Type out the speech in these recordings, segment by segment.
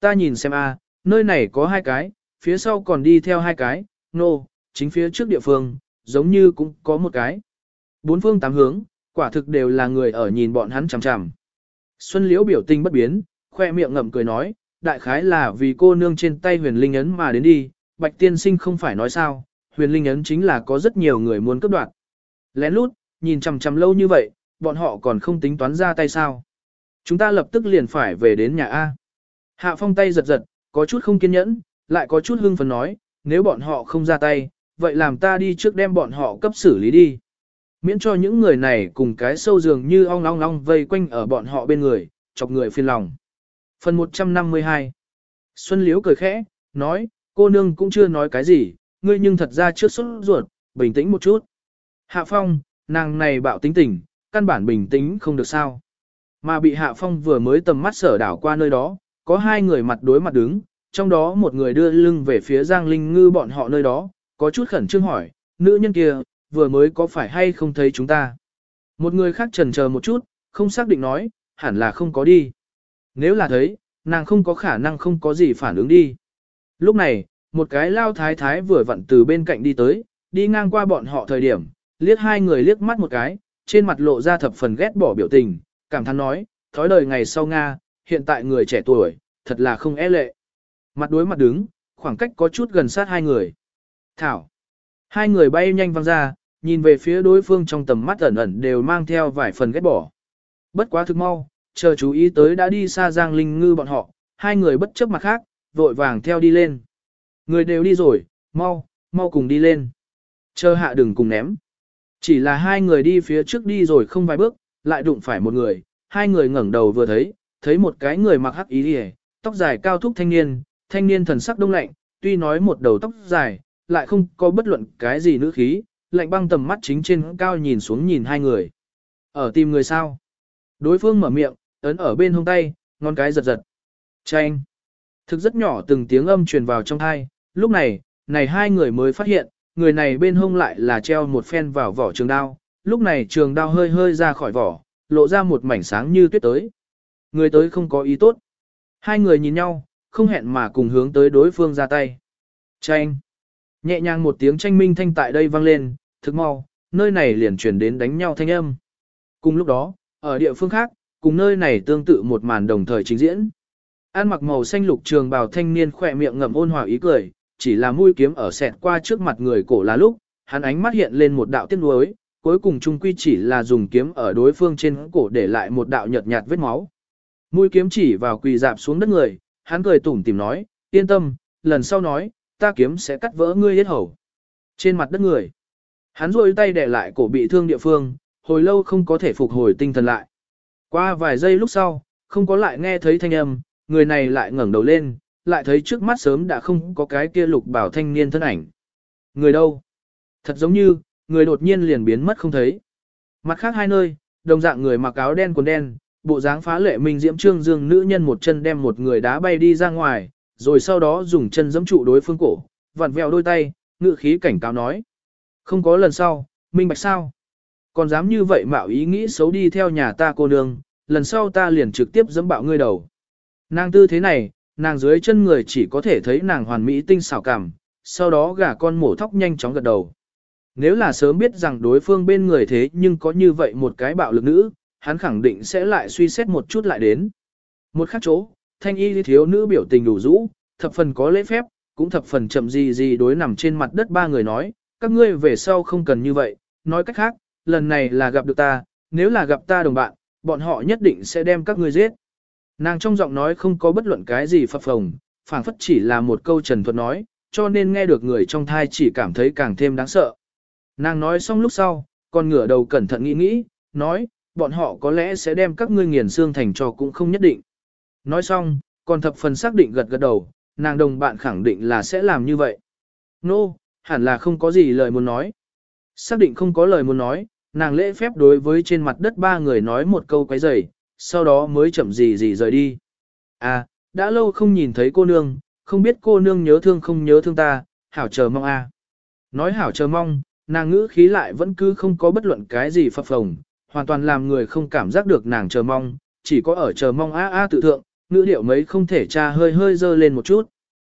Ta nhìn xem a, nơi này có hai cái, phía sau còn đi theo hai cái, nô, no, chính phía trước địa phương, giống như cũng có một cái. Bốn phương tám hướng, quả thực đều là người ở nhìn bọn hắn chằm chằm. Xuân Liễu biểu tình bất biến, khoe miệng ngậm cười nói, đại khái là vì cô nương trên tay huyền linh ấn mà đến đi, bạch tiên sinh không phải nói sao, huyền linh ấn chính là có rất nhiều người muốn cướp đoạt. Lén lút, nhìn chằm chằm lâu như vậy, bọn họ còn không tính toán ra tay sao. Chúng ta lập tức liền phải về đến nhà A. Hạ phong tay giật giật, có chút không kiên nhẫn, lại có chút hưng phấn nói, nếu bọn họ không ra tay, vậy làm ta đi trước đem bọn họ cấp xử lý đi. Miễn cho những người này cùng cái sâu dường như ong long long vây quanh ở bọn họ bên người, chọc người phiền lòng. Phần 152 Xuân Liễu cười khẽ, nói, cô nương cũng chưa nói cái gì, ngươi nhưng thật ra trước xuất ruột, bình tĩnh một chút. Hạ Phong, nàng này bạo tính tình, căn bản bình tĩnh không được sao. Mà bị Hạ Phong vừa mới tầm mắt sở đảo qua nơi đó, có hai người mặt đối mặt đứng, trong đó một người đưa lưng về phía Giang Linh Ngư bọn họ nơi đó, có chút khẩn trương hỏi, nữ nhân kia, vừa mới có phải hay không thấy chúng ta? Một người khác trần chờ một chút, không xác định nói, hẳn là không có đi. Nếu là thấy, nàng không có khả năng không có gì phản ứng đi. Lúc này, một cái lao thái thái vừa vặn từ bên cạnh đi tới, đi ngang qua bọn họ thời điểm, liếc hai người liếc mắt một cái, trên mặt lộ ra thập phần ghét bỏ biểu tình, cảm thán nói, thói đời ngày sau Nga, hiện tại người trẻ tuổi, thật là không e lệ. Mặt đối mặt đứng, khoảng cách có chút gần sát hai người. Thảo. Hai người bay nhanh văng ra, nhìn về phía đối phương trong tầm mắt ẩn ẩn đều mang theo vài phần ghét bỏ. Bất quá thực mau, chờ chú ý tới đã đi xa Giang Linh Ngư bọn họ, hai người bất chấp mặt khác, vội vàng theo đi lên. Người đều đi rồi, mau, mau cùng đi lên. Chờ hạ đừng cùng ném. Chỉ là hai người đi phía trước đi rồi không vài bước, lại đụng phải một người, hai người ngẩng đầu vừa thấy, thấy một cái người mặc hắc ý hề, tóc dài cao thúc thanh niên, thanh niên thần sắc đông lạnh, tuy nói một đầu tóc dài, lại không có bất luận cái gì nữ khí, lạnh băng tầm mắt chính trên cao nhìn xuống nhìn hai người. Ở tìm người sao? Đối phương mở miệng, ấn ở bên hông tay, ngón cái giật giật. Chanh. Thực rất nhỏ từng tiếng âm truyền vào trong thai, lúc này, này hai người mới phát hiện, người này bên hông lại là treo một phen vào vỏ trường đao, lúc này trường đao hơi hơi ra khỏi vỏ, lộ ra một mảnh sáng như tuyết tới. Người tới không có ý tốt. Hai người nhìn nhau, không hẹn mà cùng hướng tới đối phương ra tay. Chanh. Nhẹ nhàng một tiếng tranh minh thanh tại đây vang lên, thực mau, nơi này liền chuyển đến đánh nhau thanh âm. Cùng lúc đó, ở địa phương khác, cùng nơi này tương tự một màn đồng thời trình diễn. An mặc màu xanh lục trường bào thanh niên khỏe miệng ngậm ôn hòa ý cười, chỉ là mũi kiếm ở sẹt qua trước mặt người cổ là lúc, hắn ánh mắt hiện lên một đạo tiếc nuối, cuối cùng Chung quy chỉ là dùng kiếm ở đối phương trên cổ để lại một đạo nhợt nhạt vết máu. Mũi kiếm chỉ vào quỳ dạp xuống đất người, hắn cười tủm tỉm nói, yên tâm, lần sau nói, ta kiếm sẽ cắt vỡ ngươi hết hầu. Trên mặt đất người, hắn rôi tay để lại cổ bị thương địa phương, hồi lâu không có thể phục hồi tinh thần lại. Qua vài giây lúc sau, không có lại nghe thấy thanh âm, người này lại ngẩng đầu lên, lại thấy trước mắt sớm đã không có cái kia lục bảo thanh niên thân ảnh. Người đâu? Thật giống như, người đột nhiên liền biến mất không thấy. Mặt khác hai nơi, đồng dạng người mặc áo đen quần đen, bộ dáng phá lệ minh diễm trương dương nữ nhân một chân đem một người đá bay đi ra ngoài, rồi sau đó dùng chân giẫm trụ đối phương cổ, vặn vẹo đôi tay, ngự khí cảnh cáo nói. Không có lần sau, minh bạch sao? Còn dám như vậy mạo ý nghĩ xấu đi theo nhà ta cô nương, lần sau ta liền trực tiếp dẫm bạo ngươi đầu. Nàng tư thế này, nàng dưới chân người chỉ có thể thấy nàng hoàn mỹ tinh xảo cảm, sau đó gả con mổ thóc nhanh chóng gật đầu. Nếu là sớm biết rằng đối phương bên người thế nhưng có như vậy một cái bạo lực nữ, hắn khẳng định sẽ lại suy xét một chút lại đến. Một khác chỗ, thanh y thiếu nữ biểu tình đủ rũ, thập phần có lễ phép, cũng thập phần chậm gì gì đối nằm trên mặt đất ba người nói, các ngươi về sau không cần như vậy, nói cách khác, lần này là gặp được ta, nếu là gặp ta đồng bạn, bọn họ nhất định sẽ đem các ngươi giết. Nàng trong giọng nói không có bất luận cái gì phập phồng, phảng phất chỉ là một câu trần thuật nói, cho nên nghe được người trong thai chỉ cảm thấy càng thêm đáng sợ. Nàng nói xong lúc sau, còn ngửa đầu cẩn thận nghĩ nghĩ, nói, bọn họ có lẽ sẽ đem các ngươi nghiền xương thành cho cũng không nhất định. Nói xong, còn thập phần xác định gật gật đầu, nàng đồng bạn khẳng định là sẽ làm như vậy. Nô, no, hẳn là không có gì lời muốn nói. Xác định không có lời muốn nói, nàng lễ phép đối với trên mặt đất ba người nói một câu quấy rầy, sau đó mới chậm gì gì rời đi. À, đã lâu không nhìn thấy cô nương, không biết cô nương nhớ thương không nhớ thương ta, hảo chờ mong à. Nói hảo chờ mong, nàng ngữ khí lại vẫn cứ không có bất luận cái gì phập phồng, hoàn toàn làm người không cảm giác được nàng chờ mong, chỉ có ở chờ mong a a tự thượng, ngữ điệu mấy không thể tra hơi hơi dơ lên một chút.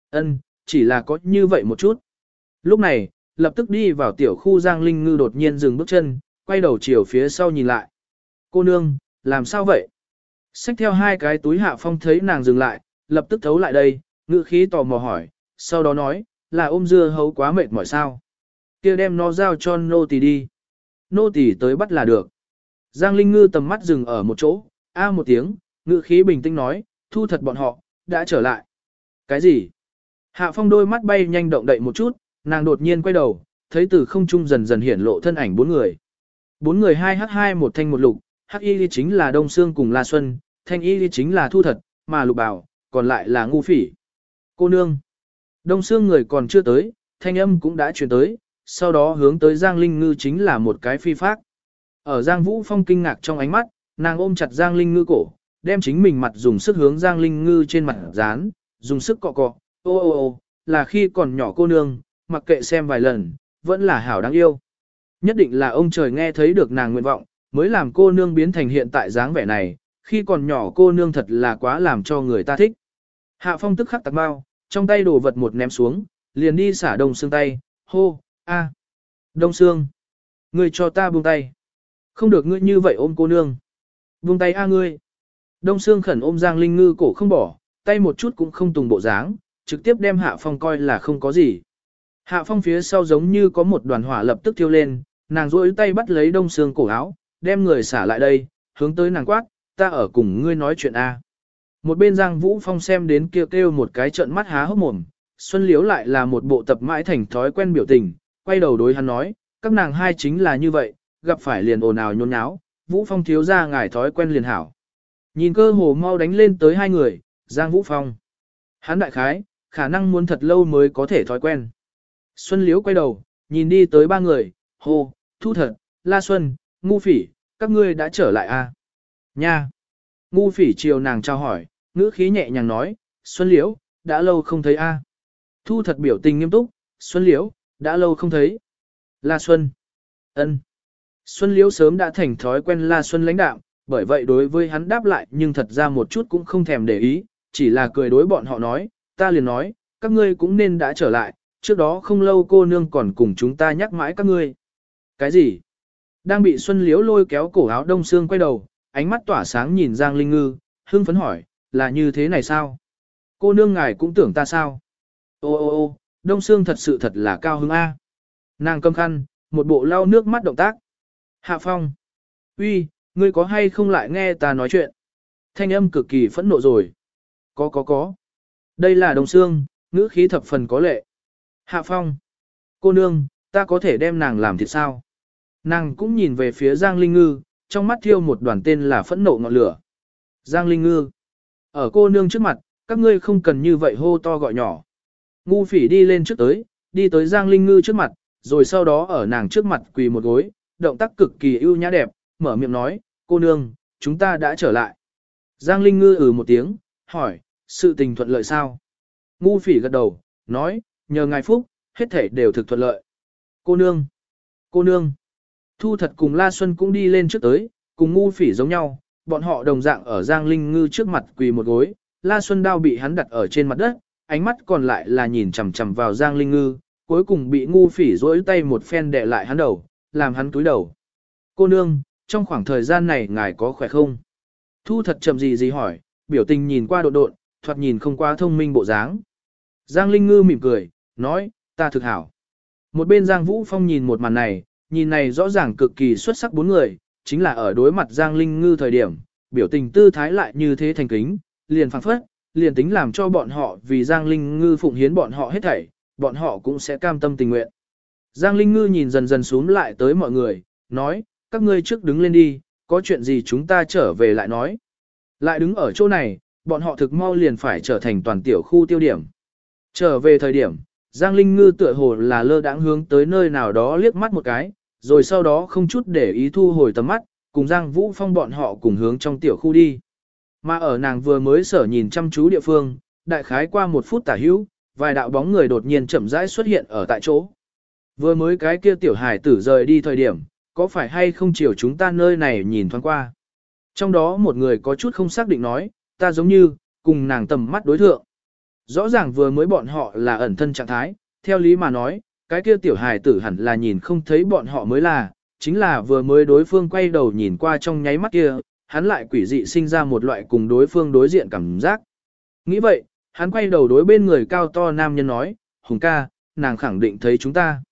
Ân, chỉ là có như vậy một chút. Lúc này, lập tức đi vào tiểu khu Giang Linh Ngư đột nhiên dừng bước chân, quay đầu chiều phía sau nhìn lại. Cô nương, làm sao vậy? Xách theo hai cái túi hạ phong thấy nàng dừng lại, lập tức thấu lại đây, ngữ khí tò mò hỏi, sau đó nói, là ôm dưa hấu quá mệt mỏi sao? kia đem nó giao cho nô tỳ đi. Nô tỳ tới bắt là được. Giang Linh Ngư tầm mắt dừng ở một chỗ, a một tiếng, ngữ khí bình tĩnh nói, thu thật bọn họ, đã trở lại. Cái gì? Hạ phong đôi mắt bay nhanh động đậy một chút, nàng đột nhiên quay đầu, thấy từ không trung dần dần hiển lộ thân ảnh bốn người. Bốn người hai h hai một thanh một lục, hắc y chính là Đông Sương cùng La Xuân, thanh y chính là Thu Thật, mà lục bảo, còn lại là ngu phỉ. Cô nương. Đông Sương người còn chưa tới, thanh âm cũng đã chuyển tới, sau đó hướng tới Giang Linh Ngư chính là một cái phi phác. Ở Giang Vũ Phong kinh ngạc trong ánh mắt, nàng ôm chặt Giang Linh Ngư cổ, đem chính mình mặt dùng sức hướng Giang Linh Ngư trên mặt dán, dùng sức cọ cọ, ô ô ô, là khi còn nhỏ cô nương, mặc kệ xem vài lần, vẫn là hảo đáng yêu. Nhất định là ông trời nghe thấy được nàng nguyện vọng, mới làm cô nương biến thành hiện tại dáng vẻ này, khi còn nhỏ cô nương thật là quá làm cho người ta thích. Hạ phong tức khắc tạc bao, trong tay đồ vật một ném xuống, liền đi xả đông xương tay, hô, a, đông xương, người cho ta buông tay. Không được ngươi như vậy ôm cô nương. vung tay a ngươi. Đông xương khẩn ôm Giang Linh Ngư cổ không bỏ, tay một chút cũng không tùng bộ dáng, trực tiếp đem Hạ Phong coi là không có gì. Hạ Phong phía sau giống như có một đoàn hỏa lập tức thiêu lên, nàng duỗi tay bắt lấy đông xương cổ áo, đem người xả lại đây, hướng tới nàng quát, ta ở cùng ngươi nói chuyện A. Một bên Giang Vũ Phong xem đến kêu kêu một cái trợn mắt há hốc mồm, Xuân Liếu lại là một bộ tập mãi thành thói quen biểu tình, quay đầu đối hắn nói, các nàng hai chính là như vậy, gặp phải liền ồn ào nhôn nháo, Vũ Phong thiếu ra ngài thói quen liền hảo. Nhìn cơ hồ mau đánh lên tới hai người, Giang Vũ Phong. Hắn đại khái, khả năng muốn thật lâu mới có thể thói quen. Xuân liễu quay đầu, nhìn đi tới ba người, hô, thu thật, La Xuân, ngu phỉ, các ngươi đã trở lại à? Nha! Ngu phỉ chiều nàng trao hỏi, ngữ khí nhẹ nhàng nói, Xuân Liễu, đã lâu không thấy a. Thu thật biểu tình nghiêm túc, Xuân Liễu, đã lâu không thấy. La Xuân. ân. Xuân Liễu sớm đã thành thói quen La Xuân lãnh đạo, bởi vậy đối với hắn đáp lại nhưng thật ra một chút cũng không thèm để ý, chỉ là cười đối bọn họ nói, ta liền nói, các ngươi cũng nên đã trở lại, trước đó không lâu cô nương còn cùng chúng ta nhắc mãi các ngươi. Cái gì? Đang bị Xuân Liễu lôi kéo cổ áo đông xương quay đầu, ánh mắt tỏa sáng nhìn Giang Linh Ngư, hưng phấn hỏi, là như thế này sao? Cô nương ngài cũng tưởng ta sao? Ô ô ô, đông xương thật sự thật là cao hứng A. Nàng cầm khăn, một bộ lau nước mắt động tác. Hạ phong. uy, ngươi có hay không lại nghe ta nói chuyện? Thanh âm cực kỳ phẫn nộ rồi. Có có có. Đây là đồng xương, ngữ khí thập phần có lệ. Hạ phong. Cô nương, ta có thể đem nàng làm thịt sao? Nàng cũng nhìn về phía Giang Linh Ngư, trong mắt thiêu một đoàn tên là phẫn nộ ngọn lửa. Giang Linh Ngư. Ở cô nương trước mặt, các ngươi không cần như vậy hô to gọi nhỏ. Ngu phỉ đi lên trước tới, đi tới Giang Linh Ngư trước mặt, rồi sau đó ở nàng trước mặt quỳ một gối, động tác cực kỳ ưu nhã đẹp, mở miệng nói, cô nương, chúng ta đã trở lại. Giang Linh Ngư ừ một tiếng, hỏi, sự tình thuận lợi sao? Ngu phỉ gật đầu, nói, nhờ ngài phúc, hết thể đều thực thuận lợi. Cô nương, cô nương. Thu thật cùng La Xuân cũng đi lên trước tới, cùng ngu phỉ giống nhau, bọn họ đồng dạng ở Giang Linh Ngư trước mặt quỳ một gối, La Xuân đao bị hắn đặt ở trên mặt đất, ánh mắt còn lại là nhìn chằm chằm vào Giang Linh Ngư, cuối cùng bị ngu phỉ rỗi tay một phen đè lại hắn đầu, làm hắn túi đầu. Cô nương, trong khoảng thời gian này ngài có khỏe không? Thu thật chậm gì gì hỏi, biểu tình nhìn qua độn đột, thoạt nhìn không quá thông minh bộ dáng. Giang Linh Ngư mỉm cười, nói, ta thực hảo. Một bên Giang Vũ Phong nhìn một màn này, nhìn này rõ ràng cực kỳ xuất sắc bốn người, chính là ở đối mặt Giang Linh Ngư thời điểm, biểu tình tư thái lại như thế thành kính, liền phảng phất, liền tính làm cho bọn họ vì Giang Linh Ngư phụng hiến bọn họ hết thảy, bọn họ cũng sẽ cam tâm tình nguyện. Giang Linh Ngư nhìn dần dần xuống lại tới mọi người, nói, các ngươi trước đứng lên đi, có chuyện gì chúng ta trở về lại nói. Lại đứng ở chỗ này, bọn họ thực mau liền phải trở thành toàn tiểu khu tiêu điểm. Trở về thời điểm, Giang Linh Ngư tựa hồ là lơ đãng hướng tới nơi nào đó liếc mắt một cái, rồi sau đó không chút để ý thu hồi tầm mắt, cùng Giang Vũ Phong bọn họ cùng hướng trong tiểu khu đi. Mà ở nàng vừa mới sở nhìn chăm chú địa phương, đại khái qua một phút tả hữu, vài đạo bóng người đột nhiên chậm rãi xuất hiện ở tại chỗ. Vừa mới cái kia tiểu hải tử rời đi thời điểm, có phải hay không chiều chúng ta nơi này nhìn thoáng qua. Trong đó một người có chút không xác định nói, ta giống như, cùng nàng tầm mắt đối thượng. Rõ ràng vừa mới bọn họ là ẩn thân trạng thái, theo lý mà nói, cái kia tiểu hài tử hẳn là nhìn không thấy bọn họ mới là, chính là vừa mới đối phương quay đầu nhìn qua trong nháy mắt kia, hắn lại quỷ dị sinh ra một loại cùng đối phương đối diện cảm giác. Nghĩ vậy, hắn quay đầu đối bên người cao to nam nhân nói, Hùng ca, nàng khẳng định thấy chúng ta.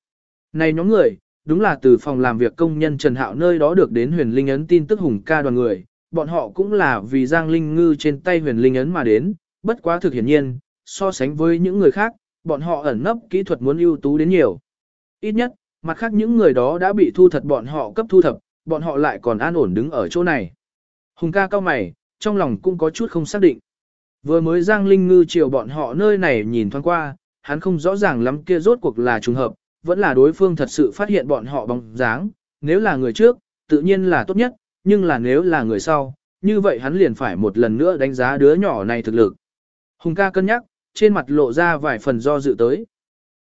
Này nhóm người, đúng là từ phòng làm việc công nhân Trần Hạo nơi đó được đến huyền linh ấn tin tức Hùng ca đoàn người, bọn họ cũng là vì Giang Linh Ngư trên tay huyền linh ấn mà đến, bất quá thực hiển nhiên, so sánh với những người khác, bọn họ ẩn nấp kỹ thuật muốn ưu tú đến nhiều. Ít nhất, mặt khác những người đó đã bị thu thật bọn họ cấp thu thập, bọn họ lại còn an ổn đứng ở chỗ này. Hùng ca cao mày, trong lòng cũng có chút không xác định. Vừa mới Giang Linh Ngư chiều bọn họ nơi này nhìn thoáng qua, hắn không rõ ràng lắm kia rốt cuộc là trùng hợp, vẫn là đối phương thật sự phát hiện bọn họ bóng dáng, nếu là người trước, tự nhiên là tốt nhất, nhưng là nếu là người sau, như vậy hắn liền phải một lần nữa đánh giá đứa nhỏ này thực lực. Hùng ca cân nhắc, trên mặt lộ ra vài phần do dự tới.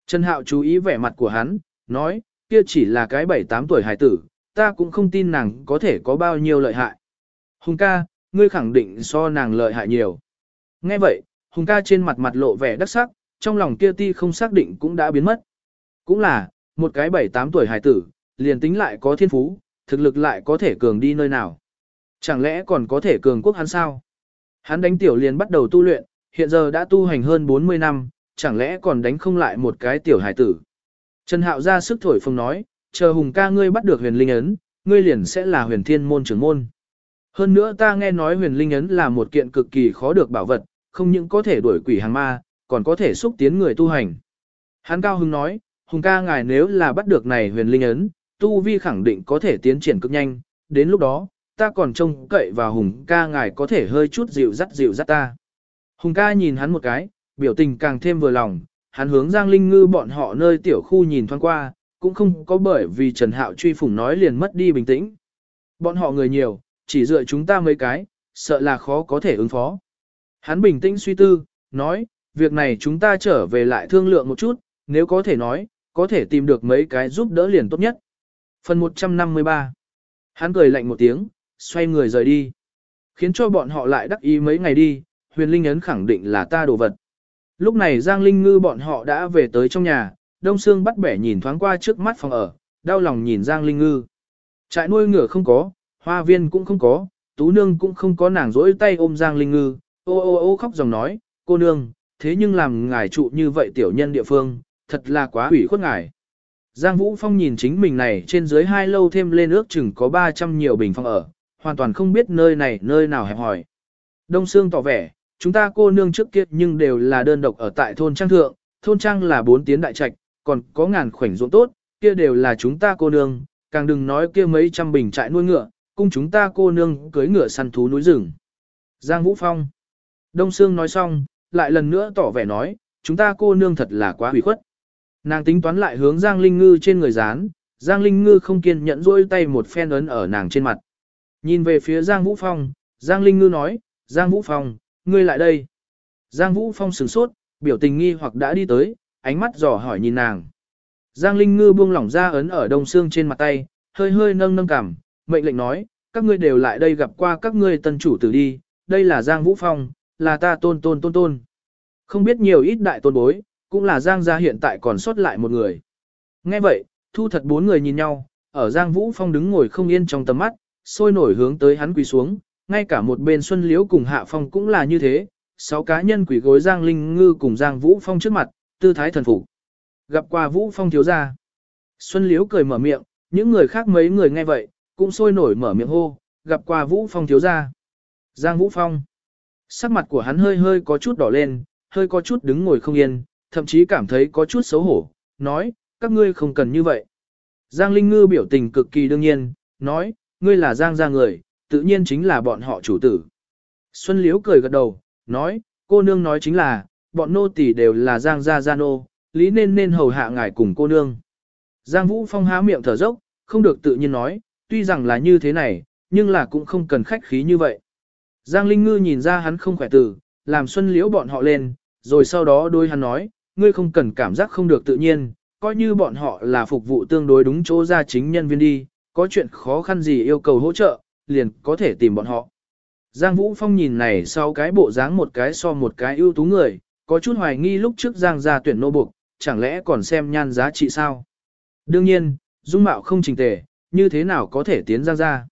Trần Hạo chú ý vẻ mặt của hắn, nói, kia chỉ là cái 7-8 tuổi hải tử, ta cũng không tin nàng có thể có bao nhiêu lợi hại. Hùng ca, ngươi khẳng định so nàng lợi hại nhiều. Nghe vậy, Hùng ca trên mặt mặt lộ vẻ đắc sắc, trong lòng kia ti không xác định cũng đã biến mất. Cũng là, một cái 7-8 tuổi hải tử, liền tính lại có thiên phú, thực lực lại có thể cường đi nơi nào. Chẳng lẽ còn có thể cường quốc hắn sao? Hắn đánh tiểu liền bắt đầu tu luyện, hiện giờ đã tu hành hơn 40 năm, chẳng lẽ còn đánh không lại một cái tiểu hải tử. Trần Hạo ra sức thổi phồng nói, chờ hùng ca ngươi bắt được huyền linh ấn, ngươi liền sẽ là huyền thiên môn trưởng môn. Hơn nữa ta nghe nói huyền linh ấn là một kiện cực kỳ khó được bảo vật, không những có thể đuổi quỷ hàng ma, còn có thể xúc tiến người tu hành. Hắn cao hưng nói, hùng ca ngài nếu là bắt được này huyền linh ấn, tu vi khẳng định có thể tiến triển cực nhanh, đến lúc đó, ta còn trông cậy vào hùng ca ngài có thể hơi chút dịu dắt dịu dắt ta. Hùng ca nhìn hắn một cái, biểu tình càng thêm vừa lòng, hắn hướng Giang Linh Ngư bọn họ nơi tiểu khu nhìn thoáng qua, cũng không có bởi vì Trần Hạo truy phủng nói liền mất đi bình tĩnh. Bọn họ người nhiều, chỉ dựa chúng ta mấy cái, sợ là khó có thể ứng phó. Hắn bình tĩnh suy tư, nói, việc này chúng ta trở về lại thương lượng một chút, nếu có thể nói, có thể tìm được mấy cái giúp đỡ liền tốt nhất. Phần 153 Hắn cười lạnh một tiếng, xoay người rời đi. Khiến cho bọn họ lại đắc ý mấy ngày đi, huyền linh ấn khẳng định là ta đồ vật. Lúc này Giang Linh Ngư bọn họ đã về tới trong nhà, Đông Sương bắt bẻ nhìn thoáng qua trước mắt phòng ở, đau lòng nhìn Giang Linh Ngư. Trại nuôi ngựa không có, hoa viên cũng không có, tú nương cũng không có nàng rỗi tay ôm Giang Linh Ngư, ô ô ô khóc dòng nói, cô nương, thế nhưng làm ngài trụ như vậy tiểu nhân địa phương, thật là quá hủy khuất ngài. Giang Vũ Phong nhìn chính mình này trên dưới hai lâu thêm lên ước chừng có 300 nhiều bình phòng ở, hoàn toàn không biết nơi này nơi nào hẹp hỏi. Đông Sương tỏ vẻ, chúng ta cô nương trước kia nhưng đều là đơn độc ở tại thôn trang thượng, thôn trang là bốn tiến đại trạch, còn có ngàn khoảnh ruộng tốt, kia đều là chúng ta cô nương, càng đừng nói kia mấy trăm bình trại nuôi ngựa, cùng chúng ta cô nương cưới ngựa săn thú núi rừng. Giang Vũ Phong Đông Sương nói xong, lại lần nữa tỏ vẻ nói, chúng ta cô nương thật là quá hủy khuất. Nàng tính toán lại hướng Giang Linh Ngư trên người dán, Giang Linh Ngư không kiên nhẫn rôi tay một phen ấn ở nàng trên mặt. Nhìn về phía Giang Vũ Phong, Giang Linh Ngư nói, Giang Vũ Phong, ngươi lại đây. Giang Vũ Phong sửng sốt, biểu tình nghi hoặc đã đi tới, ánh mắt dò hỏi nhìn nàng. Giang Linh Ngư buông lỏng ra ấn ở đông xương trên mặt tay, hơi hơi nâng nâng cằm, mệnh lệnh nói, các ngươi đều lại đây gặp qua các ngươi tân chủ tử đi, đây là Giang Vũ Phong, là ta tôn tôn tôn tôn. Không biết nhiều ít đại tôn bối, cũng là Giang gia hiện tại còn sót lại một người. Nghe vậy, thu thật bốn người nhìn nhau, ở Giang Vũ Phong đứng ngồi không yên trong tầm mắt, sôi nổi hướng tới hắn quỳ xuống, ngay cả một bên Xuân Liễu cùng Hạ Phong cũng là như thế, sáu cá nhân quỳ gối Giang Linh Ngư cùng Giang Vũ Phong trước mặt, tư thái thần phục. Gặp qua Vũ Phong thiếu gia. Xuân Liễu cười mở miệng, những người khác mấy người nghe vậy, cũng sôi nổi mở miệng hô, gặp qua Vũ Phong thiếu gia. Giang Vũ Phong. Sắc mặt của hắn hơi hơi có chút đỏ lên, hơi có chút đứng ngồi không yên, thậm chí cảm thấy có chút xấu hổ, nói, các ngươi không cần như vậy. Giang Linh Ngư biểu tình cực kỳ đương nhiên, nói, ngươi là Giang gia người, tự nhiên chính là bọn họ chủ tử. Xuân Liễu cười gật đầu, nói, cô nương nói chính là, bọn nô tỳ đều là Giang gia gia nô, lý nên nên hầu hạ ngài cùng cô nương. Giang Vũ Phong há miệng thở dốc, không được tự nhiên nói, tuy rằng là như thế này, nhưng là cũng không cần khách khí như vậy. Giang Linh Ngư nhìn ra hắn không khỏe tử, làm Xuân Liễu bọn họ lên, rồi sau đó đôi hắn nói, ngươi không cần cảm giác không được tự nhiên, coi như bọn họ là phục vụ tương đối đúng chỗ ra chính nhân viên đi, có chuyện khó khăn gì yêu cầu hỗ trợ, liền có thể tìm bọn họ. Giang Vũ Phong nhìn này sau cái bộ dáng một cái so một cái ưu tú người, có chút hoài nghi lúc trước Giang gia tuyển nô buộc, chẳng lẽ còn xem nhan giá trị sao? Đương nhiên, dung mạo không trình tề, như thế nào có thể tiến Giang ra.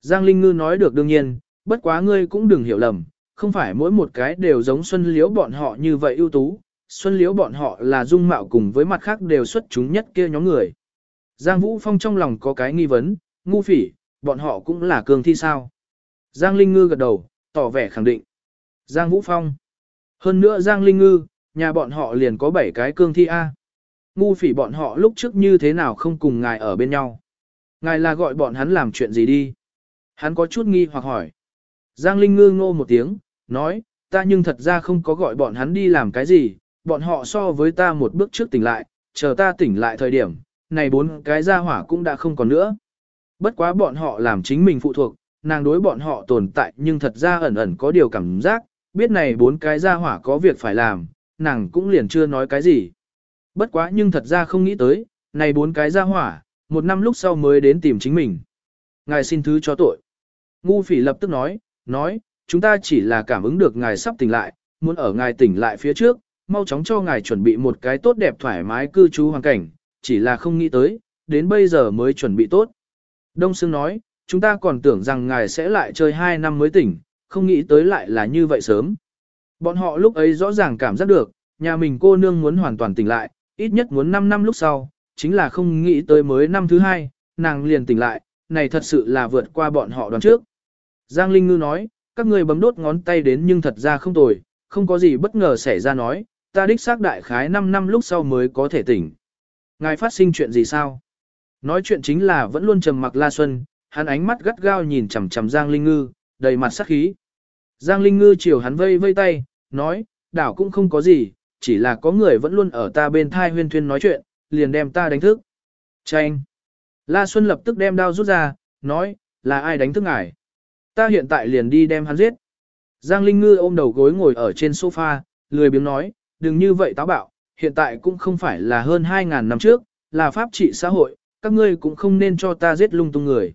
Giang Linh Ngư nói được đương nhiên, bất quá ngươi cũng đừng hiểu lầm, không phải mỗi một cái đều giống Xuân Liễu bọn họ như vậy ưu tú, Xuân Liễu bọn họ là dung mạo cùng với mặt khác đều xuất chúng nhất kia nhóm người. Giang Vũ Phong trong lòng có cái nghi vấn, ngu phỉ, bọn họ cũng là cường thi sao? Giang Linh Ngư gật đầu, tỏ vẻ khẳng định. Giang Vũ Phong. Hơn nữa Giang Linh Ngư, nhà bọn họ liền có 7 cái cương thi A. Ngu phỉ bọn họ lúc trước như thế nào không cùng ngài ở bên nhau. Ngài là gọi bọn hắn làm chuyện gì đi. Hắn có chút nghi hoặc hỏi. Giang Linh Ngư ngô một tiếng, nói, ta nhưng thật ra không có gọi bọn hắn đi làm cái gì, bọn họ so với ta một bước trước tỉnh lại, chờ ta tỉnh lại thời điểm, này bốn cái gia hỏa cũng đã không còn nữa. Bất quá bọn họ làm chính mình phụ thuộc, nàng đối bọn họ tồn tại nhưng thật ra ẩn ẩn có điều cảm giác, biết này bốn cái gia hỏa có việc phải làm, nàng cũng liền chưa nói cái gì. Bất quá nhưng thật ra không nghĩ tới, này bốn cái gia hỏa, một năm lúc sau mới đến tìm chính mình. Ngài xin thứ cho tội. Ngu phỉ lập tức nói, nói, chúng ta chỉ là cảm ứng được ngài sắp tỉnh lại, muốn ở ngài tỉnh lại phía trước, mau chóng cho ngài chuẩn bị một cái tốt đẹp thoải mái cư trú hoàn cảnh, chỉ là không nghĩ tới, đến bây giờ mới chuẩn bị tốt. Đông Sương nói, chúng ta còn tưởng rằng ngài sẽ lại chơi 2 năm mới tỉnh, không nghĩ tới lại là như vậy sớm. Bọn họ lúc ấy rõ ràng cảm giác được, nhà mình cô nương muốn hoàn toàn tỉnh lại, ít nhất muốn 5 năm lúc sau, chính là không nghĩ tới mới năm thứ hai, nàng liền tỉnh lại, này thật sự là vượt qua bọn họ đoán trước. Giang Linh Ngư nói, các người bấm đốt ngón tay đến nhưng thật ra không tồi, không có gì bất ngờ xảy ra nói, ta đích xác đại khái 5 năm lúc sau mới có thể tỉnh. Ngài phát sinh chuyện gì sao? Nói chuyện chính là vẫn luôn trầm mặc La Xuân, hắn ánh mắt gắt gao nhìn chằm chằm Giang Linh Ngư, đầy mặt sắc khí. Giang Linh Ngư chiều hắn vây vây tay, nói, đảo cũng không có gì, chỉ là có người vẫn luôn ở ta bên thai huyên thuyên nói chuyện, liền đem ta đánh thức. Chanh! La Xuân lập tức đem đao rút ra, nói, là ai đánh thức ngài? Ta hiện tại liền đi đem hắn giết. Giang Linh Ngư ôm đầu gối ngồi ở trên sofa, lười biếng nói, đừng như vậy táo bạo, hiện tại cũng không phải là hơn 2.000 năm trước, là pháp trị xã hội, các ngươi cũng không nên cho ta giết lung tung người.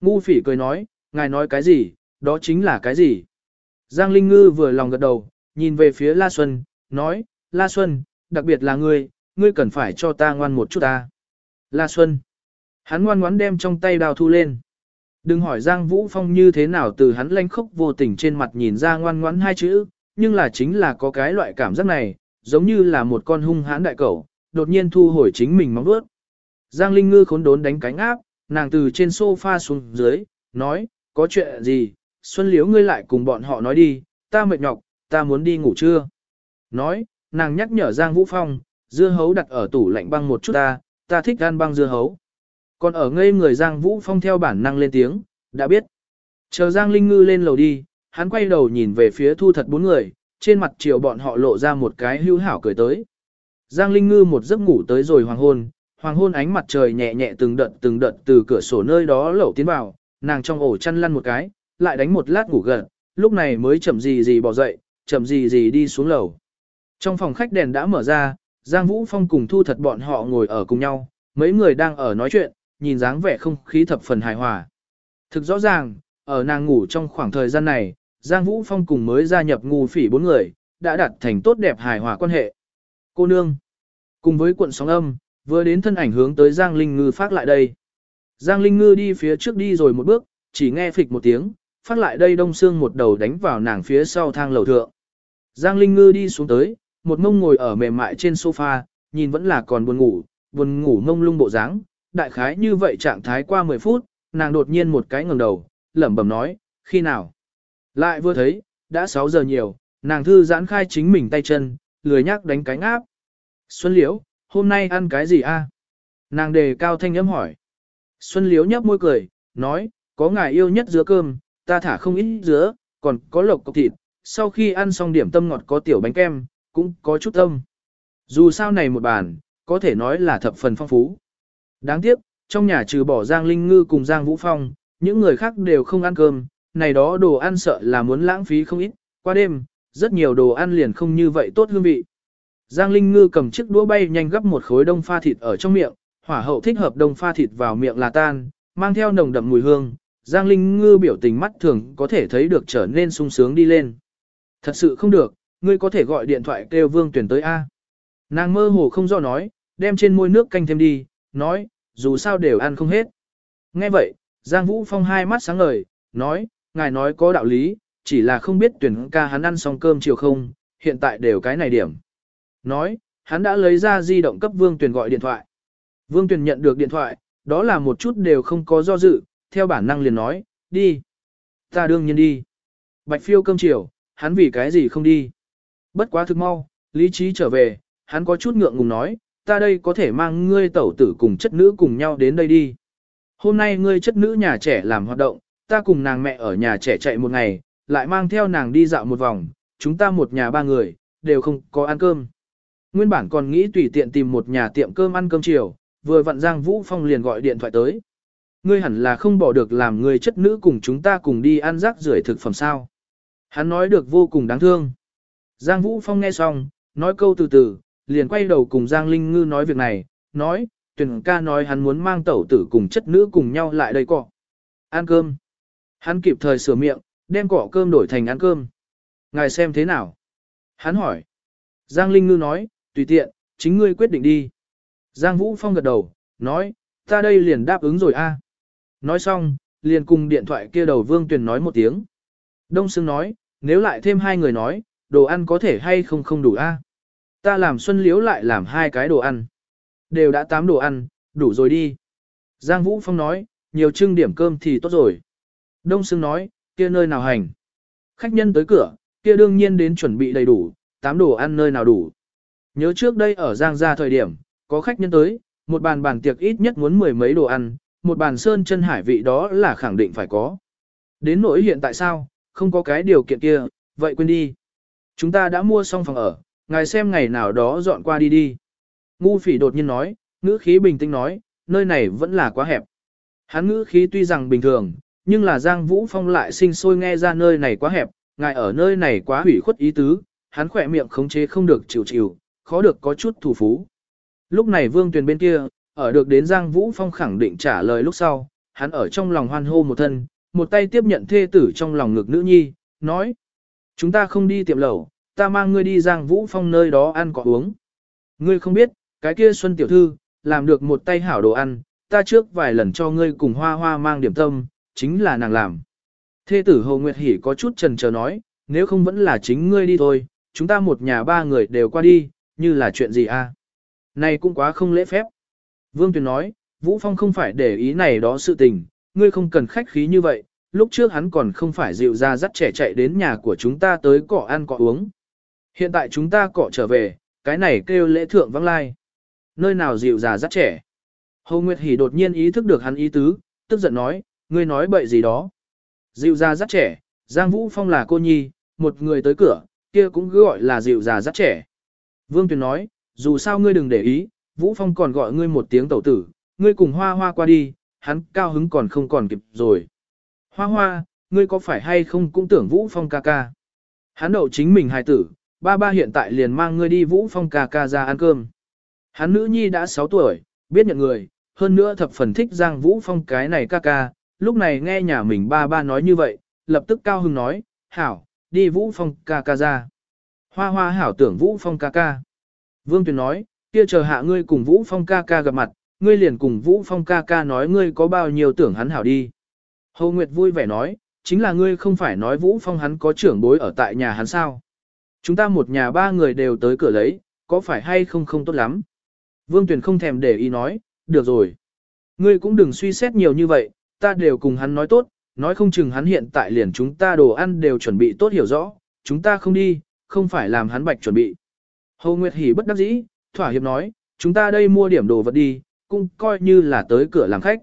Ngu phỉ cười nói, ngài nói cái gì, đó chính là cái gì. Giang Linh Ngư vừa lòng gật đầu, nhìn về phía La Xuân, nói, La Xuân, đặc biệt là ngươi, ngươi cần phải cho ta ngoan một chút ta. La Xuân. Hắn ngoan ngoãn đem trong tay đào thu lên. Đừng hỏi Giang Vũ Phong như thế nào từ hắn lanh khốc vô tình trên mặt nhìn ra ngoan ngoãn hai chữ, nhưng là chính là có cái loại cảm giác này, giống như là một con hung hãn đại cẩu, đột nhiên thu hồi chính mình móng vuốt. Giang Linh Ngư khốn đốn đánh cánh áp, nàng từ trên sofa xuống dưới, nói, có chuyện gì, Xuân Liễu ngươi lại cùng bọn họ nói đi, ta mệt nhọc, ta muốn đi ngủ trưa. Nói, nàng nhắc nhở Giang Vũ Phong, dưa hấu đặt ở tủ lạnh băng một chút ta, ta thích ăn băng dưa hấu. Còn ở ngây người Giang Vũ Phong theo bản năng lên tiếng, đã biết. Chờ Giang Linh Ngư lên lầu đi, hắn quay đầu nhìn về phía thu thật bốn người, trên mặt chiều bọn họ lộ ra một cái hưu hảo cười tới. Giang Linh Ngư một giấc ngủ tới rồi hoàng hôn, hoàng hôn ánh mặt trời nhẹ nhẹ từng đợt từng đợt từ cửa sổ nơi đó lẩu tiến vào, nàng trong ổ chăn lăn một cái, lại đánh một lát ngủ gần, lúc này mới chậm gì gì bỏ dậy, chậm gì gì đi xuống lầu. Trong phòng khách đèn đã mở ra, Giang Vũ Phong cùng thu thật bọn họ ngồi ở cùng nhau, mấy người đang ở nói chuyện, nhìn dáng vẻ không khí thập phần hài hòa. Thực rõ ràng, ở nàng ngủ trong khoảng thời gian này, Giang Vũ Phong cùng mới gia nhập ngu phỉ bốn người, đã đạt thành tốt đẹp hài hòa quan hệ. Cô nương, cùng với cuộn sóng âm, vừa đến thân ảnh hướng tới Giang Linh Ngư phát lại đây. Giang Linh Ngư đi phía trước đi rồi một bước, chỉ nghe phịch một tiếng, phát lại đây đông xương một đầu đánh vào nàng phía sau thang lầu thượng. Giang Linh Ngư đi xuống tới, một mông ngồi ở mềm mại trên sofa, nhìn vẫn là còn buồn ngủ, buồn ngủ mông lung bộ dáng. đại khái như vậy trạng thái qua 10 phút, nàng đột nhiên một cái ngẩng đầu, lẩm bẩm nói, khi nào? Lại vừa thấy, đã 6 giờ nhiều, nàng thư giãn khai chính mình tay chân, lười nhắc đánh cánh áp. Xuân Liễu, hôm nay ăn cái gì a? Nàng đề cao thanh âm hỏi. Xuân Liễu nhấp môi cười, nói, có ngài yêu nhất dứa cơm, ta thả không ít dứa, còn có lộc cọc thịt, sau khi ăn xong điểm tâm ngọt có tiểu bánh kem, cũng có chút tâm. Dù sao này một bàn, có thể nói là thập phần phong phú. Đáng tiếc, trong nhà trừ bỏ Giang Linh Ngư cùng Giang Vũ Phong, những người khác đều không ăn cơm, này đó đồ ăn sợ là muốn lãng phí không ít, qua đêm, rất nhiều đồ ăn liền không như vậy tốt hương vị. Giang Linh Ngư cầm chiếc đũa bay nhanh gấp một khối đông pha thịt ở trong miệng, hỏa hậu thích hợp đông pha thịt vào miệng là tan, mang theo nồng đậm mùi hương, Giang Linh Ngư biểu tình mắt thường có thể thấy được trở nên sung sướng đi lên. Thật sự không được, ngươi có thể gọi điện thoại kêu Vương Tuyển tới A. Nàng mơ hồ không do nói, đem trên môi nước canh thêm đi, nói, dù sao đều ăn không hết. Nghe vậy, Giang Vũ Phong hai mắt sáng ngời, nói, ngài nói có đạo lý, chỉ là không biết tuyển ca hắn ăn xong cơm chiều không, hiện tại đều cái này điểm. Nói, hắn đã lấy ra di động cấp Vương Tuyền gọi điện thoại. Vương Tuyền nhận được điện thoại, đó là một chút đều không có do dự, theo bản năng liền nói, đi. Ta đương nhiên đi. Bạch phiêu cơm chiều, hắn vì cái gì không đi. Bất quá thực mau, lý trí trở về, hắn có chút ngượng ngùng nói, ta đây có thể mang ngươi tẩu tử cùng chất nữ cùng nhau đến đây đi. Hôm nay ngươi chất nữ nhà trẻ làm hoạt động, ta cùng nàng mẹ ở nhà trẻ chạy một ngày, lại mang theo nàng đi dạo một vòng, chúng ta một nhà ba người, đều không có ăn cơm. Nguyên bản còn nghĩ tùy tiện tìm một nhà tiệm cơm ăn cơm chiều, vừa vặn Giang Vũ Phong liền gọi điện thoại tới. Ngươi hẳn là không bỏ được làm người chất nữ cùng chúng ta cùng đi ăn rác rưởi thực phẩm sao. Hắn nói được vô cùng đáng thương. Giang Vũ Phong nghe xong, nói câu từ từ, liền quay đầu cùng Giang Linh Ngư nói việc này, nói, tuyển ca nói hắn muốn mang tẩu tử cùng chất nữ cùng nhau lại đây cọ. Ăn cơm. Hắn kịp thời sửa miệng, đem cỏ cơm đổi thành ăn cơm. Ngài xem thế nào? Hắn hỏi. Giang Linh Ngư nói, tùy tiện, chính ngươi quyết định đi. Giang Vũ Phong gật đầu, nói, ta đây liền đáp ứng rồi a. Nói xong, liền cùng điện thoại kia đầu Vương Tuyền nói một tiếng. Đông Sương nói, nếu lại thêm hai người nói, đồ ăn có thể hay không không đủ a. Ta làm Xuân liễu lại làm hai cái đồ ăn. Đều đã tám đồ ăn, đủ rồi đi. Giang Vũ Phong nói, nhiều trưng điểm cơm thì tốt rồi. Đông Sương nói, kia nơi nào hành. Khách nhân tới cửa, kia đương nhiên đến chuẩn bị đầy đủ, tám đồ ăn nơi nào đủ. Nhớ trước đây ở Giang Gia thời điểm, có khách nhân tới, một bàn bàn tiệc ít nhất muốn mười mấy đồ ăn, một bàn sơn chân hải vị đó là khẳng định phải có. Đến nỗi hiện tại sao, không có cái điều kiện kia, vậy quên đi. Chúng ta đã mua xong phòng ở, ngài xem ngày nào đó dọn qua đi đi. Ngu phỉ đột nhiên nói, ngữ khí bình tĩnh nói, nơi này vẫn là quá hẹp. Hắn ngữ khí tuy rằng bình thường, nhưng là Giang Vũ Phong lại sinh sôi nghe ra nơi này quá hẹp, ngài ở nơi này quá hủy khuất ý tứ, hắn khỏe miệng khống chế không được chịu chịu, khó được có chút thủ phú. Lúc này Vương Tuyền bên kia, ở được đến Giang Vũ Phong khẳng định trả lời lúc sau, hắn ở trong lòng hoan hô một thân, một tay tiếp nhận thê tử trong lòng ngực nữ nhi, nói. Chúng ta không đi tiệm lẩu, ta mang ngươi đi Giang Vũ Phong nơi đó ăn có uống. Ngươi không biết, cái kia Xuân Tiểu Thư, làm được một tay hảo đồ ăn, ta trước vài lần cho ngươi cùng hoa hoa mang điểm tâm, chính là nàng làm. Thê tử Hồ Nguyệt Hỷ có chút trần chờ nói, nếu không vẫn là chính ngươi đi thôi, chúng ta một nhà ba người đều qua đi, như là chuyện gì a? Này cũng quá không lễ phép. Vương Tuyền nói, Vũ Phong không phải để ý này đó sự tình, ngươi không cần khách khí như vậy, lúc trước hắn còn không phải dịu ra dắt trẻ chạy đến nhà của chúng ta tới cỏ ăn cỏ uống. Hiện tại chúng ta cỏ trở về, cái này kêu lễ thượng vắng lai. Nơi nào dịu già dắt trẻ. Hồ Nguyệt Hỷ đột nhiên ý thức được hắn ý tứ, tức giận nói, ngươi nói bậy gì đó. Dịu già dắt trẻ, Giang Vũ Phong là cô nhi, một người tới cửa, kia cũng cứ gọi là dịu già dắt trẻ. Vương Tuyền nói, dù sao ngươi đừng để ý, Vũ Phong còn gọi ngươi một tiếng tẩu tử, ngươi cùng hoa hoa qua đi, hắn cao hứng còn không còn kịp rồi. Hoa hoa, ngươi có phải hay không cũng tưởng Vũ Phong ca ca. Hắn đậu chính mình hài tử, ba ba hiện tại liền mang ngươi đi Vũ Phong ca ca ra ăn cơm. Hắn nữ nhi đã 6 tuổi, biết nhận người, hơn nữa thập phần thích Giang Vũ Phong cái này ca ca, lúc này nghe nhà mình ba ba nói như vậy, lập tức cao hưng nói, hảo, đi Vũ Phong ca ca ra. Hoa hoa hảo tưởng Vũ Phong ca ca. Vương Tuyền nói, kia chờ hạ ngươi cùng Vũ Phong ca ca gặp mặt, ngươi liền cùng Vũ Phong ca ca nói ngươi có bao nhiêu tưởng hắn hảo đi. Hồ Nguyệt vui vẻ nói, chính là ngươi không phải nói Vũ Phong hắn có trưởng bối ở tại nhà hắn sao. Chúng ta một nhà ba người đều tới cửa lấy, có phải hay không không tốt lắm. Vương Tuyền không thèm để ý nói, được rồi. Ngươi cũng đừng suy xét nhiều như vậy, ta đều cùng hắn nói tốt, nói không chừng hắn hiện tại liền chúng ta đồ ăn đều chuẩn bị tốt hiểu rõ, chúng ta không đi, không phải làm hắn bạch chuẩn bị. Hồ Nguyệt Hỷ bất đắc dĩ, thỏa hiệp nói, chúng ta đây mua điểm đồ vật đi, cũng coi như là tới cửa làm khách.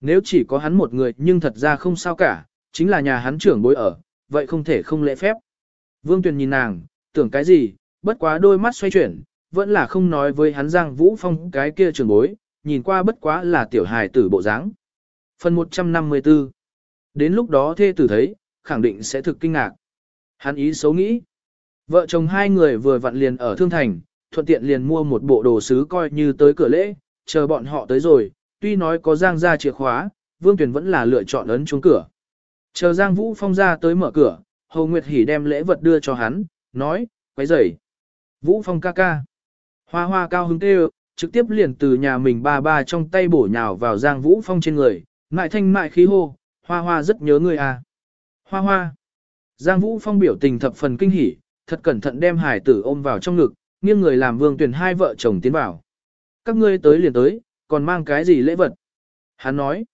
Nếu chỉ có hắn một người nhưng thật ra không sao cả, chính là nhà hắn trưởng bối ở, vậy không thể không lễ phép. Vương Tuyền nhìn nàng, tưởng cái gì, bất quá đôi mắt xoay chuyển, vẫn là không nói với hắn Giang Vũ Phong cái kia trưởng bối, nhìn qua bất quá là tiểu hài tử bộ dáng. Phần 154 Đến lúc đó thê tử thấy, khẳng định sẽ thực kinh ngạc. Hắn ý xấu nghĩ. Vợ chồng hai người vừa vặn liền ở Thương Thành, thuận tiện liền mua một bộ đồ sứ coi như tới cửa lễ, chờ bọn họ tới rồi, tuy nói có giang ra chìa khóa, Vương Tuyền vẫn là lựa chọn ấn chuông cửa. Chờ Giang Vũ Phong ra tới mở cửa, Hồ Nguyệt Hỷ đem lễ vật đưa cho hắn, nói, quấy rầy. Vũ Phong ca ca. Hoa hoa cao hứng kêu, trực tiếp liền từ nhà mình ba ba trong tay bổ nhào vào Giang Vũ Phong trên người, mại thanh mại khí hô, hoa hoa rất nhớ ngươi à. Hoa hoa. Giang Vũ Phong biểu tình thập phần kinh hỉ, thật cẩn thận đem hải tử ôm vào trong ngực, nghiêng người làm vương tuyển hai vợ chồng tiến vào. Các ngươi tới liền tới, còn mang cái gì lễ vật? Hắn nói.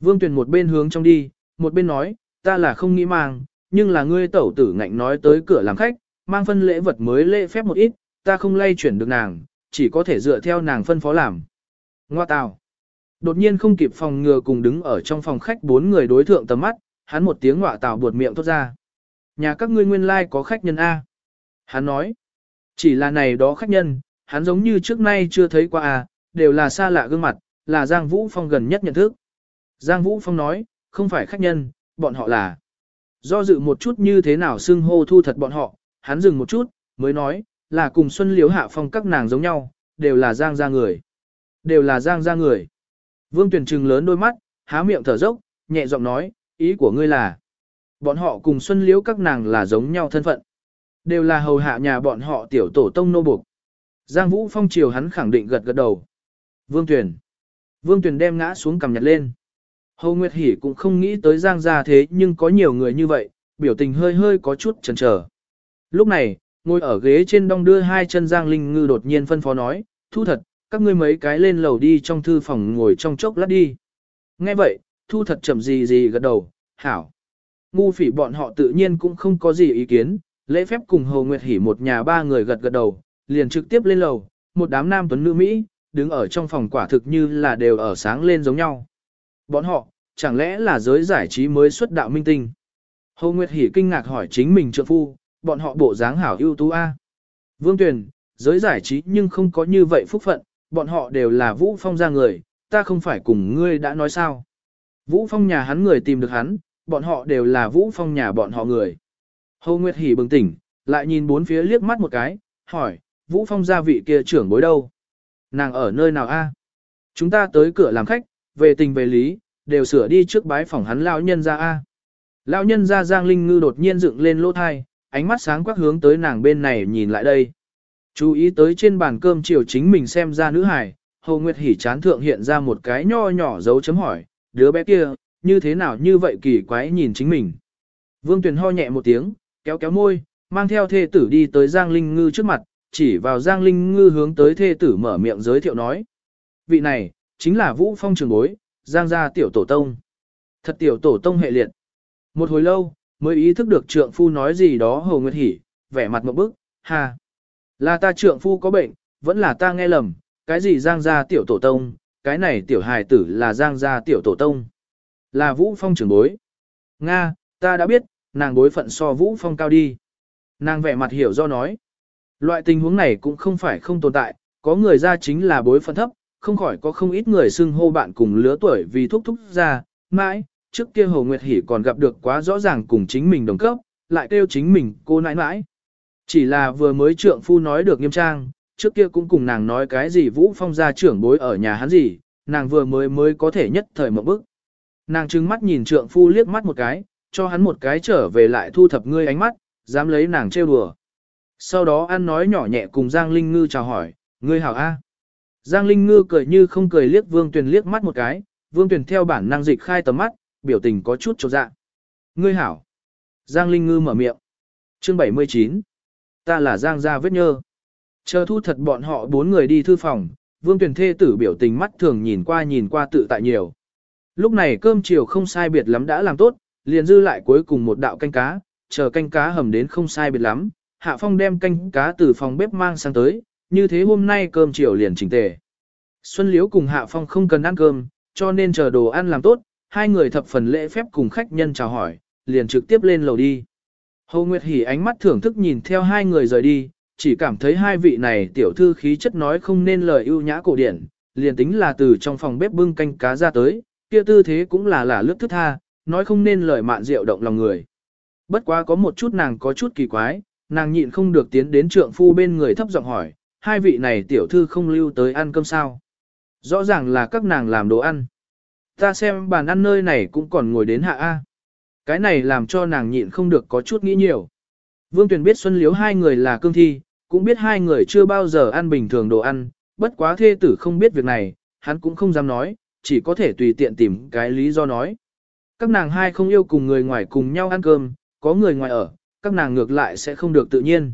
Vương tuyển một bên hướng trong đi, một bên nói, ta là không nghĩ mang, nhưng là ngươi tẩu tử ngạnh nói tới cửa làm khách, mang phân lễ vật mới lễ phép một ít, ta không lay chuyển được nàng, chỉ có thể dựa theo nàng phân phó làm. Ngoa tào. Đột nhiên không kịp phòng ngừa cùng đứng ở trong phòng khách bốn người đối thượng tầm mắt, hắn một tiếng ngọa tào buột miệng thốt ra. Nhà các ngươi nguyên lai like có khách nhân A. Hắn nói. Chỉ là này đó khách nhân, hắn giống như trước nay chưa thấy qua A, đều là xa lạ gương mặt, là Giang Vũ Phong gần nhất nhận thức. Giang Vũ Phong nói, không phải khách nhân, bọn họ là. Do dự một chút như thế nào xưng hô thu thật bọn họ, hắn dừng một chút, mới nói, là cùng Xuân Liếu Hạ Phong các nàng giống nhau, đều là Giang gia người. Đều là Giang gia người. Vương Tuyền trừng lớn đôi mắt, há miệng thở dốc, nhẹ giọng nói, ý của ngươi là. Bọn họ cùng Xuân Liễu các nàng là giống nhau thân phận. Đều là hầu hạ nhà bọn họ tiểu tổ tông nô buộc. Giang Vũ Phong chiều hắn khẳng định gật gật đầu. Vương Tuyền, Vương Tuyền đem ngã xuống cầm nhặt lên. Hầu Nguyệt Hỷ cũng không nghĩ tới Giang gia thế nhưng có nhiều người như vậy, biểu tình hơi hơi có chút chần chờ. Lúc này, ngồi ở ghế trên đong đưa hai chân Giang Linh Ngư đột nhiên phân phó nói, thu thật, các ngươi mấy cái lên lầu đi trong thư phòng ngồi trong chốc lát đi. Nghe vậy, thu thật chậm gì gì gật đầu, hảo. Ngu phỉ bọn họ tự nhiên cũng không có gì ý kiến, lễ phép cùng Hồ Nguyệt Hỷ một nhà ba người gật gật đầu, liền trực tiếp lên lầu, một đám nam tuấn nữ Mỹ, đứng ở trong phòng quả thực như là đều ở sáng lên giống nhau. Bọn họ, chẳng lẽ là giới giải trí mới xuất đạo minh tinh? Hồ Nguyệt Hỷ kinh ngạc hỏi chính mình trượng phu, bọn họ bộ dáng hảo ưu tú A. Vương Tuyền, giới giải trí nhưng không có như vậy phúc phận, bọn họ đều là Vũ Phong ra người, ta không phải cùng ngươi đã nói sao. Vũ Phong nhà hắn người tìm được hắn, bọn họ đều là Vũ Phong nhà bọn họ người. Hồ Nguyệt Hỷ bừng tỉnh, lại nhìn bốn phía liếc mắt một cái, hỏi, Vũ Phong gia vị kia trưởng bối đâu? Nàng ở nơi nào a? Chúng ta tới cửa làm khách, về tình về lý, đều sửa đi trước bái phòng hắn lão nhân ra a. Lão nhân ra Giang Linh Ngư đột nhiên dựng lên lỗ thai, ánh mắt sáng quắc hướng tới nàng bên này nhìn lại đây. Chú ý tới trên bàn cơm chiều chính mình xem ra nữ hải, Hồ Nguyệt Hỷ chán thượng hiện ra một cái nho nhỏ dấu chấm hỏi, đứa bé kia, như thế nào như vậy kỳ quái nhìn chính mình. Vương Tuyền ho nhẹ một tiếng, kéo kéo môi, mang theo thê tử đi tới Giang Linh Ngư trước mặt, chỉ vào Giang Linh Ngư hướng tới thê tử mở miệng giới thiệu nói. Vị này, chính là Vũ Phong trường bối, Giang gia tiểu tổ tông. Thật tiểu tổ tông hệ liệt. Một hồi lâu, mới ý thức được trượng phu nói gì đó Hồ Nguyệt Hỷ, vẻ mặt một bức, ha. Là ta trượng phu có bệnh, vẫn là ta nghe lầm, cái gì Giang gia tiểu tổ tông, cái này tiểu hài tử là Giang gia tiểu tổ tông. Là Vũ Phong trưởng bối. Nga, ta đã biết, nàng bối phận so Vũ Phong cao đi. Nàng vẻ mặt hiểu do nói. Loại tình huống này cũng không phải không tồn tại, có người ra chính là bối phận thấp, không khỏi có không ít người xưng hô bạn cùng lứa tuổi vì thúc thúc ra, mãi, trước kia Hồ Nguyệt Hỷ còn gặp được quá rõ ràng cùng chính mình đồng cấp, lại kêu chính mình cô nãi nãi. Chỉ là vừa mới trượng phu nói được nghiêm trang, trước kia cũng cùng nàng nói cái gì Vũ Phong gia trưởng bối ở nhà hắn gì, nàng vừa mới mới có thể nhất thời một bức. Nàng trừng mắt nhìn trượng phu liếc mắt một cái, cho hắn một cái trở về lại thu thập ngươi ánh mắt, dám lấy nàng trêu đùa. Sau đó ăn nói nhỏ nhẹ cùng Giang Linh Ngư chào hỏi, ngươi hảo A. Giang Linh Ngư cười như không cười liếc Vương Tuyền liếc mắt một cái, Vương Tuyền theo bản năng dịch khai tầm mắt, biểu tình có chút trột dạ. Ngươi hảo. Giang Linh Ngư mở miệng. Chương 79. Ta là Giang gia vết nhơ. Chờ thu thật bọn họ bốn người đi thư phòng, Vương Tuyền thê tử biểu tình mắt thường nhìn qua nhìn qua tự tại nhiều. Lúc này cơm chiều không sai biệt lắm đã làm tốt, liền dư lại cuối cùng một đạo canh cá, chờ canh cá hầm đến không sai biệt lắm, Hạ Phong đem canh cá từ phòng bếp mang sang tới, như thế hôm nay cơm chiều liền chỉnh tề. Xuân Liễu cùng Hạ Phong không cần ăn cơm, cho nên chờ đồ ăn làm tốt, hai người thập phần lễ phép cùng khách nhân chào hỏi, liền trực tiếp lên lầu đi. Hồ Nguyệt Hỉ ánh mắt thưởng thức nhìn theo hai người rời đi, chỉ cảm thấy hai vị này tiểu thư khí chất nói không nên lời ưu nhã cổ điển, liền tính là từ trong phòng bếp bưng canh cá ra tới, kia tư thế cũng là là lướt thức tha, nói không nên lời mạn rượu động lòng người. Bất quá có một chút nàng có chút kỳ quái, nàng nhịn không được tiến đến trượng phu bên người thấp giọng hỏi, hai vị này tiểu thư không lưu tới ăn cơm sao. Rõ ràng là các nàng làm đồ ăn. Ta xem bàn ăn nơi này cũng còn ngồi đến hạ A. Cái này làm cho nàng nhịn không được có chút nghĩ nhiều. Vương Tuyền biết Xuân Liếu hai người là cương thi, cũng biết hai người chưa bao giờ ăn bình thường đồ ăn, bất quá thê tử không biết việc này, hắn cũng không dám nói, chỉ có thể tùy tiện tìm cái lý do nói. Các nàng hai không yêu cùng người ngoài cùng nhau ăn cơm, có người ngoài ở, các nàng ngược lại sẽ không được tự nhiên.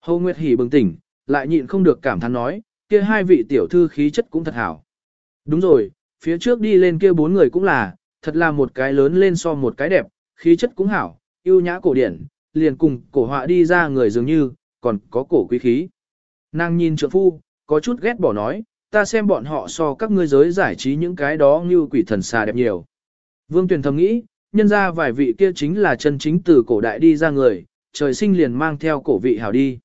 Hồ Nguyệt Hỷ bừng tỉnh, lại nhịn không được cảm thán nói, kia hai vị tiểu thư khí chất cũng thật hảo. Đúng rồi, phía trước đi lên kia bốn người cũng là, thật là một cái lớn lên so một cái đẹp, khí chất cũng hảo, yêu nhã cổ điển, liền cùng cổ họa đi ra người dường như, còn có cổ quý khí. Nàng nhìn trượng phu, có chút ghét bỏ nói, ta xem bọn họ so các ngươi giới giải trí những cái đó như quỷ thần xà đẹp nhiều. Vương Tuyền thầm nghĩ, nhân ra vài vị kia chính là chân chính từ cổ đại đi ra người, trời sinh liền mang theo cổ vị hảo đi.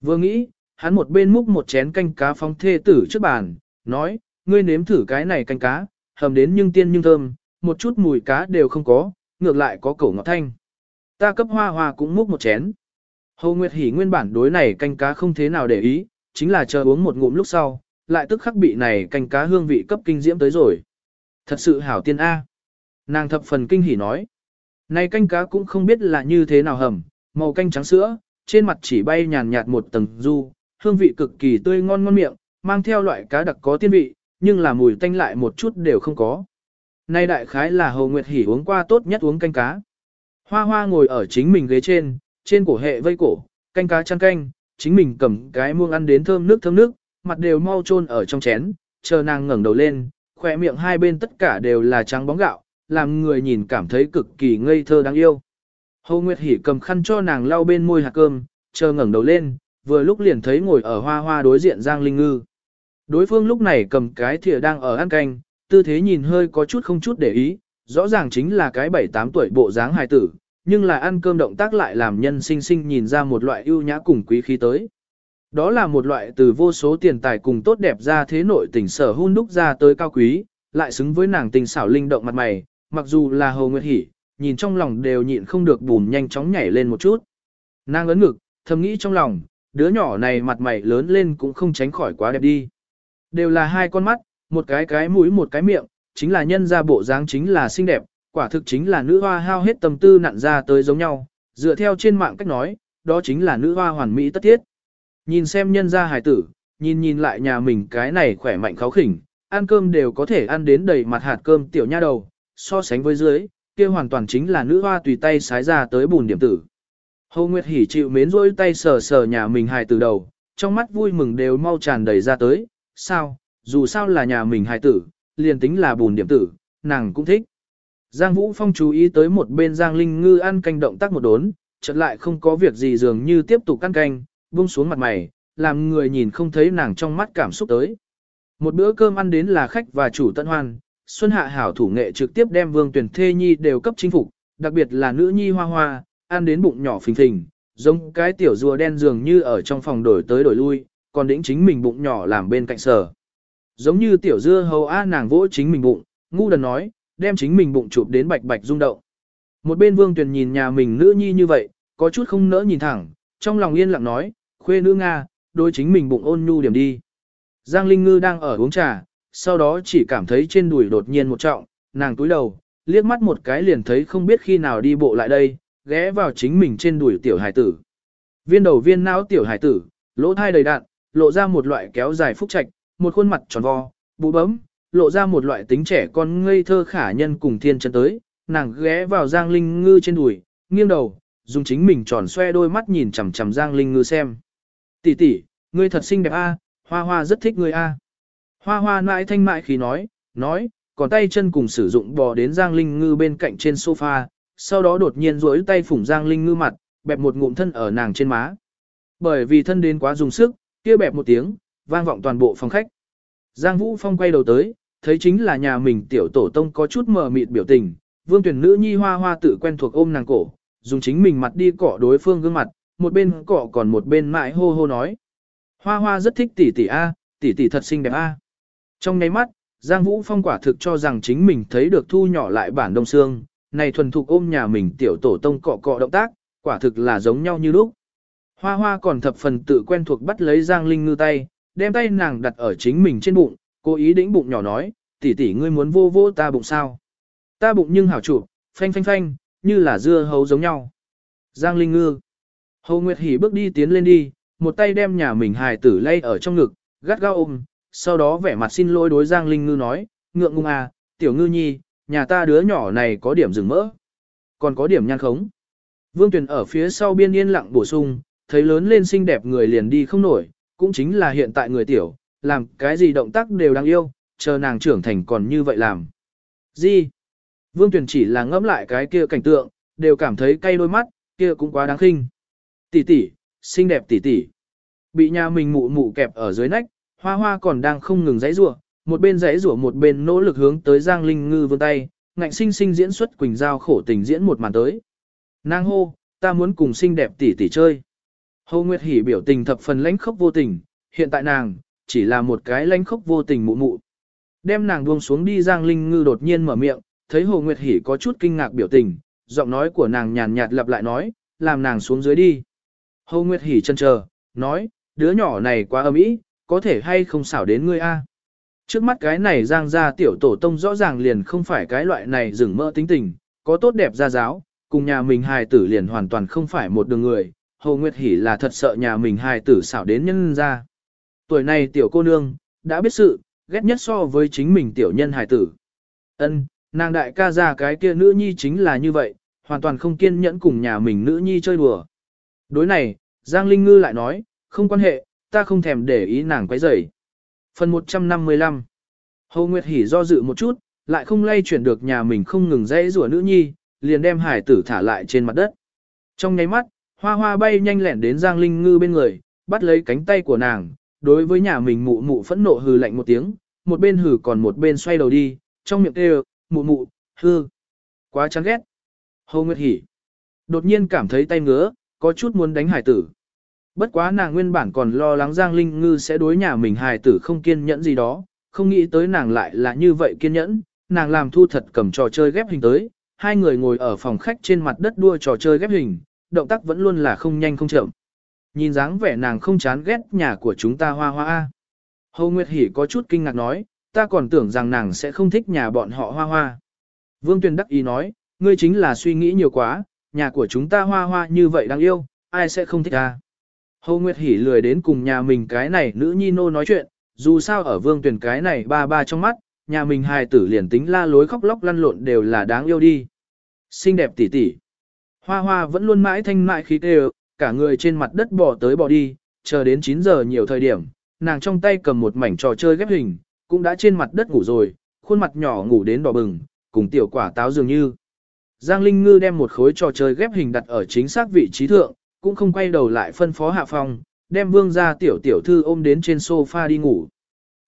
Vừa nghĩ, hắn một bên múc một chén canh cá phong thê tử trước bàn, nói, ngươi nếm thử cái này canh cá, hầm đến nhưng tiên nhưng thơm, một chút mùi cá đều không có, ngược lại có cổ ngọt thanh. Ta cấp hoa hoa cũng múc một chén. Hồ Nguyệt Hỷ nguyên bản đối này canh cá không thế nào để ý, chính là chờ uống một ngụm lúc sau, lại tức khắc bị này canh cá hương vị cấp kinh diễm tới rồi. Thật sự hảo tiên A. Nàng thập phần kinh hỉ nói. Này canh cá cũng không biết là như thế nào hầm, màu canh trắng sữa, trên mặt chỉ bay nhàn nhạt một tầng du, hương vị cực kỳ tươi ngon ngon miệng, mang theo loại cá đặc có tiên vị, nhưng là mùi tanh lại một chút đều không có. Nay đại khái là Hồ Nguyệt Hỉ uống qua tốt nhất uống canh cá. Hoa hoa ngồi ở chính mình ghế trên, trên cổ hệ vây cổ, canh cá chăn canh, chính mình cầm cái muông ăn đến thơm nước thơm nước, mặt đều mau trôn ở trong chén, chờ nàng ngẩng đầu lên, khỏe miệng hai bên tất cả đều là trắng bóng gạo, làm người nhìn cảm thấy cực kỳ ngây thơ đáng yêu. Hồ Nguyệt Hỷ cầm khăn cho nàng lau bên môi hạt cơm, chờ ngẩng đầu lên, vừa lúc liền thấy ngồi ở hoa hoa đối diện Giang Linh Ngư. Đối phương lúc này cầm cái thìa đang ở ăn canh, tư thế nhìn hơi có chút không chút để ý, rõ ràng chính là cái 7-8 tuổi bộ dáng hài tử, nhưng là ăn cơm động tác lại làm nhân sinh sinh nhìn ra một loại ưu nhã cùng quý khí tới. Đó là một loại từ vô số tiền tài cùng tốt đẹp ra thế nội tình sở hun đúc ra tới cao quý, lại xứng với nàng tình xảo linh động mặt mày, mặc dù là Hồ Nguyệt Hỷ, nhìn trong lòng đều nhịn không được bùn nhanh chóng nhảy lên một chút. Nàng ấn ngực, thầm nghĩ trong lòng, đứa nhỏ này mặt mày lớn lên cũng không tránh khỏi quá đẹp đi. Đều là hai con mắt, một cái cái mũi một cái miệng, chính là nhân ra bộ dáng chính là xinh đẹp, quả thực chính là nữ hoa hao hết tâm tư nặn ra tới giống nhau, dựa theo trên mạng cách nói, đó chính là nữ hoa hoàn mỹ tất thiết. Nhìn xem nhân ra hài tử, nhìn nhìn lại nhà mình cái này khỏe mạnh kháo khỉnh, ăn cơm đều có thể ăn đến đầy mặt hạt cơm tiểu nha đầu, so sánh với dưới, kia hoàn toàn chính là nữ hoa tùy tay sái ra tới bùn điểm tử. Hồ Nguyệt hỉ chịu mến rỗi tay sờ sờ nhà mình hài tử đầu, trong mắt vui mừng đều mau tràn đầy ra tới, sao, dù sao là nhà mình hài tử, liền tính là bùn điểm tử, nàng cũng thích. Giang Vũ Phong chú ý tới một bên Giang Linh Ngư ăn canh động tác một đốn, chợt lại không có việc gì dường như tiếp tục ăn canh, buông xuống mặt mày, làm người nhìn không thấy nàng trong mắt cảm xúc tới. Một bữa cơm ăn đến là khách và chủ tận hoan, Xuân Hạ hảo thủ nghệ trực tiếp đem Vương Tuyển Thê Nhi đều cấp chính phục, đặc biệt là nữ nhi hoa hoa, ăn đến bụng nhỏ phình phình, giống cái tiểu rùa đen dường như ở trong phòng đổi tới đổi lui, còn đĩnh chính mình bụng nhỏ làm bên cạnh sở. Giống như tiểu dưa hầu a nàng vỗ chính mình bụng, ngu đần nói, đem chính mình bụng chụp đến bạch bạch rung động. Một bên Vương Tuyền nhìn nhà mình nữ nhi như vậy, có chút không nỡ nhìn thẳng, trong lòng yên lặng nói, khuê nữ Nga, đôi chính mình bụng ôn nhu điểm đi. Giang Linh Ngư đang ở uống trà, sau đó chỉ cảm thấy trên đùi đột nhiên một trọng, nàng túi đầu, liếc mắt một cái liền thấy không biết khi nào đi bộ lại đây, ghé vào chính mình trên đùi tiểu hải tử. Viên đầu viên não tiểu hải tử, lỗ thai đầy đạn, lộ ra một loại kéo dài phúc trạch, một khuôn mặt tròn vo, bụ bấm, lộ ra một loại tính trẻ con ngây thơ khả nhân cùng thiên chân tới, nàng ghé vào Giang Linh Ngư trên đùi, nghiêng đầu, dùng chính mình tròn xoe đôi mắt nhìn chằm chằm Giang Linh Ngư xem. Tỷ tỷ, ngươi thật xinh đẹp a, Hoa Hoa rất thích ngươi a. Hoa Hoa mãi thanh mại khi nói, nói, còn tay chân cùng sử dụng bò đến Giang Linh Ngư bên cạnh trên sofa, sau đó đột nhiên duỗi tay phủng Giang Linh Ngư mặt, bẹp một ngụm thân ở nàng trên má. Bởi vì thân đến quá dùng sức, kia bẹp một tiếng, vang vọng toàn bộ phòng khách. Giang Vũ Phong quay đầu tới, thấy chính là nhà mình tiểu tổ tông có chút mờ mịt biểu tình, vương tuyển nữ nhi hoa hoa tự quen thuộc ôm nàng cổ, dùng chính mình mặt đi cọ đối phương gương mặt, một bên cọ còn một bên mãi hô hô nói. Hoa hoa rất thích tỷ tỷ A, tỷ tỷ thật xinh đẹp A. Trong ngay mắt, Giang Vũ Phong quả thực cho rằng chính mình thấy được thu nhỏ lại bản đông xương, này thuần thục ôm nhà mình tiểu tổ tông cọ cọ động tác, quả thực là giống nhau như lúc. Hoa hoa còn thập phần tự quen thuộc bắt lấy Giang Linh ngư tay, đem tay nàng đặt ở chính mình trên bụng, cố ý đĩnh bụng nhỏ nói, tỷ tỷ ngươi muốn vô vô ta bụng sao? Ta bụng nhưng hảo chủ, phanh phanh phanh, như là dưa hấu giống nhau. Giang Linh Ngư. Hồ Nguyệt Hỷ bước đi tiến lên đi, một tay đem nhà mình hài tử lay ở trong ngực, gắt gao ôm, sau đó vẻ mặt xin lỗi đối Giang Linh Ngư nói, ngượng ngùng à, tiểu ngư nhi, nhà ta đứa nhỏ này có điểm rừng mỡ, còn có điểm nhan khống. Vương Tuyền ở phía sau biên yên lặng bổ sung, thấy lớn lên xinh đẹp người liền đi không nổi, cũng chính là hiện tại người tiểu, làm cái gì động tác đều đáng yêu, chờ nàng trưởng thành còn như vậy làm. Gì? Vương Tuyền chỉ là ngẫm lại cái kia cảnh tượng, đều cảm thấy cay đôi mắt, kia cũng quá đáng khinh. Tỷ tỷ, xinh đẹp tỷ tỷ. Bị nhà mình mụ mụ kẹp ở dưới nách, hoa hoa còn đang không ngừng giãy rủa, một bên giãy rủa một bên nỗ lực hướng tới Giang Linh Ngư vươn tay, ngạnh sinh sinh diễn xuất Quỳnh Giao khổ tình diễn một màn tới. Nàng hô, ta muốn cùng xinh đẹp tỷ tỷ chơi. Hồ Nguyệt Hỷ biểu tình thập phần lãnh khốc vô tình, hiện tại nàng, chỉ là một cái lãnh khốc vô tình mụ mụ. Đem nàng buông xuống đi Giang Linh Ngư đột nhiên mở miệng, thấy Hồ Nguyệt Hỷ có chút kinh ngạc biểu tình, giọng nói của nàng nhàn nhạt lặp lại nói, làm nàng xuống dưới đi. Hồ Nguyệt Hỷ chân chờ, nói, đứa nhỏ này quá âm ý, có thể hay không xảo đến ngươi a? Trước mắt cái này giang ra tiểu tổ tông rõ ràng liền không phải cái loại này rừng mơ tính tình, có tốt đẹp ra giáo, cùng nhà mình hài tử liền hoàn toàn không phải một đường người. Hồ Nguyệt Hỷ là thật sợ nhà mình hài tử xảo đến nhân ra. Tuổi này tiểu cô nương, đã biết sự, ghét nhất so với chính mình tiểu nhân hài tử. Ân, nàng đại ca ra cái kia nữ nhi chính là như vậy, hoàn toàn không kiên nhẫn cùng nhà mình nữ nhi chơi đùa. Đối này, Giang Linh Ngư lại nói, không quan hệ, ta không thèm để ý nàng quấy rầy. Phần 155 Hồ Nguyệt Hỷ do dự một chút, lại không lay chuyển được nhà mình không ngừng dãy rủa nữ nhi, liền đem hải tử thả lại trên mặt đất. Trong nháy mắt, hoa hoa bay nhanh lẹn đến Giang Linh Ngư bên người, bắt lấy cánh tay của nàng, đối với nhà mình mụ mụ phẫn nộ hừ lạnh một tiếng, một bên hừ còn một bên xoay đầu đi, trong miệng kêu, mụ mụ, hư, quá chán ghét. Hồ Nguyệt Hỷ đột nhiên cảm thấy tay ngứa, có chút muốn đánh hải tử. Bất quá nàng nguyên bản còn lo lắng Giang Linh Ngư sẽ đối nhà mình hài tử không kiên nhẫn gì đó, không nghĩ tới nàng lại là như vậy kiên nhẫn, nàng làm thu thật cầm trò chơi ghép hình tới, hai người ngồi ở phòng khách trên mặt đất đua trò chơi ghép hình, động tác vẫn luôn là không nhanh không chậm. Nhìn dáng vẻ nàng không chán ghét nhà của chúng ta hoa hoa A. Hồ Nguyệt Hỷ có chút kinh ngạc nói, ta còn tưởng rằng nàng sẽ không thích nhà bọn họ hoa hoa. Vương Tuyền đắc ý nói, ngươi chính là suy nghĩ nhiều quá, nhà của chúng ta hoa hoa như vậy đáng yêu, ai sẽ không thích ta. Hồ Nguyệt Hỷ lười đến cùng nhà mình cái này nữ nhi nô nói chuyện, dù sao ở vương tuyển cái này ba ba trong mắt, nhà mình hài tử liền tính la lối khóc lóc lăn lộn đều là đáng yêu đi. Xinh đẹp tỉ tỉ. Hoa hoa vẫn luôn mãi thanh mại khí tê cả người trên mặt đất bỏ tới bỏ đi, chờ đến 9 giờ nhiều thời điểm, nàng trong tay cầm một mảnh trò chơi ghép hình, cũng đã trên mặt đất ngủ rồi, khuôn mặt nhỏ ngủ đến đỏ bừng, cùng tiểu quả táo dường như. Giang Linh Ngư đem một khối trò chơi ghép hình đặt ở chính xác vị trí thượng, cũng không quay đầu lại phân phó hạ phòng, đem vương gia tiểu tiểu thư ôm đến trên sofa đi ngủ.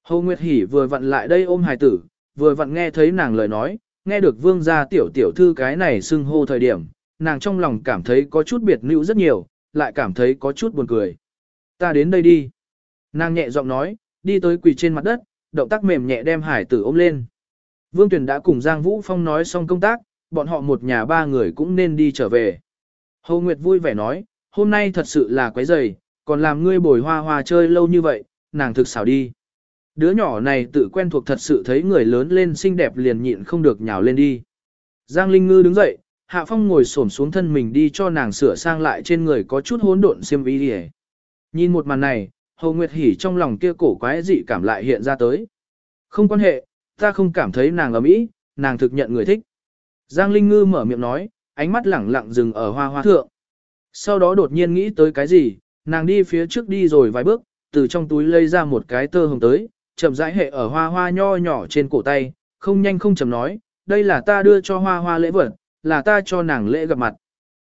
Hồ Nguyệt Hỷ vừa vặn lại đây ôm hài tử, vừa vặn nghe thấy nàng lời nói, nghe được vương gia tiểu tiểu thư cái này xưng hô thời điểm, nàng trong lòng cảm thấy có chút biệt nữ rất nhiều, lại cảm thấy có chút buồn cười. Ta đến đây đi. Nàng nhẹ giọng nói, đi tới quỳ trên mặt đất, động tác mềm nhẹ đem hải tử ôm lên. Vương Tuyền đã cùng Giang Vũ Phong nói xong công tác, bọn họ một nhà ba người cũng nên đi trở về. Hồ Nguyệt vui vẻ nói, hôm nay thật sự là quấy rầy, còn làm ngươi bồi hoa hoa chơi lâu như vậy, nàng thực xảo đi. Đứa nhỏ này tự quen thuộc thật sự thấy người lớn lên xinh đẹp liền nhịn không được nhào lên đi. Giang Linh Ngư đứng dậy, Hạ Phong ngồi xổm xuống thân mình đi cho nàng sửa sang lại trên người có chút hỗn độn xiêm y đi Nhìn một màn này, Hồ Nguyệt Hỉ trong lòng kia cổ quái dị cảm lại hiện ra tới. Không quan hệ, ta không cảm thấy nàng ấm ý, nàng thực nhận người thích. Giang Linh Ngư mở miệng nói, ánh mắt lẳng lặng dừng ở hoa hoa thượng. Sau đó đột nhiên nghĩ tới cái gì, nàng đi phía trước đi rồi vài bước, từ trong túi lấy ra một cái tơ hồng tới, chậm rãi hệ ở hoa hoa nho nhỏ trên cổ tay, không nhanh không chậm nói, đây là ta đưa cho hoa hoa lễ vật, là ta cho nàng lễ gặp mặt.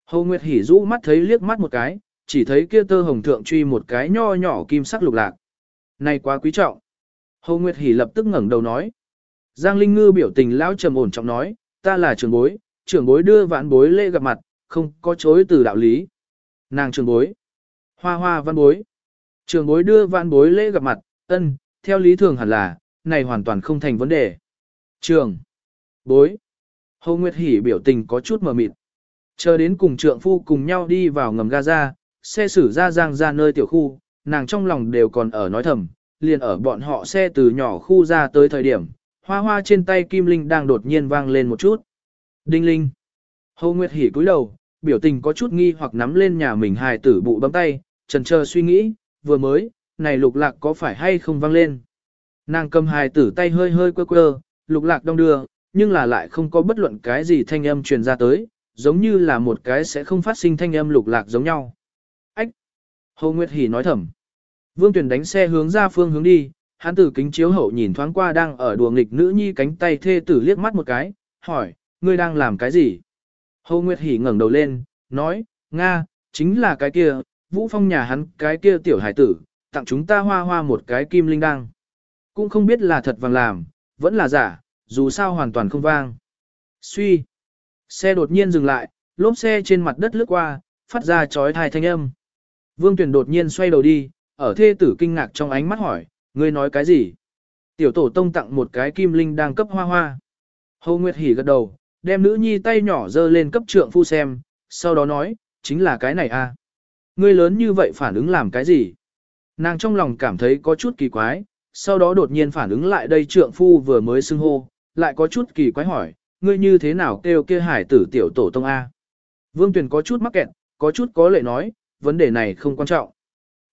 Hồ Nguyệt Hỉ rũ mắt thấy liếc mắt một cái, chỉ thấy kia tơ hồng thượng truy một cái nho nhỏ kim sắc lục lạc. Này quá quý trọng. Hồ Nguyệt Hỉ lập tức ngẩng đầu nói. Giang Linh Ngư biểu tình lão trầm ổn trọng nói, ta là trưởng bối, trưởng bối đưa vãn bối lễ gặp mặt, không có chối từ đạo lý. Nàng trưởng bối. Hoa hoa văn bối. Trường bối đưa văn bối lễ gặp mặt, ân, theo lý thường hẳn là, này hoàn toàn không thành vấn đề. Trường. Bối. Hồ Nguyệt Hỷ biểu tình có chút mờ mịt. Chờ đến cùng trượng phu cùng nhau đi vào ngầm Gaza, xe xử ra giang ra nơi tiểu khu, nàng trong lòng đều còn ở nói thầm, liền ở bọn họ xe từ nhỏ khu ra tới thời điểm, hoa hoa trên tay kim linh đang đột nhiên vang lên một chút. Đinh linh. Hồ Nguyệt hỉ cúi đầu, biểu tình có chút nghi hoặc nắm lên nhà mình hài tử bụ bấm tay, trần chờ suy nghĩ, vừa mới, này lục lạc có phải hay không vang lên. Nàng cầm hài tử tay hơi hơi quơ quơ, lục lạc đong đưa, nhưng là lại không có bất luận cái gì thanh âm truyền ra tới, giống như là một cái sẽ không phát sinh thanh âm lục lạc giống nhau. Ách! Hồ Nguyệt Hỷ nói thầm. Vương Tuyền đánh xe hướng ra phương hướng đi, hắn từ kính chiếu hậu nhìn thoáng qua đang ở đùa nghịch nữ nhi cánh tay thê tử liếc mắt một cái, hỏi, ngươi đang làm cái gì? Hồ Nguyệt Hỷ ngẩng đầu lên, nói, Nga, chính là cái kia, Vũ Phong nhà hắn cái kia tiểu hải tử, tặng chúng ta hoa hoa một cái kim linh đăng. Cũng không biết là thật vàng làm, vẫn là giả, dù sao hoàn toàn không vang. Suy. Xe đột nhiên dừng lại, lốp xe trên mặt đất lướt qua, phát ra chói thai thanh âm. Vương Tuyền đột nhiên xoay đầu đi, ở thê tử kinh ngạc trong ánh mắt hỏi, ngươi nói cái gì? Tiểu tổ tông tặng một cái kim linh đang cấp hoa hoa. Hồ Nguyệt Hỉ gật đầu, đem nữ nhi tay nhỏ dơ lên cấp trượng phu xem, sau đó nói, chính là cái này à. Ngươi lớn như vậy phản ứng làm cái gì? Nàng trong lòng cảm thấy có chút kỳ quái, sau đó đột nhiên phản ứng lại đây trượng phu vừa mới xưng hô, lại có chút kỳ quái hỏi, ngươi như thế nào kêu kia hải tử tiểu tổ tông A. Vương Tuyền có chút mắc kẹt, có chút có lệ nói, vấn đề này không quan trọng.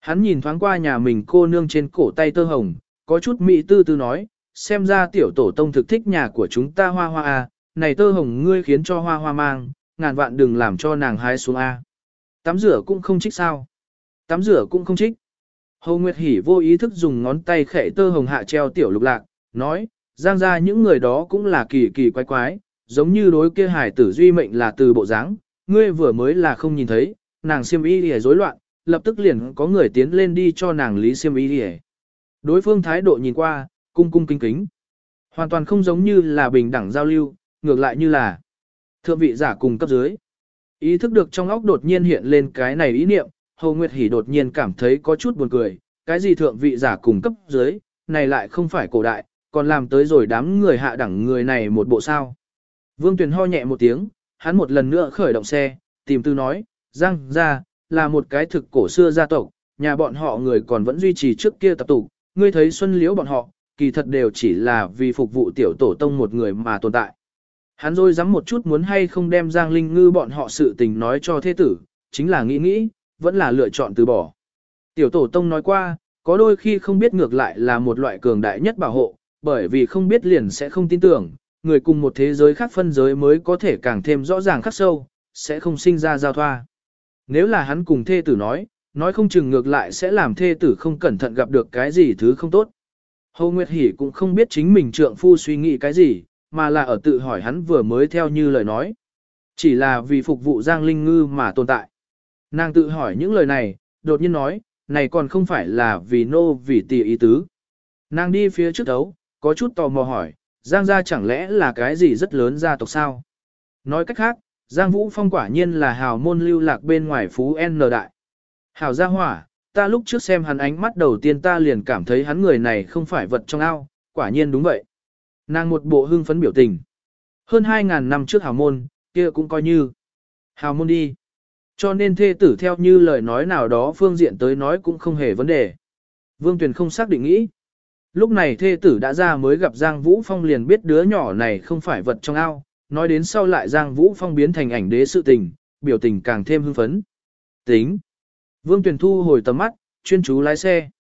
Hắn nhìn thoáng qua nhà mình cô nương trên cổ tay tơ hồng, có chút mỹ tư tư nói, xem ra tiểu tổ tông thực thích nhà của chúng ta hoa hoa A, này tơ hồng ngươi khiến cho hoa hoa mang, ngàn vạn đừng làm cho nàng hái xuống A. Tắm rửa cũng không trích sao. Tắm rửa cũng không trích. Hồ Nguyệt Hỷ vô ý thức dùng ngón tay khẽ tơ hồng hạ treo tiểu lục lạc, nói, giang ra những người đó cũng là kỳ kỳ quái quái, giống như đối kia hải tử duy mệnh là từ bộ dáng, ngươi vừa mới là không nhìn thấy, nàng siêm y lìa rối loạn, lập tức liền có người tiến lên đi cho nàng lý siêm y lìa. Đối phương thái độ nhìn qua, cung cung kính kính. Hoàn toàn không giống như là bình đẳng giao lưu, ngược lại như là thượng vị giả cùng cấp dưới. Ý thức được trong óc đột nhiên hiện lên cái này ý niệm, Hồ Nguyệt Hỷ đột nhiên cảm thấy có chút buồn cười, cái gì thượng vị giả cùng cấp dưới, này lại không phải cổ đại, còn làm tới rồi đám người hạ đẳng người này một bộ sao. Vương Tuyền ho nhẹ một tiếng, hắn một lần nữa khởi động xe, tìm tư nói, Giang ra, là một cái thực cổ xưa gia tộc, nhà bọn họ người còn vẫn duy trì trước kia tập tục, ngươi thấy xuân liễu bọn họ, kỳ thật đều chỉ là vì phục vụ tiểu tổ tông một người mà tồn tại. Hắn rồi dám một chút muốn hay không đem Giang Linh Ngư bọn họ sự tình nói cho thế tử, chính là nghĩ nghĩ, vẫn là lựa chọn từ bỏ. Tiểu tổ tông nói qua, có đôi khi không biết ngược lại là một loại cường đại nhất bảo hộ, bởi vì không biết liền sẽ không tin tưởng, người cùng một thế giới khác phân giới mới có thể càng thêm rõ ràng khắc sâu, sẽ không sinh ra giao thoa. Nếu là hắn cùng thê tử nói, nói không chừng ngược lại sẽ làm thê tử không cẩn thận gặp được cái gì thứ không tốt. Hồ Nguyệt Hỷ cũng không biết chính mình trượng phu suy nghĩ cái gì, mà là ở tự hỏi hắn vừa mới theo như lời nói. Chỉ là vì phục vụ Giang Linh Ngư mà tồn tại. Nàng tự hỏi những lời này, đột nhiên nói, này còn không phải là vì nô vì tì ý tứ. Nàng đi phía trước đấu, có chút tò mò hỏi, Giang gia chẳng lẽ là cái gì rất lớn gia tộc sao? Nói cách khác, Giang Vũ Phong quả nhiên là hào môn lưu lạc bên ngoài phú N đại. Hào gia hỏa, ta lúc trước xem hắn ánh mắt đầu tiên ta liền cảm thấy hắn người này không phải vật trong ao, quả nhiên đúng vậy. Nàng một bộ hưng phấn biểu tình. Hơn 2.000 năm trước hào môn, kia cũng coi như. Hào môn đi. Cho nên thê tử theo như lời nói nào đó phương diện tới nói cũng không hề vấn đề. Vương Tuyền không xác định nghĩ. Lúc này thê tử đã ra mới gặp Giang Vũ Phong liền biết đứa nhỏ này không phải vật trong ao, nói đến sau lại Giang Vũ Phong biến thành ảnh đế sự tình, biểu tình càng thêm hưng phấn. Tính. Vương Tuyền thu hồi tầm mắt, chuyên chú lái xe.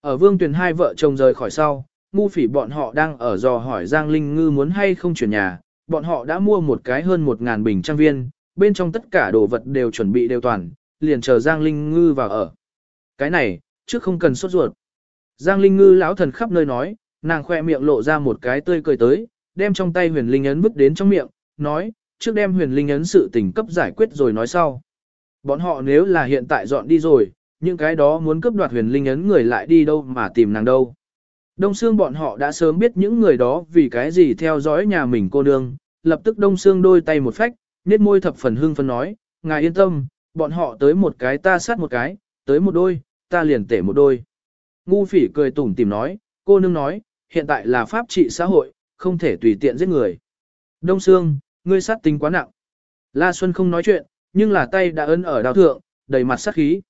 Ở Vương Tuyền hai vợ chồng rời khỏi sau, ngu phỉ bọn họ đang ở dò hỏi Giang Linh Ngư muốn hay không chuyển nhà, bọn họ đã mua một cái hơn một ngàn bình trang viên, bên trong tất cả đồ vật đều chuẩn bị đều toàn, liền chờ Giang Linh Ngư vào ở. Cái này, trước không cần sốt ruột. Giang Linh Ngư lão thần khắp nơi nói, nàng khoe miệng lộ ra một cái tươi cười tới, đem trong tay huyền linh ấn bước đến trong miệng, nói, trước đem huyền linh ấn sự tình cấp giải quyết rồi nói sau. Bọn họ nếu là hiện tại dọn đi rồi, những cái đó muốn cướp đoạt huyền linh ấn người lại đi đâu mà tìm nàng đâu. Đông Sương bọn họ đã sớm biết những người đó vì cái gì theo dõi nhà mình cô nương, lập tức Đông Sương đôi tay một phách, nết môi thập phần hưng phân nói, ngài yên tâm, bọn họ tới một cái ta sát một cái, tới một đôi, ta liền tể một đôi. Ngu phỉ cười tủm tìm nói, cô nương nói, hiện tại là pháp trị xã hội, không thể tùy tiện giết người. Đông Sương, ngươi sát tính quá nặng. La Xuân không nói chuyện, nhưng là tay đã ấn ở đào thượng, đầy mặt sát khí.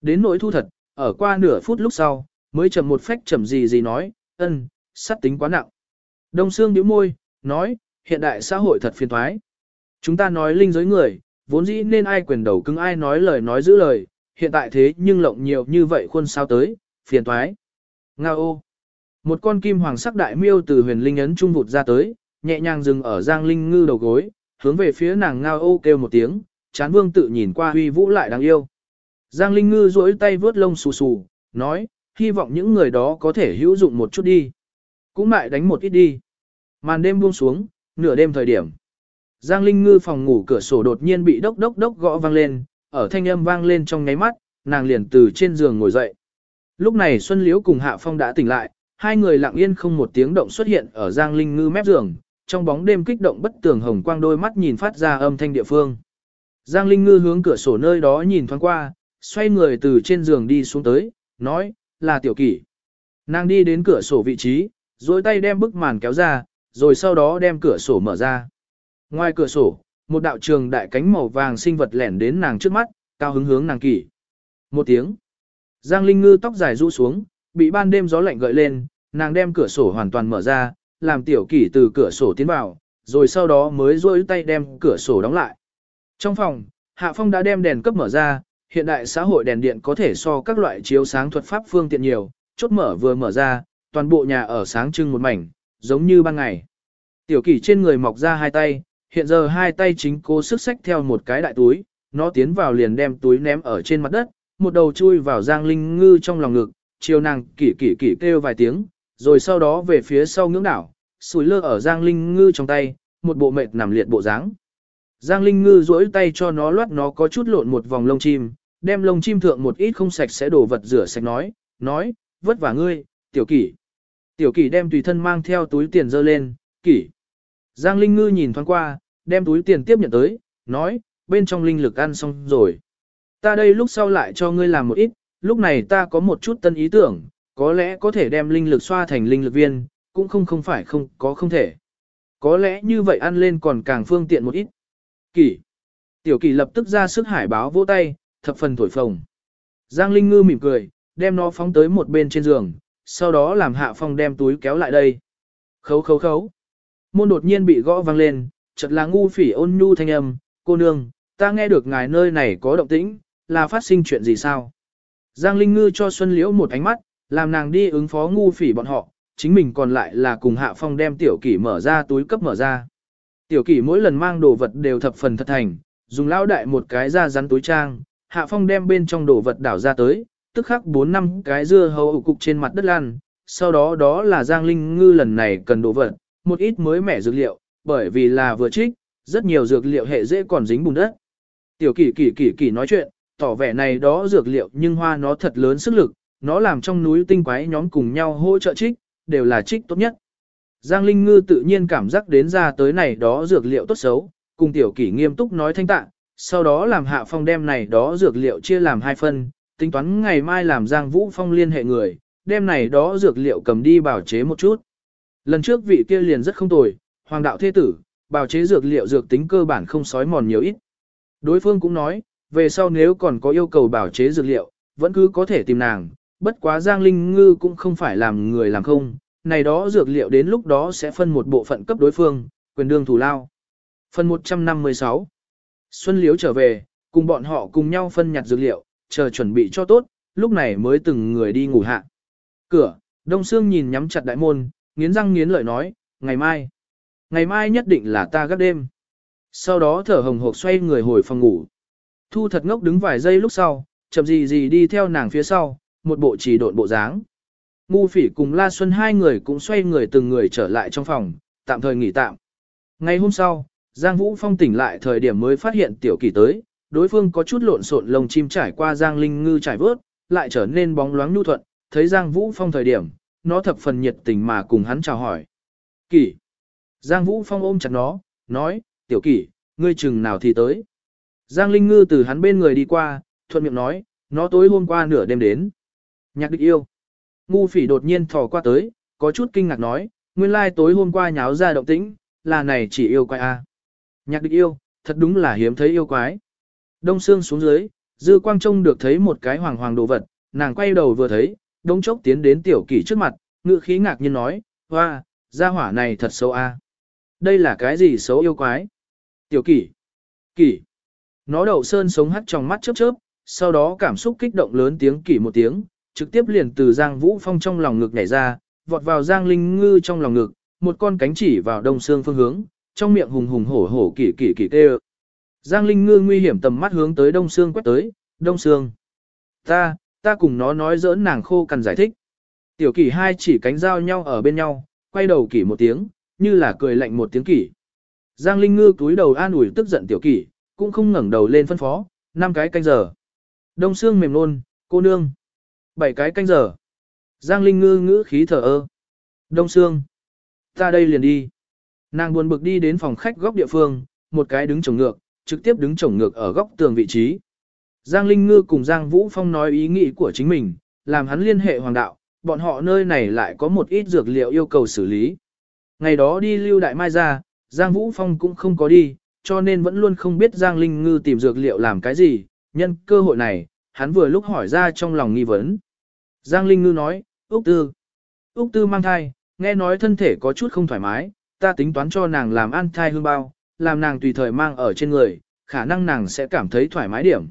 Đến nỗi thu thật, ở qua nửa phút lúc sau, mới chậm một phách chậm gì gì nói, ân, sát tính quá nặng. Đông Sương nhíu môi, nói, hiện đại xã hội thật phiền thoái. Chúng ta nói linh giới người, vốn dĩ nên ai quyền đầu cứng ai nói lời nói giữ lời, hiện tại thế nhưng lộng nhiều như vậy khuôn sao tới, phiền Toái, Nga ô. Một con kim hoàng sắc đại miêu từ huyền linh ấn trung vụt ra tới, nhẹ nhàng dừng ở Giang Linh Ngư đầu gối, hướng về phía nàng ngao ô kêu một tiếng, chán vương tự nhìn qua huy vũ lại đáng yêu. Giang Linh Ngư duỗi tay vướt lông xù xù, nói, hy vọng những người đó có thể hữu dụng một chút đi. Cũng mại đánh một ít đi. Màn đêm buông xuống, nửa đêm thời điểm. Giang Linh Ngư phòng ngủ cửa sổ đột nhiên bị đốc đốc đốc gõ vang lên, ở thanh âm vang lên trong ngáy mắt, nàng liền từ trên giường ngồi dậy. Lúc này Xuân Liễu cùng Hạ Phong đã tỉnh lại, hai người lặng yên không một tiếng động xuất hiện ở Giang Linh Ngư mép giường, trong bóng đêm kích động bất tường hồng quang đôi mắt nhìn phát ra âm thanh địa phương. Giang Linh Ngư hướng cửa sổ nơi đó nhìn thoáng qua, xoay người từ trên giường đi xuống tới, nói, là tiểu kỷ. Nàng đi đến cửa sổ vị trí, duỗi tay đem bức màn kéo ra, rồi sau đó đem cửa sổ mở ra. Ngoài cửa sổ, một đạo trường đại cánh màu vàng sinh vật lẻn đến nàng trước mắt, cao hứng hướng nàng kỷ. Một tiếng. Giang Linh Ngư tóc dài rũ xuống, bị ban đêm gió lạnh gợi lên, nàng đem cửa sổ hoàn toàn mở ra, làm tiểu kỷ từ cửa sổ tiến vào, rồi sau đó mới rôi tay đem cửa sổ đóng lại. Trong phòng, Hạ Phong đã đem đèn cấp mở ra, hiện đại xã hội đèn điện có thể so các loại chiếu sáng thuật pháp phương tiện nhiều, chốt mở vừa mở ra, toàn bộ nhà ở sáng trưng một mảnh, giống như ban ngày. Tiểu kỷ trên người mọc ra hai tay, hiện giờ hai tay chính cố sức sách theo một cái đại túi, nó tiến vào liền đem túi ném ở trên mặt đất, một đầu chui vào Giang Linh Ngư trong lòng ngực, chiều nàng kỷ kỷ kỷ kêu vài tiếng, rồi sau đó về phía sau ngưỡng đảo, sủi lơ ở Giang Linh Ngư trong tay, một bộ mệt nằm liệt bộ dáng. Giang Linh Ngư duỗi tay cho nó loát nó có chút lộn một vòng lông chim, đem lông chim thượng một ít không sạch sẽ đổ vật rửa sạch nói, nói, vất vả ngươi, tiểu kỷ. Tiểu kỷ đem tùy thân mang theo túi tiền dơ lên, kỷ. Giang Linh Ngư nhìn thoáng qua, đem túi tiền tiếp nhận tới, nói, bên trong linh lực ăn xong rồi. Ta đây lúc sau lại cho ngươi làm một ít, lúc này ta có một chút tân ý tưởng, có lẽ có thể đem linh lực xoa thành linh lực viên, cũng không không phải không có không thể. Có lẽ như vậy ăn lên còn càng phương tiện một ít. Kỷ. Tiểu kỳ lập tức ra sức hải báo vỗ tay, thập phần thổi phồng. Giang Linh Ngư mỉm cười, đem nó phóng tới một bên trên giường, sau đó làm hạ phong đem túi kéo lại đây. Khấu khấu khấu. Môn đột nhiên bị gõ vang lên, chợt là ngu phỉ ôn nhu thanh âm, cô nương, ta nghe được ngài nơi này có động tĩnh, là phát sinh chuyện gì sao? Giang Linh Ngư cho Xuân Liễu một ánh mắt, làm nàng đi ứng phó ngu phỉ bọn họ, chính mình còn lại là cùng Hạ Phong đem tiểu kỷ mở ra túi cấp mở ra. Tiểu kỷ mỗi lần mang đồ vật đều thập phần thật thành, dùng lão đại một cái ra rắn túi trang, Hạ Phong đem bên trong đồ vật đảo ra tới, tức khắc 4 năm cái dưa hấu cục trên mặt đất lan, sau đó đó là Giang Linh Ngư lần này cần đồ vật, một ít mới mẻ dược liệu, bởi vì là vừa trích, rất nhiều dược liệu hệ dễ còn dính bùn đất. Tiểu kỷ kỷ kỷ kỷ nói chuyện, tỏ vẻ này đó dược liệu nhưng hoa nó thật lớn sức lực, nó làm trong núi tinh quái nhóm cùng nhau hỗ trợ trích, đều là trích tốt nhất. Giang Linh Ngư tự nhiên cảm giác đến ra tới này đó dược liệu tốt xấu, cùng tiểu kỷ nghiêm túc nói thanh tạ, sau đó làm hạ phong đem này đó dược liệu chia làm hai phân, tính toán ngày mai làm Giang Vũ Phong liên hệ người, đem này đó dược liệu cầm đi bảo chế một chút. Lần trước vị kia liền rất không tồi, hoàng đạo thế tử, bảo chế dược liệu dược tính cơ bản không sói mòn nhiều ít. Đối phương cũng nói, về sau nếu còn có yêu cầu bảo chế dược liệu, vẫn cứ có thể tìm nàng, bất quá Giang Linh Ngư cũng không phải làm người làm không, này đó dược liệu đến lúc đó sẽ phân một bộ phận cấp đối phương, quyền đương thủ lao. Phần 156 Xuân Liếu trở về, cùng bọn họ cùng nhau phân nhặt dược liệu, chờ chuẩn bị cho tốt, lúc này mới từng người đi ngủ hạ. Cửa, Đông Sương nhìn nhắm chặt đại môn, nghiến răng nghiến lợi nói, ngày mai. Ngày mai nhất định là ta gác đêm. Sau đó thở hồng hộc xoay người hồi phòng ngủ. Thu thật ngốc đứng vài giây lúc sau, chậm gì gì đi theo nàng phía sau, một bộ chỉ độn bộ dáng. Ngu phỉ cùng La Xuân hai người cũng xoay người từng người trở lại trong phòng, tạm thời nghỉ tạm. Ngày hôm sau, Giang Vũ Phong tỉnh lại thời điểm mới phát hiện tiểu kỳ tới, đối phương có chút lộn xộn lông chim trải qua Giang Linh Ngư trải vớt, lại trở nên bóng loáng nhu thuận, thấy Giang Vũ Phong thời điểm, nó thập phần nhiệt tình mà cùng hắn chào hỏi. Kỳ. Giang Vũ Phong ôm chặt nó, nói, tiểu kỳ, ngươi chừng nào thì tới. Giang Linh Ngư từ hắn bên người đi qua, thuận miệng nói, nó tối hôm qua nửa đêm đến. Nhạc địch yêu. Ngu phỉ đột nhiên thò qua tới, có chút kinh ngạc nói, nguyên lai tối hôm qua nháo ra động tĩnh, là này chỉ yêu quái a. Nhạc địch yêu, thật đúng là hiếm thấy yêu quái. Đông xương xuống dưới, dư quang trông được thấy một cái hoàng hoàng đồ vật, nàng quay đầu vừa thấy, đống chốc tiến đến tiểu kỷ trước mặt, ngự khí ngạc nhiên nói, hoa, gia hỏa này thật xấu a. Đây là cái gì xấu yêu quái? Tiểu kỷ. Kỷ. Nó đậu sơn sống hắt trong mắt chớp chớp, sau đó cảm xúc kích động lớn tiếng kỷ một tiếng, trực tiếp liền từ Giang Vũ Phong trong lòng ngực nhảy ra, vọt vào Giang Linh Ngư trong lòng ngực, một con cánh chỉ vào đông xương phương hướng, trong miệng hùng hùng hổ hổ kỷ kỷ kỷ tê Giang Linh Ngư nguy hiểm tầm mắt hướng tới đông xương quét tới, đông xương. Ta, ta cùng nó nói giỡn nàng khô cần giải thích. Tiểu kỷ hai chỉ cánh giao nhau ở bên nhau, quay đầu kỷ một tiếng, như là cười lạnh một tiếng kỷ. Giang Linh Ngư túi đầu an ủi tức giận tiểu kỷ, cũng không ngẩng đầu lên phân phó, năm cái canh giờ. Đông xương mềm nôn, cô nương. Bảy cái canh giờ. Giang Linh Ngư ngữ khí thở ơ. Đông xương. Ta đây liền đi. Nàng buồn bực đi đến phòng khách góc địa phương, một cái đứng chồng ngược, trực tiếp đứng chồng ngược ở góc tường vị trí. Giang Linh Ngư cùng Giang Vũ Phong nói ý nghĩ của chính mình, làm hắn liên hệ hoàng đạo, bọn họ nơi này lại có một ít dược liệu yêu cầu xử lý. Ngày đó đi lưu đại mai ra, Giang Vũ Phong cũng không có đi, cho nên vẫn luôn không biết Giang Linh Ngư tìm dược liệu làm cái gì, nhân cơ hội này, hắn vừa lúc hỏi ra trong lòng nghi vấn. Giang Linh Ngư nói, Úc Tư. Úc Tư mang thai, nghe nói thân thể có chút không thoải mái, ta tính toán cho nàng làm ăn thai hương bao, làm nàng tùy thời mang ở trên người, khả năng nàng sẽ cảm thấy thoải mái điểm.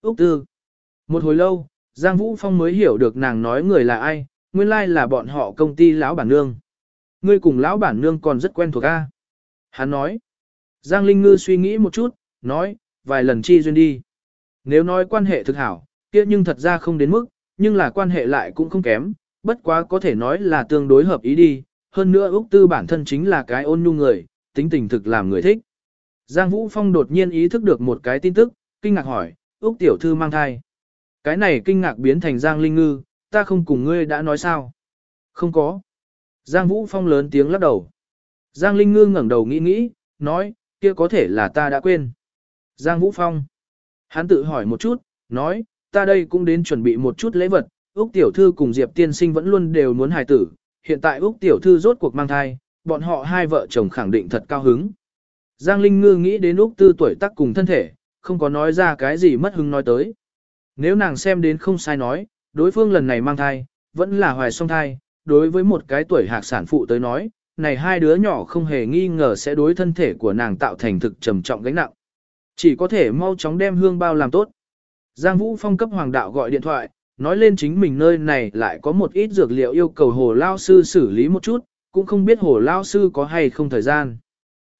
Úc Tư. Một hồi lâu, Giang Vũ Phong mới hiểu được nàng nói người là ai, nguyên lai là bọn họ công ty lão bản nương. Ngươi cùng lão bản nương còn rất quen thuộc a. Hắn nói. Giang Linh Ngư suy nghĩ một chút, nói, vài lần chi duyên đi. Nếu nói quan hệ thực hảo, kia nhưng thật ra không đến mức, nhưng là quan hệ lại cũng không kém, bất quá có thể nói là tương đối hợp ý đi. Hơn nữa Úc Tư bản thân chính là cái ôn nhu người, tính tình thực làm người thích. Giang Vũ Phong đột nhiên ý thức được một cái tin tức, kinh ngạc hỏi, Úc Tiểu Thư mang thai. Cái này kinh ngạc biến thành Giang Linh Ngư, ta không cùng ngươi đã nói sao. Không có. Giang Vũ Phong lớn tiếng lắc đầu. Giang Linh Ngư ngẩng đầu nghĩ nghĩ, nói, kia có thể là ta đã quên. Giang Vũ Phong. Hắn tự hỏi một chút, nói, ta đây cũng đến chuẩn bị một chút lễ vật, Úc Tiểu Thư cùng Diệp Tiên Sinh vẫn luôn đều muốn hài tử, hiện tại Úc Tiểu Thư rốt cuộc mang thai, bọn họ hai vợ chồng khẳng định thật cao hứng. Giang Linh Ngư nghĩ đến Úc Tư tuổi tác cùng thân thể, không có nói ra cái gì mất hứng nói tới. Nếu nàng xem đến không sai nói, đối phương lần này mang thai, vẫn là hoài song thai, đối với một cái tuổi hạc sản phụ tới nói, này hai đứa nhỏ không hề nghi ngờ sẽ đối thân thể của nàng tạo thành thực trầm trọng gánh nặng. Chỉ có thể mau chóng đem hương bao làm tốt. Giang Vũ Phong cấp hoàng đạo gọi điện thoại, nói lên chính mình nơi này lại có một ít dược liệu yêu cầu hồ lao sư xử lý một chút, cũng không biết hồ lao sư có hay không thời gian.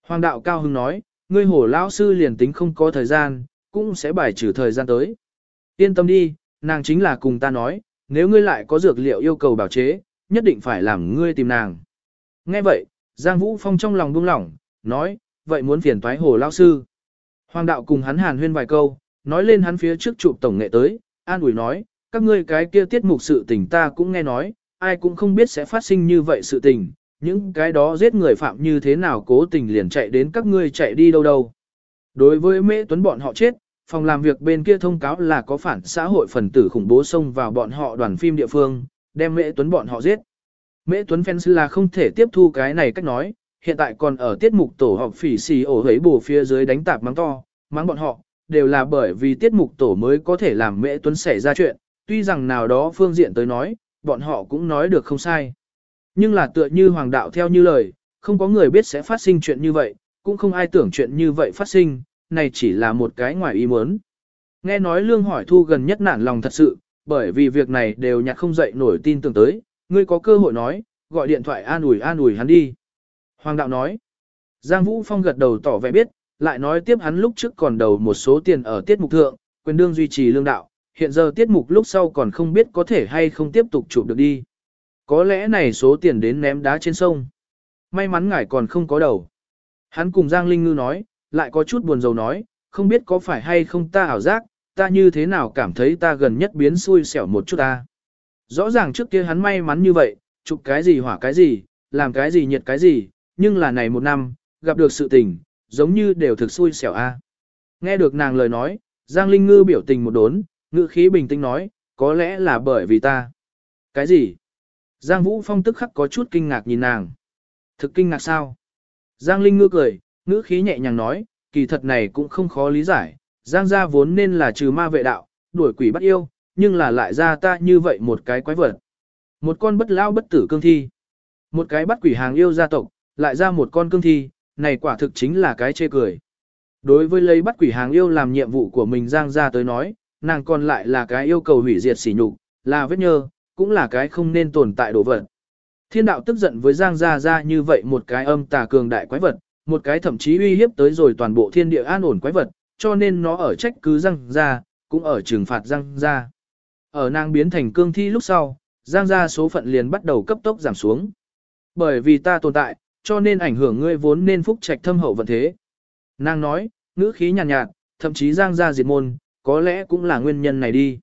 Hoàng đạo cao hưng nói, ngươi hồ lao sư liền tính không có thời gian, cũng sẽ bài trừ thời gian tới. Yên tâm đi, nàng chính là cùng ta nói, nếu ngươi lại có dược liệu yêu cầu bảo chế, nhất định phải làm ngươi tìm nàng. Nghe vậy, Giang Vũ Phong trong lòng buông lỏng, nói, vậy muốn phiền toái hồ lao sư. Hoàng đạo cùng hắn hàn huyên vài câu, nói lên hắn phía trước chụp tổng nghệ tới, an ủi nói, các ngươi cái kia tiết mục sự tình ta cũng nghe nói, ai cũng không biết sẽ phát sinh như vậy sự tình, những cái đó giết người phạm như thế nào cố tình liền chạy đến các ngươi chạy đi đâu đâu. Đối với mễ tuấn bọn họ chết, phòng làm việc bên kia thông cáo là có phản xã hội phần tử khủng bố xông vào bọn họ đoàn phim địa phương, đem mễ tuấn bọn họ giết. Mễ tuấn fans là không thể tiếp thu cái này cách nói, hiện tại còn ở tiết mục tổ họp phỉ xì ổ hấy bù phía dưới đánh tạp mắng to, mắng bọn họ, đều là bởi vì tiết mục tổ mới có thể làm mễ tuấn xảy ra chuyện, tuy rằng nào đó phương diện tới nói, bọn họ cũng nói được không sai. Nhưng là tựa như hoàng đạo theo như lời, không có người biết sẽ phát sinh chuyện như vậy, cũng không ai tưởng chuyện như vậy phát sinh, này chỉ là một cái ngoài ý muốn. Nghe nói lương hỏi thu gần nhất nản lòng thật sự, bởi vì việc này đều nhặt không dậy nổi tin tưởng tới, ngươi có cơ hội nói, gọi điện thoại an ủi an ủi hắn đi. Hoàng đạo nói, Giang Vũ Phong gật đầu tỏ vẻ biết, lại nói tiếp hắn lúc trước còn đầu một số tiền ở tiết mục thượng, quyền đương duy trì lương đạo, hiện giờ tiết mục lúc sau còn không biết có thể hay không tiếp tục chụp được đi. Có lẽ này số tiền đến ném đá trên sông. May mắn ngài còn không có đầu. Hắn cùng Giang Linh Ngư nói, lại có chút buồn rầu nói, không biết có phải hay không ta ảo giác, ta như thế nào cảm thấy ta gần nhất biến xui xẻo một chút ta. Rõ ràng trước kia hắn may mắn như vậy, chụp cái gì hỏa cái gì, làm cái gì nhiệt cái gì, nhưng là này một năm, gặp được sự tình, giống như đều thực xui xẻo a. Nghe được nàng lời nói, Giang Linh Ngư biểu tình một đốn, ngữ khí bình tĩnh nói, có lẽ là bởi vì ta. Cái gì? Giang Vũ Phong tức khắc có chút kinh ngạc nhìn nàng. Thực kinh ngạc sao? Giang Linh Ngư cười, ngữ khí nhẹ nhàng nói, kỳ thật này cũng không khó lý giải, Giang gia vốn nên là trừ ma vệ đạo, đuổi quỷ bắt yêu, nhưng là lại ra ta như vậy một cái quái vật. Một con bất lao bất tử cương thi. Một cái bắt quỷ hàng yêu gia tộc, lại ra một con cương thi, này quả thực chính là cái chê cười. Đối với lấy bắt quỷ hàng yêu làm nhiệm vụ của mình Giang ra tới nói, nàng còn lại là cái yêu cầu hủy diệt sỉ nhục, là vết nhơ, cũng là cái không nên tồn tại đồ vật. Thiên đạo tức giận với Giang Gia Gia như vậy một cái âm tà cường đại quái vật, một cái thậm chí uy hiếp tới rồi toàn bộ thiên địa an ổn quái vật, cho nên nó ở trách cứ Giang Gia, cũng ở trừng phạt Giang Gia. Ở nàng biến thành cương thi lúc sau, Giang Gia số phận liền bắt đầu cấp tốc giảm xuống. Bởi vì ta tồn tại, cho nên ảnh hưởng ngươi vốn nên phúc trạch thâm hậu vận thế. Nàng nói, ngữ khí nhàn nhạt, nhạt, thậm chí Giang Gia diệt môn, có lẽ cũng là nguyên nhân này đi.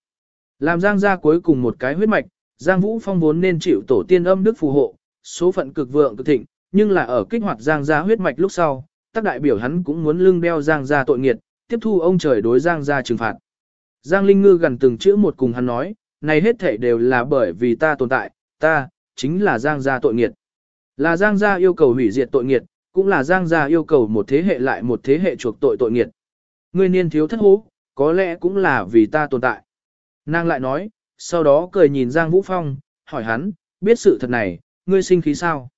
Làm Giang Gia cuối cùng một cái huyết mạch, Giang Vũ Phong vốn nên chịu tổ tiên âm đức phù hộ, số phận cực vượng cực thịnh, nhưng là ở kích hoạt Giang gia huyết mạch lúc sau, tác đại biểu hắn cũng muốn lưng đeo Giang gia tội nghiệt, tiếp thu ông trời đối Giang gia trừng phạt. Giang Linh Ngư gần từng chữ một cùng hắn nói, này hết thể đều là bởi vì ta tồn tại, ta, chính là Giang gia tội nghiệt. Là Giang gia yêu cầu hủy diệt tội nghiệt, cũng là Giang gia yêu cầu một thế hệ lại một thế hệ chuộc tội tội nghiệt. Ngươi niên thiếu thất hố, có lẽ cũng là vì ta tồn tại. Nàng lại nói, sau đó cười nhìn Giang Vũ Phong, hỏi hắn, biết sự thật này, ngươi sinh khí sao?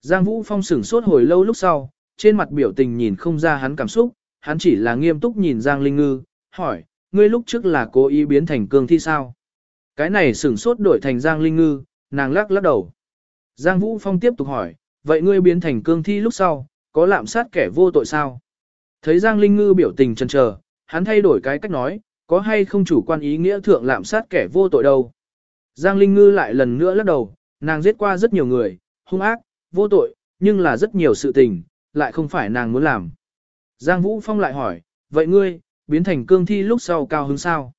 Giang Vũ Phong sửng sốt hồi lâu lúc sau, trên mặt biểu tình nhìn không ra hắn cảm xúc, hắn chỉ là nghiêm túc nhìn Giang Linh Ngư, hỏi, ngươi lúc trước là cố ý biến thành cương thi sao? Cái này sửng sốt đổi thành Giang Linh Ngư, nàng lắc lắc đầu. Giang Vũ Phong tiếp tục hỏi, vậy ngươi biến thành cương thi lúc sau, có lạm sát kẻ vô tội sao? Thấy Giang Linh Ngư biểu tình chần chờ, hắn thay đổi cái cách nói, có hay không chủ quan ý nghĩa thượng lạm sát kẻ vô tội đâu. Giang Linh Ngư lại lần nữa lắc đầu, nàng giết qua rất nhiều người, hung ác, vô tội, nhưng là rất nhiều sự tình, lại không phải nàng muốn làm. Giang Vũ Phong lại hỏi, vậy ngươi, biến thành cương thi lúc sau cao hứng sao?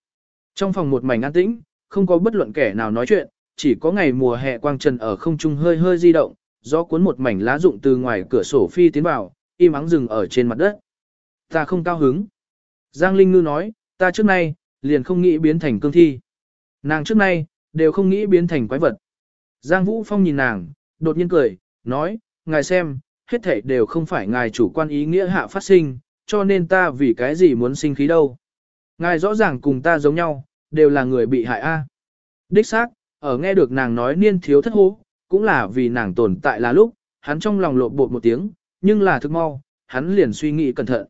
Trong phòng một mảnh an tĩnh, không có bất luận kẻ nào nói chuyện, chỉ có ngày mùa hè quang trần ở không trung hơi hơi di động, gió cuốn một mảnh lá rụng từ ngoài cửa sổ phi tiến vào, im ắng dừng ở trên mặt đất. Ta không cao hứng. Giang Linh Ngư nói, ta trước nay, liền không nghĩ biến thành cương thi. Nàng trước nay, đều không nghĩ biến thành quái vật. Giang Vũ Phong nhìn nàng, đột nhiên cười, nói, ngài xem, hết thảy đều không phải ngài chủ quan ý nghĩa hạ phát sinh, cho nên ta vì cái gì muốn sinh khí đâu. Ngài rõ ràng cùng ta giống nhau, đều là người bị hại a. À. Đích xác, ở nghe được nàng nói niên thiếu thất hố, cũng là vì nàng tồn tại là lúc, hắn trong lòng lộn bột một tiếng, nhưng là thức mau, hắn liền suy nghĩ cẩn thận.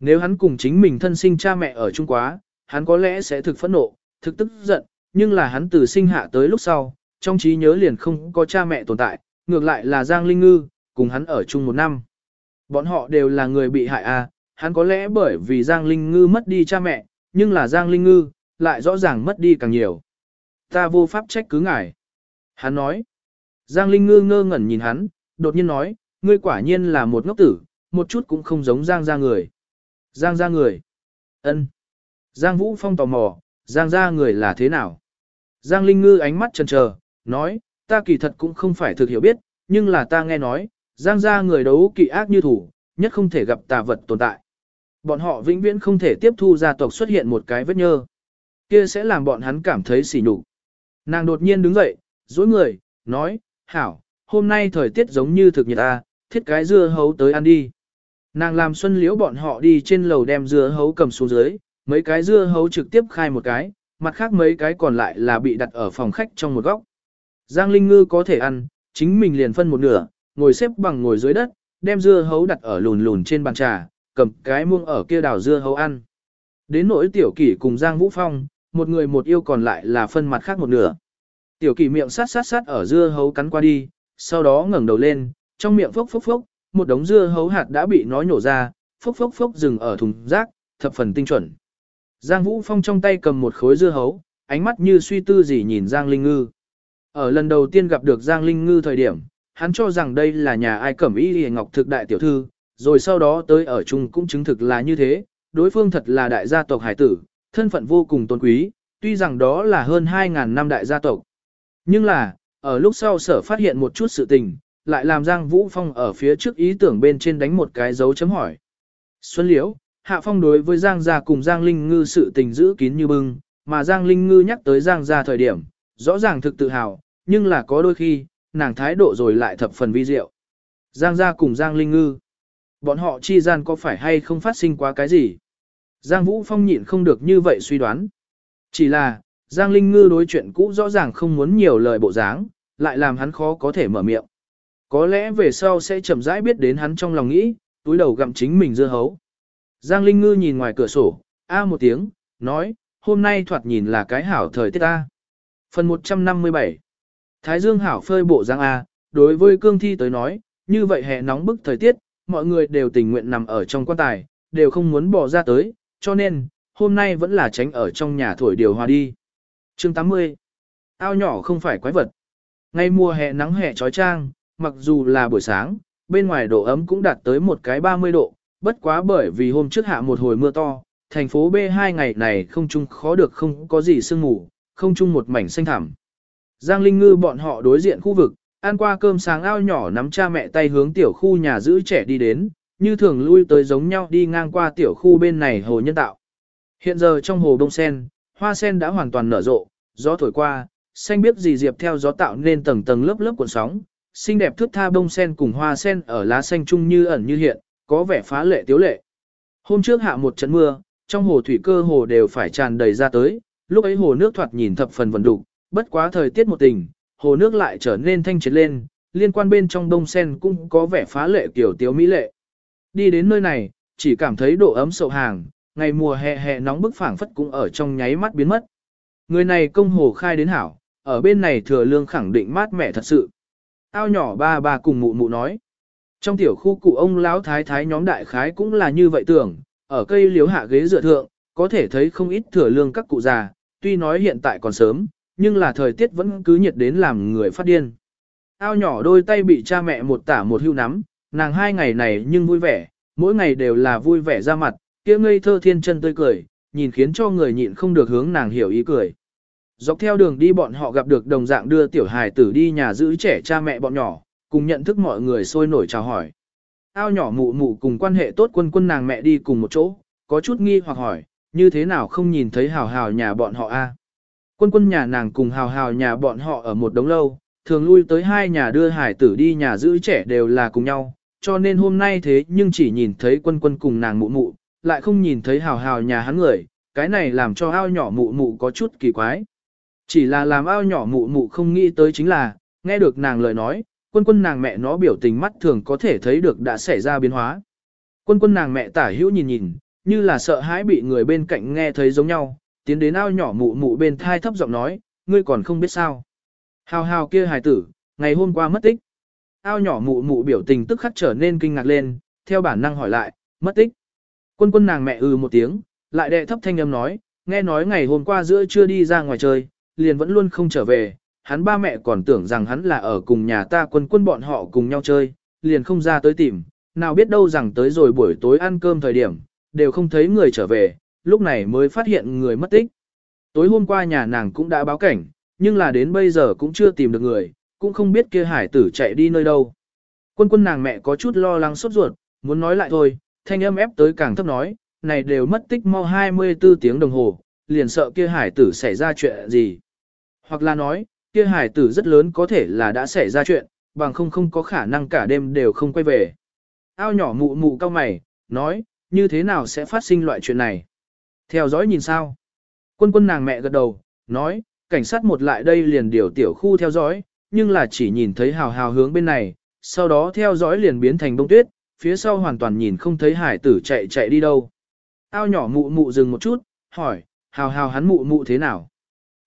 Nếu hắn cùng chính mình thân sinh cha mẹ ở chung quá, hắn có lẽ sẽ thực phẫn nộ, thực tức giận, nhưng là hắn từ sinh hạ tới lúc sau, trong trí nhớ liền không có cha mẹ tồn tại, ngược lại là Giang Linh Ngư, cùng hắn ở chung một năm. Bọn họ đều là người bị hại à, hắn có lẽ bởi vì Giang Linh Ngư mất đi cha mẹ, nhưng là Giang Linh Ngư, lại rõ ràng mất đi càng nhiều. Ta vô pháp trách cứ ngài. Hắn nói. Giang Linh Ngư ngơ ngẩn nhìn hắn, đột nhiên nói, ngươi quả nhiên là một ngốc tử, một chút cũng không giống Giang ra người. Giang ra người. ân. Giang Vũ Phong tò mò, Giang ra người là thế nào? Giang Linh Ngư ánh mắt chần chờ, nói, ta kỳ thật cũng không phải thực hiểu biết, nhưng là ta nghe nói, Giang ra người đấu kỵ ác như thủ, nhất không thể gặp tà vật tồn tại. Bọn họ vĩnh viễn không thể tiếp thu gia tộc xuất hiện một cái vết nhơ. Kia sẽ làm bọn hắn cảm thấy sỉ nhục. Nàng đột nhiên đứng dậy, dối người, nói, hảo, hôm nay thời tiết giống như thực nhiệt ta, thiết cái dưa hấu tới ăn đi. Nàng làm xuân liễu bọn họ đi trên lầu đem dưa hấu cầm xuống dưới, mấy cái dưa hấu trực tiếp khai một cái, mặt khác mấy cái còn lại là bị đặt ở phòng khách trong một góc. Giang Linh Ngư có thể ăn, chính mình liền phân một nửa, ngồi xếp bằng ngồi dưới đất, đem dưa hấu đặt ở lùn lùn trên bàn trà, cầm cái muông ở kia đào dưa hấu ăn. Đến nỗi tiểu kỷ cùng Giang Vũ Phong, một người một yêu còn lại là phân mặt khác một nửa. Tiểu kỷ miệng sát sát sát ở dưa hấu cắn qua đi, sau đó ngẩng đầu lên, trong miệng phốc phốc phốc, một đống dưa hấu hạt đã bị nó nhổ ra, phốc phốc phốc dừng ở thùng rác, thập phần tinh chuẩn. Giang Vũ Phong trong tay cầm một khối dưa hấu, ánh mắt như suy tư gì nhìn Giang Linh Ngư. Ở lần đầu tiên gặp được Giang Linh Ngư thời điểm, hắn cho rằng đây là nhà ai cẩm y hề ngọc thực đại tiểu thư, rồi sau đó tới ở chung cũng chứng thực là như thế, đối phương thật là đại gia tộc hải tử, thân phận vô cùng tôn quý, tuy rằng đó là hơn 2.000 năm đại gia tộc. Nhưng là, ở lúc sau sở phát hiện một chút sự tình, lại làm Giang Vũ Phong ở phía trước ý tưởng bên trên đánh một cái dấu chấm hỏi. Xuân Liễu, Hạ Phong đối với Giang gia cùng Giang Linh Ngư sự tình giữ kín như bưng, mà Giang Linh Ngư nhắc tới Giang gia thời điểm, rõ ràng thực tự hào, nhưng là có đôi khi, nàng thái độ rồi lại thập phần vi diệu. Giang gia cùng Giang Linh Ngư, bọn họ chi gian có phải hay không phát sinh quá cái gì? Giang Vũ Phong nhịn không được như vậy suy đoán. Chỉ là, Giang Linh Ngư đối chuyện cũ rõ ràng không muốn nhiều lời bộ dáng, lại làm hắn khó có thể mở miệng. Có lẽ về sau sẽ chậm rãi biết đến hắn trong lòng nghĩ, túi đầu gặm chính mình dưa hấu. Giang Linh Ngư nhìn ngoài cửa sổ, a một tiếng, nói, hôm nay thoạt nhìn là cái hảo thời tiết ta. Phần 157 Thái Dương hảo phơi bộ Giang A, đối với cương thi tới nói, như vậy hè nóng bức thời tiết, mọi người đều tình nguyện nằm ở trong quan tài, đều không muốn bỏ ra tới, cho nên, hôm nay vẫn là tránh ở trong nhà thổi điều hòa đi. chương 80 Ao nhỏ không phải quái vật. Ngay mùa hè nắng hè trói trang, mặc dù là buổi sáng, bên ngoài độ ấm cũng đạt tới một cái 30 độ, bất quá bởi vì hôm trước hạ một hồi mưa to, thành phố B hai ngày này không chung khó được không có gì sương mù, không chung một mảnh xanh thẳm. Giang Linh Ngư bọn họ đối diện khu vực, ăn qua cơm sáng ao nhỏ nắm cha mẹ tay hướng tiểu khu nhà giữ trẻ đi đến, như thường lui tới giống nhau đi ngang qua tiểu khu bên này hồ nhân tạo. Hiện giờ trong hồ đông sen, hoa sen đã hoàn toàn nở rộ, gió thổi qua, xanh biết gì diệp theo gió tạo nên tầng tầng lớp lớp cuộn sóng, xinh đẹp thước tha bông sen cùng hoa sen ở lá xanh chung như ẩn như hiện, có vẻ phá lệ tiếu lệ. Hôm trước hạ một trận mưa, trong hồ thủy cơ hồ đều phải tràn đầy ra tới, lúc ấy hồ nước thoạt nhìn thập phần vần đục, bất quá thời tiết một tình, hồ nước lại trở nên thanh triệt lên, liên quan bên trong đông sen cũng có vẻ phá lệ kiểu tiếu mỹ lệ. Đi đến nơi này, chỉ cảm thấy độ ấm sậu hàng, ngày mùa hè hè nóng bức phảng phất cũng ở trong nháy mắt biến mất. Người này công hồ khai đến hảo, ở bên này thừa lương khẳng định mát mẻ thật sự. Ao nhỏ ba ba cùng mụ mụ nói. Trong tiểu khu cụ ông lão thái thái nhóm đại khái cũng là như vậy tưởng, ở cây liếu hạ ghế dựa thượng, có thể thấy không ít thừa lương các cụ già, tuy nói hiện tại còn sớm, nhưng là thời tiết vẫn cứ nhiệt đến làm người phát điên. Ao nhỏ đôi tay bị cha mẹ một tả một hưu nắm, nàng hai ngày này nhưng vui vẻ, mỗi ngày đều là vui vẻ ra mặt, kia ngây thơ thiên chân tươi cười, nhìn khiến cho người nhịn không được hướng nàng hiểu ý cười. Dọc theo đường đi bọn họ gặp được đồng dạng đưa tiểu hài tử đi nhà giữ trẻ cha mẹ bọn nhỏ, cùng nhận thức mọi người sôi nổi chào hỏi. Ao nhỏ mụ mụ cùng quan hệ tốt quân quân nàng mẹ đi cùng một chỗ, có chút nghi hoặc hỏi, như thế nào không nhìn thấy hào hào nhà bọn họ a? Quân quân nhà nàng cùng hào hào nhà bọn họ ở một đống lâu, thường lui tới hai nhà đưa hải tử đi nhà giữ trẻ đều là cùng nhau, cho nên hôm nay thế nhưng chỉ nhìn thấy quân quân cùng nàng mụ mụ, lại không nhìn thấy hào hào nhà hắn người, cái này làm cho ao nhỏ mụ mụ có chút kỳ quái. Chỉ là làm ao nhỏ mụ mụ không nghĩ tới chính là, nghe được nàng lời nói, quân quân nàng mẹ nó biểu tình mắt thường có thể thấy được đã xảy ra biến hóa. Quân quân nàng mẹ tả hữu nhìn nhìn, như là sợ hãi bị người bên cạnh nghe thấy giống nhau, tiến đến ao nhỏ mụ mụ bên thai thấp giọng nói, ngươi còn không biết sao. Hào hào kia hài tử, ngày hôm qua mất tích. Ao nhỏ mụ mụ biểu tình tức khắc trở nên kinh ngạc lên, theo bản năng hỏi lại, mất tích. Quân quân nàng mẹ ừ một tiếng, lại đệ thấp thanh âm nói, nghe nói ngày hôm qua giữa trưa đi ra ngoài chơi, liền vẫn luôn không trở về, hắn ba mẹ còn tưởng rằng hắn là ở cùng nhà ta quân quân bọn họ cùng nhau chơi, liền không ra tới tìm, nào biết đâu rằng tới rồi buổi tối ăn cơm thời điểm, đều không thấy người trở về, lúc này mới phát hiện người mất tích. Tối hôm qua nhà nàng cũng đã báo cảnh, nhưng là đến bây giờ cũng chưa tìm được người, cũng không biết kia hải tử chạy đi nơi đâu. Quân quân nàng mẹ có chút lo lắng sốt ruột, muốn nói lại thôi, thanh âm ép tới càng thấp nói, này đều mất tích mau 24 tiếng đồng hồ, liền sợ kia hải tử xảy ra chuyện gì. Hoặc là nói, kia hải tử rất lớn có thể là đã xảy ra chuyện, bằng không không có khả năng cả đêm đều không quay về. Ao nhỏ mụ mụ cao mày, nói, như thế nào sẽ phát sinh loại chuyện này? Theo dõi nhìn sao? Quân quân nàng mẹ gật đầu, nói, cảnh sát một lại đây liền điều tiểu khu theo dõi, nhưng là chỉ nhìn thấy hào hào hướng bên này, sau đó theo dõi liền biến thành bông tuyết, phía sau hoàn toàn nhìn không thấy hải tử chạy chạy đi đâu. Ao nhỏ mụ mụ dừng một chút, hỏi, hào hào hắn mụ mụ thế nào?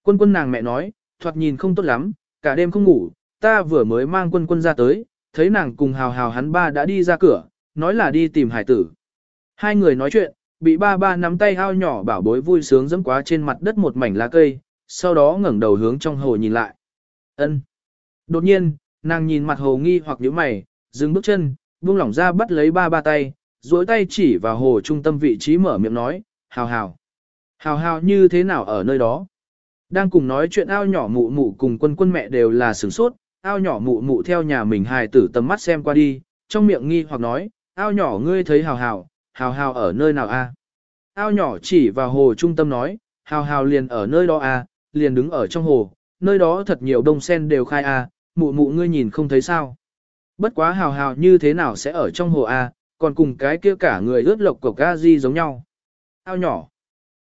Quân quân nàng mẹ nói, thoạt nhìn không tốt lắm, cả đêm không ngủ, ta vừa mới mang quân quân ra tới, thấy nàng cùng hào hào hắn ba đã đi ra cửa, nói là đi tìm hải tử. Hai người nói chuyện, bị ba ba nắm tay ao nhỏ bảo bối vui sướng dẫm quá trên mặt đất một mảnh lá cây, sau đó ngẩng đầu hướng trong hồ nhìn lại. Ân. Đột nhiên, nàng nhìn mặt hồ nghi hoặc nhíu mày, dừng bước chân, buông lỏng ra bắt lấy ba ba tay, duỗi tay chỉ vào hồ trung tâm vị trí mở miệng nói, hào hào. Hào hào như thế nào ở nơi đó? Đang cùng nói chuyện ao nhỏ mụ mụ cùng quân quân mẹ đều là sửng sốt, ao nhỏ mụ mụ theo nhà mình hài tử tầm mắt xem qua đi, trong miệng nghi hoặc nói, ao nhỏ ngươi thấy hào hào, hào hào ở nơi nào a? Ao nhỏ chỉ vào hồ trung tâm nói, hào hào liền ở nơi đó a, liền đứng ở trong hồ, nơi đó thật nhiều đông sen đều khai a, mụ mụ ngươi nhìn không thấy sao. Bất quá hào hào như thế nào sẽ ở trong hồ a, còn cùng cái kia cả người ướt lộc của ga di giống nhau. Ao nhỏ.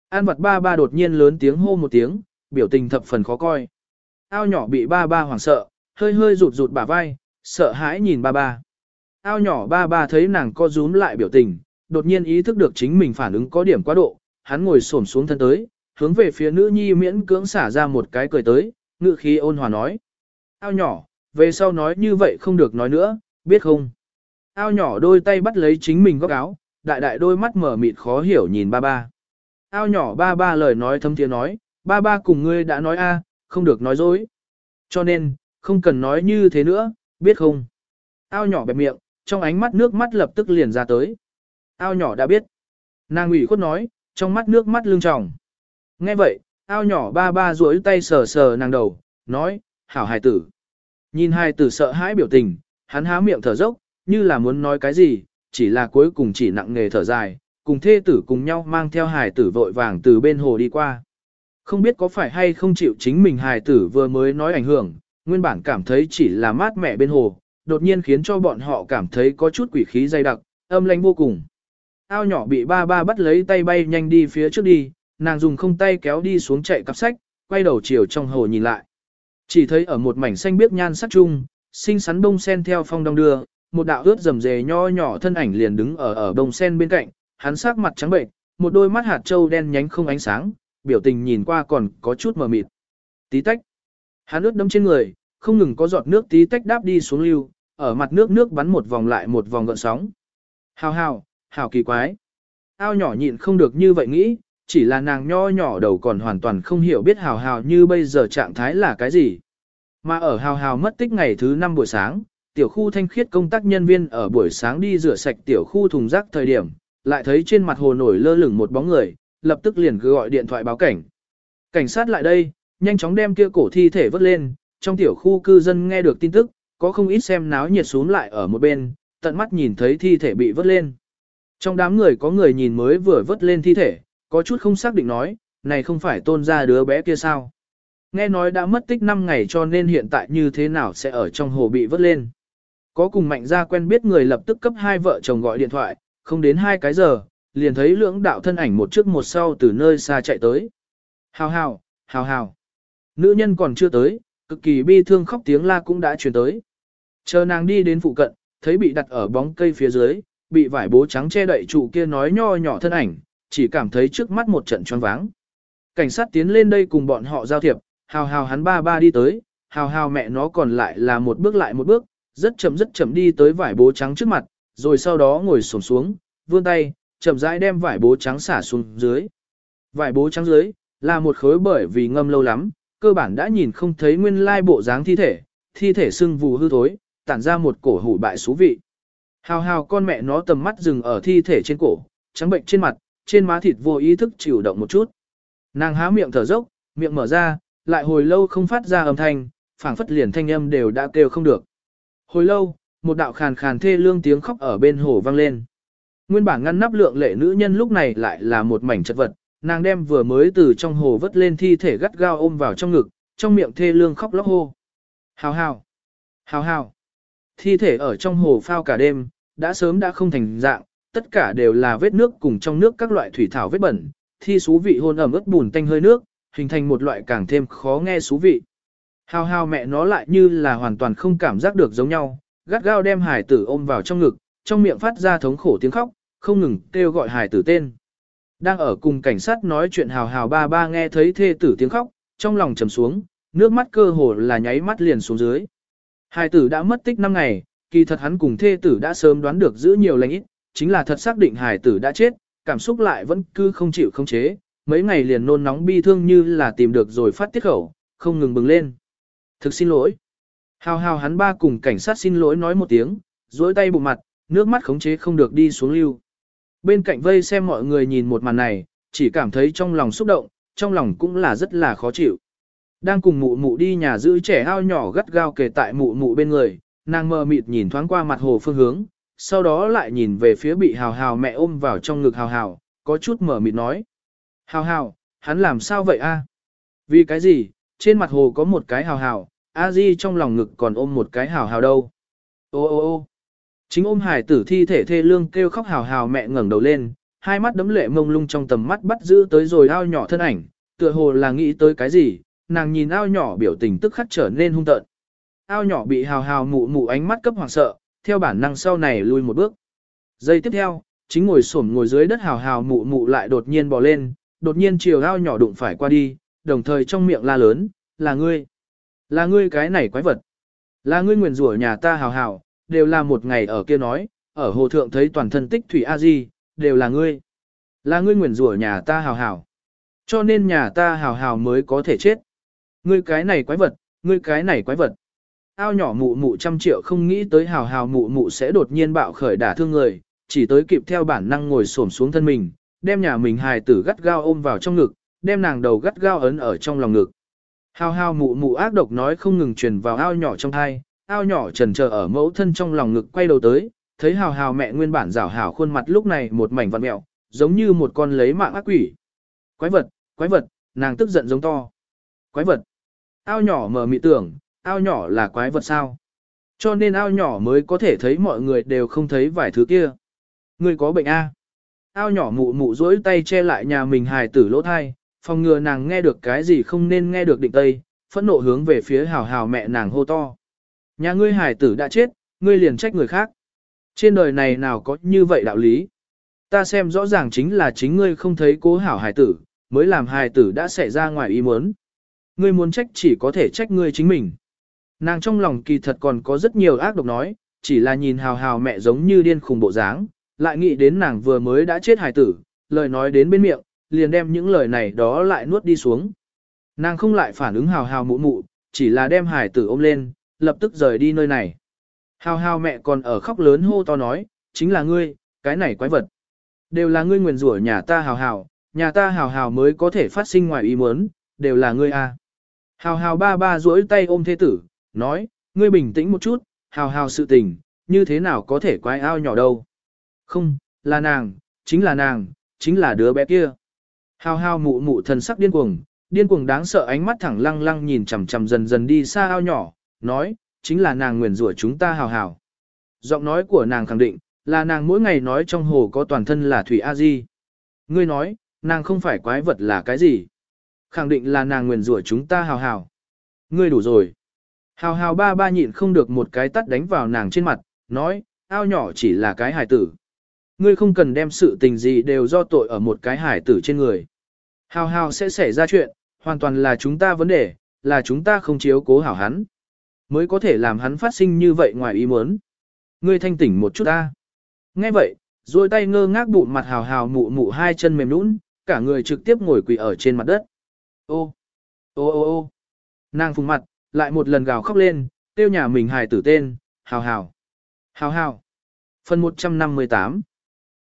An vật ba ba đột nhiên lớn tiếng hô một tiếng, biểu tình thập phần khó coi. Ao nhỏ bị ba ba hoảng sợ, hơi hơi rụt rụt bả vai, sợ hãi nhìn ba ba. Ao nhỏ ba ba thấy nàng co rúm lại biểu tình, đột nhiên ý thức được chính mình phản ứng có điểm quá độ, hắn ngồi xổm xuống thân tới, hướng về phía nữ nhi miễn cưỡng xả ra một cái cười tới, ngự khí ôn hòa nói. Ao nhỏ, về sau nói như vậy không được nói nữa, biết không? Ao nhỏ đôi tay bắt lấy chính mình góc áo, đại đại đôi mắt mở mịt khó hiểu nhìn ba ba. Ao nhỏ ba ba lời nói thâm tiếng nói, ba ba cùng ngươi đã nói a, không được nói dối. Cho nên, không cần nói như thế nữa, biết không? Ao nhỏ bẹp miệng, trong ánh mắt nước mắt lập tức liền ra tới. Ao nhỏ đã biết. Nàng ủy khuất nói, trong mắt nước mắt lưng tròng. Nghe vậy, ao nhỏ ba ba duỗi tay sờ sờ nàng đầu, nói, hảo hài tử. Nhìn hài tử sợ hãi biểu tình, hắn há miệng thở dốc, như là muốn nói cái gì, chỉ là cuối cùng chỉ nặng nghề thở dài, cùng thê tử cùng nhau mang theo hài tử vội vàng từ bên hồ đi qua. Không biết có phải hay không chịu chính mình hài tử vừa mới nói ảnh hưởng, nguyên bản cảm thấy chỉ là mát mẻ bên hồ, đột nhiên khiến cho bọn họ cảm thấy có chút quỷ khí dày đặc, âm lãnh vô cùng. Ao nhỏ bị ba ba bắt lấy tay bay nhanh đi phía trước đi, nàng dùng không tay kéo đi xuống chạy cặp sách, quay đầu chiều trong hồ nhìn lại. Chỉ thấy ở một mảnh xanh biếc nhan sắc chung, xinh xắn bông sen theo phong đông đưa, một đạo ướt rầm rề nho nhỏ thân ảnh liền đứng ở ở bông sen bên cạnh, hắn sắc mặt trắng bệnh, một đôi mắt hạt trâu đen nhánh không ánh sáng, biểu tình nhìn qua còn có chút mờ mịt. Tí tách. Hắn ướt đâm trên người, không ngừng có giọt nước tí tách đáp đi xuống lưu, ở mặt nước nước bắn một vòng lại một vòng gợn sóng. Hào hào, hào kỳ quái. Ao nhỏ nhịn không được như vậy nghĩ, chỉ là nàng nho nhỏ đầu còn hoàn toàn không hiểu biết hào hào như bây giờ trạng thái là cái gì. Mà ở hào hào mất tích ngày thứ năm buổi sáng, tiểu khu thanh khiết công tác nhân viên ở buổi sáng đi rửa sạch tiểu khu thùng rác thời điểm, lại thấy trên mặt hồ nổi lơ lửng một bóng người, lập tức liền cứ gọi điện thoại báo cảnh. Cảnh sát lại đây, nhanh chóng đem kia cổ thi thể vớt lên, trong tiểu khu cư dân nghe được tin tức, có không ít xem náo nhiệt xuống lại ở một bên, tận mắt nhìn thấy thi thể bị vớt lên. Trong đám người có người nhìn mới vừa vớt lên thi thể, có chút không xác định nói, này không phải tôn ra đứa bé kia sao. Nghe nói đã mất tích 5 ngày cho nên hiện tại như thế nào sẽ ở trong hồ bị vớt lên. Có cùng mạnh ra quen biết người lập tức cấp hai vợ chồng gọi điện thoại, không đến hai cái giờ, liền thấy lưỡng đạo thân ảnh một trước một sau từ nơi xa chạy tới. Hào hào, hào hào. Nữ nhân còn chưa tới, cực kỳ bi thương khóc tiếng la cũng đã truyền tới. Chờ nàng đi đến phụ cận, thấy bị đặt ở bóng cây phía dưới, bị vải bố trắng che đậy trụ kia nói nho nhỏ thân ảnh, chỉ cảm thấy trước mắt một trận choáng váng. Cảnh sát tiến lên đây cùng bọn họ giao thiệp, hào hào hắn ba ba đi tới, hào hào mẹ nó còn lại là một bước lại một bước, rất chậm rất chậm đi tới vải bố trắng trước mặt, rồi sau đó ngồi xổm xuống, vươn tay, chậm rãi đem vải bố trắng xả xuống dưới. Vải bố trắng dưới, là một khối bởi vì ngâm lâu lắm, cơ bản đã nhìn không thấy nguyên lai bộ dáng thi thể, thi thể sưng vù hư thối, tản ra một cổ hủ bại xú vị. Hào hào con mẹ nó tầm mắt dừng ở thi thể trên cổ, trắng bệnh trên mặt, trên má thịt vô ý thức chịu động một chút. Nàng há miệng thở dốc, miệng mở ra, lại hồi lâu không phát ra âm thanh, phảng phất liền thanh âm đều đã kêu không được. Hồi lâu, một đạo khàn khàn thê lương tiếng khóc ở bên hồ vang lên. Nguyên bản ngăn nắp lượng lệ nữ nhân lúc này lại là một mảnh chất vật, nàng đem vừa mới từ trong hồ vớt lên thi thể gắt gao ôm vào trong ngực, trong miệng thê lương khóc lóc hô. Hào hào, hào hào. Thi thể ở trong hồ phao cả đêm, đã sớm đã không thành dạng, tất cả đều là vết nước cùng trong nước các loại thủy thảo vết bẩn, thi xú vị hôn ẩm ướt bùn tanh hơi nước, hình thành một loại càng thêm khó nghe xú vị. Hào hào mẹ nó lại như là hoàn toàn không cảm giác được giống nhau, gắt gao đem hải tử ôm vào trong ngực, trong miệng phát ra thống khổ tiếng khóc, không ngừng kêu gọi hải tử tên. Đang ở cùng cảnh sát nói chuyện hào hào ba ba nghe thấy thê tử tiếng khóc, trong lòng trầm xuống, nước mắt cơ hồ là nháy mắt liền xuống dưới. Hải tử đã mất tích 5 ngày, kỳ thật hắn cùng thê tử đã sớm đoán được giữ nhiều lành ít, chính là thật xác định hải tử đã chết, cảm xúc lại vẫn cứ không chịu không chế, mấy ngày liền nôn nóng bi thương như là tìm được rồi phát tiết khẩu, không ngừng bừng lên. Thực xin lỗi. Hào hào hắn ba cùng cảnh sát xin lỗi nói một tiếng, dối tay bụng mặt, nước mắt khống chế không được đi xuống lưu. Bên cạnh vây xem mọi người nhìn một màn này, chỉ cảm thấy trong lòng xúc động, trong lòng cũng là rất là khó chịu. Đang cùng mụ mụ đi nhà giữ trẻ ao nhỏ gắt gao kề tại mụ mụ bên người, nàng mờ mịt nhìn thoáng qua mặt hồ phương hướng, sau đó lại nhìn về phía bị hào hào mẹ ôm vào trong ngực hào hào, có chút mờ mịt nói. Hào hào, hắn làm sao vậy a? Vì cái gì, trên mặt hồ có một cái hào hào, a di trong lòng ngực còn ôm một cái hào hào đâu. Ô ô ô chính ôm hải tử thi thể thê lương kêu khóc hào hào mẹ ngẩng đầu lên, hai mắt đấm lệ mông lung trong tầm mắt bắt giữ tới rồi ao nhỏ thân ảnh, tựa hồ là nghĩ tới cái gì, nàng nhìn ao nhỏ biểu tình tức khắc trở nên hung tợn ao nhỏ bị hào hào mụ mụ ánh mắt cấp hoảng sợ, theo bản năng sau này lui một bước. Giây tiếp theo, chính ngồi xổm ngồi dưới đất hào hào mụ mụ lại đột nhiên bò lên, đột nhiên chiều ao nhỏ đụng phải qua đi, đồng thời trong miệng la lớn, là ngươi, là ngươi cái này quái vật, là ngươi nguyền rủa nhà ta hào hào, đều là một ngày ở kia nói, ở hồ thượng thấy toàn thân tích thủy a di, đều là ngươi, là ngươi nguyền rủa nhà ta hào hào, cho nên nhà ta hào hào mới có thể chết. Ngươi cái này quái vật, ngươi cái này quái vật. Ao nhỏ mụ mụ trăm triệu không nghĩ tới hào hào mụ mụ sẽ đột nhiên bạo khởi đả thương người, chỉ tới kịp theo bản năng ngồi xổm xuống thân mình, đem nhà mình hài tử gắt gao ôm vào trong ngực, đem nàng đầu gắt gao ấn ở trong lòng ngực. Hào hào mụ mụ ác độc nói không ngừng truyền vào ao nhỏ trong thai, ao nhỏ trần chờ ở mẫu thân trong lòng ngực quay đầu tới, thấy hào hào mẹ nguyên bản rảo hào khuôn mặt lúc này một mảnh vặn mẹo, giống như một con lấy mạng ác quỷ. Quái vật, quái vật, nàng tức giận giống to. Quái vật. Ao nhỏ mở mị tưởng, ao nhỏ là quái vật sao? Cho nên ao nhỏ mới có thể thấy mọi người đều không thấy vài thứ kia. Người có bệnh A. Ao nhỏ mụ mụ dỗi tay che lại nhà mình hài tử lỗ thai, phòng ngừa nàng nghe được cái gì không nên nghe được định tây, phẫn nộ hướng về phía hào hào mẹ nàng hô to. Nhà ngươi hài tử đã chết, ngươi liền trách người khác. Trên đời này nào có như vậy đạo lý. Ta xem rõ ràng chính là chính ngươi không thấy cố hảo hài tử, mới làm hài tử đã xảy ra ngoài ý muốn. Ngươi muốn trách chỉ có thể trách ngươi chính mình. Nàng trong lòng kỳ thật còn có rất nhiều ác độc nói, chỉ là nhìn hào hào mẹ giống như điên khùng bộ dáng, lại nghĩ đến nàng vừa mới đã chết hài tử, lời nói đến bên miệng, liền đem những lời này đó lại nuốt đi xuống. Nàng không lại phản ứng hào hào mụ mụ, chỉ là đem hài tử ôm lên, lập tức rời đi nơi này. Hào hào mẹ còn ở khóc lớn hô to nói, chính là ngươi, cái này quái vật. Đều là ngươi nguyền rủa nhà ta hào hào, nhà ta hào hào mới có thể phát sinh ngoài ý muốn, đều là ngươi a. À. Hào hào ba ba duỗi tay ôm thế tử, nói, ngươi bình tĩnh một chút, hào hào sự tình, như thế nào có thể quái ao nhỏ đâu. Không, là nàng, chính là nàng, chính là đứa bé kia. Hào hào mụ mụ thần sắc điên cuồng, điên cuồng đáng sợ ánh mắt thẳng lăng lăng nhìn chằm chằm dần dần đi xa ao nhỏ, nói, chính là nàng nguyền rủa chúng ta hào hào. Giọng nói của nàng khẳng định, là nàng mỗi ngày nói trong hồ có toàn thân là Thủy A Di. Ngươi nói, nàng không phải quái vật là cái gì? Khẳng định là nàng nguyền rủa chúng ta hào hào. Ngươi đủ rồi. Hào hào ba ba nhịn không được một cái tắt đánh vào nàng trên mặt, nói, ao nhỏ chỉ là cái hài tử. Ngươi không cần đem sự tình gì đều do tội ở một cái hài tử trên người. Hào hào sẽ xảy ra chuyện, hoàn toàn là chúng ta vấn đề, là chúng ta không chiếu cố hảo hắn. Mới có thể làm hắn phát sinh như vậy ngoài ý muốn. Ngươi thanh tỉnh một chút ta. Nghe vậy, rồi tay ngơ ngác bụng mặt hào hào mụ mụ hai chân mềm nũng, cả người trực tiếp ngồi quỳ ở trên mặt đất. Ô, ô ô ô, nàng phùng mặt, lại một lần gào khóc lên, tiêu nhà mình hài tử tên, hào hào, hào hào. Phần 158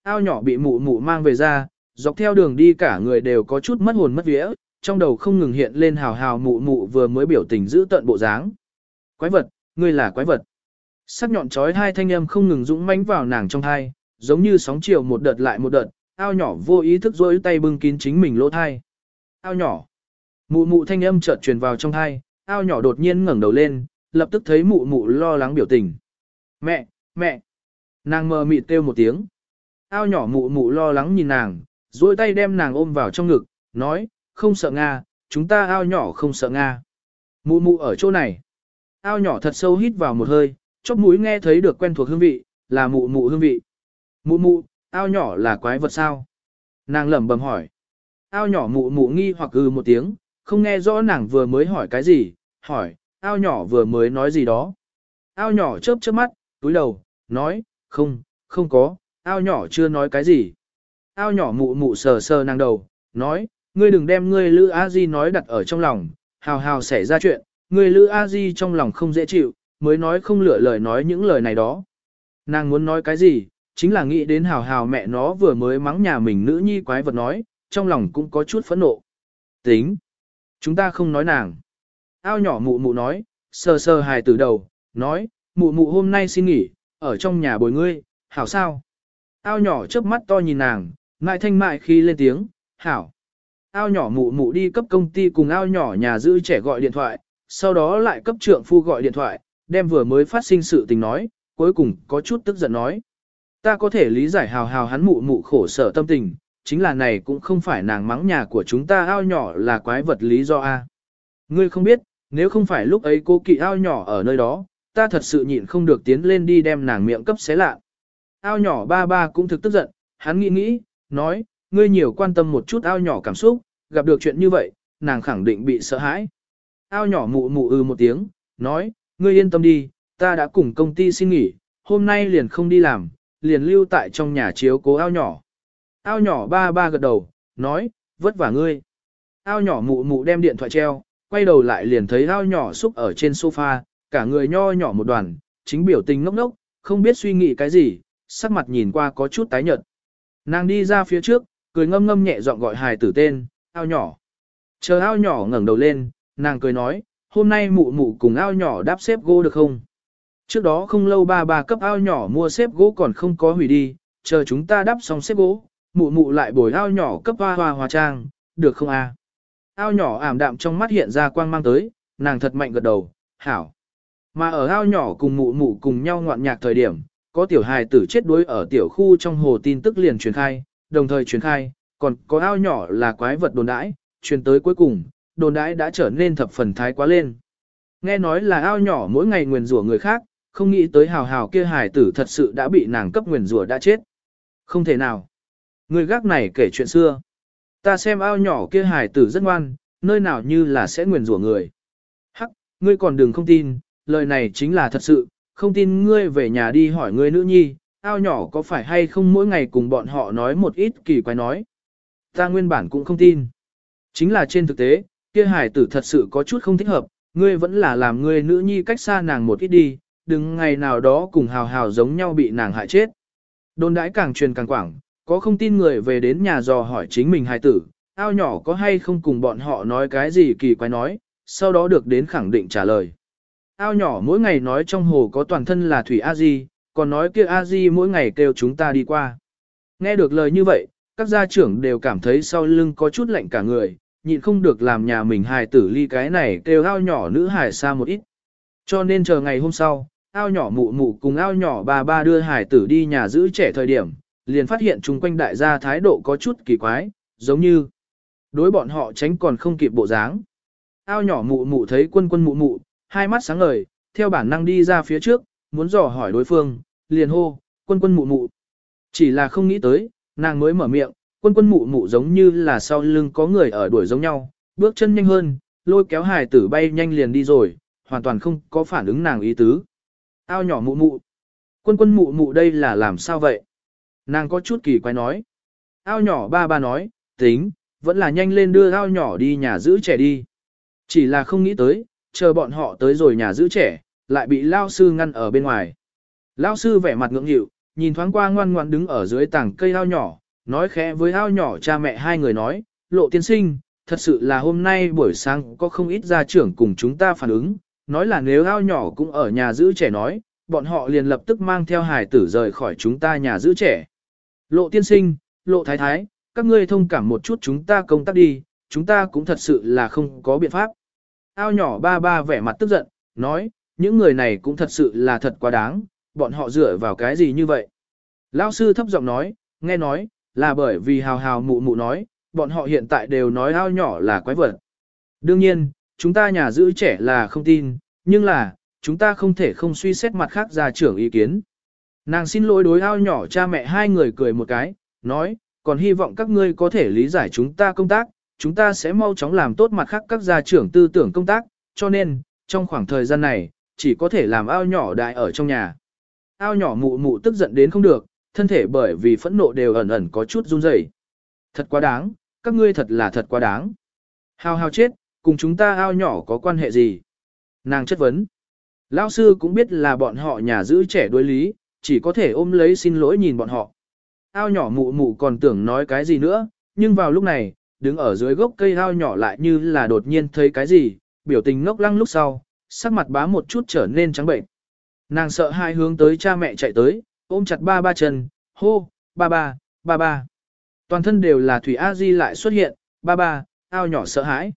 Ao nhỏ bị mụ mụ mang về ra, dọc theo đường đi cả người đều có chút mất hồn mất vía, trong đầu không ngừng hiện lên hào hào mụ mụ vừa mới biểu tình giữ tận bộ dáng. Quái vật, ngươi là quái vật. Sắc nhọn chói hai thanh âm không ngừng dũng mãnh vào nàng trong thai, giống như sóng chiều một đợt lại một đợt, ao nhỏ vô ý thức rối tay bưng kín chính mình lỗ thai. Ao nhỏ. Mụ mụ thanh âm chợt truyền vào trong thai, ao nhỏ đột nhiên ngẩng đầu lên, lập tức thấy mụ mụ lo lắng biểu tình. Mẹ, mẹ. Nàng mờ mịt kêu một tiếng. Ao nhỏ mụ mụ lo lắng nhìn nàng, duỗi tay đem nàng ôm vào trong ngực, nói, không sợ Nga, chúng ta ao nhỏ không sợ Nga. Mụ mụ ở chỗ này. Ao nhỏ thật sâu hít vào một hơi, chóp mũi nghe thấy được quen thuộc hương vị, là mụ mụ hương vị. Mụ mụ, ao nhỏ là quái vật sao? Nàng lẩm bẩm hỏi. Ao nhỏ mụ mụ nghi hoặc ư một tiếng, không nghe rõ nàng vừa mới hỏi cái gì, hỏi, ao nhỏ vừa mới nói gì đó. Ao nhỏ chớp chớp mắt, túi đầu, nói, không, không có, ao nhỏ chưa nói cái gì. Ao nhỏ mụ mụ sờ sờ nàng đầu, nói, ngươi đừng đem ngươi Lữ A Di nói đặt ở trong lòng, hào hào xảy ra chuyện, ngươi Lữ A Di trong lòng không dễ chịu, mới nói không lựa lời nói những lời này đó. Nàng muốn nói cái gì, chính là nghĩ đến hào hào mẹ nó vừa mới mắng nhà mình nữ nhi quái vật nói, trong lòng cũng có chút phẫn nộ. Tính, chúng ta không nói nàng. Ao nhỏ mụ mụ nói, sờ sờ hài từ đầu, nói, mụ mụ hôm nay xin nghỉ, ở trong nhà bồi ngươi, hảo sao? Ao nhỏ chớp mắt to nhìn nàng, ngại thanh mại khi lên tiếng, hảo. Ao nhỏ mụ mụ đi cấp công ty cùng ao nhỏ nhà giữ trẻ gọi điện thoại, sau đó lại cấp trượng phu gọi điện thoại, đem vừa mới phát sinh sự tình nói, cuối cùng có chút tức giận nói. Ta có thể lý giải hào hào hắn mụ mụ khổ sở tâm tình, chính là này cũng không phải nàng mắng nhà của chúng ta ao nhỏ là quái vật lý do A. Ngươi không biết, nếu không phải lúc ấy cô kỵ ao nhỏ ở nơi đó, ta thật sự nhịn không được tiến lên đi đem nàng miệng cấp xé lạ. Ao nhỏ ba ba cũng thực tức giận, hắn nghĩ nghĩ, nói, ngươi nhiều quan tâm một chút ao nhỏ cảm xúc, gặp được chuyện như vậy, nàng khẳng định bị sợ hãi. Ao nhỏ mụ mụ ư một tiếng, nói, ngươi yên tâm đi, ta đã cùng công ty xin nghỉ, hôm nay liền không đi làm, liền lưu tại trong nhà chiếu cố ao nhỏ. Ao nhỏ ba ba gật đầu, nói, vất vả ngươi. Ao nhỏ mụ mụ đem điện thoại treo, quay đầu lại liền thấy ao nhỏ xúc ở trên sofa, cả người nho nhỏ một đoàn, chính biểu tình ngốc ngốc, không biết suy nghĩ cái gì, sắc mặt nhìn qua có chút tái nhợt. Nàng đi ra phía trước, cười ngâm ngâm nhẹ giọng gọi hài tử tên, ao nhỏ. Chờ ao nhỏ ngẩng đầu lên, nàng cười nói, hôm nay mụ mụ cùng ao nhỏ đáp xếp gỗ được không? Trước đó không lâu ba ba cấp ao nhỏ mua xếp gỗ còn không có hủy đi, chờ chúng ta đắp xong xếp gỗ, mụ mụ lại bồi ao nhỏ cấp hoa hoa hoa trang, được không a? Ao nhỏ ảm đạm trong mắt hiện ra quang mang tới, nàng thật mạnh gật đầu, hảo. Mà ở ao nhỏ cùng mụ mụ cùng nhau ngoạn nhạc thời điểm, có tiểu hài tử chết đuối ở tiểu khu trong hồ tin tức liền truyền khai, đồng thời truyền khai, còn có ao nhỏ là quái vật đồn đãi, truyền tới cuối cùng, đồn đãi đã trở nên thập phần thái quá lên. Nghe nói là ao nhỏ mỗi ngày nguyền rủa người khác, không nghĩ tới hào hào kia hài tử thật sự đã bị nàng cấp nguyền rủa đã chết. Không thể nào. Người gác này kể chuyện xưa. Ta xem ao nhỏ kia hài tử rất ngoan, nơi nào như là sẽ nguyền rủa người. Hắc, ngươi còn đừng không tin, lời này chính là thật sự, không tin ngươi về nhà đi hỏi ngươi nữ nhi, ao nhỏ có phải hay không mỗi ngày cùng bọn họ nói một ít kỳ quái nói. Ta nguyên bản cũng không tin. Chính là trên thực tế, kia hài tử thật sự có chút không thích hợp, ngươi vẫn là làm ngươi nữ nhi cách xa nàng một ít đi, đừng ngày nào đó cùng hào hào giống nhau bị nàng hại chết. Đồn đãi càng truyền càng quảng, có không tin người về đến nhà dò hỏi chính mình hài tử, ao nhỏ có hay không cùng bọn họ nói cái gì kỳ quái nói, sau đó được đến khẳng định trả lời. Ao nhỏ mỗi ngày nói trong hồ có toàn thân là thủy a di, còn nói kia a di mỗi ngày kêu chúng ta đi qua. Nghe được lời như vậy, các gia trưởng đều cảm thấy sau lưng có chút lạnh cả người, nhịn không được làm nhà mình hài tử ly cái này kêu ao nhỏ nữ hài xa một ít. Cho nên chờ ngày hôm sau, ao nhỏ mụ mụ cùng ao nhỏ bà ba đưa hài tử đi nhà giữ trẻ thời điểm, liền phát hiện chung quanh đại gia thái độ có chút kỳ quái, giống như đối bọn họ tránh còn không kịp bộ dáng. Ao nhỏ mụ mụ thấy quân quân mụ mụ, hai mắt sáng ngời, theo bản năng đi ra phía trước, muốn dò hỏi đối phương, liền hô, quân quân mụ mụ. Chỉ là không nghĩ tới, nàng mới mở miệng, quân quân mụ mụ giống như là sau lưng có người ở đuổi giống nhau, bước chân nhanh hơn, lôi kéo hài tử bay nhanh liền đi rồi, hoàn toàn không có phản ứng nàng ý tứ. Ao nhỏ mụ mụ. Quân quân mụ mụ đây là làm sao vậy? Nàng có chút kỳ quái nói. Ao nhỏ ba ba nói, tính, vẫn là nhanh lên đưa ao nhỏ đi nhà giữ trẻ đi. Chỉ là không nghĩ tới, chờ bọn họ tới rồi nhà giữ trẻ, lại bị lao sư ngăn ở bên ngoài. Lao sư vẻ mặt ngưỡng nghịu, nhìn thoáng qua ngoan ngoan đứng ở dưới tảng cây ao nhỏ, nói khẽ với ao nhỏ cha mẹ hai người nói, lộ tiên sinh, thật sự là hôm nay buổi sáng có không ít gia trưởng cùng chúng ta phản ứng, nói là nếu ao nhỏ cũng ở nhà giữ trẻ nói, bọn họ liền lập tức mang theo hài tử rời khỏi chúng ta nhà giữ trẻ. Lộ tiên sinh, lộ thái thái, các ngươi thông cảm một chút chúng ta công tác đi, chúng ta cũng thật sự là không có biện pháp. Ao nhỏ ba ba vẻ mặt tức giận, nói, những người này cũng thật sự là thật quá đáng, bọn họ dựa vào cái gì như vậy. Lão sư thấp giọng nói, nghe nói, là bởi vì hào hào mụ mụ nói, bọn họ hiện tại đều nói ao nhỏ là quái vật. Đương nhiên, chúng ta nhà giữ trẻ là không tin, nhưng là, chúng ta không thể không suy xét mặt khác ra trưởng ý kiến. Nàng xin lỗi đối ao nhỏ cha mẹ hai người cười một cái, nói, còn hy vọng các ngươi có thể lý giải chúng ta công tác, chúng ta sẽ mau chóng làm tốt mặt khác các gia trưởng tư tưởng công tác, cho nên, trong khoảng thời gian này, chỉ có thể làm ao nhỏ đại ở trong nhà. Ao nhỏ mụ mụ tức giận đến không được, thân thể bởi vì phẫn nộ đều ẩn ẩn có chút run rẩy. Thật quá đáng, các ngươi thật là thật quá đáng. Hào hào chết, cùng chúng ta ao nhỏ có quan hệ gì? Nàng chất vấn. Lão sư cũng biết là bọn họ nhà giữ trẻ đối lý, chỉ có thể ôm lấy xin lỗi nhìn bọn họ. Ao nhỏ mụ mụ còn tưởng nói cái gì nữa, nhưng vào lúc này, đứng ở dưới gốc cây ao nhỏ lại như là đột nhiên thấy cái gì, biểu tình ngốc lăng lúc sau, sắc mặt bá một chút trở nên trắng bệnh. Nàng sợ hai hướng tới cha mẹ chạy tới, ôm chặt ba ba chân, hô, ba ba, ba ba. Toàn thân đều là Thủy A Di lại xuất hiện, ba ba, ao nhỏ sợ hãi.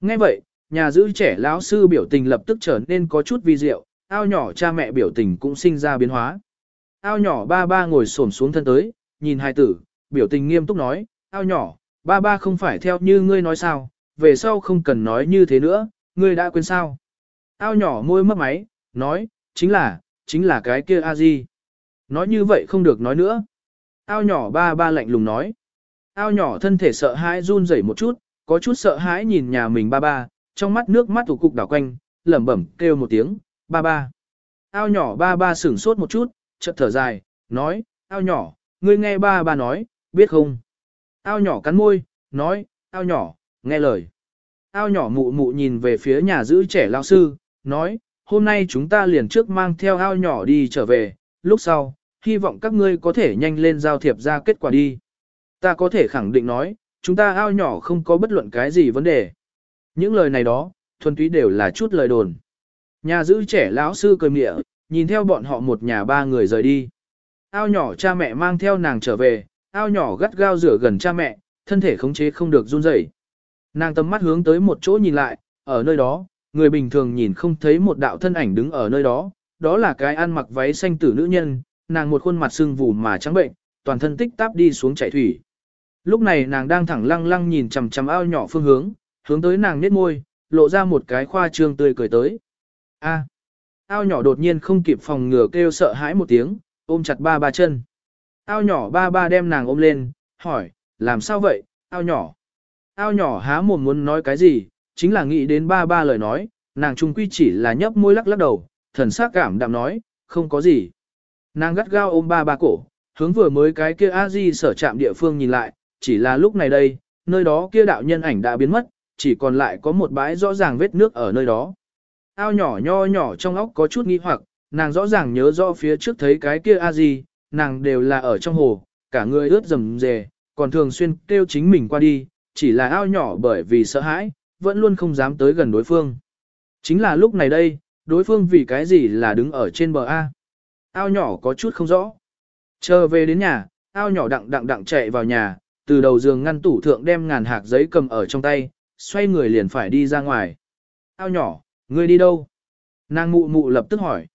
Nghe vậy, nhà giữ trẻ lão sư biểu tình lập tức trở nên có chút vi diệu, ao nhỏ cha mẹ biểu tình cũng sinh ra biến hóa. Ao nhỏ ba ba ngồi xổm xuống thân tới, nhìn hai tử, biểu tình nghiêm túc nói, ao nhỏ, ba ba không phải theo như ngươi nói sao, về sau không cần nói như thế nữa, ngươi đã quên sao? Ao nhỏ môi mấp máy, nói, chính là, chính là cái kia a di. Nói như vậy không được nói nữa. Ao nhỏ ba ba lạnh lùng nói. Ao nhỏ thân thể sợ hãi run rẩy một chút, có chút sợ hãi nhìn nhà mình ba ba, trong mắt nước mắt thủ cục đảo quanh, lẩm bẩm kêu một tiếng, ba ba. Ao nhỏ ba ba sửng sốt một chút, chợt thở dài, nói, ao nhỏ, ngươi nghe ba ba nói, biết không? Ao nhỏ cắn môi, nói, ao nhỏ, nghe lời. Ao nhỏ mụ mụ nhìn về phía nhà giữ trẻ lao sư, nói, hôm nay chúng ta liền trước mang theo ao nhỏ đi trở về, lúc sau, hy vọng các ngươi có thể nhanh lên giao thiệp ra kết quả đi. Ta có thể khẳng định nói, chúng ta ao nhỏ không có bất luận cái gì vấn đề. Những lời này đó, thuần túy đều là chút lời đồn. Nhà giữ trẻ lão sư cười mịa, nhìn theo bọn họ một nhà ba người rời đi. Ao nhỏ cha mẹ mang theo nàng trở về, ao nhỏ gắt gao rửa gần cha mẹ, thân thể khống chế không được run rẩy. Nàng tầm mắt hướng tới một chỗ nhìn lại, ở nơi đó, người bình thường nhìn không thấy một đạo thân ảnh đứng ở nơi đó, đó là cái ăn mặc váy xanh tử nữ nhân, nàng một khuôn mặt sưng vù mà trắng bệnh, toàn thân tích táp đi xuống chảy thủy. Lúc này nàng đang thẳng lăng lăng nhìn chằm chằm ao nhỏ phương hướng, hướng tới nàng nết môi, lộ ra một cái khoa trương tươi cười tới. A ao nhỏ đột nhiên không kịp phòng ngừa kêu sợ hãi một tiếng, ôm chặt ba ba chân. Ao nhỏ ba ba đem nàng ôm lên, hỏi, làm sao vậy, ao nhỏ. Ao nhỏ há mồm muốn nói cái gì, chính là nghĩ đến ba ba lời nói, nàng trung quy chỉ là nhấp môi lắc lắc đầu, thần sắc cảm đạm nói, không có gì. Nàng gắt gao ôm ba ba cổ, hướng vừa mới cái kia a di sở chạm địa phương nhìn lại, chỉ là lúc này đây, nơi đó kia đạo nhân ảnh đã biến mất, chỉ còn lại có một bãi rõ ràng vết nước ở nơi đó. Ao nhỏ nho nhỏ trong óc có chút nghi hoặc, nàng rõ ràng nhớ rõ phía trước thấy cái kia a gì, nàng đều là ở trong hồ, cả người ướt rầm rề, còn thường xuyên kêu chính mình qua đi, chỉ là ao nhỏ bởi vì sợ hãi, vẫn luôn không dám tới gần đối phương. Chính là lúc này đây, đối phương vì cái gì là đứng ở trên bờ A. Ao nhỏ có chút không rõ. Chờ về đến nhà, ao nhỏ đặng đặng đặng chạy vào nhà, từ đầu giường ngăn tủ thượng đem ngàn hạt giấy cầm ở trong tay, xoay người liền phải đi ra ngoài. Ao nhỏ, ngươi đi đâu? Nàng mụ mụ lập tức hỏi.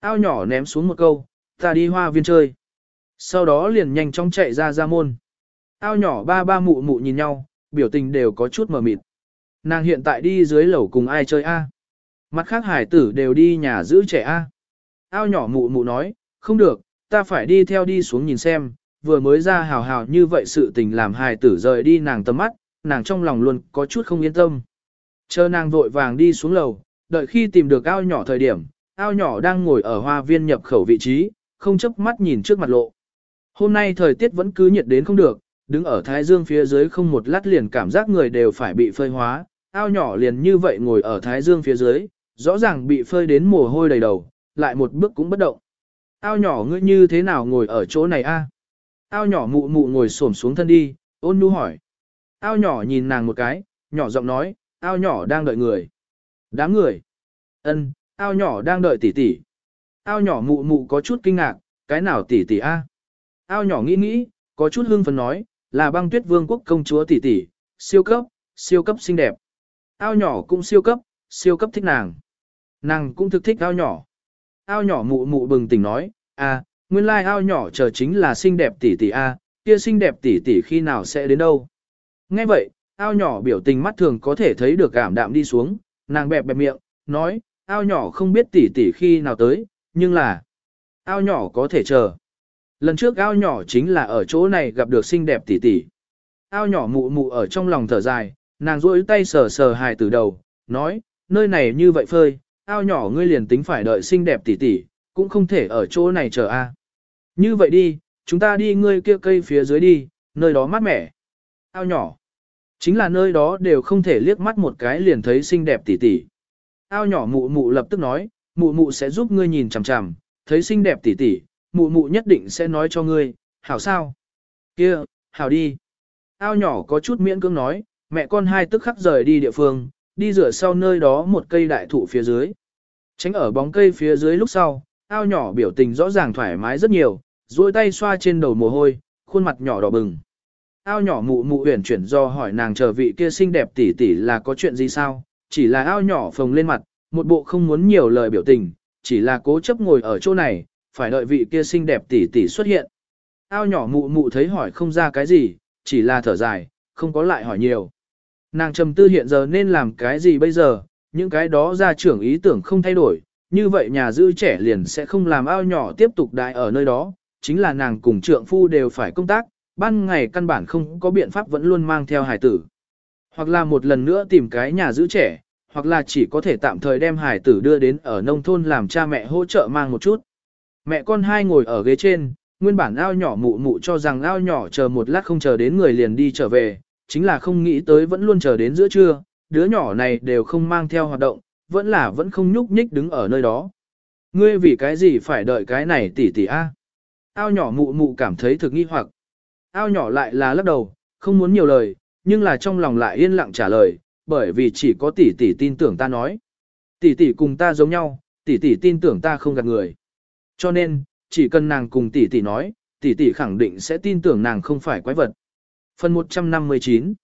Ao nhỏ ném xuống một câu, ta đi hoa viên chơi. Sau đó liền nhanh chóng chạy ra ra môn. Ao nhỏ ba ba mụ mụ nhìn nhau, biểu tình đều có chút mờ mịt. Nàng hiện tại đi dưới lầu cùng ai chơi a? Mặt khác hải tử đều đi nhà giữ trẻ a. Ao nhỏ mụ mụ nói, không được, ta phải đi theo đi xuống nhìn xem, vừa mới ra hào hào như vậy sự tình làm hài tử rời đi nàng tầm mắt, nàng trong lòng luôn có chút không yên tâm. Chờ nàng vội vàng đi xuống lầu, đợi khi tìm được ao nhỏ thời điểm, ao nhỏ đang ngồi ở hoa viên nhập khẩu vị trí, không chấp mắt nhìn trước mặt lộ. Hôm nay thời tiết vẫn cứ nhiệt đến không được, đứng ở thái dương phía dưới không một lát liền cảm giác người đều phải bị phơi hóa, ao nhỏ liền như vậy ngồi ở thái dương phía dưới, rõ ràng bị phơi đến mồ hôi đầy đầu, lại một bước cũng bất động. Ao nhỏ ngươi như thế nào ngồi ở chỗ này a? Ao nhỏ mụ mụ ngồi xổm xuống thân đi, ôn nhu hỏi. Ao nhỏ nhìn nàng một cái, nhỏ giọng nói, ao nhỏ đang đợi người. Đám người. Ân, ao nhỏ đang đợi tỷ tỷ. Ao nhỏ mụ mụ có chút kinh ngạc, cái nào tỷ tỷ a? Ao nhỏ nghĩ nghĩ, có chút hưng phấn nói, là băng tuyết vương quốc công chúa tỷ tỷ, siêu cấp, siêu cấp xinh đẹp. Ao nhỏ cũng siêu cấp, siêu cấp thích nàng. Nàng cũng thực thích ao nhỏ. Ao nhỏ mụ mụ bừng tỉnh nói, à, nguyên lai like ao nhỏ chờ chính là xinh đẹp tỷ tỷ a, kia xinh đẹp tỷ tỷ khi nào sẽ đến đâu. Nghe vậy, ao nhỏ biểu tình mắt thường có thể thấy được cảm đạm đi xuống, nàng bẹp bẹp miệng, nói, ao nhỏ không biết tỷ tỷ khi nào tới, nhưng là, ao nhỏ có thể chờ. Lần trước ao nhỏ chính là ở chỗ này gặp được xinh đẹp tỷ tỷ. Ao nhỏ mụ mụ ở trong lòng thở dài, nàng duỗi tay sờ sờ hài từ đầu, nói, nơi này như vậy phơi, ao nhỏ ngươi liền tính phải đợi xinh đẹp tỷ tỷ, cũng không thể ở chỗ này chờ a. Như vậy đi, chúng ta đi ngươi kia cây phía dưới đi, nơi đó mát mẻ. Ao nhỏ. Chính là nơi đó đều không thể liếc mắt một cái liền thấy xinh đẹp tỷ tỷ. Ao nhỏ mụ mụ lập tức nói, mụ mụ sẽ giúp ngươi nhìn chằm chằm, thấy xinh đẹp tỷ tỷ, mụ mụ nhất định sẽ nói cho ngươi, hảo sao? Kia, hảo đi. Ao nhỏ có chút miễn cưỡng nói, mẹ con hai tức khắc rời đi địa phương, đi rửa sau nơi đó một cây đại thụ phía dưới. Tránh ở bóng cây phía dưới lúc sau, ao nhỏ biểu tình rõ ràng thoải mái rất nhiều, duỗi tay xoa trên đầu mồ hôi, khuôn mặt nhỏ đỏ bừng. Ao nhỏ mụ mụ uyển chuyển do hỏi nàng chờ vị kia xinh đẹp tỷ tỷ là có chuyện gì sao, chỉ là ao nhỏ phồng lên mặt, một bộ không muốn nhiều lời biểu tình, chỉ là cố chấp ngồi ở chỗ này, phải đợi vị kia xinh đẹp tỷ tỷ xuất hiện. Ao nhỏ mụ mụ thấy hỏi không ra cái gì, chỉ là thở dài, không có lại hỏi nhiều. Nàng trầm tư hiện giờ nên làm cái gì bây giờ, những cái đó gia trưởng ý tưởng không thay đổi, như vậy nhà giữ trẻ liền sẽ không làm ao nhỏ tiếp tục đại ở nơi đó, chính là nàng cùng trượng phu đều phải công tác, ban ngày căn bản không có biện pháp vẫn luôn mang theo hải tử. Hoặc là một lần nữa tìm cái nhà giữ trẻ, hoặc là chỉ có thể tạm thời đem hải tử đưa đến ở nông thôn làm cha mẹ hỗ trợ mang một chút. Mẹ con hai ngồi ở ghế trên, nguyên bản ao nhỏ mụ mụ cho rằng ao nhỏ chờ một lát không chờ đến người liền đi trở về, chính là không nghĩ tới vẫn luôn chờ đến giữa trưa, đứa nhỏ này đều không mang theo hoạt động, vẫn là vẫn không nhúc nhích đứng ở nơi đó. Ngươi vì cái gì phải đợi cái này tỷ tỷ a? Ao nhỏ mụ mụ cảm thấy thực nghi hoặc. Ao nhỏ lại là lắc đầu, không muốn nhiều lời, nhưng là trong lòng lại yên lặng trả lời, bởi vì chỉ có tỷ tỷ tin tưởng ta nói. Tỷ tỷ cùng ta giống nhau, tỷ tỷ tin tưởng ta không gạt người. Cho nên, chỉ cần nàng cùng tỷ tỷ nói, tỷ tỷ khẳng định sẽ tin tưởng nàng không phải quái vật. Phần 159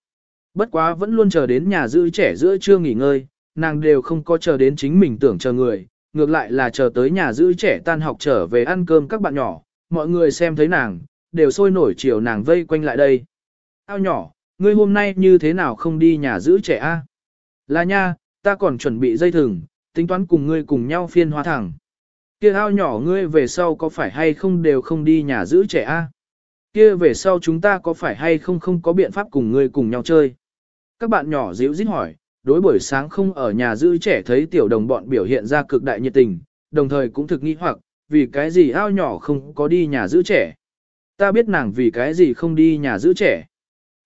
Bất quá vẫn luôn chờ đến nhà giữ trẻ giữa trưa nghỉ ngơi, nàng đều không có chờ đến chính mình tưởng chờ người, ngược lại là chờ tới nhà giữ trẻ tan học trở về ăn cơm các bạn nhỏ, mọi người xem thấy nàng, đều sôi nổi chiều nàng vây quanh lại đây. Ao nhỏ, ngươi hôm nay như thế nào không đi nhà giữ trẻ a? Là nha, ta còn chuẩn bị dây thừng, tính toán cùng ngươi cùng nhau phiên hoa thẳng. Kia ao nhỏ ngươi về sau có phải hay không đều không đi nhà giữ trẻ a? Kia về sau chúng ta có phải hay không không có biện pháp cùng ngươi cùng nhau chơi? Các bạn nhỏ dịu dít hỏi, đối buổi sáng không ở nhà giữ trẻ thấy tiểu đồng bọn biểu hiện ra cực đại nhiệt tình, đồng thời cũng thực nghi hoặc, vì cái gì ao nhỏ không có đi nhà giữ trẻ. Ta biết nàng vì cái gì không đi nhà giữ trẻ.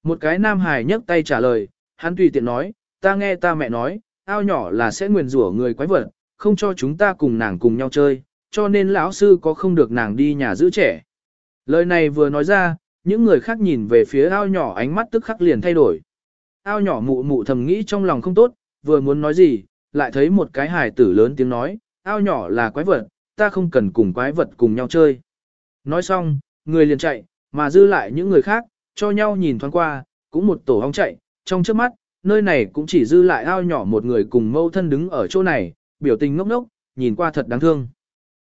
Một cái nam hài nhấc tay trả lời, hắn tùy tiện nói, ta nghe ta mẹ nói, ao nhỏ là sẽ nguyền rủa người quái vật, không cho chúng ta cùng nàng cùng nhau chơi, cho nên lão sư có không được nàng đi nhà giữ trẻ. Lời này vừa nói ra, những người khác nhìn về phía ao nhỏ ánh mắt tức khắc liền thay đổi. Ao nhỏ mụ mụ thầm nghĩ trong lòng không tốt, vừa muốn nói gì, lại thấy một cái hài tử lớn tiếng nói, ao nhỏ là quái vật, ta không cần cùng quái vật cùng nhau chơi. Nói xong, người liền chạy, mà dư lại những người khác, cho nhau nhìn thoáng qua, cũng một tổ hong chạy, trong trước mắt, nơi này cũng chỉ dư lại ao nhỏ một người cùng mâu thân đứng ở chỗ này, biểu tình ngốc ngốc, nhìn qua thật đáng thương.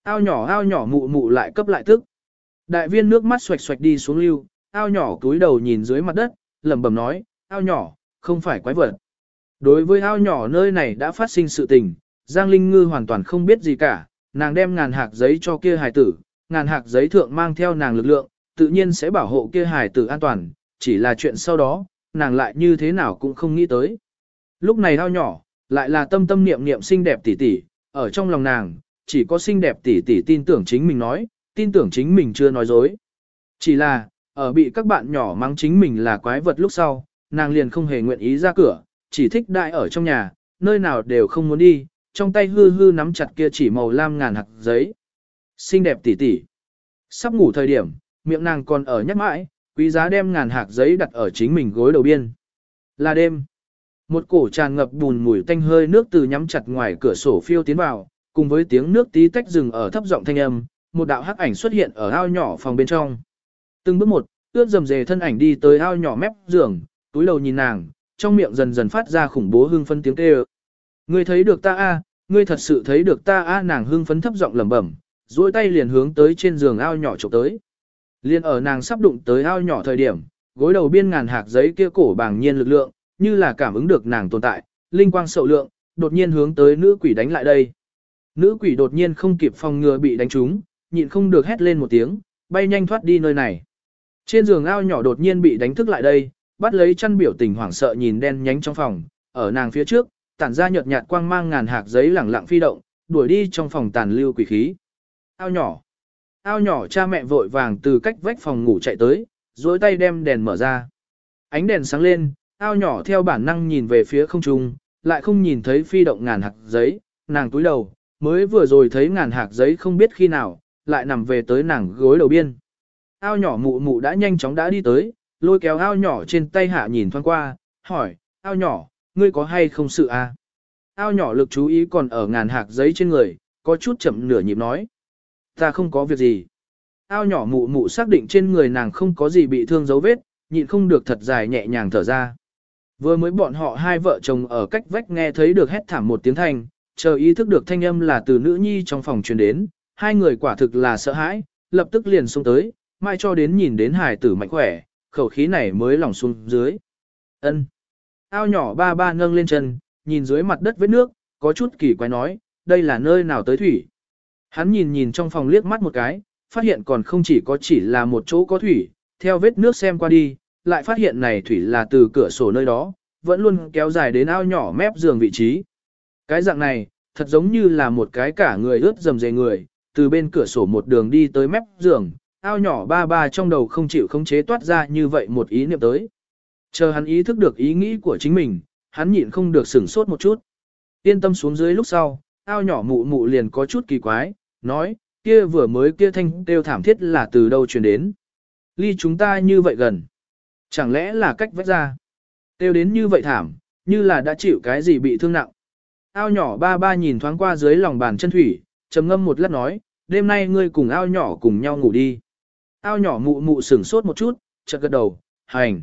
Ao nhỏ ao nhỏ mụ mụ lại cấp lại tức. Đại viên nước mắt xoạch xoạch đi xuống lưu, ao nhỏ túi đầu nhìn dưới mặt đất, lẩm bẩm nói, ao nhỏ, không phải quái vật. Đối với ao nhỏ nơi này đã phát sinh sự tình, Giang Linh Ngư hoàn toàn không biết gì cả, nàng đem ngàn hạt giấy cho kia hài tử, ngàn hạt giấy thượng mang theo nàng lực lượng, tự nhiên sẽ bảo hộ kia hài tử an toàn, chỉ là chuyện sau đó, nàng lại như thế nào cũng không nghĩ tới. Lúc này thao nhỏ, lại là tâm tâm niệm niệm xinh đẹp tỷ tỷ, ở trong lòng nàng, chỉ có xinh đẹp tỷ tỷ tin tưởng chính mình nói, tin tưởng chính mình chưa nói dối. Chỉ là, ở bị các bạn nhỏ mắng chính mình là quái vật lúc sau, nàng liền không hề nguyện ý ra cửa, chỉ thích đại ở trong nhà, nơi nào đều không muốn đi, trong tay hư hư nắm chặt kia chỉ màu lam ngàn hạt giấy. Xinh đẹp tỉ tỉ. Sắp ngủ thời điểm, miệng nàng còn ở nhắc mãi, quý giá đem ngàn hạt giấy đặt ở chính mình gối đầu biên. Là đêm. Một cổ tràn ngập bùn mùi tanh hơi nước từ nhắm chặt ngoài cửa sổ phiêu tiến vào, cùng với tiếng nước tí tách rừng ở thấp giọng thanh âm, một đạo hắc ảnh xuất hiện ở ao nhỏ phòng bên trong. Từng bước một, ướt dầm dề thân ảnh đi tới ao nhỏ mép giường, túi đầu nhìn nàng, trong miệng dần dần phát ra khủng bố hưng phấn tiếng kêu. Ngươi thấy được ta a, ngươi thật sự thấy được ta a nàng hưng phấn thấp giọng lẩm bẩm, duỗi tay liền hướng tới trên giường ao nhỏ chụp tới. Liên ở nàng sắp đụng tới ao nhỏ thời điểm, gối đầu biên ngàn hạt giấy kia cổ bàng nhiên lực lượng, như là cảm ứng được nàng tồn tại, linh quang sậu lượng, đột nhiên hướng tới nữ quỷ đánh lại đây. Nữ quỷ đột nhiên không kịp phòng ngừa bị đánh trúng, nhịn không được hét lên một tiếng, bay nhanh thoát đi nơi này. Trên giường ao nhỏ đột nhiên bị đánh thức lại đây, bắt lấy chăn biểu tình hoảng sợ nhìn đen nhánh trong phòng, ở nàng phía trước, tản ra nhợt nhạt quang mang ngàn hạt giấy lẳng lặng phi động, đuổi đi trong phòng tàn lưu quỷ khí. Ao nhỏ. Ao nhỏ cha mẹ vội vàng từ cách vách phòng ngủ chạy tới, dối tay đem đèn mở ra. Ánh đèn sáng lên, ao nhỏ theo bản năng nhìn về phía không trung, lại không nhìn thấy phi động ngàn hạt giấy, nàng túi đầu, mới vừa rồi thấy ngàn hạt giấy không biết khi nào, lại nằm về tới nàng gối đầu biên. Ao nhỏ mụ mụ đã nhanh chóng đã đi tới, lôi kéo ao nhỏ trên tay hạ nhìn thoáng qua, hỏi, ao nhỏ, ngươi có hay không sự à? Ao nhỏ lực chú ý còn ở ngàn hạt giấy trên người, có chút chậm nửa nhịp nói. Ta không có việc gì. Ao nhỏ mụ mụ xác định trên người nàng không có gì bị thương dấu vết, nhịn không được thật dài nhẹ nhàng thở ra. Vừa mới bọn họ hai vợ chồng ở cách vách nghe thấy được hét thảm một tiếng thanh, chờ ý thức được thanh âm là từ nữ nhi trong phòng truyền đến, hai người quả thực là sợ hãi, lập tức liền xuống tới, mai cho đến nhìn đến hải tử mạnh khỏe, khẩu khí này mới lỏng xuống dưới. Ân. Ao nhỏ ba ba nâng lên chân, nhìn dưới mặt đất vết nước, có chút kỳ quái nói, đây là nơi nào tới thủy. Hắn nhìn nhìn trong phòng liếc mắt một cái, phát hiện còn không chỉ có chỉ là một chỗ có thủy, theo vết nước xem qua đi, lại phát hiện này thủy là từ cửa sổ nơi đó, vẫn luôn kéo dài đến ao nhỏ mép giường vị trí. Cái dạng này, thật giống như là một cái cả người ướt dầm dề người, từ bên cửa sổ một đường đi tới mép giường, ao nhỏ ba ba trong đầu không chịu khống chế toát ra như vậy một ý niệm tới. Chờ hắn ý thức được ý nghĩ của chính mình, hắn nhịn không được sửng sốt một chút. Yên tâm xuống dưới lúc sau, ao nhỏ mụ mụ liền có chút kỳ quái, nói, kia vừa mới kia thanh kêu thảm thiết là từ đâu truyền đến. Ly chúng ta như vậy gần. Chẳng lẽ là cách vách ra. Kêu đến như vậy thảm, như là đã chịu cái gì bị thương nặng. Ao nhỏ ba ba nhìn thoáng qua dưới lòng bàn chân thủy, trầm ngâm một lát nói, đêm nay ngươi cùng ao nhỏ cùng nhau ngủ đi. Ao nhỏ mụ mụ sửng sốt một chút, chợt gật đầu, hành.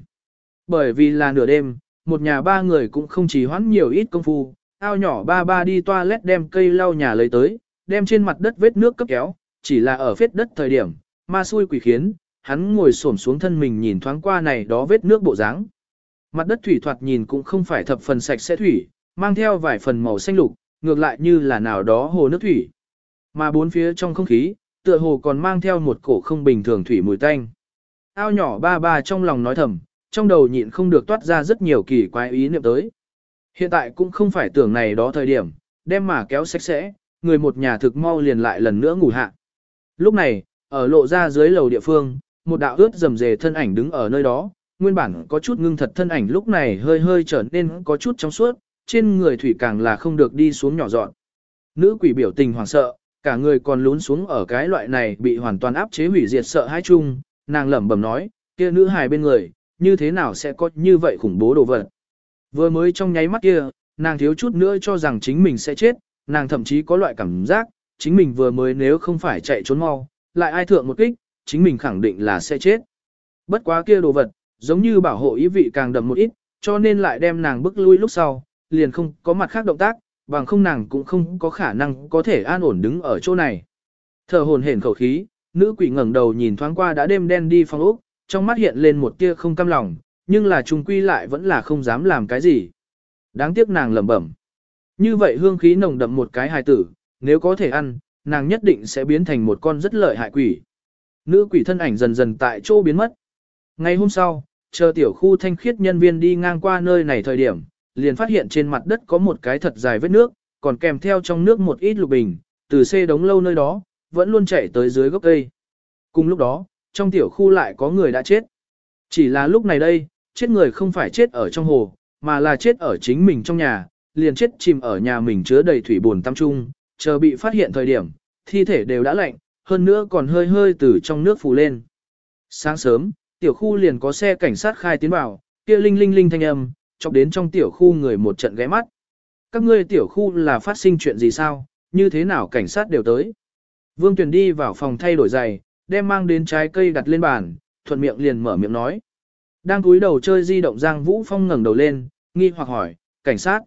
Bởi vì là nửa đêm, một nhà ba người cũng không chỉ hoãn nhiều ít công phu, ao nhỏ ba ba đi toilet đem cây lau nhà lấy tới, đem trên mặt đất vết nước cấp kéo, chỉ là ở vết đất thời điểm, ma xui quỷ khiến, hắn ngồi xổm xuống thân mình nhìn thoáng qua này đó vết nước bộ dáng. Mặt đất thủy thoạt nhìn cũng không phải thập phần sạch sẽ thủy, mang theo vài phần màu xanh lục, ngược lại như là nào đó hồ nước thủy. Mà bốn phía trong không khí, tựa hồ còn mang theo một cổ không bình thường thủy mùi tanh. Ao nhỏ ba ba trong lòng nói thầm, trong đầu nhịn không được toát ra rất nhiều kỳ quái ý niệm tới. Hiện tại cũng không phải tưởng này đó thời điểm, đem mà kéo sạch sẽ, người một nhà thực mau liền lại lần nữa ngủ hạ. Lúc này, ở lộ ra dưới lầu địa phương, một đạo ướt rầm rề thân ảnh đứng ở nơi đó, nguyên bản có chút ngưng thật thân ảnh lúc này hơi hơi trở nên có chút trong suốt, trên người thủy càng là không được đi xuống nhỏ dọn. Nữ quỷ biểu tình hoảng sợ, cả người còn lún xuống ở cái loại này bị hoàn toàn áp chế hủy diệt sợ hãi chung, nàng lẩm bẩm nói, kia nữ hài bên người, như thế nào sẽ có như vậy khủng bố đồ vật. Vừa mới trong nháy mắt kia, nàng thiếu chút nữa cho rằng chính mình sẽ chết, nàng thậm chí có loại cảm giác, chính mình vừa mới nếu không phải chạy trốn mau, lại ai thượng một kích, chính mình khẳng định là sẽ chết. Bất quá kia đồ vật, giống như bảo hộ ý vị càng đậm một ít, cho nên lại đem nàng bước lui lúc sau, liền không có mặt khác động tác, bằng không nàng cũng không có khả năng có thể an ổn đứng ở chỗ này. Thở hồn hển khẩu khí, nữ quỷ ngẩng đầu nhìn thoáng qua đã đêm đen đi phòng ốc, trong mắt hiện lên một tia không cam lòng, nhưng là trùng quy lại vẫn là không dám làm cái gì. Đáng tiếc nàng lẩm bẩm. Như vậy hương khí nồng đậm một cái hài tử, nếu có thể ăn, nàng nhất định sẽ biến thành một con rất lợi hại quỷ. Nữ quỷ thân ảnh dần dần tại chỗ biến mất. Ngày hôm sau, chờ tiểu khu thanh khiết nhân viên đi ngang qua nơi này thời điểm, liền phát hiện trên mặt đất có một cái thật dài vết nước, còn kèm theo trong nước một ít lục bình, từ xe đống lâu nơi đó, vẫn luôn chạy tới dưới gốc cây. Cùng lúc đó, trong tiểu khu lại có người đã chết. Chỉ là lúc này đây, chết người không phải chết ở trong hồ, mà là chết ở chính mình trong nhà, liền chết chìm ở nhà mình chứa đầy thủy buồn tâm trung, chờ bị phát hiện thời điểm, thi thể đều đã lạnh, hơn nữa còn hơi hơi từ trong nước phù lên. Sáng sớm, tiểu khu liền có xe cảnh sát khai tiến vào, kia linh linh linh thanh âm, chọc đến trong tiểu khu người một trận ghé mắt. Các ngươi tiểu khu là phát sinh chuyện gì sao, như thế nào cảnh sát đều tới. Vương Tuyền đi vào phòng thay đổi giày, đem mang đến trái cây đặt lên bàn, thuận miệng liền mở miệng nói. Đang cúi đầu chơi di động Giang Vũ Phong ngẩng đầu lên, nghi hoặc hỏi, cảnh sát.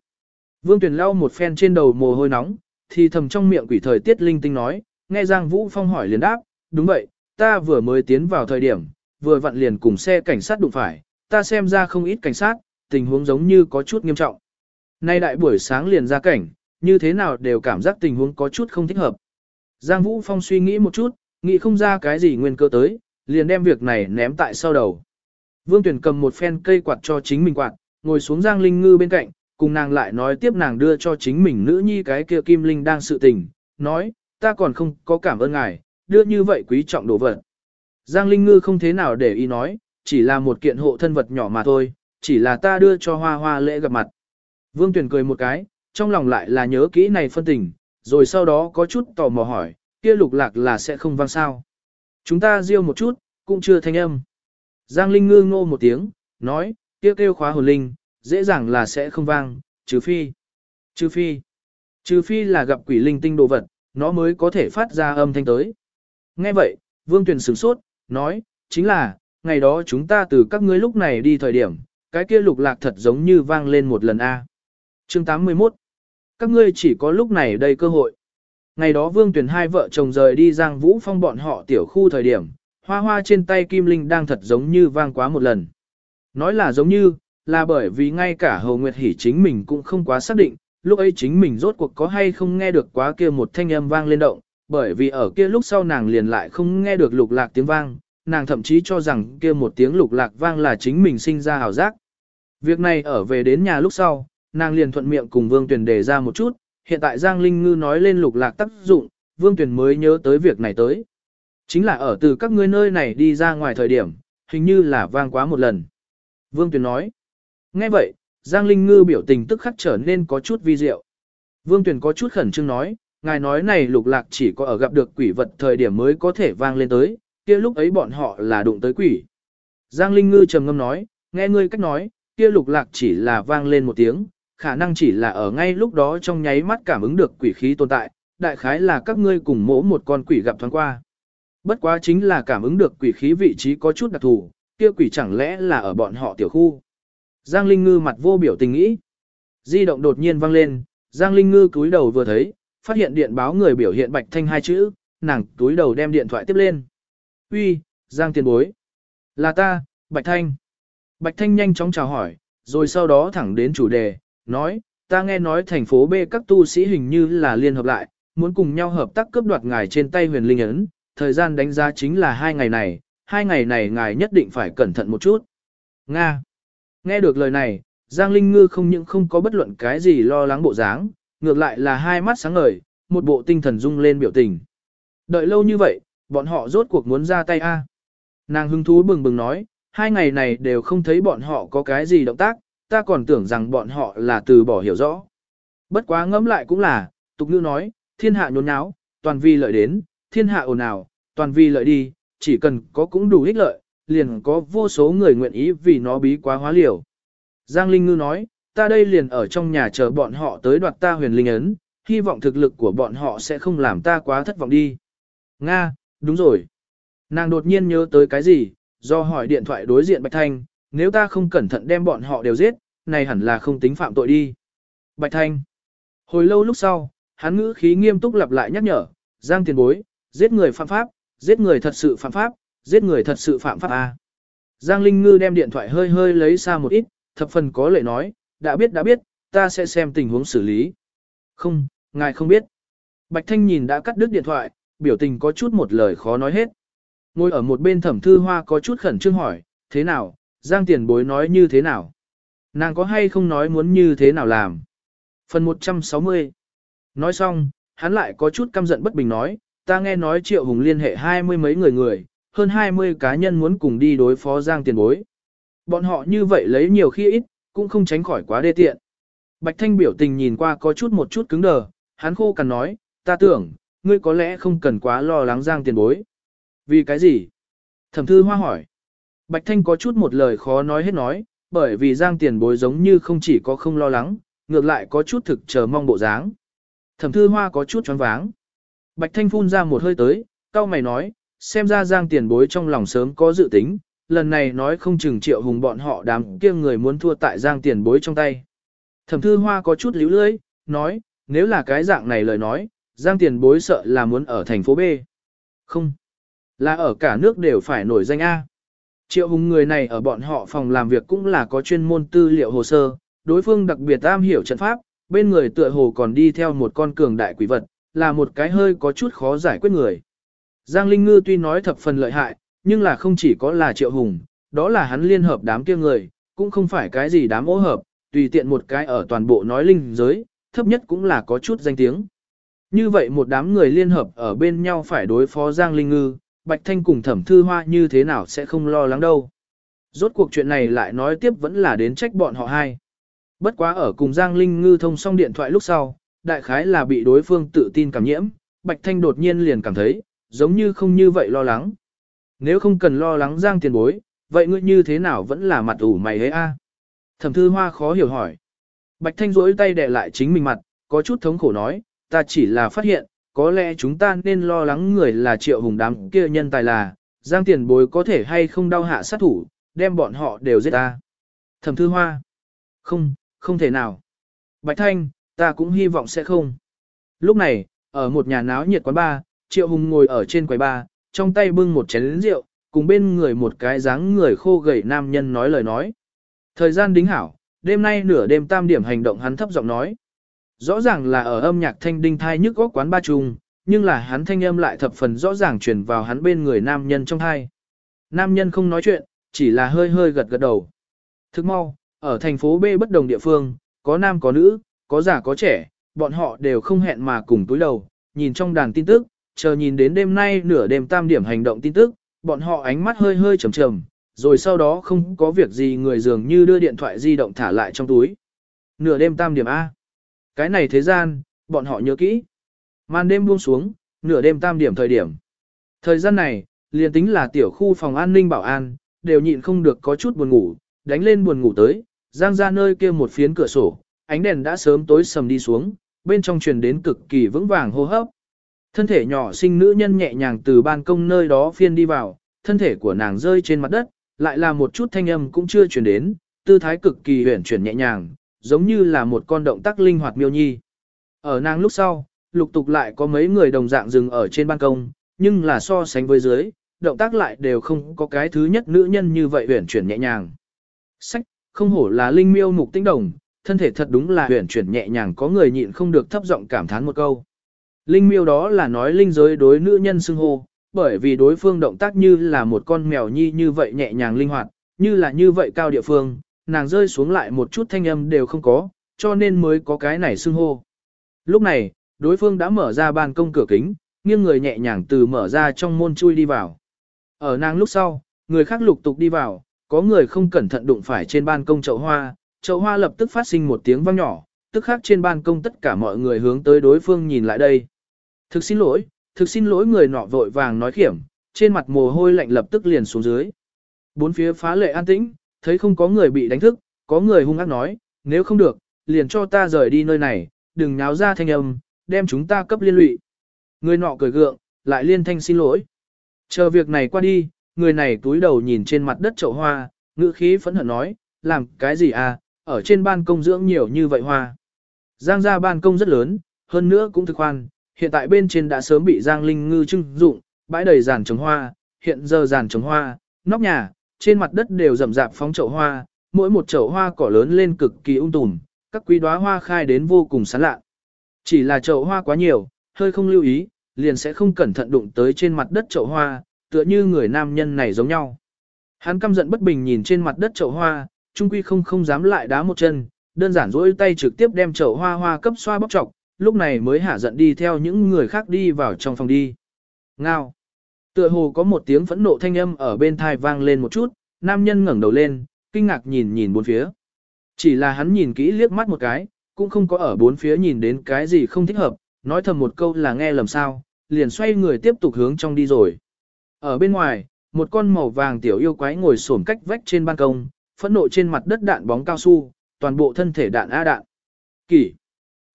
Vương Tuyền lau một phen trên đầu mồ hôi nóng, thì thầm trong miệng quỷ thời tiết linh tinh nói, nghe Giang Vũ Phong hỏi liền đáp, đúng vậy, ta vừa mới tiến vào thời điểm, vừa vặn liền cùng xe cảnh sát đụng phải, ta xem ra không ít cảnh sát, tình huống giống như có chút nghiêm trọng. Nay đại buổi sáng liền ra cảnh, như thế nào đều cảm giác tình huống có chút không thích hợp. Giang Vũ Phong suy nghĩ một chút, nghĩ không ra cái gì nguyên cơ tới, liền đem việc này ném tại sau đầu. Vương Tuyển cầm một phen cây quạt cho chính mình quạt, ngồi xuống Giang Linh Ngư bên cạnh, cùng nàng lại nói tiếp nàng đưa cho chính mình nữ nhi cái kia Kim Linh đang sự tình, nói, ta còn không có cảm ơn ngài, đưa như vậy quý trọng đồ vật. Giang Linh Ngư không thế nào để ý nói, chỉ là một kiện hộ thân vật nhỏ mà thôi, chỉ là ta đưa cho hoa hoa lễ gặp mặt. Vương tuyền cười một cái, trong lòng lại là nhớ kỹ này phân tình, rồi sau đó có chút tò mò hỏi, kia lục lạc là sẽ không vang sao. Chúng ta riêu một chút, cũng chưa thanh âm. Giang Linh ngư ngô một tiếng, nói, kia kêu, kêu khóa hồn linh, dễ dàng là sẽ không vang, trừ phi. Trừ phi. Trừ phi là gặp quỷ linh tinh đồ vật, nó mới có thể phát ra âm thanh tới. Nghe vậy, Vương Tuyền sửng sốt, nói, chính là, ngày đó chúng ta từ các ngươi lúc này đi thời điểm, cái kia lục lạc thật giống như vang lên một lần A. chương 81 Các ngươi chỉ có lúc này đây cơ hội. Ngày đó Vương Tuyền hai vợ chồng rời đi Giang Vũ Phong bọn họ tiểu khu thời điểm, hoa hoa trên tay Kim Linh đang thật giống như vang quá một lần. Nói là giống như, là bởi vì ngay cả hồ Nguyệt Hỷ chính mình cũng không quá xác định, lúc ấy chính mình rốt cuộc có hay không nghe được quá kia một thanh âm vang lên động, bởi vì ở kia lúc sau nàng liền lại không nghe được lục lạc tiếng vang, nàng thậm chí cho rằng kia một tiếng lục lạc vang là chính mình sinh ra hào giác. Việc này ở về đến nhà lúc sau, nàng liền thuận miệng cùng Vương Tuyền đề ra một chút, hiện tại Giang Linh Ngư nói lên lục lạc tác dụng, Vương Tuyền mới nhớ tới việc này tới. Chính là ở từ các ngươi nơi này đi ra ngoài thời điểm, hình như là vang quá một lần. Vương Tuyền nói. Nghe vậy, Giang Linh Ngư biểu tình tức khắc trở nên có chút vi diệu. Vương Tuyền có chút khẩn trương nói, ngài nói này lục lạc chỉ có ở gặp được quỷ vật thời điểm mới có thể vang lên tới, kia lúc ấy bọn họ là đụng tới quỷ. Giang Linh Ngư trầm ngâm nói, nghe ngươi cách nói, kia lục lạc chỉ là vang lên một tiếng, khả năng chỉ là ở ngay lúc đó trong nháy mắt cảm ứng được quỷ khí tồn tại, đại khái là các ngươi cùng mỗ một con quỷ gặp thoáng qua. Bất quá chính là cảm ứng được quỷ khí vị trí có chút đặc thù, kia quỷ chẳng lẽ là ở bọn họ tiểu khu. Giang Linh Ngư mặt vô biểu tình nghĩ. Di động đột nhiên vang lên, Giang Linh Ngư cúi đầu vừa thấy, phát hiện điện báo người biểu hiện Bạch Thanh hai chữ, nàng túi đầu đem điện thoại tiếp lên. Uy, Giang tiền bối. Là ta, Bạch Thanh. Bạch Thanh nhanh chóng chào hỏi, rồi sau đó thẳng đến chủ đề, nói, ta nghe nói thành phố B các tu sĩ hình như là liên hợp lại, muốn cùng nhau hợp tác cướp đoạt ngài trên tay huyền linh ấn, thời gian đánh giá chính là hai ngày này, hai ngày này ngài nhất định phải cẩn thận một chút. Nga. Nghe được lời này, Giang Linh Ngư không những không có bất luận cái gì lo lắng bộ dáng, ngược lại là hai mắt sáng ngời, một bộ tinh thần rung lên biểu tình. Đợi lâu như vậy, bọn họ rốt cuộc muốn ra tay a. Nàng hứng thú bừng bừng nói, hai ngày này đều không thấy bọn họ có cái gì động tác, ta còn tưởng rằng bọn họ là từ bỏ hiểu rõ. Bất quá ngẫm lại cũng là, tục ngữ nói, thiên hạ nhốn nháo, toàn vi lợi đến, thiên hạ ồn ào, toàn vi lợi đi, chỉ cần có cũng đủ ích lợi, liền có vô số người nguyện ý vì nó bí quá hóa liều. Giang Linh Ngư nói, ta đây liền ở trong nhà chờ bọn họ tới đoạt ta huyền linh ấn, hy vọng thực lực của bọn họ sẽ không làm ta quá thất vọng đi. Nga, đúng rồi. Nàng đột nhiên nhớ tới cái gì, do hỏi điện thoại đối diện Bạch Thanh, nếu ta không cẩn thận đem bọn họ đều giết, này hẳn là không tính phạm tội đi. Bạch Thanh. Hồi lâu lúc sau, hắn ngữ khí nghiêm túc lặp lại nhắc nhở, Giang tiền bối, giết người phạm pháp, giết người thật sự phạm pháp, giết người thật sự phạm pháp à. Giang Linh Ngư đem điện thoại hơi hơi lấy xa một ít, thập phần có lệ nói, đã biết đã biết, ta sẽ xem tình huống xử lý. Không, ngài không biết. Bạch Thanh nhìn đã cắt đứt điện thoại, biểu tình có chút một lời khó nói hết. Ngồi ở một bên thẩm thư hoa có chút khẩn trương hỏi, thế nào, Giang tiền bối nói như thế nào? Nàng có hay không nói muốn như thế nào làm? Phần 160 Nói xong, hắn lại có chút căm giận bất bình nói, ta nghe nói Triệu Hùng liên hệ hai mươi mấy người người, hơn hai mươi cá nhân muốn cùng đi đối phó Giang tiền bối. Bọn họ như vậy lấy nhiều khi ít, cũng không tránh khỏi quá đê tiện. Bạch Thanh biểu tình nhìn qua có chút một chút cứng đờ, hắn khô cằn nói, ta tưởng, ngươi có lẽ không cần quá lo lắng Giang tiền bối. Vì cái gì? Thẩm thư hoa hỏi. Bạch Thanh có chút một lời khó nói hết nói, bởi vì Giang tiền bối giống như không chỉ có không lo lắng, ngược lại có chút thực chờ mong bộ dáng. Thẩm thư hoa có chút choáng váng. Bạch Thanh phun ra một hơi tới, cao mày nói, xem ra Giang tiền bối trong lòng sớm có dự tính, lần này nói không chừng triệu hùng bọn họ đám kia người muốn thua tại Giang tiền bối trong tay. Thẩm thư hoa có chút líu lưỡi, nói, nếu là cái dạng này lời nói, Giang tiền bối sợ là muốn ở thành phố B. Không, là ở cả nước đều phải nổi danh A. Triệu hùng người này ở bọn họ phòng làm việc cũng là có chuyên môn tư liệu hồ sơ, đối phương đặc biệt am hiểu trận pháp, bên người tựa hồ còn đi theo một con cường đại quỷ vật, là một cái hơi có chút khó giải quyết người. Giang Linh Ngư tuy nói thập phần lợi hại, nhưng là không chỉ có là triệu hùng, đó là hắn liên hợp đám kia người, cũng không phải cái gì đám ố hợp, tùy tiện một cái ở toàn bộ nói linh giới, thấp nhất cũng là có chút danh tiếng. Như vậy một đám người liên hợp ở bên nhau phải đối phó Giang Linh Ngư, Bạch Thanh cùng thẩm thư hoa như thế nào sẽ không lo lắng đâu. Rốt cuộc chuyện này lại nói tiếp vẫn là đến trách bọn họ hai. Bất quá ở cùng Giang Linh Ngư thông xong điện thoại lúc sau, đại khái là bị đối phương tự tin cảm nhiễm, Bạch Thanh đột nhiên liền cảm thấy, giống như không như vậy lo lắng. Nếu không cần lo lắng Giang tiền bối, vậy ngươi như thế nào vẫn là mặt ủ mày ấy a? Thẩm thư hoa khó hiểu hỏi. Bạch Thanh rỗi tay đè lại chính mình mặt, có chút thống khổ nói, ta chỉ là phát hiện, có lẽ chúng ta nên lo lắng người là triệu hùng đám kia nhân tài là, Giang tiền bối có thể hay không đau hạ sát thủ, đem bọn họ đều giết ta. Thẩm thư hoa. Không, không thể nào. Bạch Thanh, ta cũng hy vọng sẽ không. Lúc này, ở một nhà náo nhiệt quán bar, Triệu Hùng ngồi ở trên quầy bar, trong tay bưng một chén rượu, cùng bên người một cái dáng người khô gầy nam nhân nói lời nói. Thời gian đính hảo, đêm nay nửa đêm tam điểm hành động hắn thấp giọng nói. Rõ ràng là ở âm nhạc thanh đinh thai nhức góc quán ba trùng, nhưng là hắn thanh âm lại thập phần rõ ràng truyền vào hắn bên người nam nhân trong thai. Nam nhân không nói chuyện, chỉ là hơi hơi gật gật đầu. Thức mau, ở thành phố B bất đồng địa phương, có nam có nữ, có già có trẻ, bọn họ đều không hẹn mà cùng túi đầu, nhìn trong đàn tin tức, chờ nhìn đến đêm nay nửa đêm tam điểm hành động tin tức, bọn họ ánh mắt hơi hơi trầm trầm, rồi sau đó không có việc gì người dường như đưa điện thoại di động thả lại trong túi. Nửa đêm tam điểm A. Cái này thế gian, bọn họ nhớ kỹ. Màn đêm buông xuống, nửa đêm tam điểm thời điểm. Thời gian này, liền tính là tiểu khu phòng an ninh bảo an, đều nhịn không được có chút buồn ngủ, đánh lên buồn ngủ tới, giang ra nơi kia một phiến cửa sổ, ánh đèn đã sớm tối sầm đi xuống, bên trong truyền đến cực kỳ vững vàng hô hấp. Thân thể nhỏ sinh nữ nhân nhẹ nhàng từ ban công nơi đó phiên đi vào, thân thể của nàng rơi trên mặt đất, lại là một chút thanh âm cũng chưa truyền đến, tư thái cực kỳ huyền chuyển nhẹ nhàng, giống như là một con động tác linh hoạt miêu nhi. Ở nàng lúc sau, lục tục lại có mấy người đồng dạng dừng ở trên ban công, nhưng là so sánh với dưới, động tác lại đều không có cái thứ nhất nữ nhân như vậy huyền chuyển nhẹ nhàng. Sách, không hổ là linh miêu mục tinh đồng, thân thể thật đúng là huyền chuyển nhẹ nhàng có người nhịn không được thấp giọng cảm thán một câu. Linh miêu đó là nói linh giới đối nữ nhân xưng hô, bởi vì đối phương động tác như là một con mèo nhi như vậy nhẹ nhàng linh hoạt, như là như vậy cao địa phương, nàng rơi xuống lại một chút thanh âm đều không có, cho nên mới có cái này xưng hô. Lúc này, đối phương đã mở ra ban công cửa kính, nghiêng người nhẹ nhàng từ mở ra trong môn chui đi vào. Ở nàng lúc sau, người khác lục tục đi vào, có người không cẩn thận đụng phải trên ban công chậu hoa, chậu hoa lập tức phát sinh một tiếng vang nhỏ, tức khác trên ban công tất cả mọi người hướng tới đối phương nhìn lại đây. Thực xin lỗi, thực xin lỗi người nọ vội vàng nói khiểm, trên mặt mồ hôi lạnh lập tức liền xuống dưới. Bốn phía phá lệ an tĩnh, thấy không có người bị đánh thức, có người hung ác nói, nếu không được, liền cho ta rời đi nơi này, đừng nháo ra thanh âm, đem chúng ta cấp liên lụy. Người nọ cười gượng, lại liên thanh xin lỗi. Chờ việc này qua đi, người này túi đầu nhìn trên mặt đất chậu hoa, ngữ khí phẫn hận nói, làm cái gì à, ở trên ban công dưỡng nhiều như vậy hoa. Giang ra ban công rất lớn, hơn nữa cũng thực khoan, hiện tại bên trên đã sớm bị Giang Linh Ngư trưng dụng, bãi đầy giàn trồng hoa, hiện giờ giàn trồng hoa, nóc nhà, trên mặt đất đều rậm rạp phóng chậu hoa, mỗi một chậu hoa cỏ lớn lên cực kỳ ung tùm, các quý đóa hoa khai đến vô cùng sán lạ. Chỉ là chậu hoa quá nhiều, hơi không lưu ý, liền sẽ không cẩn thận đụng tới trên mặt đất chậu hoa, tựa như người nam nhân này giống nhau. Hắn căm giận bất bình nhìn trên mặt đất chậu hoa, trung quy không không dám lại đá một chân, đơn giản duỗi tay trực tiếp đem chậu hoa hoa cấp xoa bóc trọc, lúc này mới hạ giận đi theo những người khác đi vào trong phòng đi. Ngao. Tựa hồ có một tiếng phẫn nộ thanh âm ở bên thai vang lên một chút, nam nhân ngẩng đầu lên, kinh ngạc nhìn nhìn bốn phía. Chỉ là hắn nhìn kỹ liếc mắt một cái, cũng không có ở bốn phía nhìn đến cái gì không thích hợp, nói thầm một câu là nghe lầm sao, liền xoay người tiếp tục hướng trong đi rồi. Ở bên ngoài, một con màu vàng tiểu yêu quái ngồi xổm cách vách trên ban công, phẫn nộ trên mặt đất đạn bóng cao su, toàn bộ thân thể đạn A đạn. Kỷ.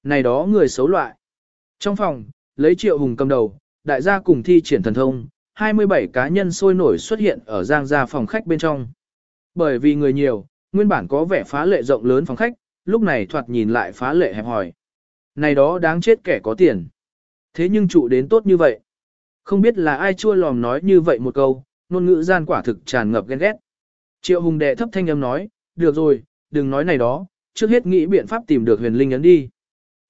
Này đó người xấu loại. Trong phòng, lấy triệu hùng cầm đầu, đại gia cùng thi triển thần thông, 27 cá nhân sôi nổi xuất hiện ở giang gia phòng khách bên trong. Bởi vì người nhiều, nguyên bản có vẻ phá lệ rộng lớn phòng khách, lúc này thoạt nhìn lại phá lệ hẹp hòi. Này đó đáng chết kẻ có tiền. Thế nhưng trụ đến tốt như vậy. Không biết là ai chua lòm nói như vậy một câu, ngôn ngữ gian quả thực tràn ngập ghen ghét. Triệu Hùng đệ thấp thanh âm nói, được rồi, đừng nói này đó, trước hết nghĩ biện pháp tìm được huyền linh ấn đi.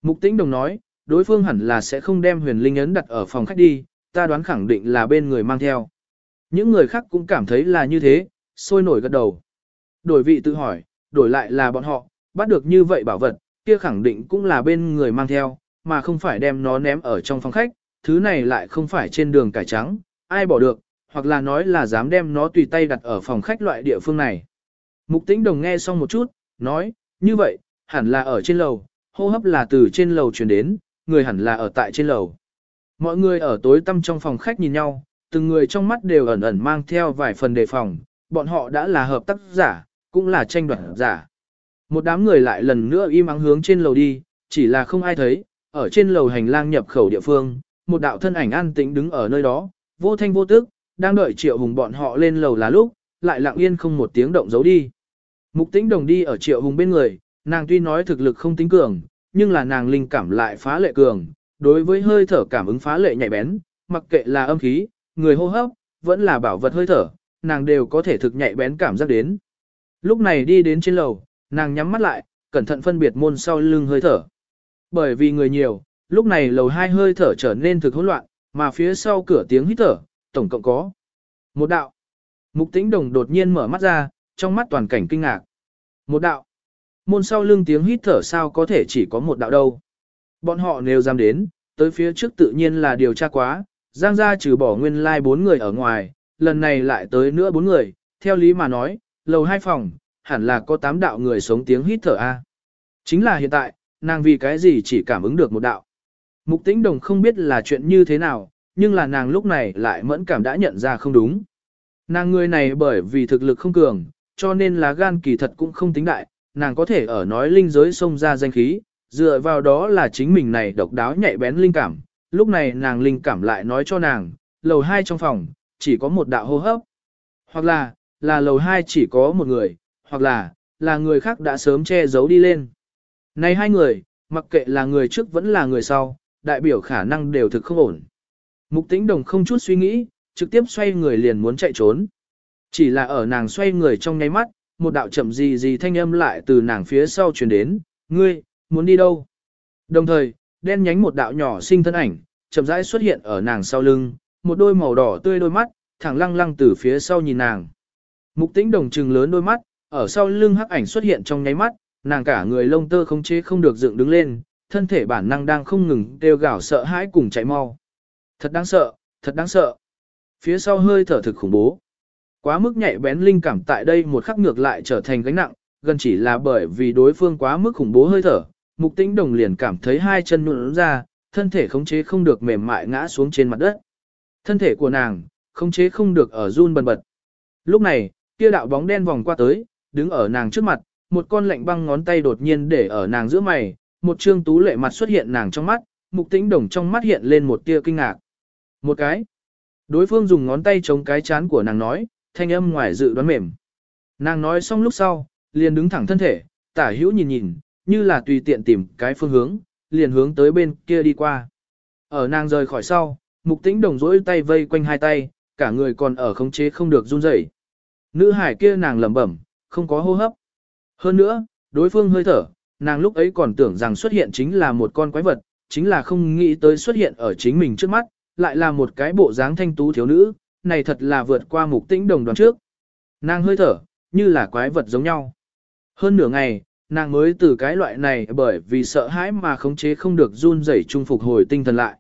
Mục tĩnh đồng nói, đối phương hẳn là sẽ không đem huyền linh ấn đặt ở phòng khách đi, ta đoán khẳng định là bên người mang theo. Những người khác cũng cảm thấy là như thế, sôi nổi gật đầu. Đổi vị tự hỏi, đổi lại là bọn họ, bắt được như vậy bảo vật, kia khẳng định cũng là bên người mang theo, mà không phải đem nó ném ở trong phòng khách, thứ này lại không phải trên đường cải trắng, ai bỏ được, hoặc là nói là dám đem nó tùy tay đặt ở phòng khách loại địa phương này. Mục tĩnh đồng nghe xong một chút, nói, như vậy, hẳn là ở trên lầu, hô hấp là từ trên lầu truyền đến, người hẳn là ở tại trên lầu. Mọi người ở tối tăm trong phòng khách nhìn nhau, từng người trong mắt đều ẩn ẩn mang theo vài phần đề phòng, bọn họ đã là hợp tác giả, cũng là tranh đoạt giả. Một đám người lại lần nữa im ắng hướng trên lầu đi, chỉ là không ai thấy, ở trên lầu hành lang nhập khẩu địa phương, một đạo thân ảnh an tĩnh đứng ở nơi đó, vô thanh vô tức, đang đợi triệu hùng bọn họ lên lầu là lúc, lại lặng yên không một tiếng động giấu đi. Mục tĩnh đồng đi ở triệu hùng bên người, nàng tuy nói thực lực không tính cường, nhưng là nàng linh cảm lại phá lệ cường, đối với hơi thở cảm ứng phá lệ nhạy bén, mặc kệ là âm khí, người hô hấp, vẫn là bảo vật hơi thở, nàng đều có thể thực nhạy bén cảm giác đến. Lúc này đi đến trên lầu, nàng nhắm mắt lại, cẩn thận phân biệt môn sau lưng hơi thở. Bởi vì người nhiều, lúc này lầu hai hơi thở trở nên thực hỗn loạn, mà phía sau cửa tiếng hít thở, tổng cộng có một đạo. Mục tĩnh đồng đột nhiên mở mắt ra, trong mắt toàn cảnh kinh ngạc. Một đạo. Môn sau lưng tiếng hít thở sao có thể chỉ có một đạo đâu. Bọn họ nếu dám đến, tới phía trước tự nhiên là điều tra quá, Giang gia trừ bỏ nguyên lai like bốn người ở ngoài, lần này lại tới nữa bốn người, theo lý mà nói, lầu hai phòng, hẳn là có tám đạo người sống tiếng hít thở A. Chính là hiện tại, nàng vì cái gì chỉ cảm ứng được một đạo. Mục tĩnh đồng không biết là chuyện như thế nào, nhưng là nàng lúc này lại mẫn cảm đã nhận ra không đúng. Nàng người này bởi vì thực lực không cường, cho nên là gan kỳ thật cũng không tính đại, nàng có thể ở nói linh giới xông ra danh khí, dựa vào đó là chính mình này độc đáo nhạy bén linh cảm, lúc này nàng linh cảm lại nói cho nàng, lầu hai trong phòng, chỉ có một đạo hô hấp. Hoặc là, là lầu hai chỉ có một người, hoặc là, là người khác đã sớm che giấu đi lên. Này hai người, mặc kệ là người trước vẫn là người sau, đại biểu khả năng đều thực không ổn. Mục tĩnh đồng không chút suy nghĩ, trực tiếp xoay người liền muốn chạy trốn. Chỉ là ở nàng xoay người trong nháy mắt, một đạo chậm gì gì thanh âm lại từ nàng phía sau truyền đến, ngươi, muốn đi đâu? Đồng thời, đen nhánh một đạo nhỏ sinh thân ảnh, chậm rãi xuất hiện ở nàng sau lưng, một đôi màu đỏ tươi đôi mắt, thẳng lăng lăng từ phía sau nhìn nàng. Mục tĩnh đồng trừng lớn đôi mắt, ở sau lưng hắc ảnh xuất hiện trong nháy mắt, nàng cả người lông tơ không chế không được dựng đứng lên, thân thể bản năng đang không ngừng đều gào sợ hãi cùng chạy mau. Thật đáng sợ, thật đáng sợ. Phía sau hơi thở thực khủng bố. Quá mức nhạy bén linh cảm tại đây một khắc ngược lại trở thành gánh nặng, gần chỉ là bởi vì đối phương quá mức khủng bố hơi thở, mục tĩnh đồng liền cảm thấy hai chân nụn ra, thân thể khống chế không được mềm mại ngã xuống trên mặt đất. Thân thể của nàng, khống chế không được ở run bần bật. Lúc này, kia đạo bóng đen vòng qua tới, đứng ở nàng trước mặt, một con lạnh băng ngón tay đột nhiên để ở nàng giữa mày, một trương tú lệ mặt xuất hiện nàng trong mắt, mục tĩnh đồng trong mắt hiện lên một tia kinh ngạc. Một cái. Đối phương dùng ngón tay chống cái chán của nàng nói, thanh âm ngoài dự đoán mềm. Nàng nói xong lúc sau, liền đứng thẳng thân thể, tả hữu nhìn nhìn, như là tùy tiện tìm cái phương hướng, liền hướng tới bên kia đi qua. Ở nàng rời khỏi sau, mục tĩnh đồng rỗi tay vây quanh hai tay, cả người còn ở khống chế không được run rẩy. Nữ hải kia nàng lẩm bẩm, không có hô hấp. Hơn nữa, đối phương hơi thở, nàng lúc ấy còn tưởng rằng xuất hiện chính là một con quái vật, chính là không nghĩ tới xuất hiện ở chính mình trước mắt, lại là một cái bộ dáng thanh tú thiếu nữ, này thật là vượt qua mục tĩnh đồng đoàn trước. Nàng hơi thở, như là quái vật giống nhau. Hơn nửa ngày, nàng mới từ cái loại này bởi vì sợ hãi mà khống chế không được run rẩy trung phục hồi tinh thần lại.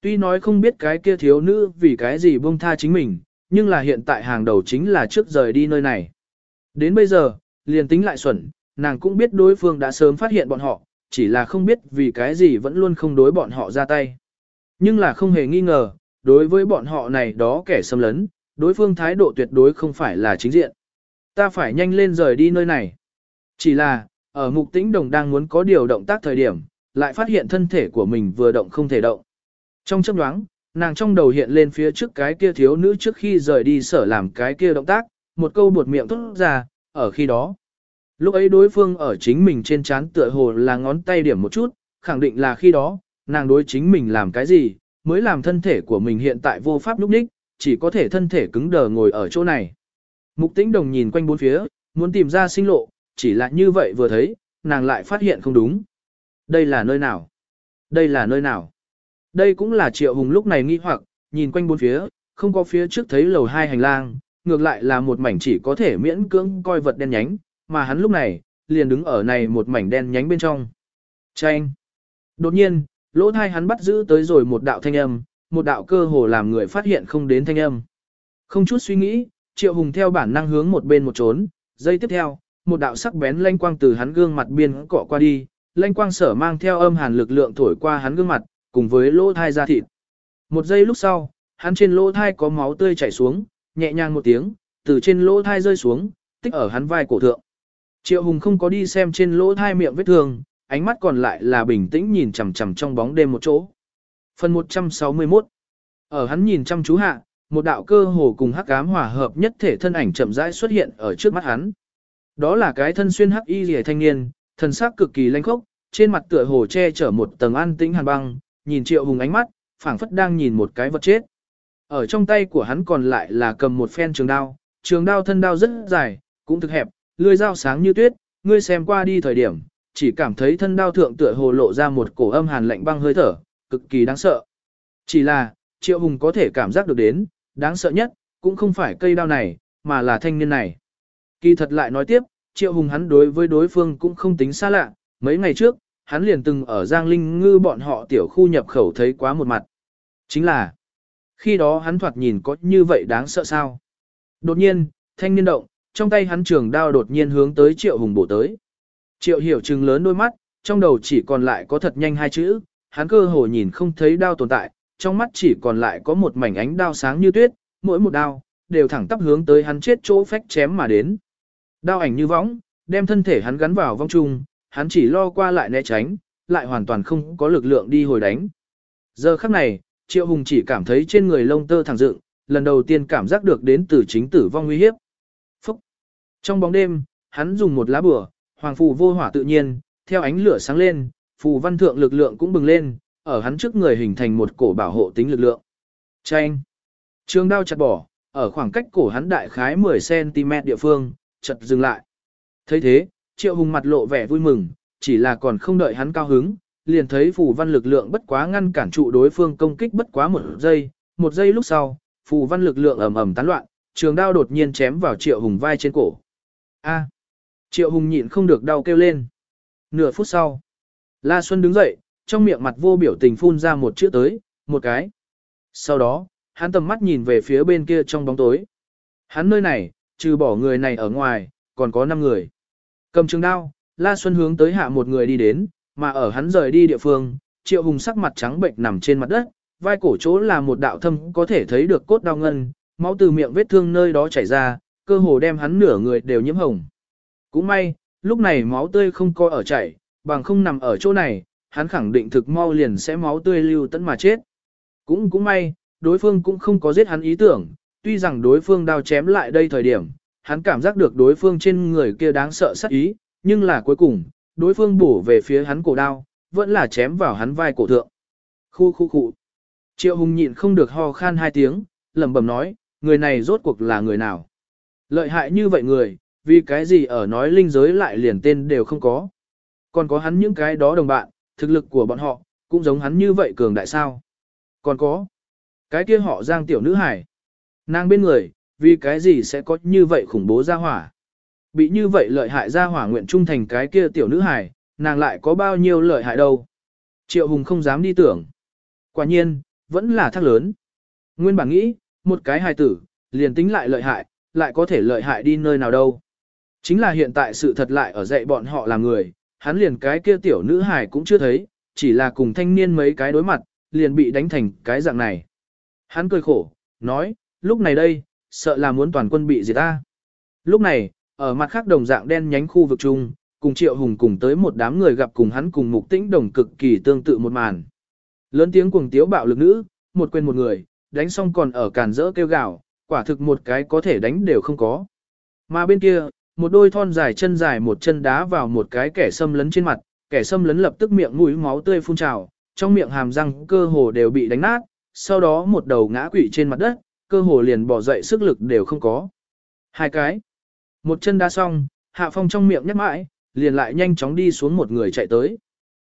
Tuy nói không biết cái kia thiếu nữ vì cái gì buông tha chính mình, nhưng là hiện tại hàng đầu chính là trước rời đi nơi này. Đến bây giờ, liền tính lại xuẩn, nàng cũng biết đối phương đã sớm phát hiện bọn họ, chỉ là không biết vì cái gì vẫn luôn không đối bọn họ ra tay. Nhưng là không hề nghi ngờ, đối với bọn họ này đó kẻ xâm lấn, đối phương thái độ tuyệt đối không phải là chính diện. Ta phải nhanh lên rời đi nơi này. Chỉ là, ở mục tĩnh đồng đang muốn có điều động tác thời điểm, lại phát hiện thân thể của mình vừa động không thể động. Trong chấp đoáng, nàng trong đầu hiện lên phía trước cái kia thiếu nữ trước khi rời đi sở làm cái kia động tác, một câu buột miệng thốt ra, ở khi đó. Lúc ấy đối phương ở chính mình trên trán tựa hồ là ngón tay điểm một chút, khẳng định là khi đó, nàng đối chính mình làm cái gì, mới làm thân thể của mình hiện tại vô pháp lúc đích, chỉ có thể thân thể cứng đờ ngồi ở chỗ này. Mục tĩnh đồng nhìn quanh bốn phía, muốn tìm ra sinh lộ, chỉ là như vậy vừa thấy, nàng lại phát hiện không đúng. Đây là nơi nào? Đây là nơi nào? Đây cũng là triệu hùng lúc này nghi hoặc, nhìn quanh bốn phía, không có phía trước thấy lầu hai hành lang, ngược lại là một mảnh chỉ có thể miễn cưỡng coi vật đen nhánh, mà hắn lúc này, liền đứng ở này một mảnh đen nhánh bên trong. Chanh! Đột nhiên, lỗ thai hắn bắt giữ tới rồi một đạo thanh âm, một đạo cơ hồ làm người phát hiện không đến thanh âm. Không chút suy nghĩ, triệu hùng theo bản năng hướng một bên một trốn, giây tiếp theo, một đạo sắc bén lanh quang từ hắn gương mặt biên cọ qua đi, lanh quang sở mang theo âm hàn lực lượng thổi qua hắn gương mặt, cùng với lỗ thai ra thịt. Một giây lúc sau, hắn trên lỗ thai có máu tươi chảy xuống, nhẹ nhàng một tiếng, từ trên lỗ thai rơi xuống, tích ở hắn vai cổ thượng. Triệu Hùng không có đi xem trên lỗ thai miệng vết thương, ánh mắt còn lại là bình tĩnh nhìn chằm chằm trong bóng đêm một chỗ. Phần 161 Ở hắn nhìn chăm chú hạ, một đạo cơ hồ cùng hắc ám hòa hợp nhất thể thân ảnh chậm rãi xuất hiện ở trước mắt hắn. Đó là cái thân xuyên hắc y rìa thanh niên, thần sắc cực kỳ lanh khốc, trên mặt tựa hồ che chở một tầng an tĩnh hàn băng, nhìn Triệu Hùng ánh mắt, phảng phất đang nhìn một cái vật chết. Ở trong tay của hắn còn lại là cầm một phen trường đao, trường đao thân đao rất dài, cũng thực hẹp, lưỡi dao sáng như tuyết, ngươi xem qua đi thời điểm, chỉ cảm thấy thân đao thượng tựa hồ lộ ra một cổ âm hàn lạnh băng hơi thở, cực kỳ đáng sợ. Chỉ là, Triệu Hùng có thể cảm giác được đến, đáng sợ nhất, cũng không phải cây đao này, mà là thanh niên này. Kỳ thật lại nói tiếp, Triệu Hùng hắn đối với đối phương cũng không tính xa lạ, mấy ngày trước, hắn liền từng ở Giang Linh Ngư bọn họ tiểu khu nhập khẩu thấy quá một mặt. Chính là, khi đó hắn thoạt nhìn có như vậy đáng sợ sao. Đột nhiên, thanh niên động, trong tay hắn trường đao đột nhiên hướng tới Triệu Hùng bổ tới. Triệu hiểu trừng lớn đôi mắt, trong đầu chỉ còn lại có thật nhanh hai chữ, hắn cơ hồ nhìn không thấy đao tồn tại, trong mắt chỉ còn lại có một mảnh ánh đao sáng như tuyết, mỗi một đao, đều thẳng tắp hướng tới hắn chết chỗ phách chém mà đến. Đao ảnh như võng, đem thân thể hắn gắn vào vong trung, hắn chỉ lo qua lại né tránh, lại hoàn toàn không có lực lượng đi hồi đánh. Giờ khắc này, Triệu Hùng chỉ cảm thấy trên người lông tơ thẳng dựng, lần đầu tiên cảm giác được đến từ chính tử vong nguy hiếp. Phúc! Trong bóng đêm, hắn dùng một lá bùa, hoàng phù vô hỏa tự nhiên, theo ánh lửa sáng lên, phù văn thượng lực lượng cũng bừng lên, ở hắn trước người hình thành một cổ bảo hộ tính lực lượng. Chanh! Trường đao chặt bỏ, ở khoảng cách cổ hắn đại khái 10cm địa phương, chợt dừng lại. thấy thế, triệu hùng mặt lộ vẻ vui mừng, chỉ là còn không đợi hắn cao hứng, liền thấy phù văn lực lượng bất quá ngăn cản trụ đối phương công kích bất quá một giây, một giây lúc sau, phù văn lực lượng ầm ầm tán loạn, trường đao đột nhiên chém vào triệu hùng vai trên cổ. A. Triệu hùng nhịn không được đau kêu lên. Nửa phút sau, La Xuân đứng dậy, trong miệng mặt vô biểu tình phun ra một chữ tới, một cái. Sau đó, hắn tầm mắt nhìn về phía bên kia trong bóng tối. Hắn nơi này, trừ bỏ người này ở ngoài, còn có 5 người. Cầm trường đao, La Xuân hướng tới hạ một người đi đến, mà ở hắn rời đi địa phương, Triệu Hùng sắc mặt trắng bệnh nằm trên mặt đất, vai cổ chỗ là một đạo thâm có thể thấy được cốt đau ngân, máu từ miệng vết thương nơi đó chảy ra, cơ hồ đem hắn nửa người đều nhiễm hồng. Cũng may, lúc này máu tươi không có ở chảy, bằng không nằm ở chỗ này, hắn khẳng định thực mau liền sẽ máu tươi lưu tận mà chết. Cũng cũng may, đối phương cũng không có giết hắn ý tưởng, tuy rằng đối phương đao chém lại đây thời điểm, hắn cảm giác được đối phương trên người kia đáng sợ sát ý, nhưng là cuối cùng, đối phương bổ về phía hắn cổ đao, vẫn là chém vào hắn vai cổ thượng. Khu khu khu. Triệu Hùng nhịn không được ho khan hai tiếng, lẩm bẩm nói, người này rốt cuộc là người nào? Lợi hại như vậy người, vì cái gì ở nói linh giới lại liền tên đều không có. Còn có hắn những cái đó đồng bạn, thực lực của bọn họ, cũng giống hắn như vậy cường đại sao. Còn có, cái kia họ giang tiểu nữ hải. Nàng bên người, vì cái gì sẽ có như vậy khủng bố ra hỏa. Bị như vậy lợi hại ra hỏa nguyện trung thành cái kia tiểu nữ hải, nàng lại có bao nhiêu lợi hại đâu. Triệu Hùng không dám đi tưởng. Quả nhiên, vẫn là thác lớn. Nguyên bản nghĩ, một cái hài tử, liền tính lại lợi hại, lại có thể lợi hại đi nơi nào đâu. Chính là hiện tại sự thật lại ở dạy bọn họ làm người, hắn liền cái kia tiểu nữ hài cũng chưa thấy, chỉ là cùng thanh niên mấy cái đối mặt, liền bị đánh thành cái dạng này. Hắn cười khổ, nói, lúc này đây, sợ là muốn toàn quân bị diệt ta. Lúc này, ở mặt khác đồng dạng đen nhánh khu vực chung, cùng Triệu Hùng cùng tới một đám người gặp cùng hắn cùng mục tĩnh đồng cực kỳ tương tự một màn. Lớn tiếng cuồng tiếu bạo lực nữ, một quên một người, đánh xong còn ở càn rỡ kêu gào, quả thực một cái có thể đánh đều không có. Mà bên kia, một đôi thon dài chân dài một chân đá vào một cái kẻ xâm lấn trên mặt, kẻ xâm lấn lập tức miệng mũi máu tươi phun trào, trong miệng hàm răng cơ hồ đều bị đánh nát, sau đó một đầu ngã quỵ trên mặt đất, cơ hồ liền bỏ dậy sức lực đều không có. Hai cái. Một chân đá xong, hạ phong trong miệng nhắc mãi, liền lại nhanh chóng đi xuống một người chạy tới.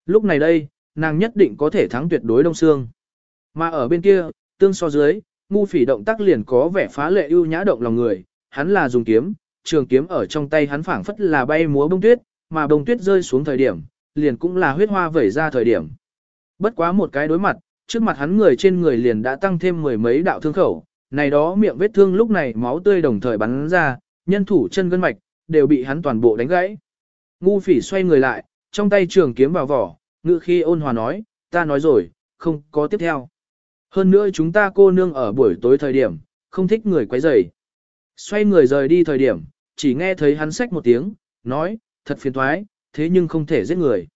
Lúc này đây, nàng nhất định có thể thắng tuyệt đối đông xương. Mà ở bên kia, tương so dưới, ngu phỉ động tác liền có vẻ phá lệ ưu nhã động lòng người, hắn là dùng kiếm, trường kiếm ở trong tay hắn phảng phất là bay múa bông tuyết, mà bông tuyết rơi xuống thời điểm, liền cũng là huyết hoa vẩy ra thời điểm. Bất quá một cái đối mặt, trước mặt hắn người trên người liền đã tăng thêm mười mấy đạo thương khẩu, này đó miệng vết thương lúc này máu tươi đồng thời bắn ra, nhân thủ chân gân mạch, đều bị hắn toàn bộ đánh gãy. Ngu phỉ xoay người lại, trong tay trường kiếm vào vỏ, ngự khi ôn hòa nói, ta nói rồi, không có tiếp theo. Hơn nữa chúng ta cô nương ở buổi tối thời điểm, không thích người quấy rầy. Xoay người rời đi thời điểm, chỉ nghe thấy hắn xách một tiếng, nói, thật phiền thoái, thế nhưng không thể giết người.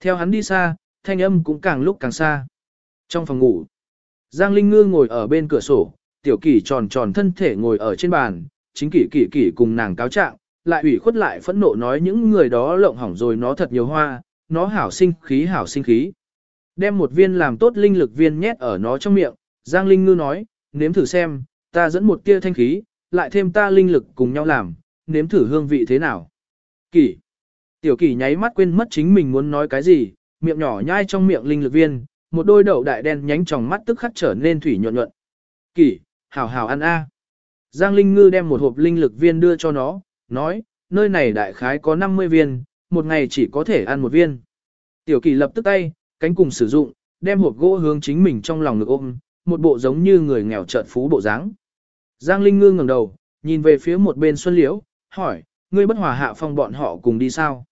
Theo hắn đi xa, thanh âm cũng càng lúc càng xa. Trong phòng ngủ, Giang Linh Ngư ngồi ở bên cửa sổ, tiểu kỷ tròn tròn thân thể ngồi ở trên bàn, chính kỷ kỷ kỷ cùng nàng cáo trạng, lại ủy khuất lại phẫn nộ nói những người đó lộng hỏng rồi nó thật nhiều hoa, nó hảo sinh khí hảo sinh khí. Đem một viên làm tốt linh lực viên nhét ở nó trong miệng, Giang Linh Ngư nói, nếm thử xem, ta dẫn một tia thanh khí, lại thêm ta linh lực cùng nhau làm, nếm thử hương vị thế nào. Kỷ. Tiểu kỷ nháy mắt quên mất chính mình muốn nói cái gì, miệng nhỏ nhai trong miệng linh lực viên, một đôi đậu đại đen nhánh trong mắt tức khắc trở nên thủy nhuận nhuận. Kỷ, hảo hảo ăn a. Giang Linh Ngư đem một hộp linh lực viên đưa cho nó, nói, nơi này đại khái có 50 viên, một ngày chỉ có thể ăn một viên. Tiểu kỳ lập tức tay, cánh cùng sử dụng, đem hộp gỗ hướng chính mình trong lòng ngực ôm, một bộ giống như người nghèo trợn phú bộ dáng. Giang Linh Ngư ngẩng đầu, nhìn về phía một bên Xuân Liễu, hỏi, ngươi bất hòa hạ phong bọn họ cùng đi sao?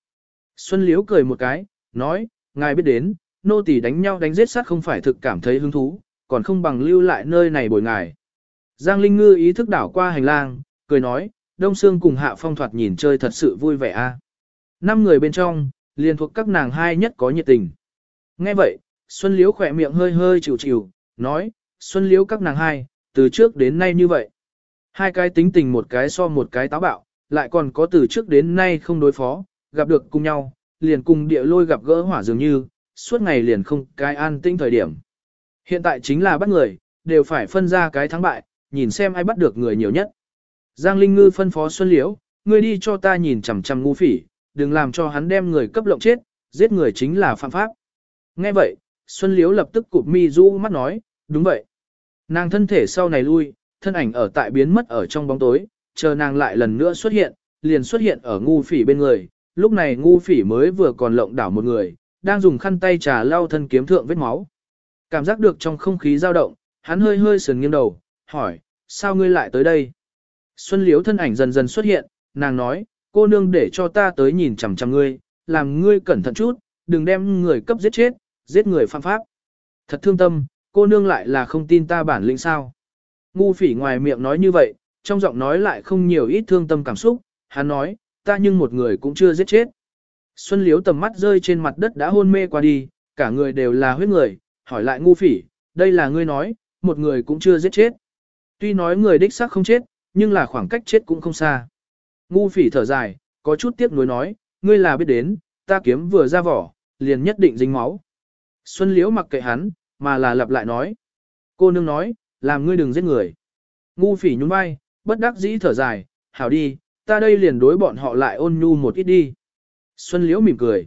Xuân Liễu cười một cái, nói, ngài biết đến, nô tỳ đánh nhau đánh giết sát không phải thực cảm thấy hứng thú, còn không bằng lưu lại nơi này bồi ngài. Giang Linh Ngư ý thức đảo qua hành lang, cười nói, Đông Sương cùng Hạ Phong thoạt nhìn chơi thật sự vui vẻ a. Năm người bên trong, liền thuộc các nàng hai nhất có nhiệt tình. Nghe vậy, Xuân Liễu khỏe miệng hơi hơi chịu chịu, nói, Xuân Liễu các nàng hai, từ trước đến nay như vậy. Hai cái tính tình một cái so một cái táo bạo, lại còn có từ trước đến nay không đối phó, gặp được cùng nhau, liền cùng địa lôi gặp gỡ hỏa dường như, suốt ngày liền không cái an tinh thời điểm. Hiện tại chính là bắt người, đều phải phân ra cái thắng bại, nhìn xem ai bắt được người nhiều nhất. Giang Linh Ngư phân phó Xuân Liễu, ngươi đi cho ta nhìn chằm chằm ngu phỉ, đừng làm cho hắn đem người cấp lộng chết, giết người chính là phạm pháp. Nghe vậy, Xuân Liễu lập tức cụp mi du mắt nói, đúng vậy. Nàng thân thể sau này lui, thân ảnh ở tại biến mất ở trong bóng tối, chờ nàng lại lần nữa xuất hiện, liền xuất hiện ở ngu phỉ bên người. Lúc này ngu phỉ mới vừa còn lộng đảo một người, đang dùng khăn tay trà lau thân kiếm thượng vết máu. Cảm giác được trong không khí dao động, hắn hơi hơi sườn nghiêng đầu, hỏi, sao ngươi lại tới đây? Xuân Liễu thân ảnh dần dần xuất hiện, nàng nói, cô nương để cho ta tới nhìn chằm chằm ngươi, làm ngươi cẩn thận chút, đừng đem người cấp giết chết, giết người phạm pháp. Thật thương tâm, cô nương lại là không tin ta bản lĩnh sao. Ngu phỉ ngoài miệng nói như vậy, trong giọng nói lại không nhiều ít thương tâm cảm xúc, hắn nói, ta nhưng một người cũng chưa giết chết. Xuân Liễu tầm mắt rơi trên mặt đất đã hôn mê qua đi, cả người đều là huyết người, hỏi lại ngu phỉ, đây là ngươi nói, một người cũng chưa giết chết. Tuy nói người đích xác không chết, nhưng là khoảng cách chết cũng không xa. Ngu phỉ thở dài, có chút tiếc nuối nói, ngươi là biết đến, ta kiếm vừa ra vỏ, liền nhất định dính máu. Xuân Liễu mặc kệ hắn, mà là lặp lại nói. Cô nương nói, làm ngươi đừng giết người. Ngu phỉ nhún vai, bất đắc dĩ thở dài, hảo đi, ta đây liền đối bọn họ lại ôn nhu một ít đi. Xuân Liễu mỉm cười.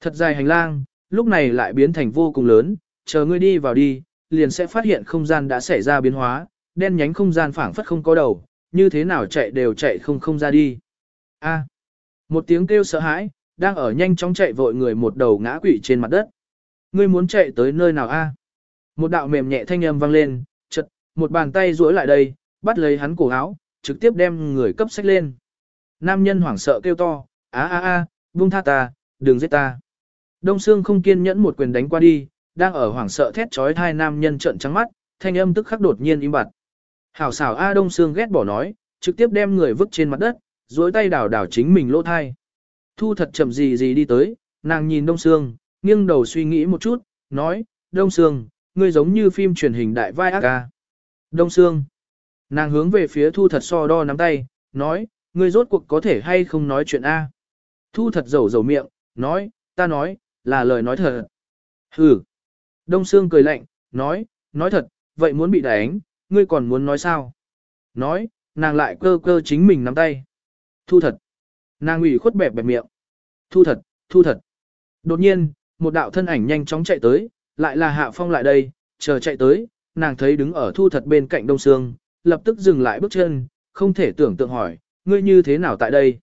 Thật dài hành lang, lúc này lại biến thành vô cùng lớn, chờ ngươi đi vào đi, liền sẽ phát hiện không gian đã xảy ra biến hóa, đen nhánh không gian phảng phất không có đầu, như thế nào chạy đều chạy không không ra đi. A. một tiếng kêu sợ hãi, đang ở nhanh chóng chạy vội người một đầu ngã quỵ trên mặt đất. Ngươi muốn chạy tới nơi nào a? Một đạo mềm nhẹ thanh âm vang lên, một bàn tay duỗi lại đây, bắt lấy hắn cổ áo, trực tiếp đem người cấp sách lên. Nam nhân hoảng sợ kêu to, á á á, buông tha ta, đừng giết ta. Đông Sương không kiên nhẫn một quyền đánh qua đi, đang ở hoảng sợ thét trói hai nam nhân trợn trắng mắt, thanh âm tức khắc đột nhiên im bặt. Hảo xảo A Đông Sương ghét bỏ nói, trực tiếp đem người vứt trên mặt đất, duỗi tay đảo đảo chính mình lỗ thai. Thu thật chậm gì gì đi tới, nàng nhìn Đông Sương, nghiêng đầu suy nghĩ một chút, nói, Đông Sương, ngươi giống như phim truyền hình đại vai ác ca. Đông Sương. Nàng hướng về phía Thu thật so đo nắm tay, nói, ngươi rốt cuộc có thể hay không nói chuyện A. Thu thật dầu dầu miệng, nói, ta nói, là lời nói thật. Hừ. Đông Sương cười lạnh, nói, nói thật, vậy muốn bị đánh, ngươi còn muốn nói sao? Nói, nàng lại cơ cơ chính mình nắm tay. Thu thật. Nàng ủy khuất bẹp bẹp miệng. Thu thật, thu thật. Đột nhiên, một đạo thân ảnh nhanh chóng chạy tới, lại là Hạ Phong lại đây, chờ chạy tới, nàng thấy đứng ở thu thật bên cạnh Đông Sương, lập tức dừng lại bước chân, không thể tưởng tượng hỏi, ngươi như thế nào tại đây?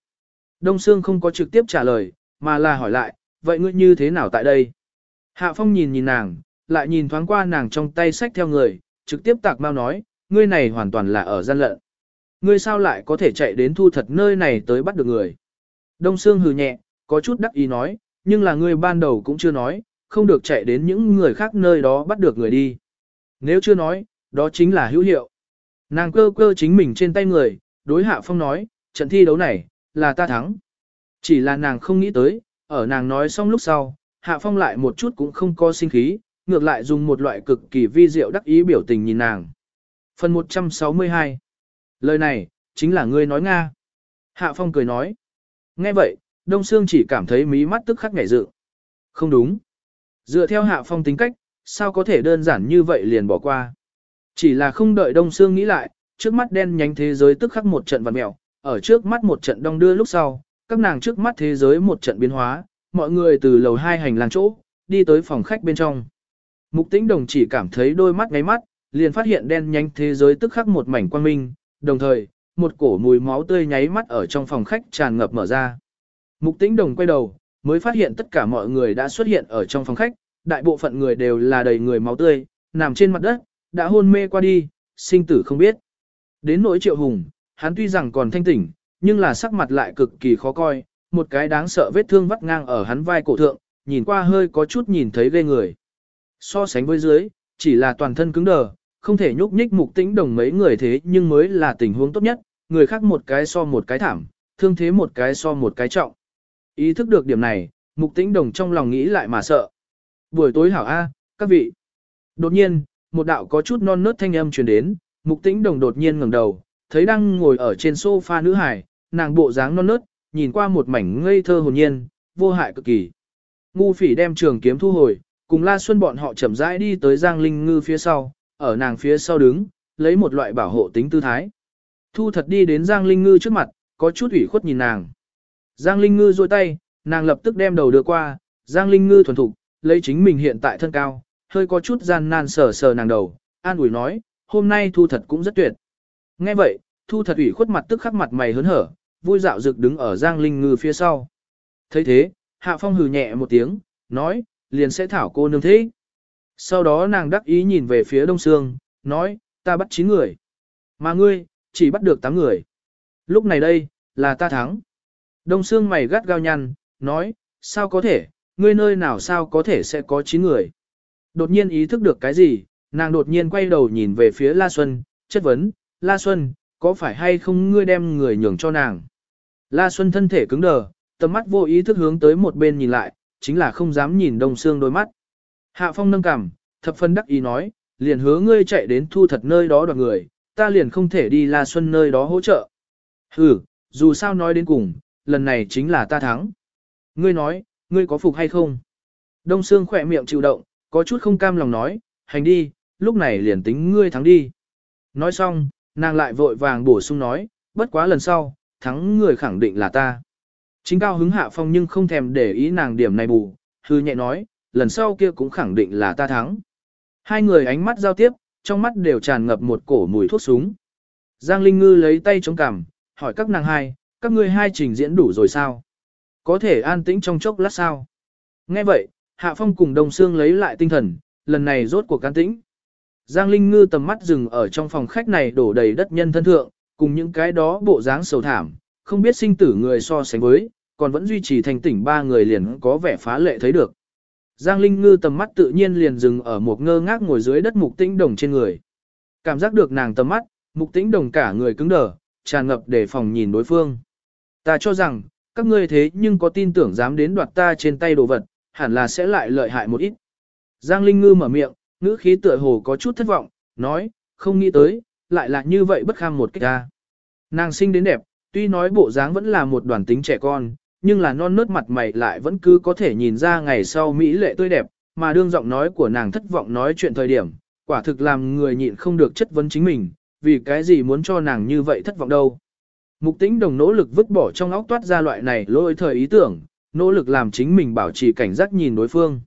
Đông Sương không có trực tiếp trả lời, mà là hỏi lại, vậy ngươi như thế nào tại đây? Hạ Phong nhìn nhìn nàng, lại nhìn thoáng qua nàng trong tay sách theo người, trực tiếp tạc mau nói, ngươi này hoàn toàn là ở gian lận. Ngươi sao lại có thể chạy đến thu thật nơi này tới bắt được người? Đông Sương hừ nhẹ, có chút đắc ý nói, nhưng là ngươi ban đầu cũng chưa nói, không được chạy đến những người khác nơi đó bắt được người đi. Nếu chưa nói, đó chính là hữu hiệu. Nàng cơ cơ chính mình trên tay người, đối hạ phong nói, trận thi đấu này, là ta thắng. Chỉ là nàng không nghĩ tới, ở nàng nói xong lúc sau, hạ phong lại một chút cũng không có sinh khí, ngược lại dùng một loại cực kỳ vi diệu đắc ý biểu tình nhìn nàng. Phần 162 Lời này, chính là ngươi nói Nga. Hạ Phong cười nói. Nghe vậy, Đông Sương chỉ cảm thấy mí mắt tức khắc ngảy dự. Không đúng. Dựa theo Hạ Phong tính cách, sao có thể đơn giản như vậy liền bỏ qua. Chỉ là không đợi Đông Sương nghĩ lại, trước mắt đen nhánh thế giới tức khắc một trận vặn mẹo, ở trước mắt một trận đông đưa lúc sau, các nàng trước mắt thế giới một trận biến hóa, mọi người từ lầu hai hành lang chỗ, đi tới phòng khách bên trong. Mục tĩnh đồng chỉ cảm thấy đôi mắt ngáy mắt, liền phát hiện đen nhánh thế giới tức khắc một mảnh quang minh, đồng thời, một cổ mùi máu tươi nháy mắt ở trong phòng khách tràn ngập mở ra. Mục tĩnh đồng quay đầu, mới phát hiện tất cả mọi người đã xuất hiện ở trong phòng khách, đại bộ phận người đều là đầy người máu tươi, nằm trên mặt đất, đã hôn mê qua đi, sinh tử không biết. Đến nỗi triệu hùng, hắn tuy rằng còn thanh tỉnh, nhưng là sắc mặt lại cực kỳ khó coi, một cái đáng sợ vết thương vắt ngang ở hắn vai cổ thượng, nhìn qua hơi có chút nhìn thấy ghê người. So sánh với dưới, chỉ là toàn thân cứng đờ, không thể nhúc nhích mục tĩnh đồng mấy người thế nhưng mới là tình huống tốt nhất, người khác một cái so một cái thảm, thương thế một cái so một cái trọng. Ý thức được điểm này, mục tĩnh đồng trong lòng nghĩ lại mà sợ. Buổi tối hảo A, các vị. Đột nhiên, một đạo có chút non nớt thanh âm truyền đến, mục tĩnh đồng đột nhiên ngẩng đầu, thấy đang ngồi ở trên sofa nữ hải, nàng bộ dáng non nớt, nhìn qua một mảnh ngây thơ hồn nhiên, vô hại cực kỳ. Ngu phỉ đem trường kiếm thu hồi, cùng La Xuân bọn họ chậm rãi đi tới Giang Linh Ngư phía sau, ở nàng phía sau đứng, lấy một loại bảo hộ tính tư thái. Thu thật đi đến Giang Linh Ngư trước mặt, có chút ủy khuất nhìn nàng. Giang Linh Ngư duỗi tay, nàng lập tức đem đầu đưa qua, Giang Linh Ngư thuần thục, lấy chính mình hiện tại thân cao, hơi có chút gian nan sờ sờ nàng đầu, an ủi nói, hôm nay thu thật cũng rất tuyệt. Nghe vậy, thu thật ủy khuất mặt tức khắc mặt mày hớn hở, vui dạo rực đứng ở Giang Linh Ngư phía sau. thấy thế, Hạ Phong hừ nhẹ một tiếng, nói, liền sẽ thảo cô nương thế. Sau đó nàng đắc ý nhìn về phía Đông Sương, nói, ta bắt 9 người. Mà ngươi, chỉ bắt được 8 người. Lúc này đây, là ta thắng. Đông Sương mày gắt gao nhăn, nói, sao có thể, ngươi nơi nào sao có thể sẽ có 9 người. Đột nhiên ý thức được cái gì, nàng đột nhiên quay đầu nhìn về phía La Xuân, chất vấn, La Xuân, có phải hay không ngươi đem người nhường cho nàng? La Xuân thân thể cứng đờ, tầm mắt vô ý thức hướng tới một bên nhìn lại, chính là không dám nhìn Đông xương đôi mắt. Hạ Phong nâng cằm, thập phân đắc ý nói, liền hứa ngươi chạy đến thu thật nơi đó đoạt người, ta liền không thể đi La Xuân nơi đó hỗ trợ. Ừ, dù sao nói đến cùng, lần này chính là ta thắng. Ngươi nói, ngươi có phục hay không? Đông Sương khỏe miệng chịu động, có chút không cam lòng nói, hành đi, lúc này liền tính ngươi thắng đi. Nói xong, nàng lại vội vàng bổ sung nói, bất quá lần sau, thắng người khẳng định là ta. Chính cao hứng hạ phong nhưng không thèm để ý nàng điểm này bù, hư nhẹ nói, lần sau kia cũng khẳng định là ta thắng. Hai người ánh mắt giao tiếp, trong mắt đều tràn ngập một cổ mùi thuốc súng. Giang Linh Ngư lấy tay chống cằm, hỏi các nàng hai, các ngươi hai trình diễn đủ rồi sao? Có thể an tĩnh trong chốc lát sao? Nghe vậy, Hạ Phong cùng Đông Sương lấy lại tinh thần, lần này rốt cuộc an tĩnh. Giang Linh Ngư tầm mắt dừng ở trong phòng khách này đổ đầy đất nhân thân thượng, cùng những cái đó bộ dáng sầu thảm, không biết sinh tử người so sánh với, còn vẫn duy trì thành tỉnh ba người liền có vẻ phá lệ thấy được. Giang Linh Ngư tầm mắt tự nhiên liền dừng ở một ngơ ngác ngồi dưới đất mục tĩnh đồng trên người. Cảm giác được nàng tầm mắt, mục tĩnh đồng cả người cứng đờ, tràn ngập để phòng nhìn đối phương. Ta cho rằng, các ngươi thế nhưng có tin tưởng dám đến đoạt ta trên tay đồ vật, hẳn là sẽ lại lợi hại một ít. Giang Linh Ngư mở miệng, ngữ khí tựa hồ có chút thất vọng, nói, không nghĩ tới, lại là như vậy bất kham một cách ta. Nàng sinh đến đẹp, tuy nói bộ dáng vẫn là một đoàn tính trẻ con, nhưng là non nớt mặt mày lại vẫn cứ có thể nhìn ra ngày sau Mỹ lệ tươi đẹp, mà đương giọng nói của nàng thất vọng nói chuyện thời điểm, quả thực làm người nhịn không được chất vấn chính mình, vì cái gì muốn cho nàng như vậy thất vọng đâu. Mục tĩnh đồng nỗ lực vứt bỏ trong óc toát ra loại này lỗi thời ý tưởng, nỗ lực làm chính mình bảo trì cảnh giác nhìn đối phương.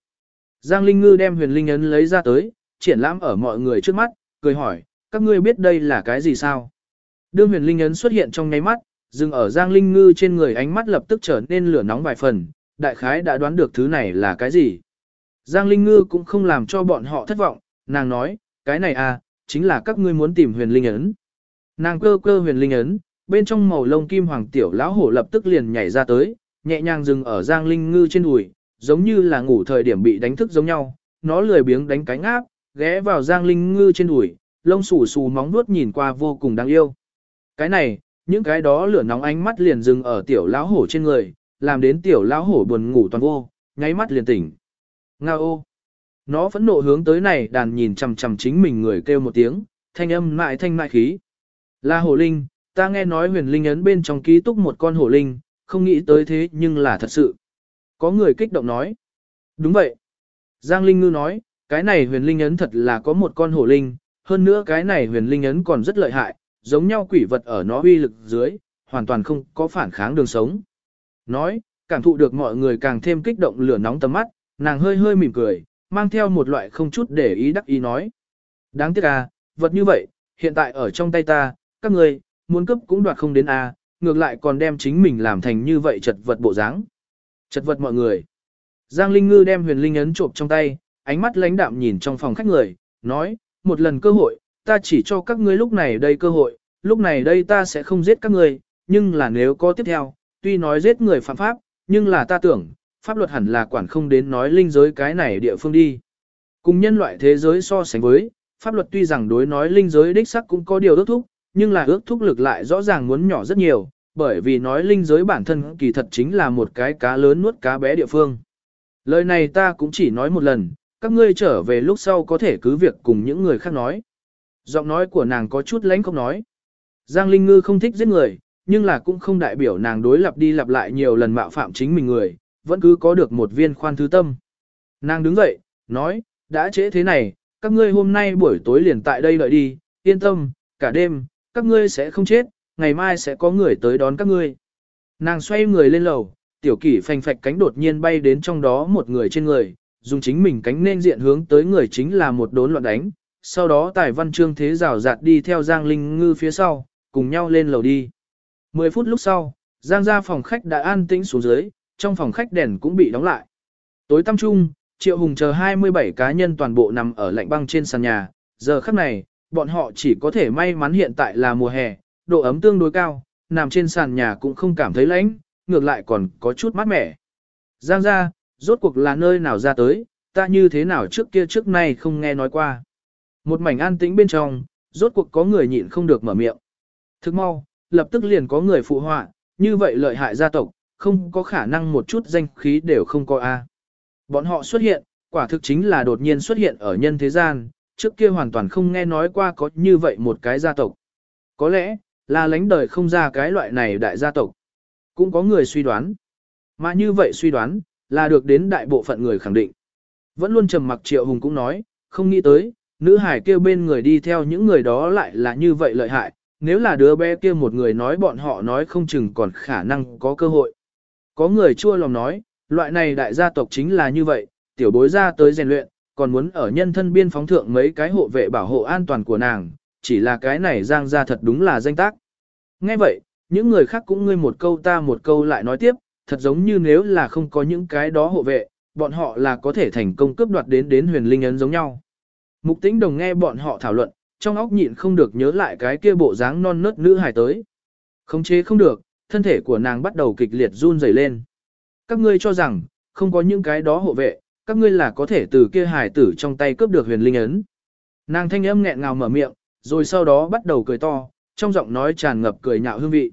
Giang Linh Ngư đem huyền linh ấn lấy ra tới, triển lãm ở mọi người trước mắt, cười hỏi, các ngươi biết đây là cái gì sao? Đương huyền linh ấn xuất hiện trong nháy mắt, dừng ở Giang Linh Ngư trên người ánh mắt lập tức trở nên lửa nóng vài phần, đại khái đã đoán được thứ này là cái gì. Giang Linh Ngư cũng không làm cho bọn họ thất vọng, nàng nói, cái này à, chính là các ngươi muốn tìm huyền linh ấn. Nàng cơ cơ huyền linh ấn, bên trong màu lông kim hoàng tiểu lão hổ lập tức liền nhảy ra tới, nhẹ nhàng dừng ở Giang Linh Ngư trên đùi, giống như là ngủ thời điểm bị đánh thức giống nhau, nó lười biếng đánh cánh áp, ghé vào Giang Linh Ngư trên đùi, lông xù xù móng vuốt nhìn qua vô cùng đáng yêu. Cái này, những cái đó lửa nóng ánh mắt liền dừng ở tiểu lão hổ trên người, làm đến tiểu lão hổ buồn ngủ toàn vô, nháy mắt liền tỉnh. Nga ô! Nó phẫn nộ hướng tới này đàn nhìn chằm chằm chính mình người kêu một tiếng, thanh âm mại thanh mại khí. la hổ linh, ta nghe nói huyền linh ấn bên trong ký túc một con hổ linh, không nghĩ tới thế nhưng là thật sự. Có người kích động nói. Đúng vậy. Giang Linh Ngư nói, cái này huyền linh ấn thật là có một con hổ linh, hơn nữa cái này huyền linh ấn còn rất lợi hại, giống nhau quỷ vật ở nó uy lực dưới, hoàn toàn không có phản kháng đường sống. Nói, cảm thụ được mọi người càng thêm kích động lửa nóng tầm mắt, nàng hơi hơi mỉm cười, mang theo một loại không chút để ý đắc ý nói. Đáng tiếc à, vật như vậy, hiện tại ở trong tay ta, các người, muốn cấp cũng đoạt không đến à, ngược lại còn đem chính mình làm thành như vậy chật vật bộ dáng. Chật vật mọi người. Giang Linh Ngư đem huyền linh ấn trộm trong tay, ánh mắt lãnh đạm nhìn trong phòng khách người, nói, một lần cơ hội, ta chỉ cho các ngươi lúc này đây cơ hội, lúc này đây ta sẽ không giết các ngươi, nhưng là nếu có tiếp theo, tuy nói giết người phạm pháp, nhưng là ta tưởng, pháp luật hẳn là quản không đến nói linh giới cái này địa phương đi. Cùng nhân loại thế giới so sánh với, pháp luật tuy rằng đối nói linh giới đích sắc cũng có điều đốc thúc, nhưng là ước thúc lực lại rõ ràng muốn nhỏ rất nhiều, bởi vì nói linh giới bản thân kỳ thật chính là một cái cá lớn nuốt cá bé địa phương. Lời này ta cũng chỉ nói một lần, các ngươi trở về lúc sau có thể cứ việc cùng những người khác nói. Giọng nói của nàng có chút lãnh không nói. Giang Linh Ngư không thích giết người, nhưng là cũng không đại biểu nàng đối lập đi lặp lại nhiều lần mạo phạm chính mình người, vẫn cứ có được một viên khoan thứ tâm. Nàng đứng dậy, nói, đã trễ thế này, các ngươi hôm nay buổi tối liền tại đây đợi đi, yên tâm, cả đêm, các ngươi sẽ không chết, ngày mai sẽ có người tới đón các ngươi. Nàng xoay người lên lầu, tiểu kỷ phành phạch cánh đột nhiên bay đến trong đó một người trên người, dùng chính mình cánh nên diện hướng tới người chính là một đốn loạn đánh, sau đó tài văn trương thế rào rạt đi theo Giang Linh Ngư phía sau, cùng nhau lên lầu đi. Mười phút lúc sau, Giang ra phòng khách đã an tĩnh xuống dưới, trong phòng khách đèn cũng bị đóng lại. Tối tăm trung, Triệu Hùng chờ 27 cá nhân toàn bộ nằm ở lạnh băng trên sàn nhà, giờ khắc này, bọn họ chỉ có thể may mắn hiện tại là mùa hè, độ ấm tương đối cao, nằm trên sàn nhà cũng không cảm thấy lạnh, ngược lại còn có chút mát mẻ. Giang ra, rốt cuộc là nơi nào ra tới, ta như thế nào trước kia trước nay không nghe nói qua. Một mảnh an tĩnh bên trong, rốt cuộc có người nhịn không được mở miệng. Thức mau, lập tức liền có người phụ họa, như vậy lợi hại gia tộc, không có khả năng một chút danh khí đều không có a. Bọn họ xuất hiện, quả thực chính là đột nhiên xuất hiện ở nhân thế gian, trước kia hoàn toàn không nghe nói qua có như vậy một cái gia tộc. Có lẽ, là lánh đời không ra cái loại này đại gia tộc. Cũng có người suy đoán. Mà như vậy suy đoán, là được đến đại bộ phận người khẳng định. Vẫn luôn trầm mặc Triệu Hùng cũng nói, không nghĩ tới, nữ hải kêu bên người đi theo những người đó lại là như vậy lợi hại, nếu là đứa bé kia một người nói bọn họ nói không chừng còn khả năng có cơ hội. Có người chua lòng nói, loại này đại gia tộc chính là như vậy, tiểu bối ra tới rèn luyện, còn muốn ở nhân thân biên phóng thượng mấy cái hộ vệ bảo hộ an toàn của nàng, chỉ là cái này giang ra thật đúng là danh tác. Nghe vậy, những người khác cũng ngươi một câu ta một câu lại nói tiếp, thật giống như nếu là không có những cái đó hộ vệ, bọn họ là có thể thành công cướp đoạt đến đến huyền linh ấn giống nhau. Mục tĩnh đồng nghe bọn họ thảo luận, trong óc nhịn không được nhớ lại cái kia bộ dáng non nớt nữ hài tới. Không chế không được, thân thể của nàng bắt đầu kịch liệt run rẩy lên. Các ngươi cho rằng, không có những cái đó hộ vệ, các ngươi là có thể từ kia hài tử trong tay cướp được huyền linh ấn. Nàng thanh âm nghẹn ngào mở miệng, rồi sau đó bắt đầu cười to, trong giọng nói tràn ngập cười nhạo hương vị.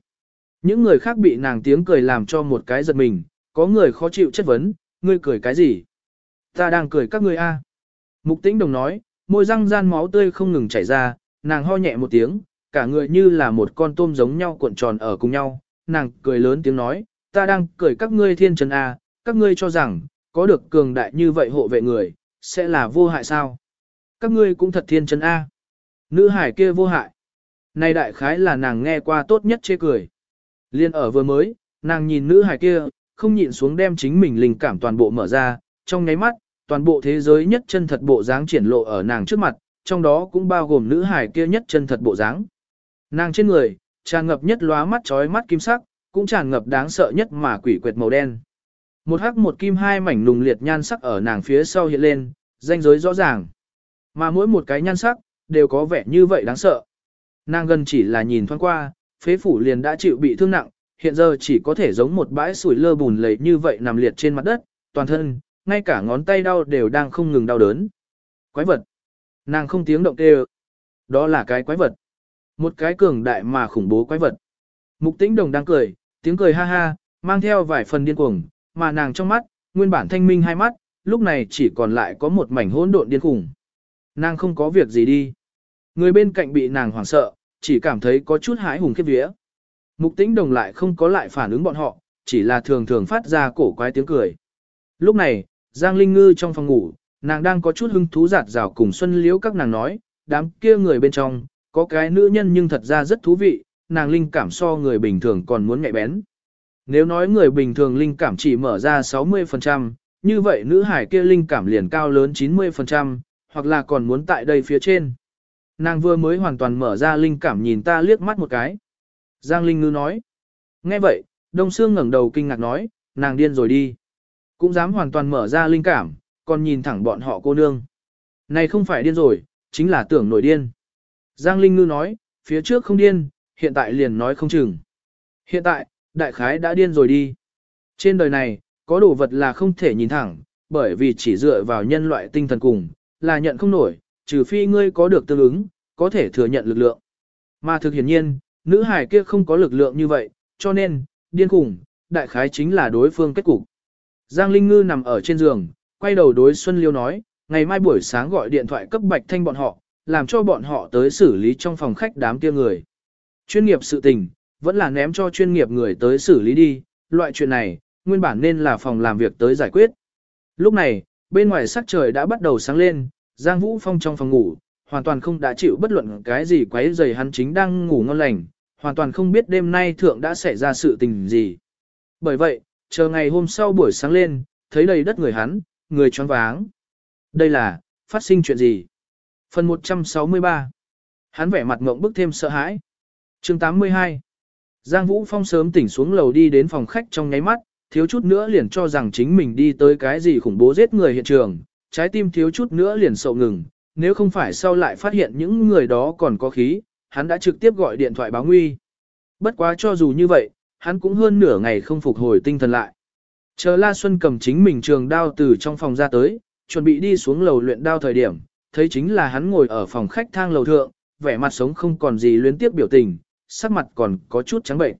Những người khác bị nàng tiếng cười làm cho một cái giật mình, có người khó chịu chất vấn, ngươi cười cái gì? Ta đang cười các ngươi a. Mục tĩnh đồng nói, môi răng gian máu tươi không ngừng chảy ra, nàng ho nhẹ một tiếng, cả người như là một con tôm giống nhau cuộn tròn ở cùng nhau, nàng cười lớn tiếng nói, ta đang cười các ngươi thiên trần A, các ngươi cho rằng, có được cường đại như vậy hộ vệ người, sẽ là vô hại sao? Các ngươi cũng thật thiên chân A. Nữ hải kia vô hại. Này đại khái là nàng nghe qua tốt nhất chê cười. Liên ở vừa mới, nàng nhìn nữ hải kia, không nhịn xuống đem chính mình linh cảm toàn bộ mở ra, trong nháy mắt, toàn bộ thế giới nhất chân thật bộ dáng triển lộ ở nàng trước mặt, trong đó cũng bao gồm nữ hải kia nhất chân thật bộ dáng. Nàng trên người, tràn ngập nhất lóa mắt chói mắt kim sắc, cũng tràn ngập đáng sợ nhất mà quỷ quyệt màu đen. Một hắc một kim hai mảnh nùng liệt nhan sắc ở nàng phía sau hiện lên, danh giới rõ ràng. Mà mỗi một cái nhan sắc, đều có vẻ như vậy đáng sợ. Nàng gần chỉ là nhìn thoáng qua, phế phủ liền đã chịu bị thương nặng, hiện giờ chỉ có thể giống một bãi sủi lơ bùn lầy như vậy nằm liệt trên mặt đất, toàn thân, ngay cả ngón tay đau đều đang không ngừng đau đớn. Quái vật. Nàng không tiếng động kêu. Đó là cái quái vật. Một cái cường đại mà khủng bố quái vật. Mục tĩnh đồng đang cười, tiếng cười ha ha, mang theo vài phần điên cuồng, mà nàng trong mắt, nguyên bản thanh minh hai mắt, lúc này chỉ còn lại có một mảnh hỗn độn điên khủng. Nàng không có việc gì đi. Người bên cạnh bị nàng hoảng sợ, chỉ cảm thấy có chút hãi hùng khiếp vía. Mục tĩnh đồng lại không có lại phản ứng bọn họ, chỉ là thường thường phát ra cổ quái tiếng cười. Lúc này, Giang Linh Ngư trong phòng ngủ, nàng đang có chút hứng thú giạt rào cùng Xuân Liễu các nàng nói, đám kia người bên trong, có cái nữ nhân nhưng thật ra rất thú vị, nàng linh cảm so người bình thường còn muốn nhạy bén. Nếu nói người bình thường linh cảm chỉ mở ra 60%, như vậy nữ hải kia linh cảm liền cao lớn 90%, hoặc là còn muốn tại đây phía trên. Nàng vừa mới hoàn toàn mở ra linh cảm nhìn ta liếc mắt một cái. Giang Linh Ngư nói. Nghe vậy, Đông Sương ngẩng đầu kinh ngạc nói, nàng điên rồi đi. Cũng dám hoàn toàn mở ra linh cảm, còn nhìn thẳng bọn họ cô nương. Này không phải điên rồi, chính là tưởng nổi điên. Giang Linh Ngư nói, phía trước không điên, hiện tại liền nói không chừng. Hiện tại, đại khái đã điên rồi đi. Trên đời này, có đồ vật là không thể nhìn thẳng, bởi vì chỉ dựa vào nhân loại tinh thần cùng, là nhận không nổi, trừ phi ngươi có được tương ứng, có thể thừa nhận lực lượng. Mà thực hiển nhiên, nữ hải kia không có lực lượng như vậy, cho nên, điên khủng, đại khái chính là đối phương kết cục. Giang Linh Ngư nằm ở trên giường, quay đầu đối Xuân Liêu nói, ngày mai buổi sáng gọi điện thoại cấp Bạch Thanh bọn họ, làm cho bọn họ tới xử lý trong phòng khách đám kia người. Chuyên nghiệp sự tình, vẫn là ném cho chuyên nghiệp người tới xử lý đi, loại chuyện này, nguyên bản nên là phòng làm việc tới giải quyết. Lúc này, bên ngoài sắc trời đã bắt đầu sáng lên, Giang Vũ Phong trong phòng ngủ, hoàn toàn không đã chịu bất luận cái gì quấy rầy hắn chính đang ngủ ngon lành, hoàn toàn không biết đêm nay thượng đã xảy ra sự tình gì. Bởi vậy, chờ ngày hôm sau buổi sáng lên, thấy đầy đất người hắn, người choáng váng. Đây là, phát sinh chuyện gì? Phần 163 Hắn vẻ mặt ngộng bức thêm sợ hãi. chương 82 Giang Vũ Phong sớm tỉnh xuống lầu đi đến phòng khách trong nháy mắt, thiếu chút nữa liền cho rằng chính mình đi tới cái gì khủng bố giết người hiện trường, trái tim thiếu chút nữa liền sậu ngừng, nếu không phải sau lại phát hiện những người đó còn có khí, hắn đã trực tiếp gọi điện thoại báo nguy. Bất quá cho dù như vậy, hắn cũng hơn nửa ngày không phục hồi tinh thần lại. Chờ La Xuân cầm chính mình trường đao từ trong phòng ra tới, chuẩn bị đi xuống lầu luyện đao thời điểm, thấy chính là hắn ngồi ở phòng khách thang lầu thượng, vẻ mặt sống không còn gì luyến tiếp biểu tình, sắc mặt còn có chút trắng bệnh.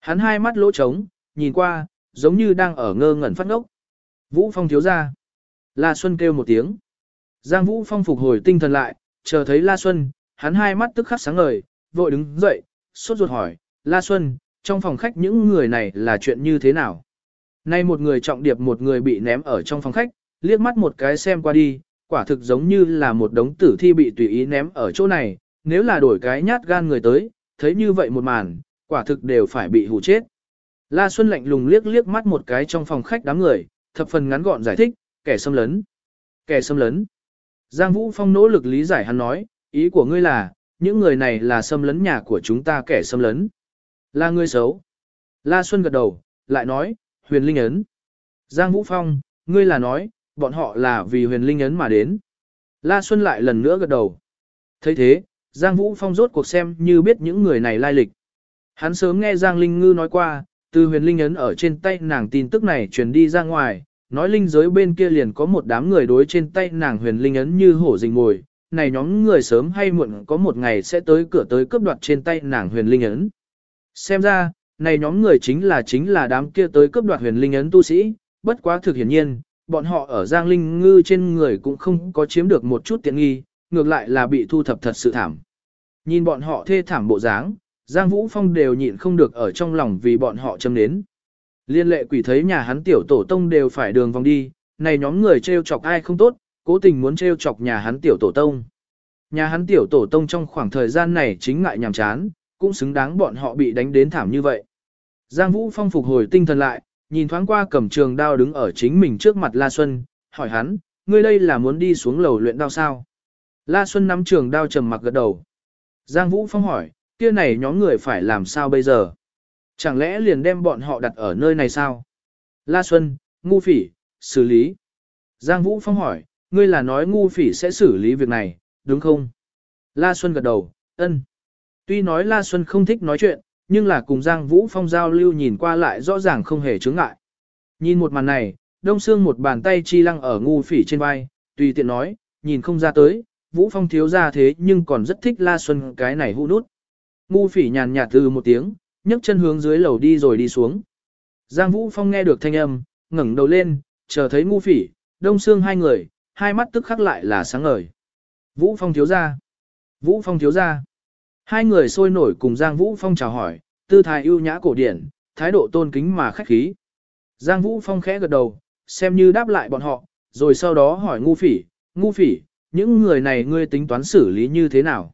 Hắn hai mắt lỗ trống, nhìn qua, giống như đang ở ngơ ngẩn phát ngốc. Vũ Phong thiếu ra. La Xuân kêu một tiếng. Giang Vũ Phong phục hồi tinh thần lại, chờ thấy La Xuân, hắn hai mắt tức khắc sáng ngời, vội đứng dậy, sốt ruột hỏi, La Xuân, trong phòng khách những người này là chuyện như thế nào? Nay một người trọng điệp một người bị ném ở trong phòng khách, liếc mắt một cái xem qua đi, quả thực giống như là một đống tử thi bị tùy ý ném ở chỗ này, nếu là đổi cái nhát gan người tới, thấy như vậy một màn, quả thực đều phải bị hù chết. La Xuân lạnh lùng liếc liếc mắt một cái trong phòng khách đám người, thập phần ngắn gọn giải thích, kẻ xâm lấn. Kẻ xâm lấn. Giang Vũ Phong nỗ lực lý giải hắn nói, ý của ngươi là, những người này là xâm lấn nhà của chúng ta kẻ xâm lấn. Là ngươi xấu. La Xuân gật đầu, lại nói, huyền linh ấn. Giang Vũ Phong, ngươi là nói, bọn họ là vì huyền linh ấn mà đến. La Xuân lại lần nữa gật đầu. thấy thế, Giang Vũ Phong rốt cuộc xem như biết những người này lai lịch. Hắn sớm nghe Giang Linh Ngư nói qua, từ huyền linh ấn ở trên tay nàng tin tức này truyền đi ra ngoài, nói linh giới bên kia liền có một đám người đối trên tay nàng huyền linh ấn như hổ rình ngồi, này nhóm người sớm hay muộn có một ngày sẽ tới cửa tới cướp đoạt trên tay nàng huyền linh ấn. Xem ra, này nhóm người chính là chính là đám kia tới cướp đoạt huyền linh ấn tu sĩ, bất quá thực hiển nhiên, bọn họ ở Giang Linh Ngư trên người cũng không có chiếm được một chút tiện nghi, ngược lại là bị thu thập thật sự thảm. Nhìn bọn họ thê thảm bộ dáng, Giang Vũ Phong đều nhịn không được ở trong lòng vì bọn họ châm đến. Liên lệ quỷ thấy nhà hắn tiểu tổ tông đều phải đường vòng đi, này nhóm người trêu chọc ai không tốt, cố tình muốn trêu chọc nhà hắn tiểu tổ tông. Nhà hắn tiểu tổ tông trong khoảng thời gian này chính ngại nhàm chán, cũng xứng đáng bọn họ bị đánh đến thảm như vậy. Giang Vũ Phong phục hồi tinh thần lại, nhìn thoáng qua cầm trường đao đứng ở chính mình trước mặt La Xuân, hỏi hắn, ngươi đây là muốn đi xuống lầu luyện đao sao? La Xuân nắm trường đao trầm mặc gật đầu. Giang Vũ Phong hỏi, kia này nhóm người phải làm sao bây giờ? Chẳng lẽ liền đem bọn họ đặt ở nơi này sao? La Xuân, ngu phỉ, xử lý. Giang Vũ Phong hỏi, ngươi là nói ngu phỉ sẽ xử lý việc này, đúng không? La Xuân gật đầu, ân. Tuy nói La Xuân không thích nói chuyện, nhưng là cùng Giang Vũ Phong giao lưu nhìn qua lại rõ ràng không hề chướng ngại. Nhìn một màn này, Đông Sương một bàn tay chi lăng ở ngu phỉ trên vai, tùy tiện nói, nhìn không ra tới, Vũ Phong thiếu ra thế nhưng còn rất thích La Xuân cái này hũ nút. Ngu phỉ nhàn nhạt từ một tiếng, nhấc chân hướng dưới lầu đi rồi đi xuống. Giang Vũ Phong nghe được thanh âm, ngẩng đầu lên, chờ thấy ngu phỉ, đông xương hai người, hai mắt tức khắc lại là sáng ngời. Vũ Phong thiếu ra. Vũ Phong thiếu ra. Hai người sôi nổi cùng Giang Vũ Phong chào hỏi, tư thái ưu nhã cổ điển, thái độ tôn kính mà khách khí. Giang Vũ Phong khẽ gật đầu, xem như đáp lại bọn họ, rồi sau đó hỏi ngu phỉ, ngu phỉ, những người này ngươi tính toán xử lý như thế nào?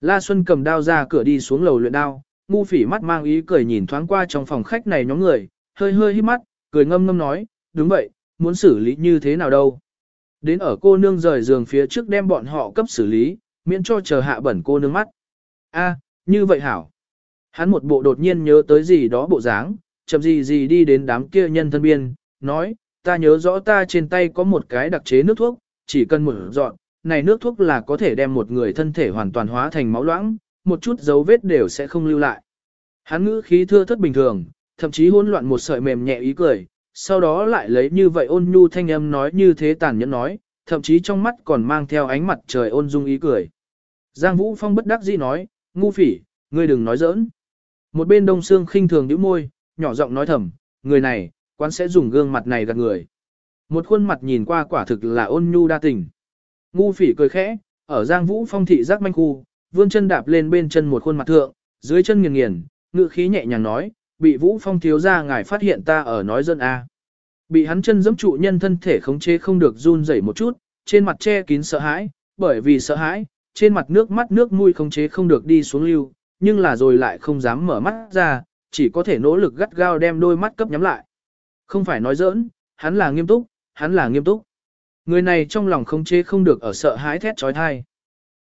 La Xuân cầm đao ra cửa đi xuống lầu luyện đao, ngu phỉ mắt mang ý cười nhìn thoáng qua trong phòng khách này nhóm người, hơi hơi hít mắt, cười ngâm ngâm nói, đúng vậy, muốn xử lý như thế nào đâu. Đến ở cô nương rời giường phía trước đem bọn họ cấp xử lý, miễn cho chờ hạ bẩn cô nương mắt. A, như vậy hảo. Hắn một bộ đột nhiên nhớ tới gì đó bộ dáng, chậm gì gì đi đến đám kia nhân thân biên, nói, ta nhớ rõ ta trên tay có một cái đặc chế nước thuốc, chỉ cần một dọn, này nước thuốc là có thể đem một người thân thể hoàn toàn hóa thành máu loãng, một chút dấu vết đều sẽ không lưu lại. Hắn ngữ khí thưa thất bình thường, thậm chí hỗn loạn một sợi mềm nhẹ ý cười, sau đó lại lấy như vậy ôn nhu thanh âm nói như thế tàn nhẫn nói, thậm chí trong mắt còn mang theo ánh mặt trời ôn dung ý cười. Giang Vũ Phong bất đắc dĩ nói, ngu phỉ, ngươi đừng nói giỡn. Một bên đông xương khinh thường nhíu môi, nhỏ giọng nói thầm, người này, quán sẽ dùng gương mặt này gạt người. Một khuôn mặt nhìn qua quả thực là ôn nhu đa tình. Ngu phỉ cười khẽ, ở Giang Vũ Phong thị giác manh khu, vươn chân đạp lên bên chân một khuôn mặt thượng, dưới chân nghiền nghiền, ngự khí nhẹ nhàng nói, bị Vũ Phong thiếu ra ngài phát hiện ta ở nói dân a. Bị hắn chân giẫm trụ nhân thân thể khống chế không được run rẩy một chút, trên mặt che kín sợ hãi, bởi vì sợ hãi, trên mặt nước mắt nước mũi khống chế không được đi xuống lưu, nhưng là rồi lại không dám mở mắt ra, chỉ có thể nỗ lực gắt gao đem đôi mắt cấp nhắm lại. Không phải nói giỡn, hắn là nghiêm túc, hắn là nghiêm túc. Người này trong lòng không chế không được ở sợ hãi thét trói thai.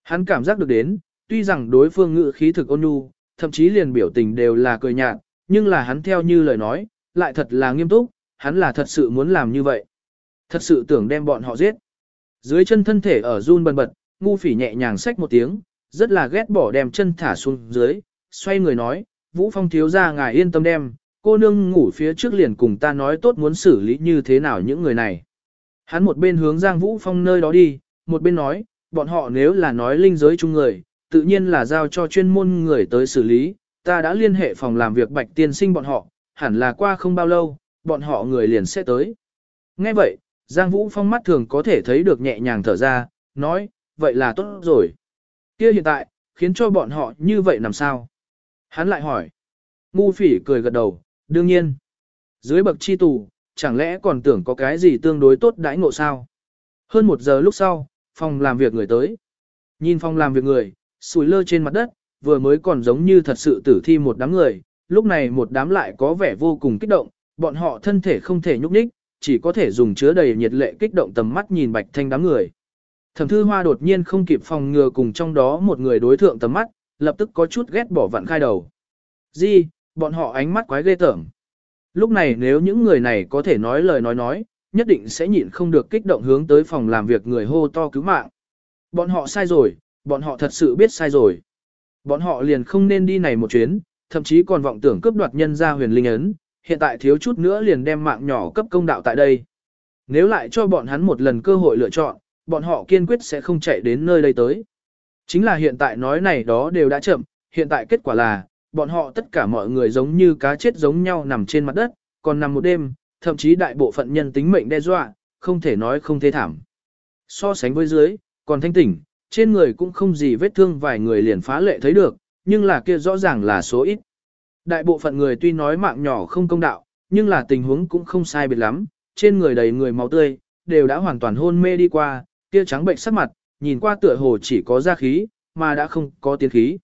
Hắn cảm giác được đến, tuy rằng đối phương ngự khí thực ôn nhu, thậm chí liền biểu tình đều là cười nhạt, nhưng là hắn theo như lời nói, lại thật là nghiêm túc, hắn là thật sự muốn làm như vậy. Thật sự tưởng đem bọn họ giết. Dưới chân thân thể ở run bần bật, ngu phỉ nhẹ nhàng xách một tiếng, rất là ghét bỏ đem chân thả xuống dưới, xoay người nói, Vũ Phong thiếu ra ngài yên tâm đem, cô nương ngủ phía trước liền cùng ta nói tốt muốn xử lý như thế nào những người này. Hắn một bên hướng Giang Vũ Phong nơi đó đi, một bên nói, bọn họ nếu là nói linh giới chung người, tự nhiên là giao cho chuyên môn người tới xử lý, ta đã liên hệ phòng làm việc bạch tiên sinh bọn họ, hẳn là qua không bao lâu, bọn họ người liền sẽ tới. Nghe vậy, Giang Vũ Phong mắt thường có thể thấy được nhẹ nhàng thở ra, nói, vậy là tốt rồi. Kia hiện tại, khiến cho bọn họ như vậy làm sao? Hắn lại hỏi. Ngu phỉ cười gật đầu, đương nhiên. Dưới bậc chi tù, chẳng lẽ còn tưởng có cái gì tương đối tốt đãi ngộ sao? Hơn một giờ lúc sau, phòng làm việc người tới. Nhìn phòng làm việc người, sùi lơ trên mặt đất, vừa mới còn giống như thật sự tử thi một đám người, lúc này một đám lại có vẻ vô cùng kích động, bọn họ thân thể không thể nhúc nhích, chỉ có thể dùng chứa đầy nhiệt lệ kích động tầm mắt nhìn bạch thanh đám người. Thẩm thư hoa đột nhiên không kịp phòng ngừa cùng trong đó một người đối thượng tầm mắt, lập tức có chút ghét bỏ vặn khai đầu. Di, bọn họ ánh mắt quái ghê tởm. Lúc này nếu những người này có thể nói lời nói nói, nhất định sẽ nhịn không được kích động hướng tới phòng làm việc người hô to cứu mạng. Bọn họ sai rồi, bọn họ thật sự biết sai rồi. Bọn họ liền không nên đi này một chuyến, thậm chí còn vọng tưởng cướp đoạt nhân gia huyền linh ấn, hiện tại thiếu chút nữa liền đem mạng nhỏ cấp công đạo tại đây. Nếu lại cho bọn hắn một lần cơ hội lựa chọn, bọn họ kiên quyết sẽ không chạy đến nơi đây tới. Chính là hiện tại nói này đó đều đã chậm, hiện tại kết quả là, bọn họ tất cả mọi người giống như cá chết giống nhau nằm trên mặt đất, còn nằm một đêm, thậm chí đại bộ phận nhân tính mệnh đe dọa, không thể nói không thế thảm. So sánh với dưới, còn thanh tỉnh, trên người cũng không gì vết thương vài người liền phá lệ thấy được, nhưng là kia rõ ràng là số ít. Đại bộ phận người tuy nói mạng nhỏ không công đạo, nhưng là tình huống cũng không sai biệt lắm, trên người đầy người máu tươi, đều đã hoàn toàn hôn mê đi qua, kia trắng bệnh sắc mặt, nhìn qua tựa hồ chỉ có da khí, mà đã không có tiến khí.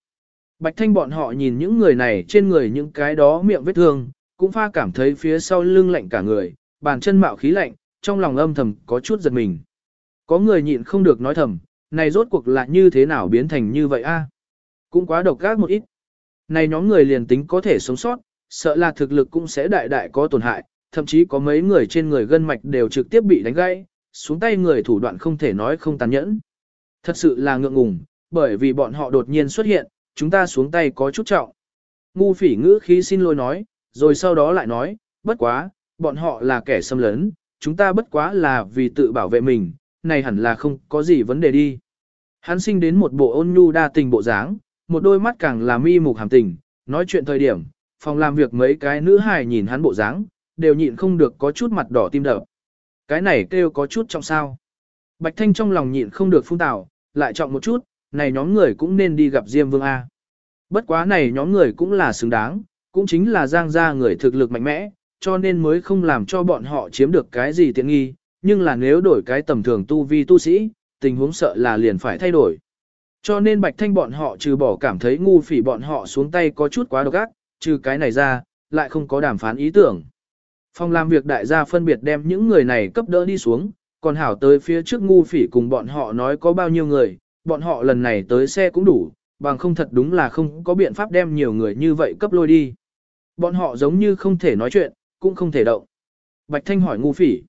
Bạch Thanh bọn họ nhìn những người này trên người những cái đó miệng vết thương, cũng pha cảm thấy phía sau lưng lạnh cả người, bàn chân mạo khí lạnh, trong lòng âm thầm có chút giật mình. Có người nhịn không được nói thầm, này rốt cuộc là như thế nào biến thành như vậy a? Cũng quá độc ác một ít. Này nhóm người liền tính có thể sống sót, sợ là thực lực cũng sẽ đại đại có tổn hại, thậm chí có mấy người trên người gân mạch đều trực tiếp bị đánh gãy, xuống tay người thủ đoạn không thể nói không tàn nhẫn. Thật sự là ngượng ngùng, bởi vì bọn họ đột nhiên xuất hiện, chúng ta xuống tay có chút trọng. Ngu phỉ ngữ khí xin lỗi nói, rồi sau đó lại nói, bất quá, bọn họ là kẻ xâm lấn, chúng ta bất quá là vì tự bảo vệ mình, này hẳn là không có gì vấn đề đi. Hắn sinh đến một bộ ôn nhu đa tình bộ dáng, một đôi mắt càng là mi mục hàm tình, nói chuyện thời điểm, phòng làm việc mấy cái nữ hài nhìn hắn bộ dáng, đều nhịn không được có chút mặt đỏ tim đập. Cái này kêu có chút trọng sao. Bạch Thanh trong lòng nhịn không được phun tảo, lại trọng một chút, này nhóm người cũng nên đi gặp Diêm Vương A. Bất quá này nhóm người cũng là xứng đáng, cũng chính là giang gia người thực lực mạnh mẽ, cho nên mới không làm cho bọn họ chiếm được cái gì tiện nghi, nhưng là nếu đổi cái tầm thường tu vi tu sĩ, tình huống sợ là liền phải thay đổi. Cho nên Bạch Thanh bọn họ trừ bỏ cảm thấy ngu phỉ bọn họ xuống tay có chút quá độc ác, trừ cái này ra, lại không có đàm phán ý tưởng. Phòng làm việc đại gia phân biệt đem những người này cấp đỡ đi xuống, còn hảo tới phía trước ngu phỉ cùng bọn họ nói có bao nhiêu người, bọn họ lần này tới xe cũng đủ, bằng không thật đúng là không có biện pháp đem nhiều người như vậy cấp lôi đi. Bọn họ giống như không thể nói chuyện, cũng không thể động. Bạch Thanh hỏi ngu phỉ.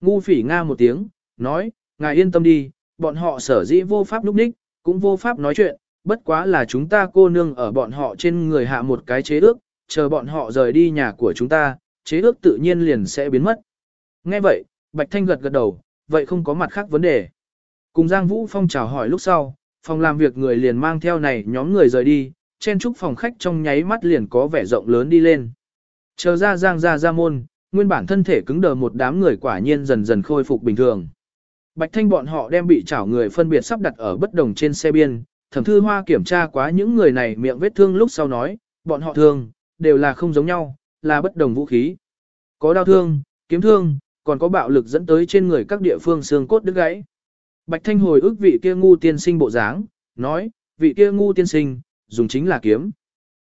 Ngu phỉ nga một tiếng, nói, ngài yên tâm đi, bọn họ sở dĩ vô pháp lúc đích, cũng vô pháp nói chuyện, bất quá là chúng ta cô nương ở bọn họ trên người hạ một cái chế ước, chờ bọn họ rời đi nhà của chúng ta, chế ước tự nhiên liền sẽ biến mất. Nghe vậy, Bạch Thanh gật gật đầu, vậy không có mặt khác vấn đề. Cùng Giang Vũ Phong chào hỏi lúc sau, phòng làm việc người liền mang theo này nhóm người rời đi, chen trúc phòng khách trong nháy mắt liền có vẻ rộng lớn đi lên. Chờ ra Giang ra ra môn, nguyên bản thân thể cứng đờ một đám người quả nhiên dần dần khôi phục bình thường. Bạch Thanh bọn họ đem bị chảo người phân biệt sắp đặt ở bất đồng trên xe biên, thẩm thư hoa kiểm tra quá những người này miệng vết thương lúc sau nói, bọn họ thương, đều là không giống nhau, là bất đồng vũ khí. Có đau thương, kiếm thương, còn có bạo lực dẫn tới trên người các địa phương xương cốt đứt gãy. Bạch Thanh hồi ức vị kia ngu tiên sinh bộ dáng, nói, vị kia ngu tiên sinh, dùng chính là kiếm.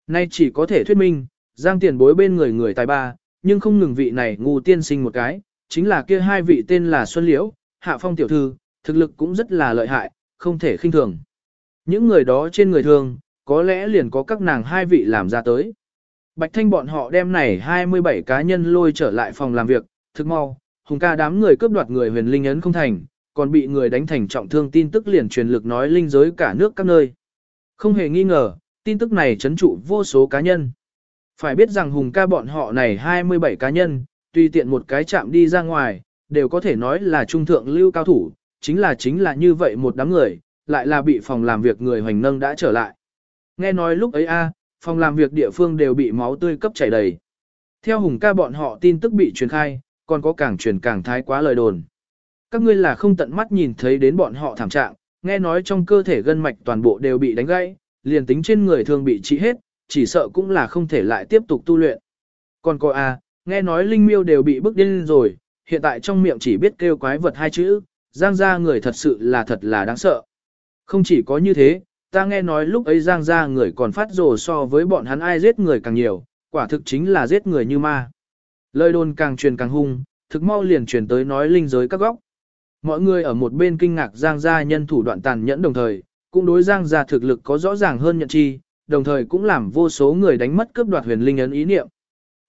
Nay chỉ có thể thuyết minh, giang tiền bối bên người người tài ba, nhưng không ngừng vị này ngu tiên sinh một cái, chính là kia hai vị tên là Xuân Liễu, Hạ Phong tiểu thư, thực lực cũng rất là lợi hại, không thể khinh thường. Những người đó trên người thường, có lẽ liền có các nàng hai vị làm ra tới. Bạch Thanh bọn họ đem này 27 cá nhân lôi trở lại phòng làm việc, thực mau, hùng ca đám người cướp đoạt người huyền linh ấn không thành, còn bị người đánh thành trọng thương tin tức liền truyền lực nói linh giới cả nước các nơi. Không hề nghi ngờ, tin tức này chấn trụ vô số cá nhân. Phải biết rằng hùng ca bọn họ này 27 cá nhân, tùy tiện một cái chạm đi ra ngoài, đều có thể nói là trung thượng lưu cao thủ, chính là chính là như vậy một đám người, lại là bị phòng làm việc người hoành nâng đã trở lại. Nghe nói lúc ấy a, phòng làm việc địa phương đều bị máu tươi cấp chảy đầy. Theo hùng ca bọn họ tin tức bị truyền khai, còn có càng truyền càng thái quá lời đồn. Các ngươi là không tận mắt nhìn thấy đến bọn họ thảm trạng, nghe nói trong cơ thể gân mạch toàn bộ đều bị đánh gãy, liền tính trên người thường bị trị hết, chỉ sợ cũng là không thể lại tiếp tục tu luyện. Còn cô a, à, nghe nói linh miêu đều bị bức điên rồi, hiện tại trong miệng chỉ biết kêu quái vật hai chữ, giang gia người thật sự là thật là đáng sợ. Không chỉ có như thế, ta nghe nói lúc ấy giang gia người còn phát rồ so với bọn hắn ai giết người càng nhiều, quả thực chính là giết người như ma. Lời đồn càng truyền càng hung, thực mau liền truyền tới nói linh giới các góc. Mọi người ở một bên kinh ngạc giang gia nhân thủ đoạn tàn nhẫn đồng thời, cũng đối giang gia thực lực có rõ ràng hơn nhận chi, đồng thời cũng làm vô số người đánh mất cướp đoạt huyền linh ấn ý niệm.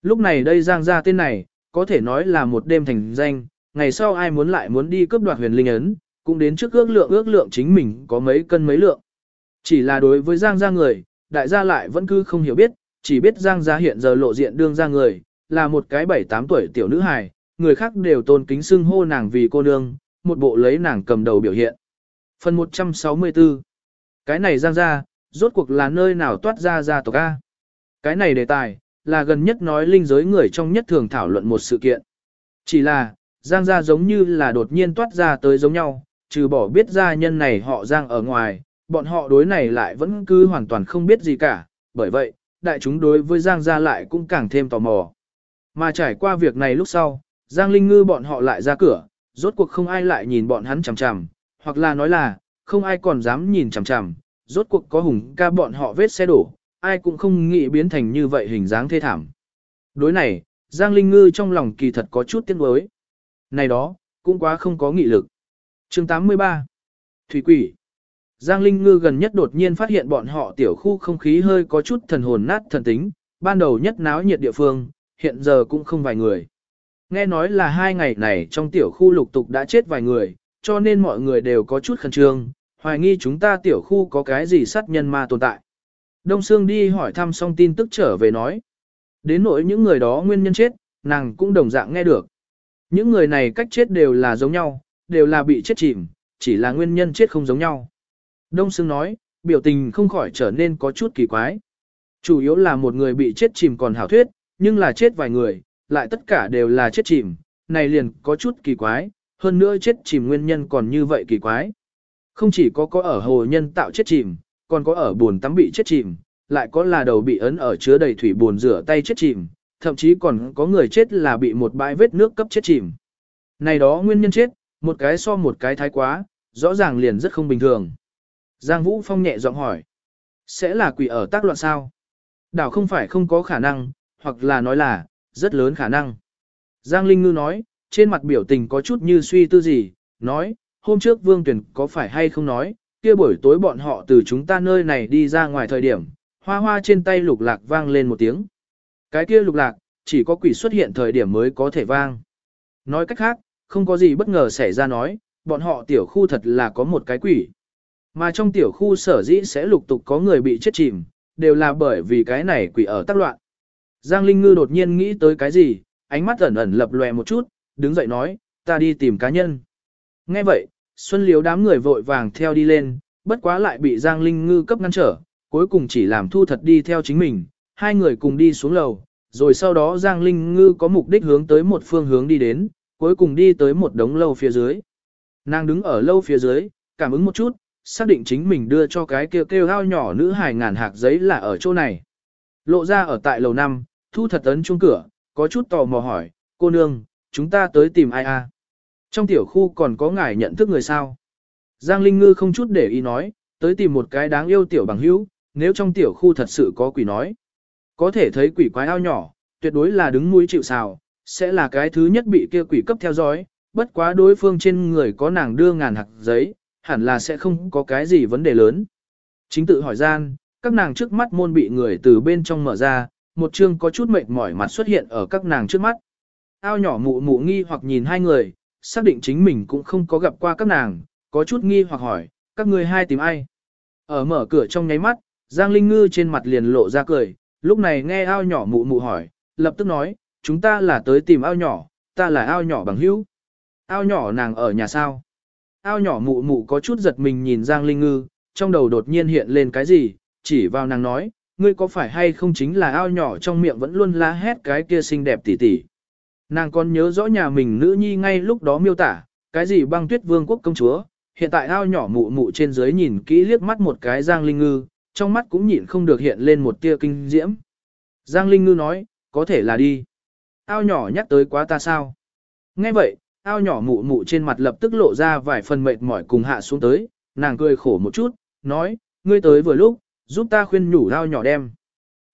Lúc này đây giang gia tên này, có thể nói là một đêm thành danh, ngày sau ai muốn lại muốn đi cướp đoạt huyền linh ấn, cũng đến trước ước lượng ước lượng chính mình có mấy cân mấy lượng. Chỉ là đối với Giang gia người, đại gia lại vẫn cứ không hiểu biết, chỉ biết Giang gia hiện giờ lộ diện đương ra người, là một cái 7-8 tuổi tiểu nữ hài, người khác đều tôn kính xưng hô nàng vì cô nương, một bộ lấy nàng cầm đầu biểu hiện. Phần 164 Cái này Giang gia, rốt cuộc là nơi nào toát ra ra tộc A. Cái này đề tài, là gần nhất nói linh giới người trong nhất thường thảo luận một sự kiện. Chỉ là, Giang gia giống như là đột nhiên toát ra tới giống nhau, trừ bỏ biết gia nhân này họ Giang ở ngoài, bọn họ đối này lại vẫn cứ hoàn toàn không biết gì cả, bởi vậy, đại chúng đối với Giang gia lại cũng càng thêm tò mò. Mà trải qua việc này lúc sau, Giang Linh Ngư bọn họ lại ra cửa, rốt cuộc không ai lại nhìn bọn hắn chằm chằm, hoặc là nói là, không ai còn dám nhìn chằm chằm, rốt cuộc có hùng ca bọn họ vết xe đổ, ai cũng không nghĩ biến thành như vậy hình dáng thê thảm. Đối này, Giang Linh Ngư trong lòng kỳ thật có chút tiếc nuối. Này đó, cũng quá không có nghị lực. chương 83 Thủy quỷ Giang Linh Ngư gần nhất đột nhiên phát hiện bọn họ tiểu khu không khí hơi có chút thần hồn nát thần tính, ban đầu nhất náo nhiệt địa phương, hiện giờ cũng không vài người. Nghe nói là hai ngày này trong tiểu khu lục tục đã chết vài người, cho nên mọi người đều có chút khẩn trương, hoài nghi chúng ta tiểu khu có cái gì sát nhân ma tồn tại. Đông Sương đi hỏi thăm xong tin tức trở về nói. Đến nỗi những người đó nguyên nhân chết, nàng cũng đồng dạng nghe được. Những người này cách chết đều là giống nhau, đều là bị chết chìm, chỉ là nguyên nhân chết không giống nhau. Đông Sương nói, biểu tình không khỏi trở nên có chút kỳ quái. Chủ yếu là một người bị chết chìm còn hảo thuyết, nhưng là chết vài người, lại tất cả đều là chết chìm, này liền có chút kỳ quái, hơn nữa chết chìm nguyên nhân còn như vậy kỳ quái. Không chỉ có có ở hồ nhân tạo chết chìm, còn có ở buồn tắm bị chết chìm, lại có là đầu bị ấn ở chứa đầy thủy buồn rửa tay chết chìm, thậm chí còn có người chết là bị một bãi vết nước cấp chết chìm. Này đó nguyên nhân chết, một cái so một cái thái quá, rõ ràng liền rất không bình thường. Giang Vũ Phong nhẹ giọng hỏi. Sẽ là quỷ ở tác loạn sao? Đảo không phải không có khả năng, hoặc là nói là, rất lớn khả năng. Giang Linh Ngư nói, trên mặt biểu tình có chút như suy tư gì, nói, hôm trước Vương Tuyển có phải hay không nói, kia buổi tối bọn họ từ chúng ta nơi này đi ra ngoài thời điểm, hoa hoa trên tay lục lạc vang lên một tiếng. Cái kia lục lạc, chỉ có quỷ xuất hiện thời điểm mới có thể vang. Nói cách khác, không có gì bất ngờ xảy ra nói, bọn họ tiểu khu thật là có một cái quỷ. Mà trong tiểu khu sở dĩ sẽ lục tục có người bị chết chìm, đều là bởi vì cái này quỷ ở tác loạn. Giang Linh Ngư đột nhiên nghĩ tới cái gì, ánh mắt ẩn ẩn lập lòe một chút, đứng dậy nói, ta đi tìm cá nhân. Nghe vậy, Xuân Liếu đám người vội vàng theo đi lên, bất quá lại bị Giang Linh Ngư cấp ngăn trở, cuối cùng chỉ làm thu thật đi theo chính mình, hai người cùng đi xuống lầu, rồi sau đó Giang Linh Ngư có mục đích hướng tới một phương hướng đi đến, cuối cùng đi tới một đống lâu phía dưới. Nàng đứng ở lâu phía dưới, cảm ứng một chút, xác định chính mình đưa cho cái kêu kêu gao nhỏ nữ hài ngàn hạt giấy là ở chỗ này. Lộ ra ở tại lầu 5, thu thật ấn chuông cửa, có chút tò mò hỏi, cô nương, chúng ta tới tìm ai a? À? Trong tiểu khu còn có ngài nhận thức người sao? Giang Linh Ngư không chút để ý nói, tới tìm một cái đáng yêu tiểu bằng hữu, nếu trong tiểu khu thật sự có quỷ nói. Có thể thấy quỷ quái ao nhỏ, tuyệt đối là đứng mũi chịu sào, sẽ là cái thứ nhất bị kia quỷ cấp theo dõi, bất quá đối phương trên người có nàng đưa ngàn hạt giấy, hẳn là sẽ không có cái gì vấn đề lớn. Chính tự hỏi gian, các nàng trước mắt môn bị người từ bên trong mở ra, một chương có chút mệt mỏi mặt xuất hiện ở các nàng trước mắt. Ao nhỏ mụ mụ nghi hoặc nhìn hai người, xác định chính mình cũng không có gặp qua các nàng, có chút nghi hoặc hỏi, các người hai tìm ai? Ở mở cửa trong nháy mắt, Giang Linh Ngư trên mặt liền lộ ra cười, lúc này nghe ao nhỏ mụ mụ hỏi, lập tức nói, chúng ta là tới tìm ao nhỏ, ta là ao nhỏ bằng hữu. Ao nhỏ nàng ở nhà sao? Ao nhỏ mụ mụ có chút giật mình nhìn Giang Linh Ngư, trong đầu đột nhiên hiện lên cái gì, chỉ vào nàng nói, ngươi có phải hay không chính là ao nhỏ trong miệng vẫn luôn la hét cái kia xinh đẹp tỉ tỉ. Nàng còn nhớ rõ nhà mình nữ nhi ngay lúc đó miêu tả, cái gì băng tuyết vương quốc công chúa, hiện tại ao nhỏ mụ mụ trên dưới nhìn kỹ liếc mắt một cái Giang Linh Ngư, trong mắt cũng nhịn không được hiện lên một tia kinh diễm. Giang Linh Ngư nói, có thể là đi. Ao nhỏ nhắc tới quá ta sao? Nghe vậy, ao nhỏ mụ mụ trên mặt lập tức lộ ra vài phần mệt mỏi cùng hạ xuống tới, nàng cười khổ một chút, nói, ngươi tới vừa lúc, giúp ta khuyên nhủ ao nhỏ đem.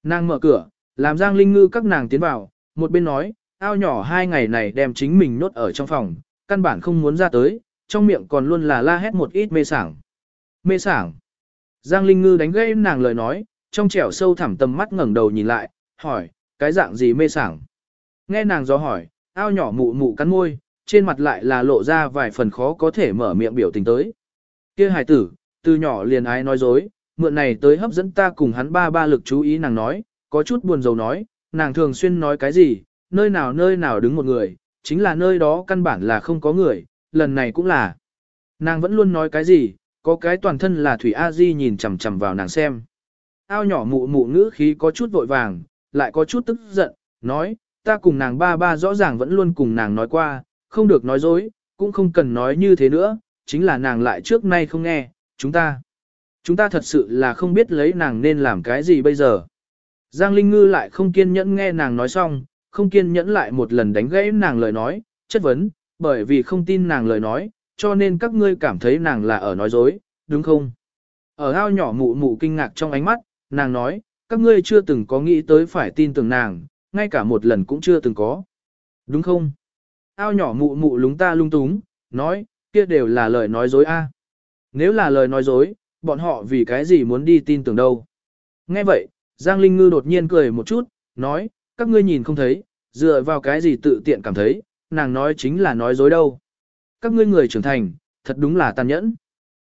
Nàng mở cửa, làm Giang Linh Ngư các nàng tiến vào, một bên nói, ao nhỏ hai ngày này đem chính mình nốt ở trong phòng, căn bản không muốn ra tới, trong miệng còn luôn là la hét một ít mê sảng. Mê sảng. Giang Linh Ngư đánh gây nàng lời nói, trong trẻo sâu thẳm tầm mắt ngẩng đầu nhìn lại, hỏi, cái dạng gì mê sảng. Nghe nàng do hỏi, ao nhỏ mụ mụ cắn môi, trên mặt lại là lộ ra vài phần khó có thể mở miệng biểu tình tới. Kia hài tử, từ nhỏ liền ái nói dối, mượn này tới hấp dẫn ta cùng hắn ba ba lực chú ý nàng nói, có chút buồn rầu nói, nàng thường xuyên nói cái gì, nơi nào nơi nào đứng một người, chính là nơi đó căn bản là không có người, lần này cũng là. Nàng vẫn luôn nói cái gì, có cái toàn thân là Thủy A Di nhìn chằm chằm vào nàng xem. Ao nhỏ mụ mụ ngữ khí có chút vội vàng, lại có chút tức giận, nói, ta cùng nàng ba ba rõ ràng vẫn luôn cùng nàng nói qua, không được nói dối, cũng không cần nói như thế nữa, chính là nàng lại trước nay không nghe, chúng ta. Chúng ta thật sự là không biết lấy nàng nên làm cái gì bây giờ. Giang Linh Ngư lại không kiên nhẫn nghe nàng nói xong, không kiên nhẫn lại một lần đánh gãy nàng lời nói, chất vấn, bởi vì không tin nàng lời nói, cho nên các ngươi cảm thấy nàng là ở nói dối, đúng không? Ở ao nhỏ mụ mụ kinh ngạc trong ánh mắt, nàng nói, các ngươi chưa từng có nghĩ tới phải tin tưởng nàng, ngay cả một lần cũng chưa từng có. Đúng không? Ao nhỏ mụ mụ lúng ta lung túng, nói, kia đều là lời nói dối a. Nếu là lời nói dối, bọn họ vì cái gì muốn đi tin tưởng đâu. Nghe vậy, Giang Linh Ngư đột nhiên cười một chút, nói, các ngươi nhìn không thấy, dựa vào cái gì tự tiện cảm thấy, nàng nói chính là nói dối đâu. Các ngươi người trưởng thành, thật đúng là tàn nhẫn.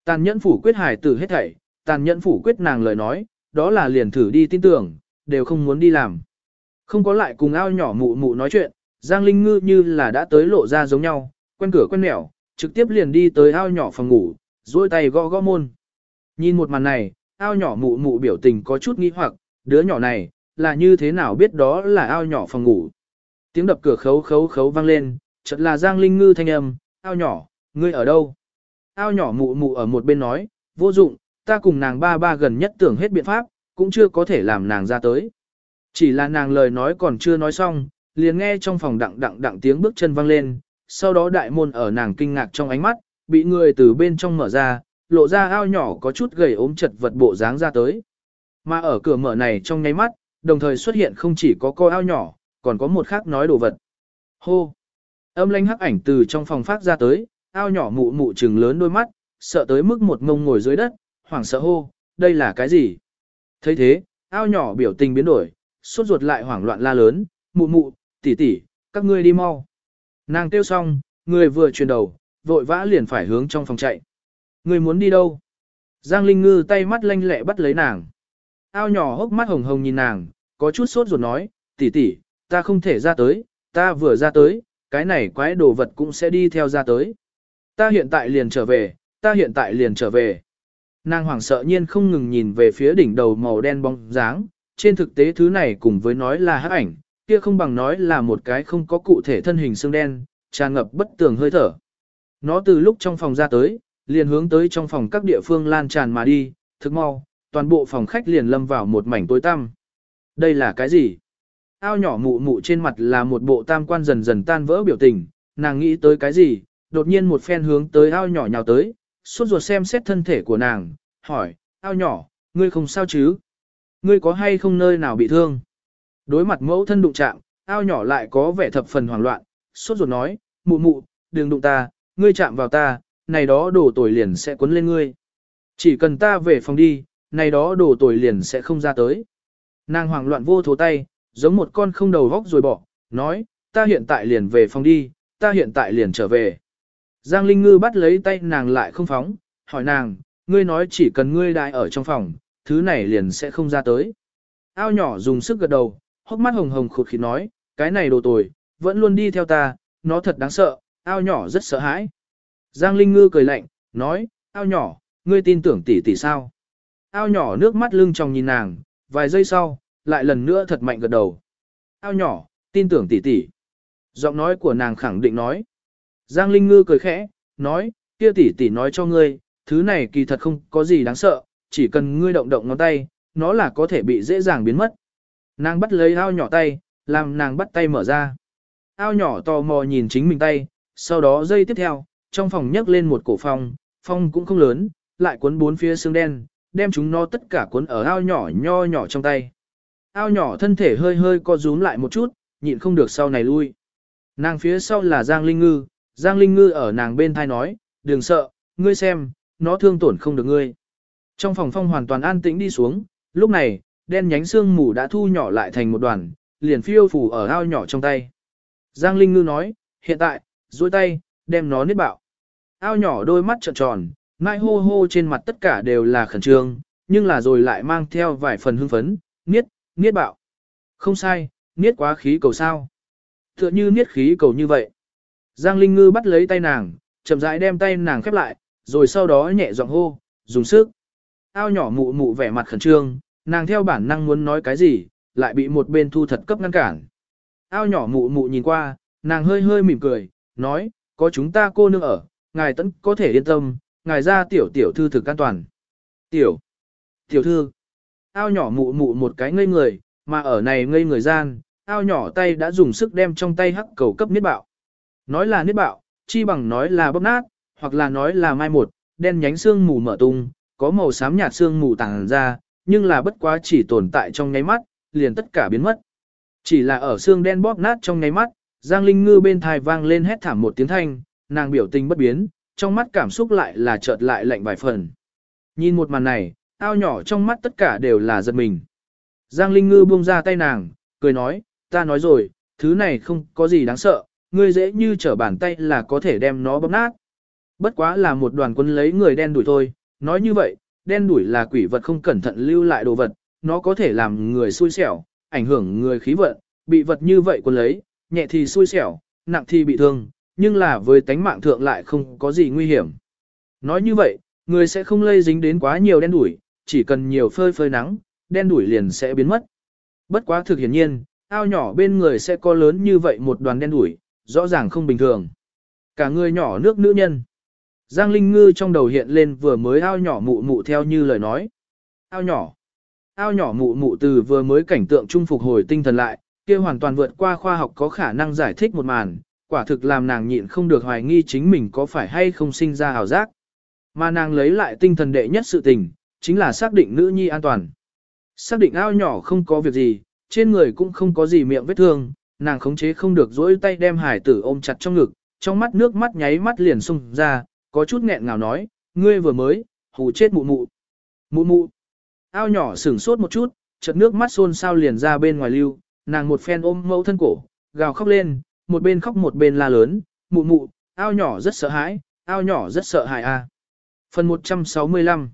Tàn nhẫn phủ quyết hải tử hết thảy, tàn nhẫn phủ quyết nàng lời nói, đó là liền thử đi tin tưởng, đều không muốn đi làm. Không có lại cùng ao nhỏ mụ mụ nói chuyện, Giang Linh Ngư như là đã tới lộ ra giống nhau, quen cửa quen mẻo, trực tiếp liền đi tới ao nhỏ phòng ngủ, duỗi tay gõ gõ môn. Nhìn một màn này, ao nhỏ mụ mụ biểu tình có chút nghi hoặc, đứa nhỏ này, là như thế nào biết đó là ao nhỏ phòng ngủ. Tiếng đập cửa khấu khấu khấu vang lên, chợt là Giang Linh Ngư thanh âm, ao nhỏ, ngươi ở đâu? Ao nhỏ mụ mụ ở một bên nói, vô dụng, ta cùng nàng ba ba gần nhất tưởng hết biện pháp, cũng chưa có thể làm nàng ra tới. Chỉ là nàng lời nói còn chưa nói xong, liền nghe trong phòng đặng đặng đặng tiếng bước chân vang lên, sau đó đại môn ở nàng kinh ngạc trong ánh mắt, bị người từ bên trong mở ra, lộ ra ao nhỏ có chút gầy ốm chật vật bộ dáng ra tới. Mà ở cửa mở này trong nháy mắt, đồng thời xuất hiện không chỉ có co ao nhỏ, còn có một khác nói đồ vật. Hô! Âm lanh hắc ảnh từ trong phòng phát ra tới, ao nhỏ mụ mụ trừng lớn đôi mắt, sợ tới mức một ngông ngồi dưới đất, hoảng sợ hô, đây là cái gì? thấy thế, ao nhỏ biểu tình biến đổi, suốt ruột lại hoảng loạn la lớn, mụ mụ, tỷ tỷ, các ngươi đi mau. Nàng kêu xong, người vừa chuyển đầu, vội vã liền phải hướng trong phòng chạy. Người muốn đi đâu? Giang Linh Ngư tay mắt lanh lẹ bắt lấy nàng. Ao nhỏ hốc mắt hồng hồng nhìn nàng, có chút sốt ruột nói, tỷ tỷ, ta không thể ra tới, ta vừa ra tới, cái này quái đồ vật cũng sẽ đi theo ra tới. Ta hiện tại liền trở về, ta hiện tại liền trở về. Nàng hoảng sợ nhiên không ngừng nhìn về phía đỉnh đầu màu đen bóng dáng, trên thực tế thứ này cùng với nói là hắc ảnh, kia không bằng nói là một cái không có cụ thể thân hình xương đen, tràn ngập bất tường hơi thở. Nó từ lúc trong phòng ra tới, liền hướng tới trong phòng các địa phương lan tràn mà đi, thức mau, toàn bộ phòng khách liền lâm vào một mảnh tối tăm. Đây là cái gì? Ao nhỏ mụ mụ trên mặt là một bộ tam quan dần dần tan vỡ biểu tình, nàng nghĩ tới cái gì, đột nhiên một phen hướng tới ao nhỏ nhào tới, suốt ruột xem xét thân thể của nàng, hỏi, ao nhỏ, ngươi không sao chứ? Ngươi có hay không nơi nào bị thương? Đối mặt mẫu thân đụng chạm, ao nhỏ lại có vẻ thập phần hoảng loạn, suốt ruột nói, mụ mụ, đừng đụng ta, ngươi chạm vào ta, này đó đồ tồi liền sẽ cuốn lên ngươi. Chỉ cần ta về phòng đi, này đó đồ tồi liền sẽ không ra tới. Nàng hoảng loạn vô thố tay, giống một con không đầu vóc rồi bỏ, nói, ta hiện tại liền về phòng đi, ta hiện tại liền trở về. Giang Linh Ngư bắt lấy tay nàng lại không phóng, hỏi nàng, ngươi nói chỉ cần ngươi đại ở trong phòng, thứ này liền sẽ không ra tới. Ao nhỏ dùng sức gật đầu, hốc mắt hồng hồng khụt khịt nói, cái này đồ tồi, vẫn luôn đi theo ta, nó thật đáng sợ, ao nhỏ rất sợ hãi. Giang Linh Ngư cười lạnh, nói, ao nhỏ, ngươi tin tưởng tỷ tỷ sao? Ao nhỏ nước mắt lưng trong nhìn nàng, vài giây sau, lại lần nữa thật mạnh gật đầu. Ao nhỏ, tin tưởng tỷ tỷ. Giọng nói của nàng khẳng định nói. Giang Linh Ngư cười khẽ, nói, kia tỷ tỷ nói cho ngươi, thứ này kỳ thật không có gì đáng sợ, chỉ cần ngươi động động ngón tay, nó là có thể bị dễ dàng biến mất. Nàng bắt lấy ao nhỏ tay, làm nàng bắt tay mở ra. Ao nhỏ tò mò nhìn chính mình tay, sau đó dây tiếp theo, trong phòng nhấc lên một cổ phong, phong cũng không lớn, lại cuốn bốn phía xương đen, đem chúng nó tất cả cuốn ở ao nhỏ nho nhỏ trong tay. Ao nhỏ thân thể hơi hơi co rúm lại một chút, nhịn không được sau này lui. Nàng phía sau là Giang Linh Ngư, Giang Linh Ngư ở nàng bên thai nói, đừng sợ, ngươi xem, nó thương tổn không được ngươi. Trong phòng phong hoàn toàn an tĩnh đi xuống, lúc này, đen nhánh xương mù đã thu nhỏ lại thành một đoàn, liền phiêu phủ ở ao nhỏ trong tay. Giang Linh Ngư nói, hiện tại, duỗi tay, đem nó niết bạo. Ao nhỏ đôi mắt trợn tròn, mai hô hô trên mặt tất cả đều là khẩn trương, nhưng là rồi lại mang theo vài phần hưng phấn, niết, niết bạo. Không sai, niết quá khí cầu sao. Tựa như niết khí cầu như vậy. Giang Linh Ngư bắt lấy tay nàng, chậm rãi đem tay nàng khép lại, rồi sau đó nhẹ giọng hô, dùng sức. Ao nhỏ mụ mụ vẻ mặt khẩn trương, nàng theo bản năng muốn nói cái gì, lại bị một bên thu thật cấp ngăn cản. Ao nhỏ mụ mụ nhìn qua, nàng hơi hơi mỉm cười, nói, có chúng ta cô nương ở, ngài tẫn có thể yên tâm, ngài ra tiểu tiểu thư thực an toàn. Tiểu, tiểu thư, ao nhỏ mụ mụ một cái ngây người, mà ở này ngây người gian, ao nhỏ tay đã dùng sức đem trong tay hắc cầu cấp niết bạo. Nói là niết bạo, chi bằng nói là bóp nát, hoặc là nói là mai một, đen nhánh xương mù mở tung, có màu xám nhạt xương mù tàng ra, nhưng là bất quá chỉ tồn tại trong nháy mắt, liền tất cả biến mất. Chỉ là ở xương đen bóp nát trong nháy mắt, Giang Linh Ngư bên thai vang lên hét thảm một tiếng thanh, nàng biểu tình bất biến, trong mắt cảm xúc lại là chợt lại lạnh vài phần. Nhìn một màn này, ao nhỏ trong mắt tất cả đều là giật mình. Giang Linh Ngư buông ra tay nàng, cười nói, ta nói rồi, thứ này không có gì đáng sợ, ngươi dễ như trở bàn tay là có thể đem nó bóp nát. Bất quá là một đoàn quân lấy người đen đuổi thôi, nói như vậy, đen đuổi là quỷ vật không cẩn thận lưu lại đồ vật, nó có thể làm người xui xẻo, ảnh hưởng người khí vận, bị vật như vậy quân lấy, nhẹ thì xui xẻo, nặng thì bị thương, nhưng là với tánh mạng thượng lại không có gì nguy hiểm. Nói như vậy, người sẽ không lây dính đến quá nhiều đen đuổi, chỉ cần nhiều phơi phơi nắng, đen đuổi liền sẽ biến mất. Bất quá thực hiển nhiên, ao nhỏ bên người sẽ có lớn như vậy một đoàn đen đuổi, rõ ràng không bình thường. Cả người nhỏ nước nữ nhân. Giang Linh Ngư trong đầu hiện lên vừa mới ao nhỏ mụ mụ theo như lời nói. Ao nhỏ. Ao nhỏ mụ mụ từ vừa mới cảnh tượng trung phục hồi tinh thần lại, kia hoàn toàn vượt qua khoa học có khả năng giải thích một màn, quả thực làm nàng nhịn không được hoài nghi chính mình có phải hay không sinh ra hào giác. Mà nàng lấy lại tinh thần đệ nhất sự tình, chính là xác định nữ nhi an toàn. Xác định ao nhỏ không có việc gì, trên người cũng không có gì miệng vết thương, nàng khống chế không được dỗi tay đem hải tử ôm chặt trong ngực, trong mắt nước mắt nháy mắt liền sung ra, có chút nghẹn ngào nói, ngươi vừa mới, hù chết mụ mụ. Mụ mụ. Ao nhỏ sửng sốt một chút, chợt nước mắt xôn sao liền ra bên ngoài lưu, nàng một phen ôm mẫu thân cổ, gào khóc lên, một bên khóc một bên la lớn, mụ mụ, ao nhỏ rất sợ hãi, ao nhỏ rất sợ hãi a. Phần 165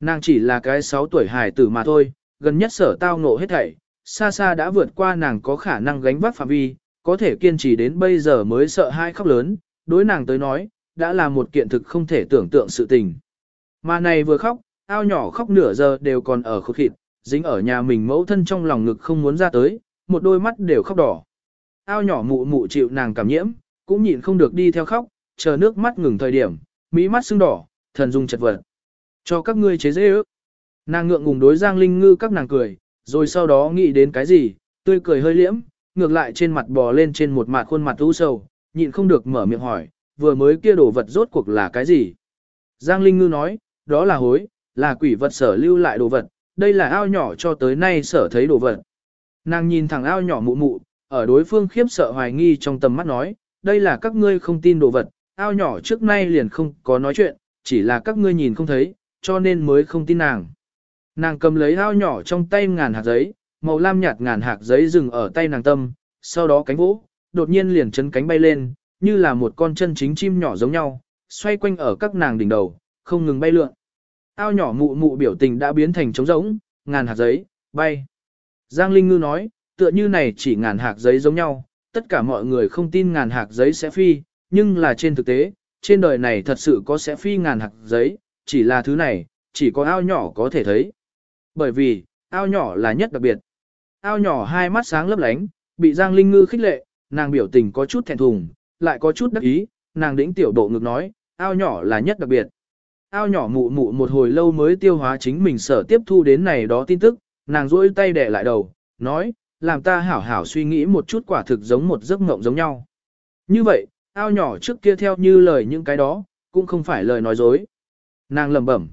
Nàng chỉ là cái 6 tuổi hài tử mà thôi, gần nhất sở tao ngộ hết thảy, xa xa đã vượt qua nàng có khả năng gánh vác phạm vi, có thể kiên trì đến bây giờ mới sợ hai khóc lớn, đối nàng tới nói, đã là một kiện thực không thể tưởng tượng sự tình. Mà này vừa khóc, ao nhỏ khóc nửa giờ đều còn ở khúc thịt, dính ở nhà mình mẫu thân trong lòng ngực không muốn ra tới, một đôi mắt đều khóc đỏ. Ao nhỏ mụ mụ chịu nàng cảm nhiễm, cũng nhịn không được đi theo khóc, chờ nước mắt ngừng thời điểm, mỹ mắt sưng đỏ, thần dung chật vật. Cho các ngươi chế dễ ước. Nàng ngượng ngùng đối Giang Linh Ngư các nàng cười, rồi sau đó nghĩ đến cái gì, tươi cười hơi liễm, ngược lại trên mặt bò lên trên một mặt khuôn mặt u sầu, nhịn không được mở miệng hỏi, vừa mới kia đồ vật rốt cuộc là cái gì? Giang Linh Ngư nói, đó là hối, là quỷ vật sở lưu lại đồ vật, đây là ao nhỏ cho tới nay sở thấy đồ vật. Nàng nhìn thẳng ao nhỏ mụ mụ, ở đối phương khiếp sợ hoài nghi trong tầm mắt nói, đây là các ngươi không tin đồ vật, ao nhỏ trước nay liền không có nói chuyện, chỉ là các ngươi nhìn không thấy, cho nên mới không tin nàng. Nàng cầm lấy ao nhỏ trong tay ngàn hạt giấy, màu lam nhạt ngàn hạt giấy dừng ở tay nàng tâm, sau đó cánh vỗ, đột nhiên liền chấn cánh bay lên, như là một con chân chính chim nhỏ giống nhau, xoay quanh ở các nàng đỉnh đầu, không ngừng bay lượn. Ao nhỏ mụ mụ biểu tình đã biến thành trống rỗng, ngàn hạt giấy, bay. Giang Linh Ngư nói, tựa như này chỉ ngàn hạt giấy giống nhau, tất cả mọi người không tin ngàn hạt giấy sẽ phi, nhưng là trên thực tế, trên đời này thật sự có sẽ phi ngàn hạt giấy, chỉ là thứ này, chỉ có ao nhỏ có thể thấy. Bởi vì, ao nhỏ là nhất đặc biệt. Ao nhỏ hai mắt sáng lấp lánh, bị Giang Linh Ngư khích lệ, nàng biểu tình có chút thẹn thùng, lại có chút đắc ý, nàng đĩnh tiểu độ ngực nói, ao nhỏ là nhất đặc biệt. Ao nhỏ mụ mụ một hồi lâu mới tiêu hóa chính mình sở tiếp thu đến này đó tin tức, nàng duỗi tay đẻ lại đầu, nói, làm ta hảo hảo suy nghĩ một chút quả thực giống một giấc mộng giống nhau. Như vậy, ao nhỏ trước kia theo như lời những cái đó, cũng không phải lời nói dối. Nàng lẩm bẩm.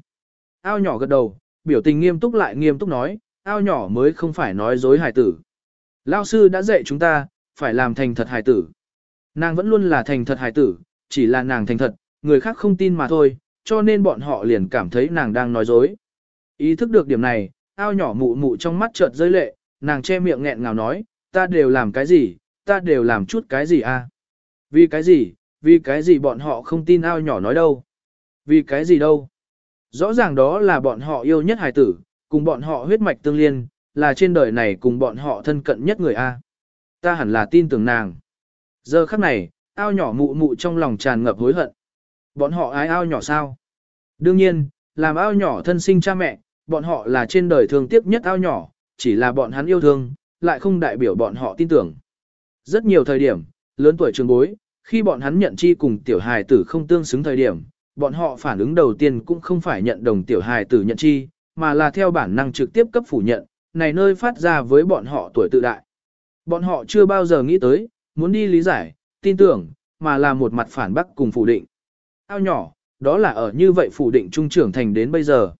Ao nhỏ gật đầu, biểu tình nghiêm túc lại nghiêm túc nói, ao nhỏ mới không phải nói dối hài tử. Lao sư đã dạy chúng ta, phải làm thành thật hài tử. Nàng vẫn luôn là thành thật hài tử, chỉ là nàng thành thật, người khác không tin mà thôi, cho nên bọn họ liền cảm thấy nàng đang nói dối. Ý thức được điểm này, ao nhỏ mụ mụ trong mắt chợt rơi lệ, nàng che miệng nghẹn ngào nói, ta đều làm cái gì, ta đều làm chút cái gì a? Vì cái gì, vì cái gì bọn họ không tin ao nhỏ nói đâu? Vì cái gì đâu? Rõ ràng đó là bọn họ yêu nhất hài tử, cùng bọn họ huyết mạch tương liên, là trên đời này cùng bọn họ thân cận nhất người A. Ta hẳn là tin tưởng nàng. Giờ khắc này, ao nhỏ mụ mụ trong lòng tràn ngập hối hận. Bọn họ ái ao nhỏ sao? Đương nhiên, làm ao nhỏ thân sinh cha mẹ, bọn họ là trên đời thương tiếc nhất ao nhỏ, chỉ là bọn hắn yêu thương, lại không đại biểu bọn họ tin tưởng. Rất nhiều thời điểm, lớn tuổi trường bối, khi bọn hắn nhận chi cùng tiểu hài tử không tương xứng thời điểm, bọn họ phản ứng đầu tiên cũng không phải nhận đồng tiểu hài tử nhận chi, mà là theo bản năng trực tiếp cấp phủ nhận, này nơi phát ra với bọn họ tuổi tự đại. Bọn họ chưa bao giờ nghĩ tới, muốn đi lý giải, tin tưởng, mà là một mặt phản bác cùng phủ định. Ao nhỏ, đó là ở như vậy phủ định trung trưởng thành đến bây giờ.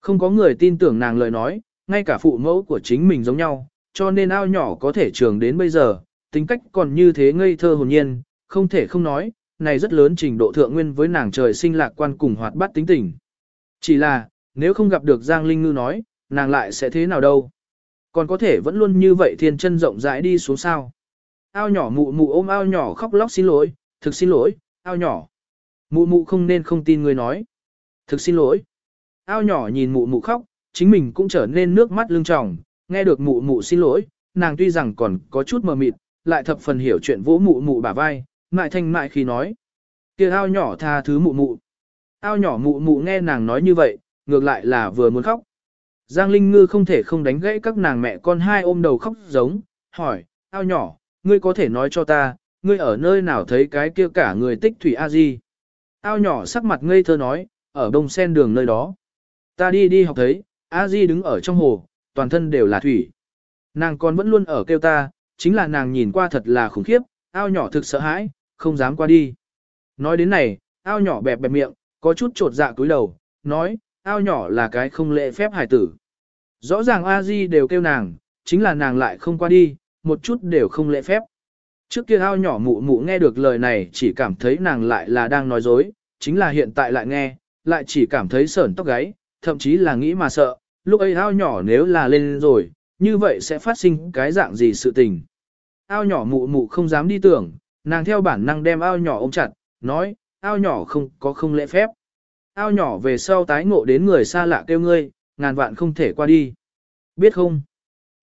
Không có người tin tưởng nàng lời nói, ngay cả phụ mẫu của chính mình giống nhau, cho nên ao nhỏ có thể trường đến bây giờ, tính cách còn như thế ngây thơ hồn nhiên, không thể không nói, này rất lớn trình độ thượng nguyên với nàng trời sinh lạc quan cùng hoạt bát tính tình. Chỉ là, nếu không gặp được Giang Linh Ngư nói, nàng lại sẽ thế nào đâu. Còn có thể vẫn luôn như vậy thiên chân rộng rãi đi xuống sao. Ao nhỏ mụ mụ ôm ao nhỏ khóc lóc xin lỗi, thực xin lỗi, ao nhỏ. Mụ mụ không nên không tin người nói. Thực xin lỗi. Ao nhỏ nhìn mụ mụ khóc, chính mình cũng trở nên nước mắt lưng tròng, nghe được mụ mụ xin lỗi, nàng tuy rằng còn có chút mờ mịt, lại thập phần hiểu chuyện vỗ mụ mụ bả vai, mại thanh mại khi nói. kia ao nhỏ tha thứ mụ mụ. Ao nhỏ mụ mụ nghe nàng nói như vậy, ngược lại là vừa muốn khóc. Giang Linh Ngư không thể không đánh gãy các nàng mẹ con hai ôm đầu khóc giống, hỏi, ao nhỏ, ngươi có thể nói cho ta, ngươi ở nơi nào thấy cái kia cả người tích thủy a di? Ao nhỏ sắc mặt ngây thơ nói, ở đông sen đường nơi đó. Ta đi đi học thấy, a di đứng ở trong hồ, toàn thân đều là thủy. Nàng còn vẫn luôn ở kêu ta, chính là nàng nhìn qua thật là khủng khiếp, ao nhỏ thực sợ hãi, không dám qua đi. Nói đến này, ao nhỏ bẹp bẹp miệng, có chút trột dạ cúi đầu, nói, ao nhỏ là cái không lễ phép hải tử. Rõ ràng a di đều kêu nàng, chính là nàng lại không qua đi, một chút đều không lễ phép. Trước kia ao nhỏ mụ mụ nghe được lời này chỉ cảm thấy nàng lại là đang nói dối, chính là hiện tại lại nghe, lại chỉ cảm thấy sởn tóc gáy, thậm chí là nghĩ mà sợ, lúc ấy ao nhỏ nếu là lên rồi, như vậy sẽ phát sinh cái dạng gì sự tình. Ao nhỏ mụ mụ không dám đi tưởng, nàng theo bản năng đem ao nhỏ ôm chặt, nói, ao nhỏ không có không lễ phép. Ao nhỏ về sau tái ngộ đến người xa lạ kêu ngươi, ngàn vạn không thể qua đi. Biết không?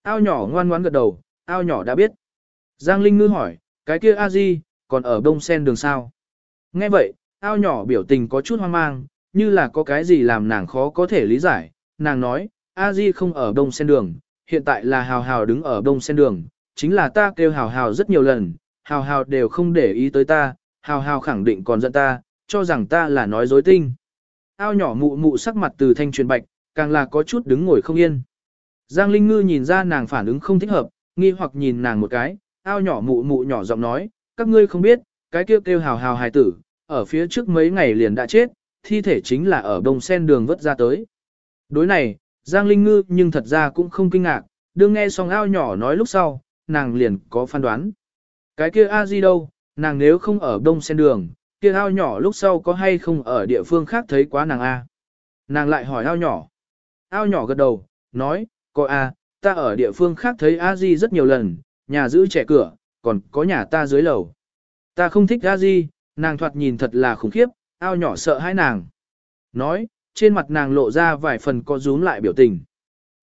Ao nhỏ ngoan ngoãn gật đầu, ao nhỏ đã biết. Giang Linh Ngư hỏi, cái kia a di còn ở đông sen đường sao? Nghe vậy, ao nhỏ biểu tình có chút hoang mang, như là có cái gì làm nàng khó có thể lý giải. Nàng nói, a di không ở đông sen đường, hiện tại là hào hào đứng ở đông sen đường, chính là ta kêu hào hào rất nhiều lần, hào hào đều không để ý tới ta, hào hào khẳng định còn giận ta, cho rằng ta là nói dối tinh. Ao nhỏ mụ mụ sắc mặt từ thanh truyền bạch, càng là có chút đứng ngồi không yên. Giang Linh Ngư nhìn ra nàng phản ứng không thích hợp, nghi hoặc nhìn nàng một cái, ao nhỏ mụ mụ nhỏ giọng nói, các ngươi không biết, cái kêu kêu hào hào hài tử, ở phía trước mấy ngày liền đã chết, thi thể chính là ở đông sen đường vớt ra tới. Đối này, Giang Linh Ngư nhưng thật ra cũng không kinh ngạc, đương nghe xong ao nhỏ nói lúc sau, nàng liền có phán đoán. Cái kia a di đâu, nàng nếu không ở đông sen đường, kia ao nhỏ lúc sau có hay không ở địa phương khác thấy quá nàng a? Nàng lại hỏi ao nhỏ. Ao nhỏ gật đầu, nói, có a, ta ở địa phương khác thấy a di rất nhiều lần, nhà giữ trẻ cửa, còn có nhà ta dưới lầu. Ta không thích a di, nàng thoạt nhìn thật là khủng khiếp, ao nhỏ sợ hãi nàng. Nói, trên mặt nàng lộ ra vài phần có rúm lại biểu tình.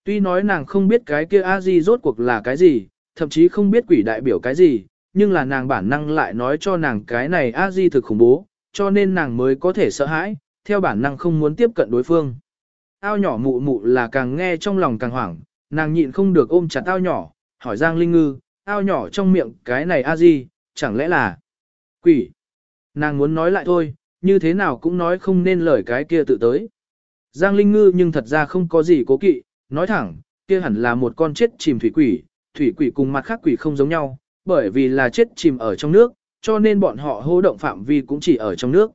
Tuy nói nàng không biết cái kia a di rốt cuộc là cái gì, thậm chí không biết quỷ đại biểu cái gì, nhưng là nàng bản năng lại nói cho nàng cái này a di thực khủng bố, cho nên nàng mới có thể sợ hãi, theo bản năng không muốn tiếp cận đối phương. Ao nhỏ mụ mụ là càng nghe trong lòng càng hoảng, nàng nhịn không được ôm chặt ao nhỏ, hỏi Giang Linh Ngư, ao nhỏ trong miệng cái này a di, chẳng lẽ là quỷ. Nàng muốn nói lại thôi, như thế nào cũng nói không nên lời cái kia tự tới. Giang Linh Ngư nhưng thật ra không có gì cố kỵ, nói thẳng, kia hẳn là một con chết chìm thủy quỷ, thủy quỷ cùng mặt khác quỷ không giống nhau, bởi vì là chết chìm ở trong nước, cho nên bọn họ hô động phạm vi cũng chỉ ở trong nước.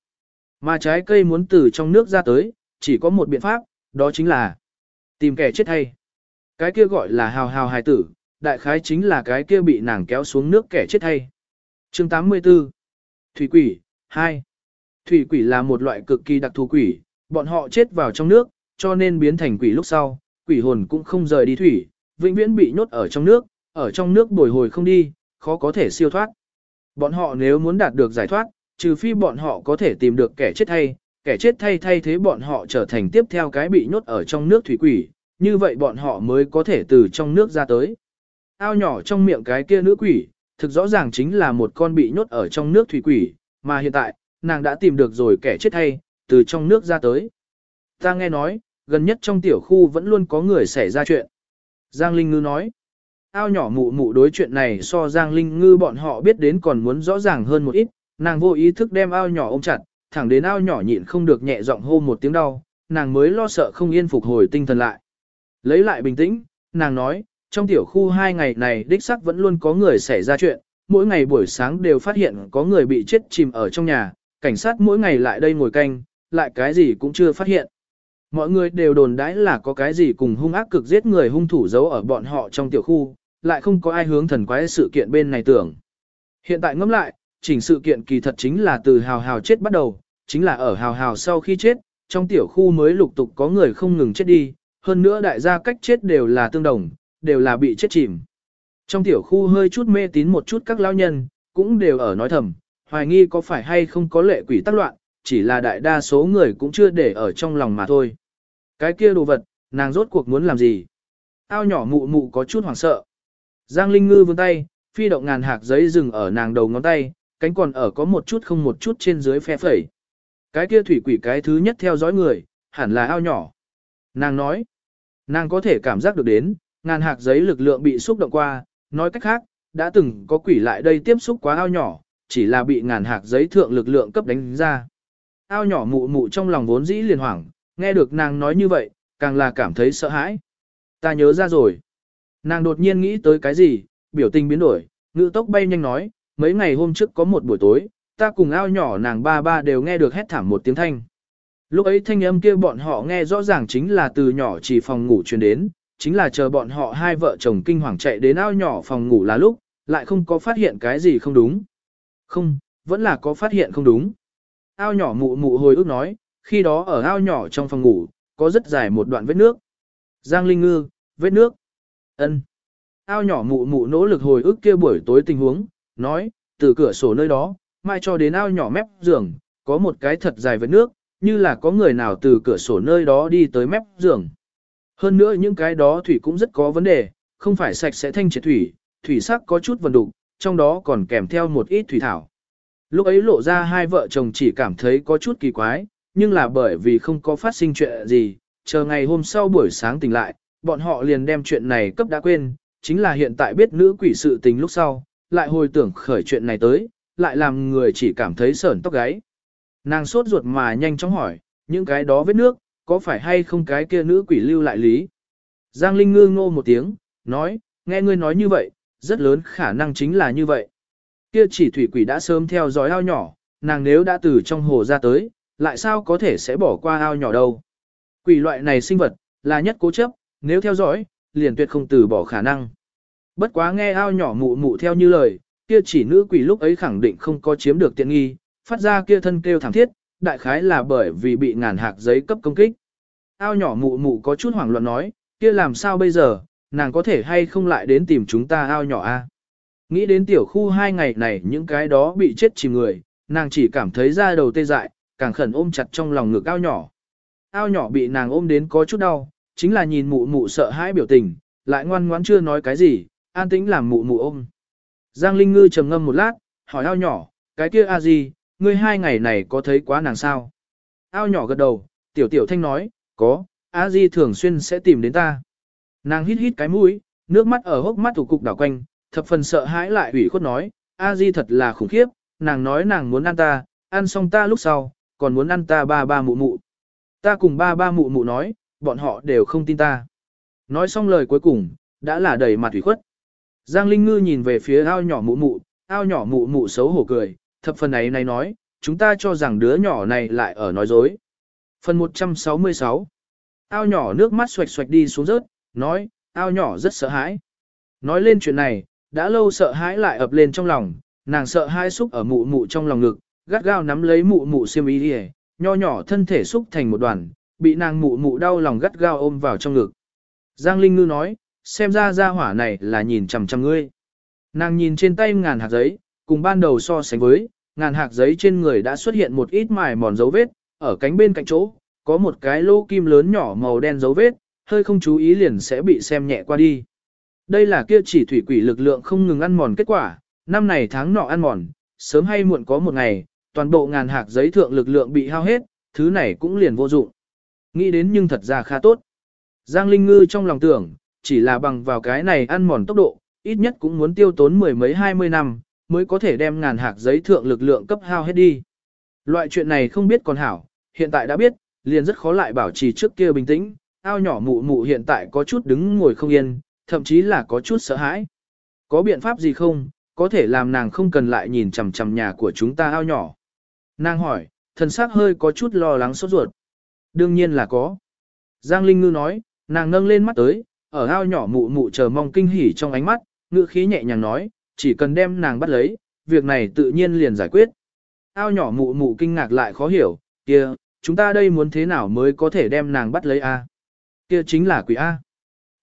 Mà trái cây muốn từ trong nước ra tới, chỉ có một biện pháp, đó chính là tìm kẻ chết hay. Cái kia gọi là hào hào hài tử, đại khái chính là cái kia bị nàng kéo xuống nước kẻ chết hay. Chương 84 Thủy quỷ 2 Thủy quỷ là một loại cực kỳ đặc thù quỷ, bọn họ chết vào trong nước, cho nên biến thành quỷ lúc sau, quỷ hồn cũng không rời đi thủy, vĩnh viễn bị nhốt ở trong nước, ở trong nước bồi hồi không đi, khó có thể siêu thoát. Bọn họ nếu muốn đạt được giải thoát, trừ phi bọn họ có thể tìm được kẻ chết thay, kẻ chết thay thay thế bọn họ trở thành tiếp theo cái bị nhốt ở trong nước thủy quỷ, như vậy bọn họ mới có thể từ trong nước ra tới. Ao nhỏ trong miệng cái kia nữ quỷ, thực rõ ràng chính là một con bị nhốt ở trong nước thủy quỷ, mà hiện tại, nàng đã tìm được rồi kẻ chết thay, từ trong nước ra tới. Ta nghe nói, gần nhất trong tiểu khu vẫn luôn có người xảy ra chuyện. Giang Linh Ngư nói, ao nhỏ mụ mụ đối chuyện này so Giang Linh Ngư bọn họ biết đến còn muốn rõ ràng hơn một ít, nàng vô ý thức đem ao nhỏ ôm chặt, thẳng đến ao nhỏ nhịn không được nhẹ giọng hô một tiếng đau, nàng mới lo sợ không yên phục hồi tinh thần lại. Lấy lại bình tĩnh, nàng nói, trong tiểu khu hai ngày này đích sắc vẫn luôn có người xảy ra chuyện, mỗi ngày buổi sáng đều phát hiện có người bị chết chìm ở trong nhà, cảnh sát mỗi ngày lại đây ngồi canh, lại cái gì cũng chưa phát hiện. Mọi người đều đồn đãi là có cái gì cùng hung ác cực giết người hung thủ giấu ở bọn họ trong tiểu khu, lại không có ai hướng thần quái sự kiện bên này tưởng. Hiện tại ngẫm lại, chỉnh sự kiện kỳ thật chính là từ hào hào chết bắt đầu, chính là ở hào hào sau khi chết, trong tiểu khu mới lục tục có người không ngừng chết đi, hơn nữa đại gia cách chết đều là tương đồng, đều là bị chết chìm. Trong tiểu khu hơi chút mê tín một chút các lao nhân, cũng đều ở nói thầm, hoài nghi có phải hay không có lệ quỷ tác loạn, chỉ là đại đa số người cũng chưa để ở trong lòng mà thôi. Cái kia đồ vật, nàng rốt cuộc muốn làm gì? Ao nhỏ mụ mụ có chút hoảng sợ. Giang Linh Ngư vươn tay, phi động ngàn hạt giấy dừng ở nàng đầu ngón tay, cánh còn ở có một chút không một chút trên dưới phe phẩy. Cái kia thủy quỷ cái thứ nhất theo dõi người, hẳn là ao nhỏ. Nàng nói, nàng có thể cảm giác được đến, ngàn hạt giấy lực lượng bị xúc động qua, nói cách khác, đã từng có quỷ lại đây tiếp xúc quá ao nhỏ, chỉ là bị ngàn hạt giấy thượng lực lượng cấp đánh ra. Ao nhỏ mụ mụ trong lòng vốn dĩ liền hoảng, nghe được nàng nói như vậy, càng là cảm thấy sợ hãi. Ta nhớ ra rồi. Nàng đột nhiên nghĩ tới cái gì, biểu tình biến đổi, ngữ tốc bay nhanh nói, mấy ngày hôm trước có một buổi tối, ta cùng ao nhỏ nàng ba ba đều nghe được hét thảm một tiếng thanh. Lúc ấy thanh âm kia bọn họ nghe rõ ràng chính là từ nhỏ chỉ phòng ngủ truyền đến, chính là chờ bọn họ hai vợ chồng kinh hoàng chạy đến ao nhỏ phòng ngủ là lúc, lại không có phát hiện cái gì không đúng. Không, vẫn là có phát hiện không đúng. Ao nhỏ mụ mụ hồi ức nói, khi đó ở ao nhỏ trong phòng ngủ, có rất dài một đoạn vết nước. Giang Linh Ngư, vết nước. ân Ao nhỏ mụ mụ nỗ lực hồi ức kia buổi tối tình huống, nói, từ cửa sổ nơi đó, mai cho đến ao nhỏ mép giường, có một cái thật dài vết nước, như là có người nào từ cửa sổ nơi đó đi tới mép giường. Hơn nữa những cái đó thủy cũng rất có vấn đề, không phải sạch sẽ thanh triệt thủy, thủy sắc có chút vần đục, trong đó còn kèm theo một ít thủy thảo. Lúc ấy lộ ra hai vợ chồng chỉ cảm thấy có chút kỳ quái, nhưng là bởi vì không có phát sinh chuyện gì, chờ ngày hôm sau buổi sáng tỉnh lại, bọn họ liền đem chuyện này cấp đã quên, chính là hiện tại biết nữ quỷ sự tình lúc sau, lại hồi tưởng khởi chuyện này tới, lại làm người chỉ cảm thấy sởn tóc gáy. Nàng sốt ruột mà nhanh chóng hỏi, những cái đó vết nước, có phải hay không cái kia nữ quỷ lưu lại lý? Giang Linh ngư ngô một tiếng, nói, nghe ngươi nói như vậy, rất lớn khả năng chính là như vậy. Kia chỉ thủy quỷ đã sớm theo dõi ao nhỏ, nàng nếu đã từ trong hồ ra tới, lại sao có thể sẽ bỏ qua ao nhỏ đâu. Quỷ loại này sinh vật, là nhất cố chấp, nếu theo dõi, liền tuyệt không từ bỏ khả năng. Bất quá nghe ao nhỏ mụ mụ theo như lời, kia chỉ nữ quỷ lúc ấy khẳng định không có chiếm được tiện nghi, phát ra kia thân kêu thảm thiết, đại khái là bởi vì bị ngàn hạc giấy cấp công kích. Ao nhỏ mụ mụ có chút hoảng loạn nói, kia làm sao bây giờ, nàng có thể hay không lại đến tìm chúng ta ao nhỏ a? Nghĩ đến tiểu khu hai ngày này những cái đó bị chết chìm người, nàng chỉ cảm thấy da đầu tê dại, càng khẩn ôm chặt trong lòng ngực ao nhỏ. Ao nhỏ bị nàng ôm đến có chút đau, chính là nhìn mụ mụ sợ hãi biểu tình, lại ngoan ngoãn chưa nói cái gì, an tĩnh làm mụ mụ ôm. Giang Linh Ngư trầm ngâm một lát, hỏi ao nhỏ, cái kia a gì, ngươi hai ngày này có thấy quá nàng sao? Ao nhỏ gật đầu, tiểu tiểu thanh nói, có, a di thường xuyên sẽ tìm đến ta. Nàng hít hít cái mũi, nước mắt ở hốc mắt thủ cục đảo quanh, thập phần sợ hãi lại ủy khuất nói, a di thật là khủng khiếp, nàng nói nàng muốn ăn ta, ăn xong ta lúc sau, còn muốn ăn ta ba ba mụ mụ. Ta cùng ba ba mụ mụ nói, bọn họ đều không tin ta. Nói xong lời cuối cùng, đã là đầy mặt ủy khuất. Giang Linh Ngư nhìn về phía ao nhỏ mụ mụ, ao nhỏ mụ mụ xấu hổ cười, thập phần ấy này nói, chúng ta cho rằng đứa nhỏ này lại ở nói dối. Phần 166 Ao nhỏ nước mắt xoạch xoạch đi xuống rớt, nói, ao nhỏ rất sợ hãi. Nói lên chuyện này, đã lâu sợ hãi lại ập lên trong lòng, nàng sợ hãi xúc ở mụ mụ trong lòng ngực, gắt gao nắm lấy mụ mụ xiêm y đi nho nhỏ thân thể xúc thành một đoàn, bị nàng mụ mụ đau lòng gắt gao ôm vào trong ngực. Giang Linh Ngư nói, xem ra ra hỏa này là nhìn chằm chằm ngươi. Nàng nhìn trên tay ngàn hạt giấy, cùng ban đầu so sánh với, ngàn hạt giấy trên người đã xuất hiện một ít mài mòn dấu vết, ở cánh bên cạnh chỗ, có một cái lô kim lớn nhỏ màu đen dấu vết, hơi không chú ý liền sẽ bị xem nhẹ qua đi. Đây là kia chỉ thủy quỷ lực lượng không ngừng ăn mòn kết quả, năm này tháng nọ ăn mòn, sớm hay muộn có một ngày, toàn bộ ngàn hạt giấy thượng lực lượng bị hao hết, thứ này cũng liền vô dụng. Nghĩ đến nhưng thật ra khá tốt. Giang Linh Ngư trong lòng tưởng, chỉ là bằng vào cái này ăn mòn tốc độ, ít nhất cũng muốn tiêu tốn mười mấy hai mươi năm, mới có thể đem ngàn hạt giấy thượng lực lượng cấp hao hết đi. Loại chuyện này không biết còn hảo, hiện tại đã biết, liền rất khó lại bảo trì trước kia bình tĩnh, ao nhỏ mụ mụ hiện tại có chút đứng ngồi không yên, thậm chí là có chút sợ hãi. Có biện pháp gì không, có thể làm nàng không cần lại nhìn chằm chằm nhà của chúng ta ao nhỏ. Nàng hỏi, thần sắc hơi có chút lo lắng sốt ruột. Đương nhiên là có. Giang Linh Ngư nói, nàng nâng lên mắt tới, ở ao nhỏ mụ mụ chờ mong kinh hỉ trong ánh mắt, ngữ khí nhẹ nhàng nói, chỉ cần đem nàng bắt lấy, việc này tự nhiên liền giải quyết. Ao nhỏ mụ mụ kinh ngạc lại khó hiểu, kia, chúng ta đây muốn thế nào mới có thể đem nàng bắt lấy a? Kia chính là quỷ A.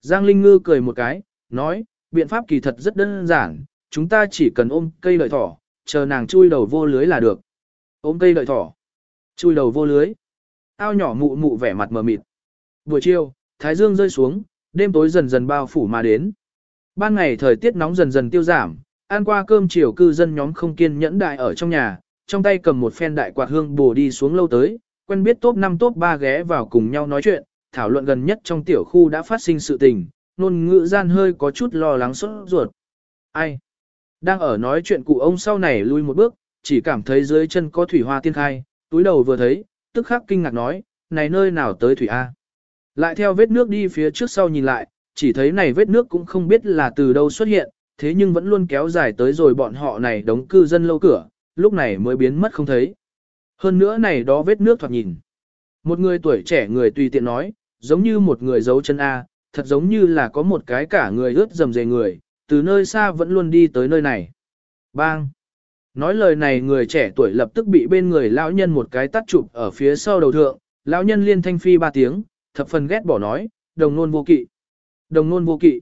Giang Linh Ngư cười một cái, nói, biện pháp kỳ thật rất đơn giản, chúng ta chỉ cần ôm cây lợi thỏ, chờ nàng chui đầu vô lưới là được. Ôm cây lợi thỏ, chui đầu vô lưới. Ao nhỏ mụ mụ vẻ mặt mờ mịt. Buổi chiều, thái dương rơi xuống, đêm tối dần dần bao phủ mà đến. Ban ngày thời tiết nóng dần dần tiêu giảm, ăn qua cơm chiều cư dân nhóm không kiên nhẫn đại ở trong nhà, trong tay cầm một phen đại quạt hương bổ đi xuống lâu tới, quen biết top 5 top 3 ghé vào cùng nhau nói chuyện, thảo luận gần nhất trong tiểu khu đã phát sinh sự tình, nôn ngữ gian hơi có chút lo lắng sốt ruột. Ai? Đang ở nói chuyện cụ ông sau này lui một bước, chỉ cảm thấy dưới chân có thủy hoa tiên khai, túi đầu vừa thấy, tức khắc kinh ngạc nói, này nơi nào tới thủy A. Lại theo vết nước đi phía trước sau nhìn lại, chỉ thấy này vết nước cũng không biết là từ đâu xuất hiện, thế nhưng vẫn luôn kéo dài tới rồi bọn họ này đóng cư dân lâu cửa, lúc này mới biến mất không thấy. Hơn nữa này đó vết nước thoạt nhìn. Một người tuổi trẻ người tùy tiện nói, giống như một người giấu chân A, thật giống như là có một cái cả người ướt dầm dề người, từ nơi xa vẫn luôn đi tới nơi này. Bang! Nói lời này người trẻ tuổi lập tức bị bên người lão nhân một cái tắt chụp ở phía sau đầu thượng, lão nhân liên thanh phi ba tiếng, thập phần ghét bỏ nói, đồng nôn vô kỵ. Đồng nôn vô kỵ.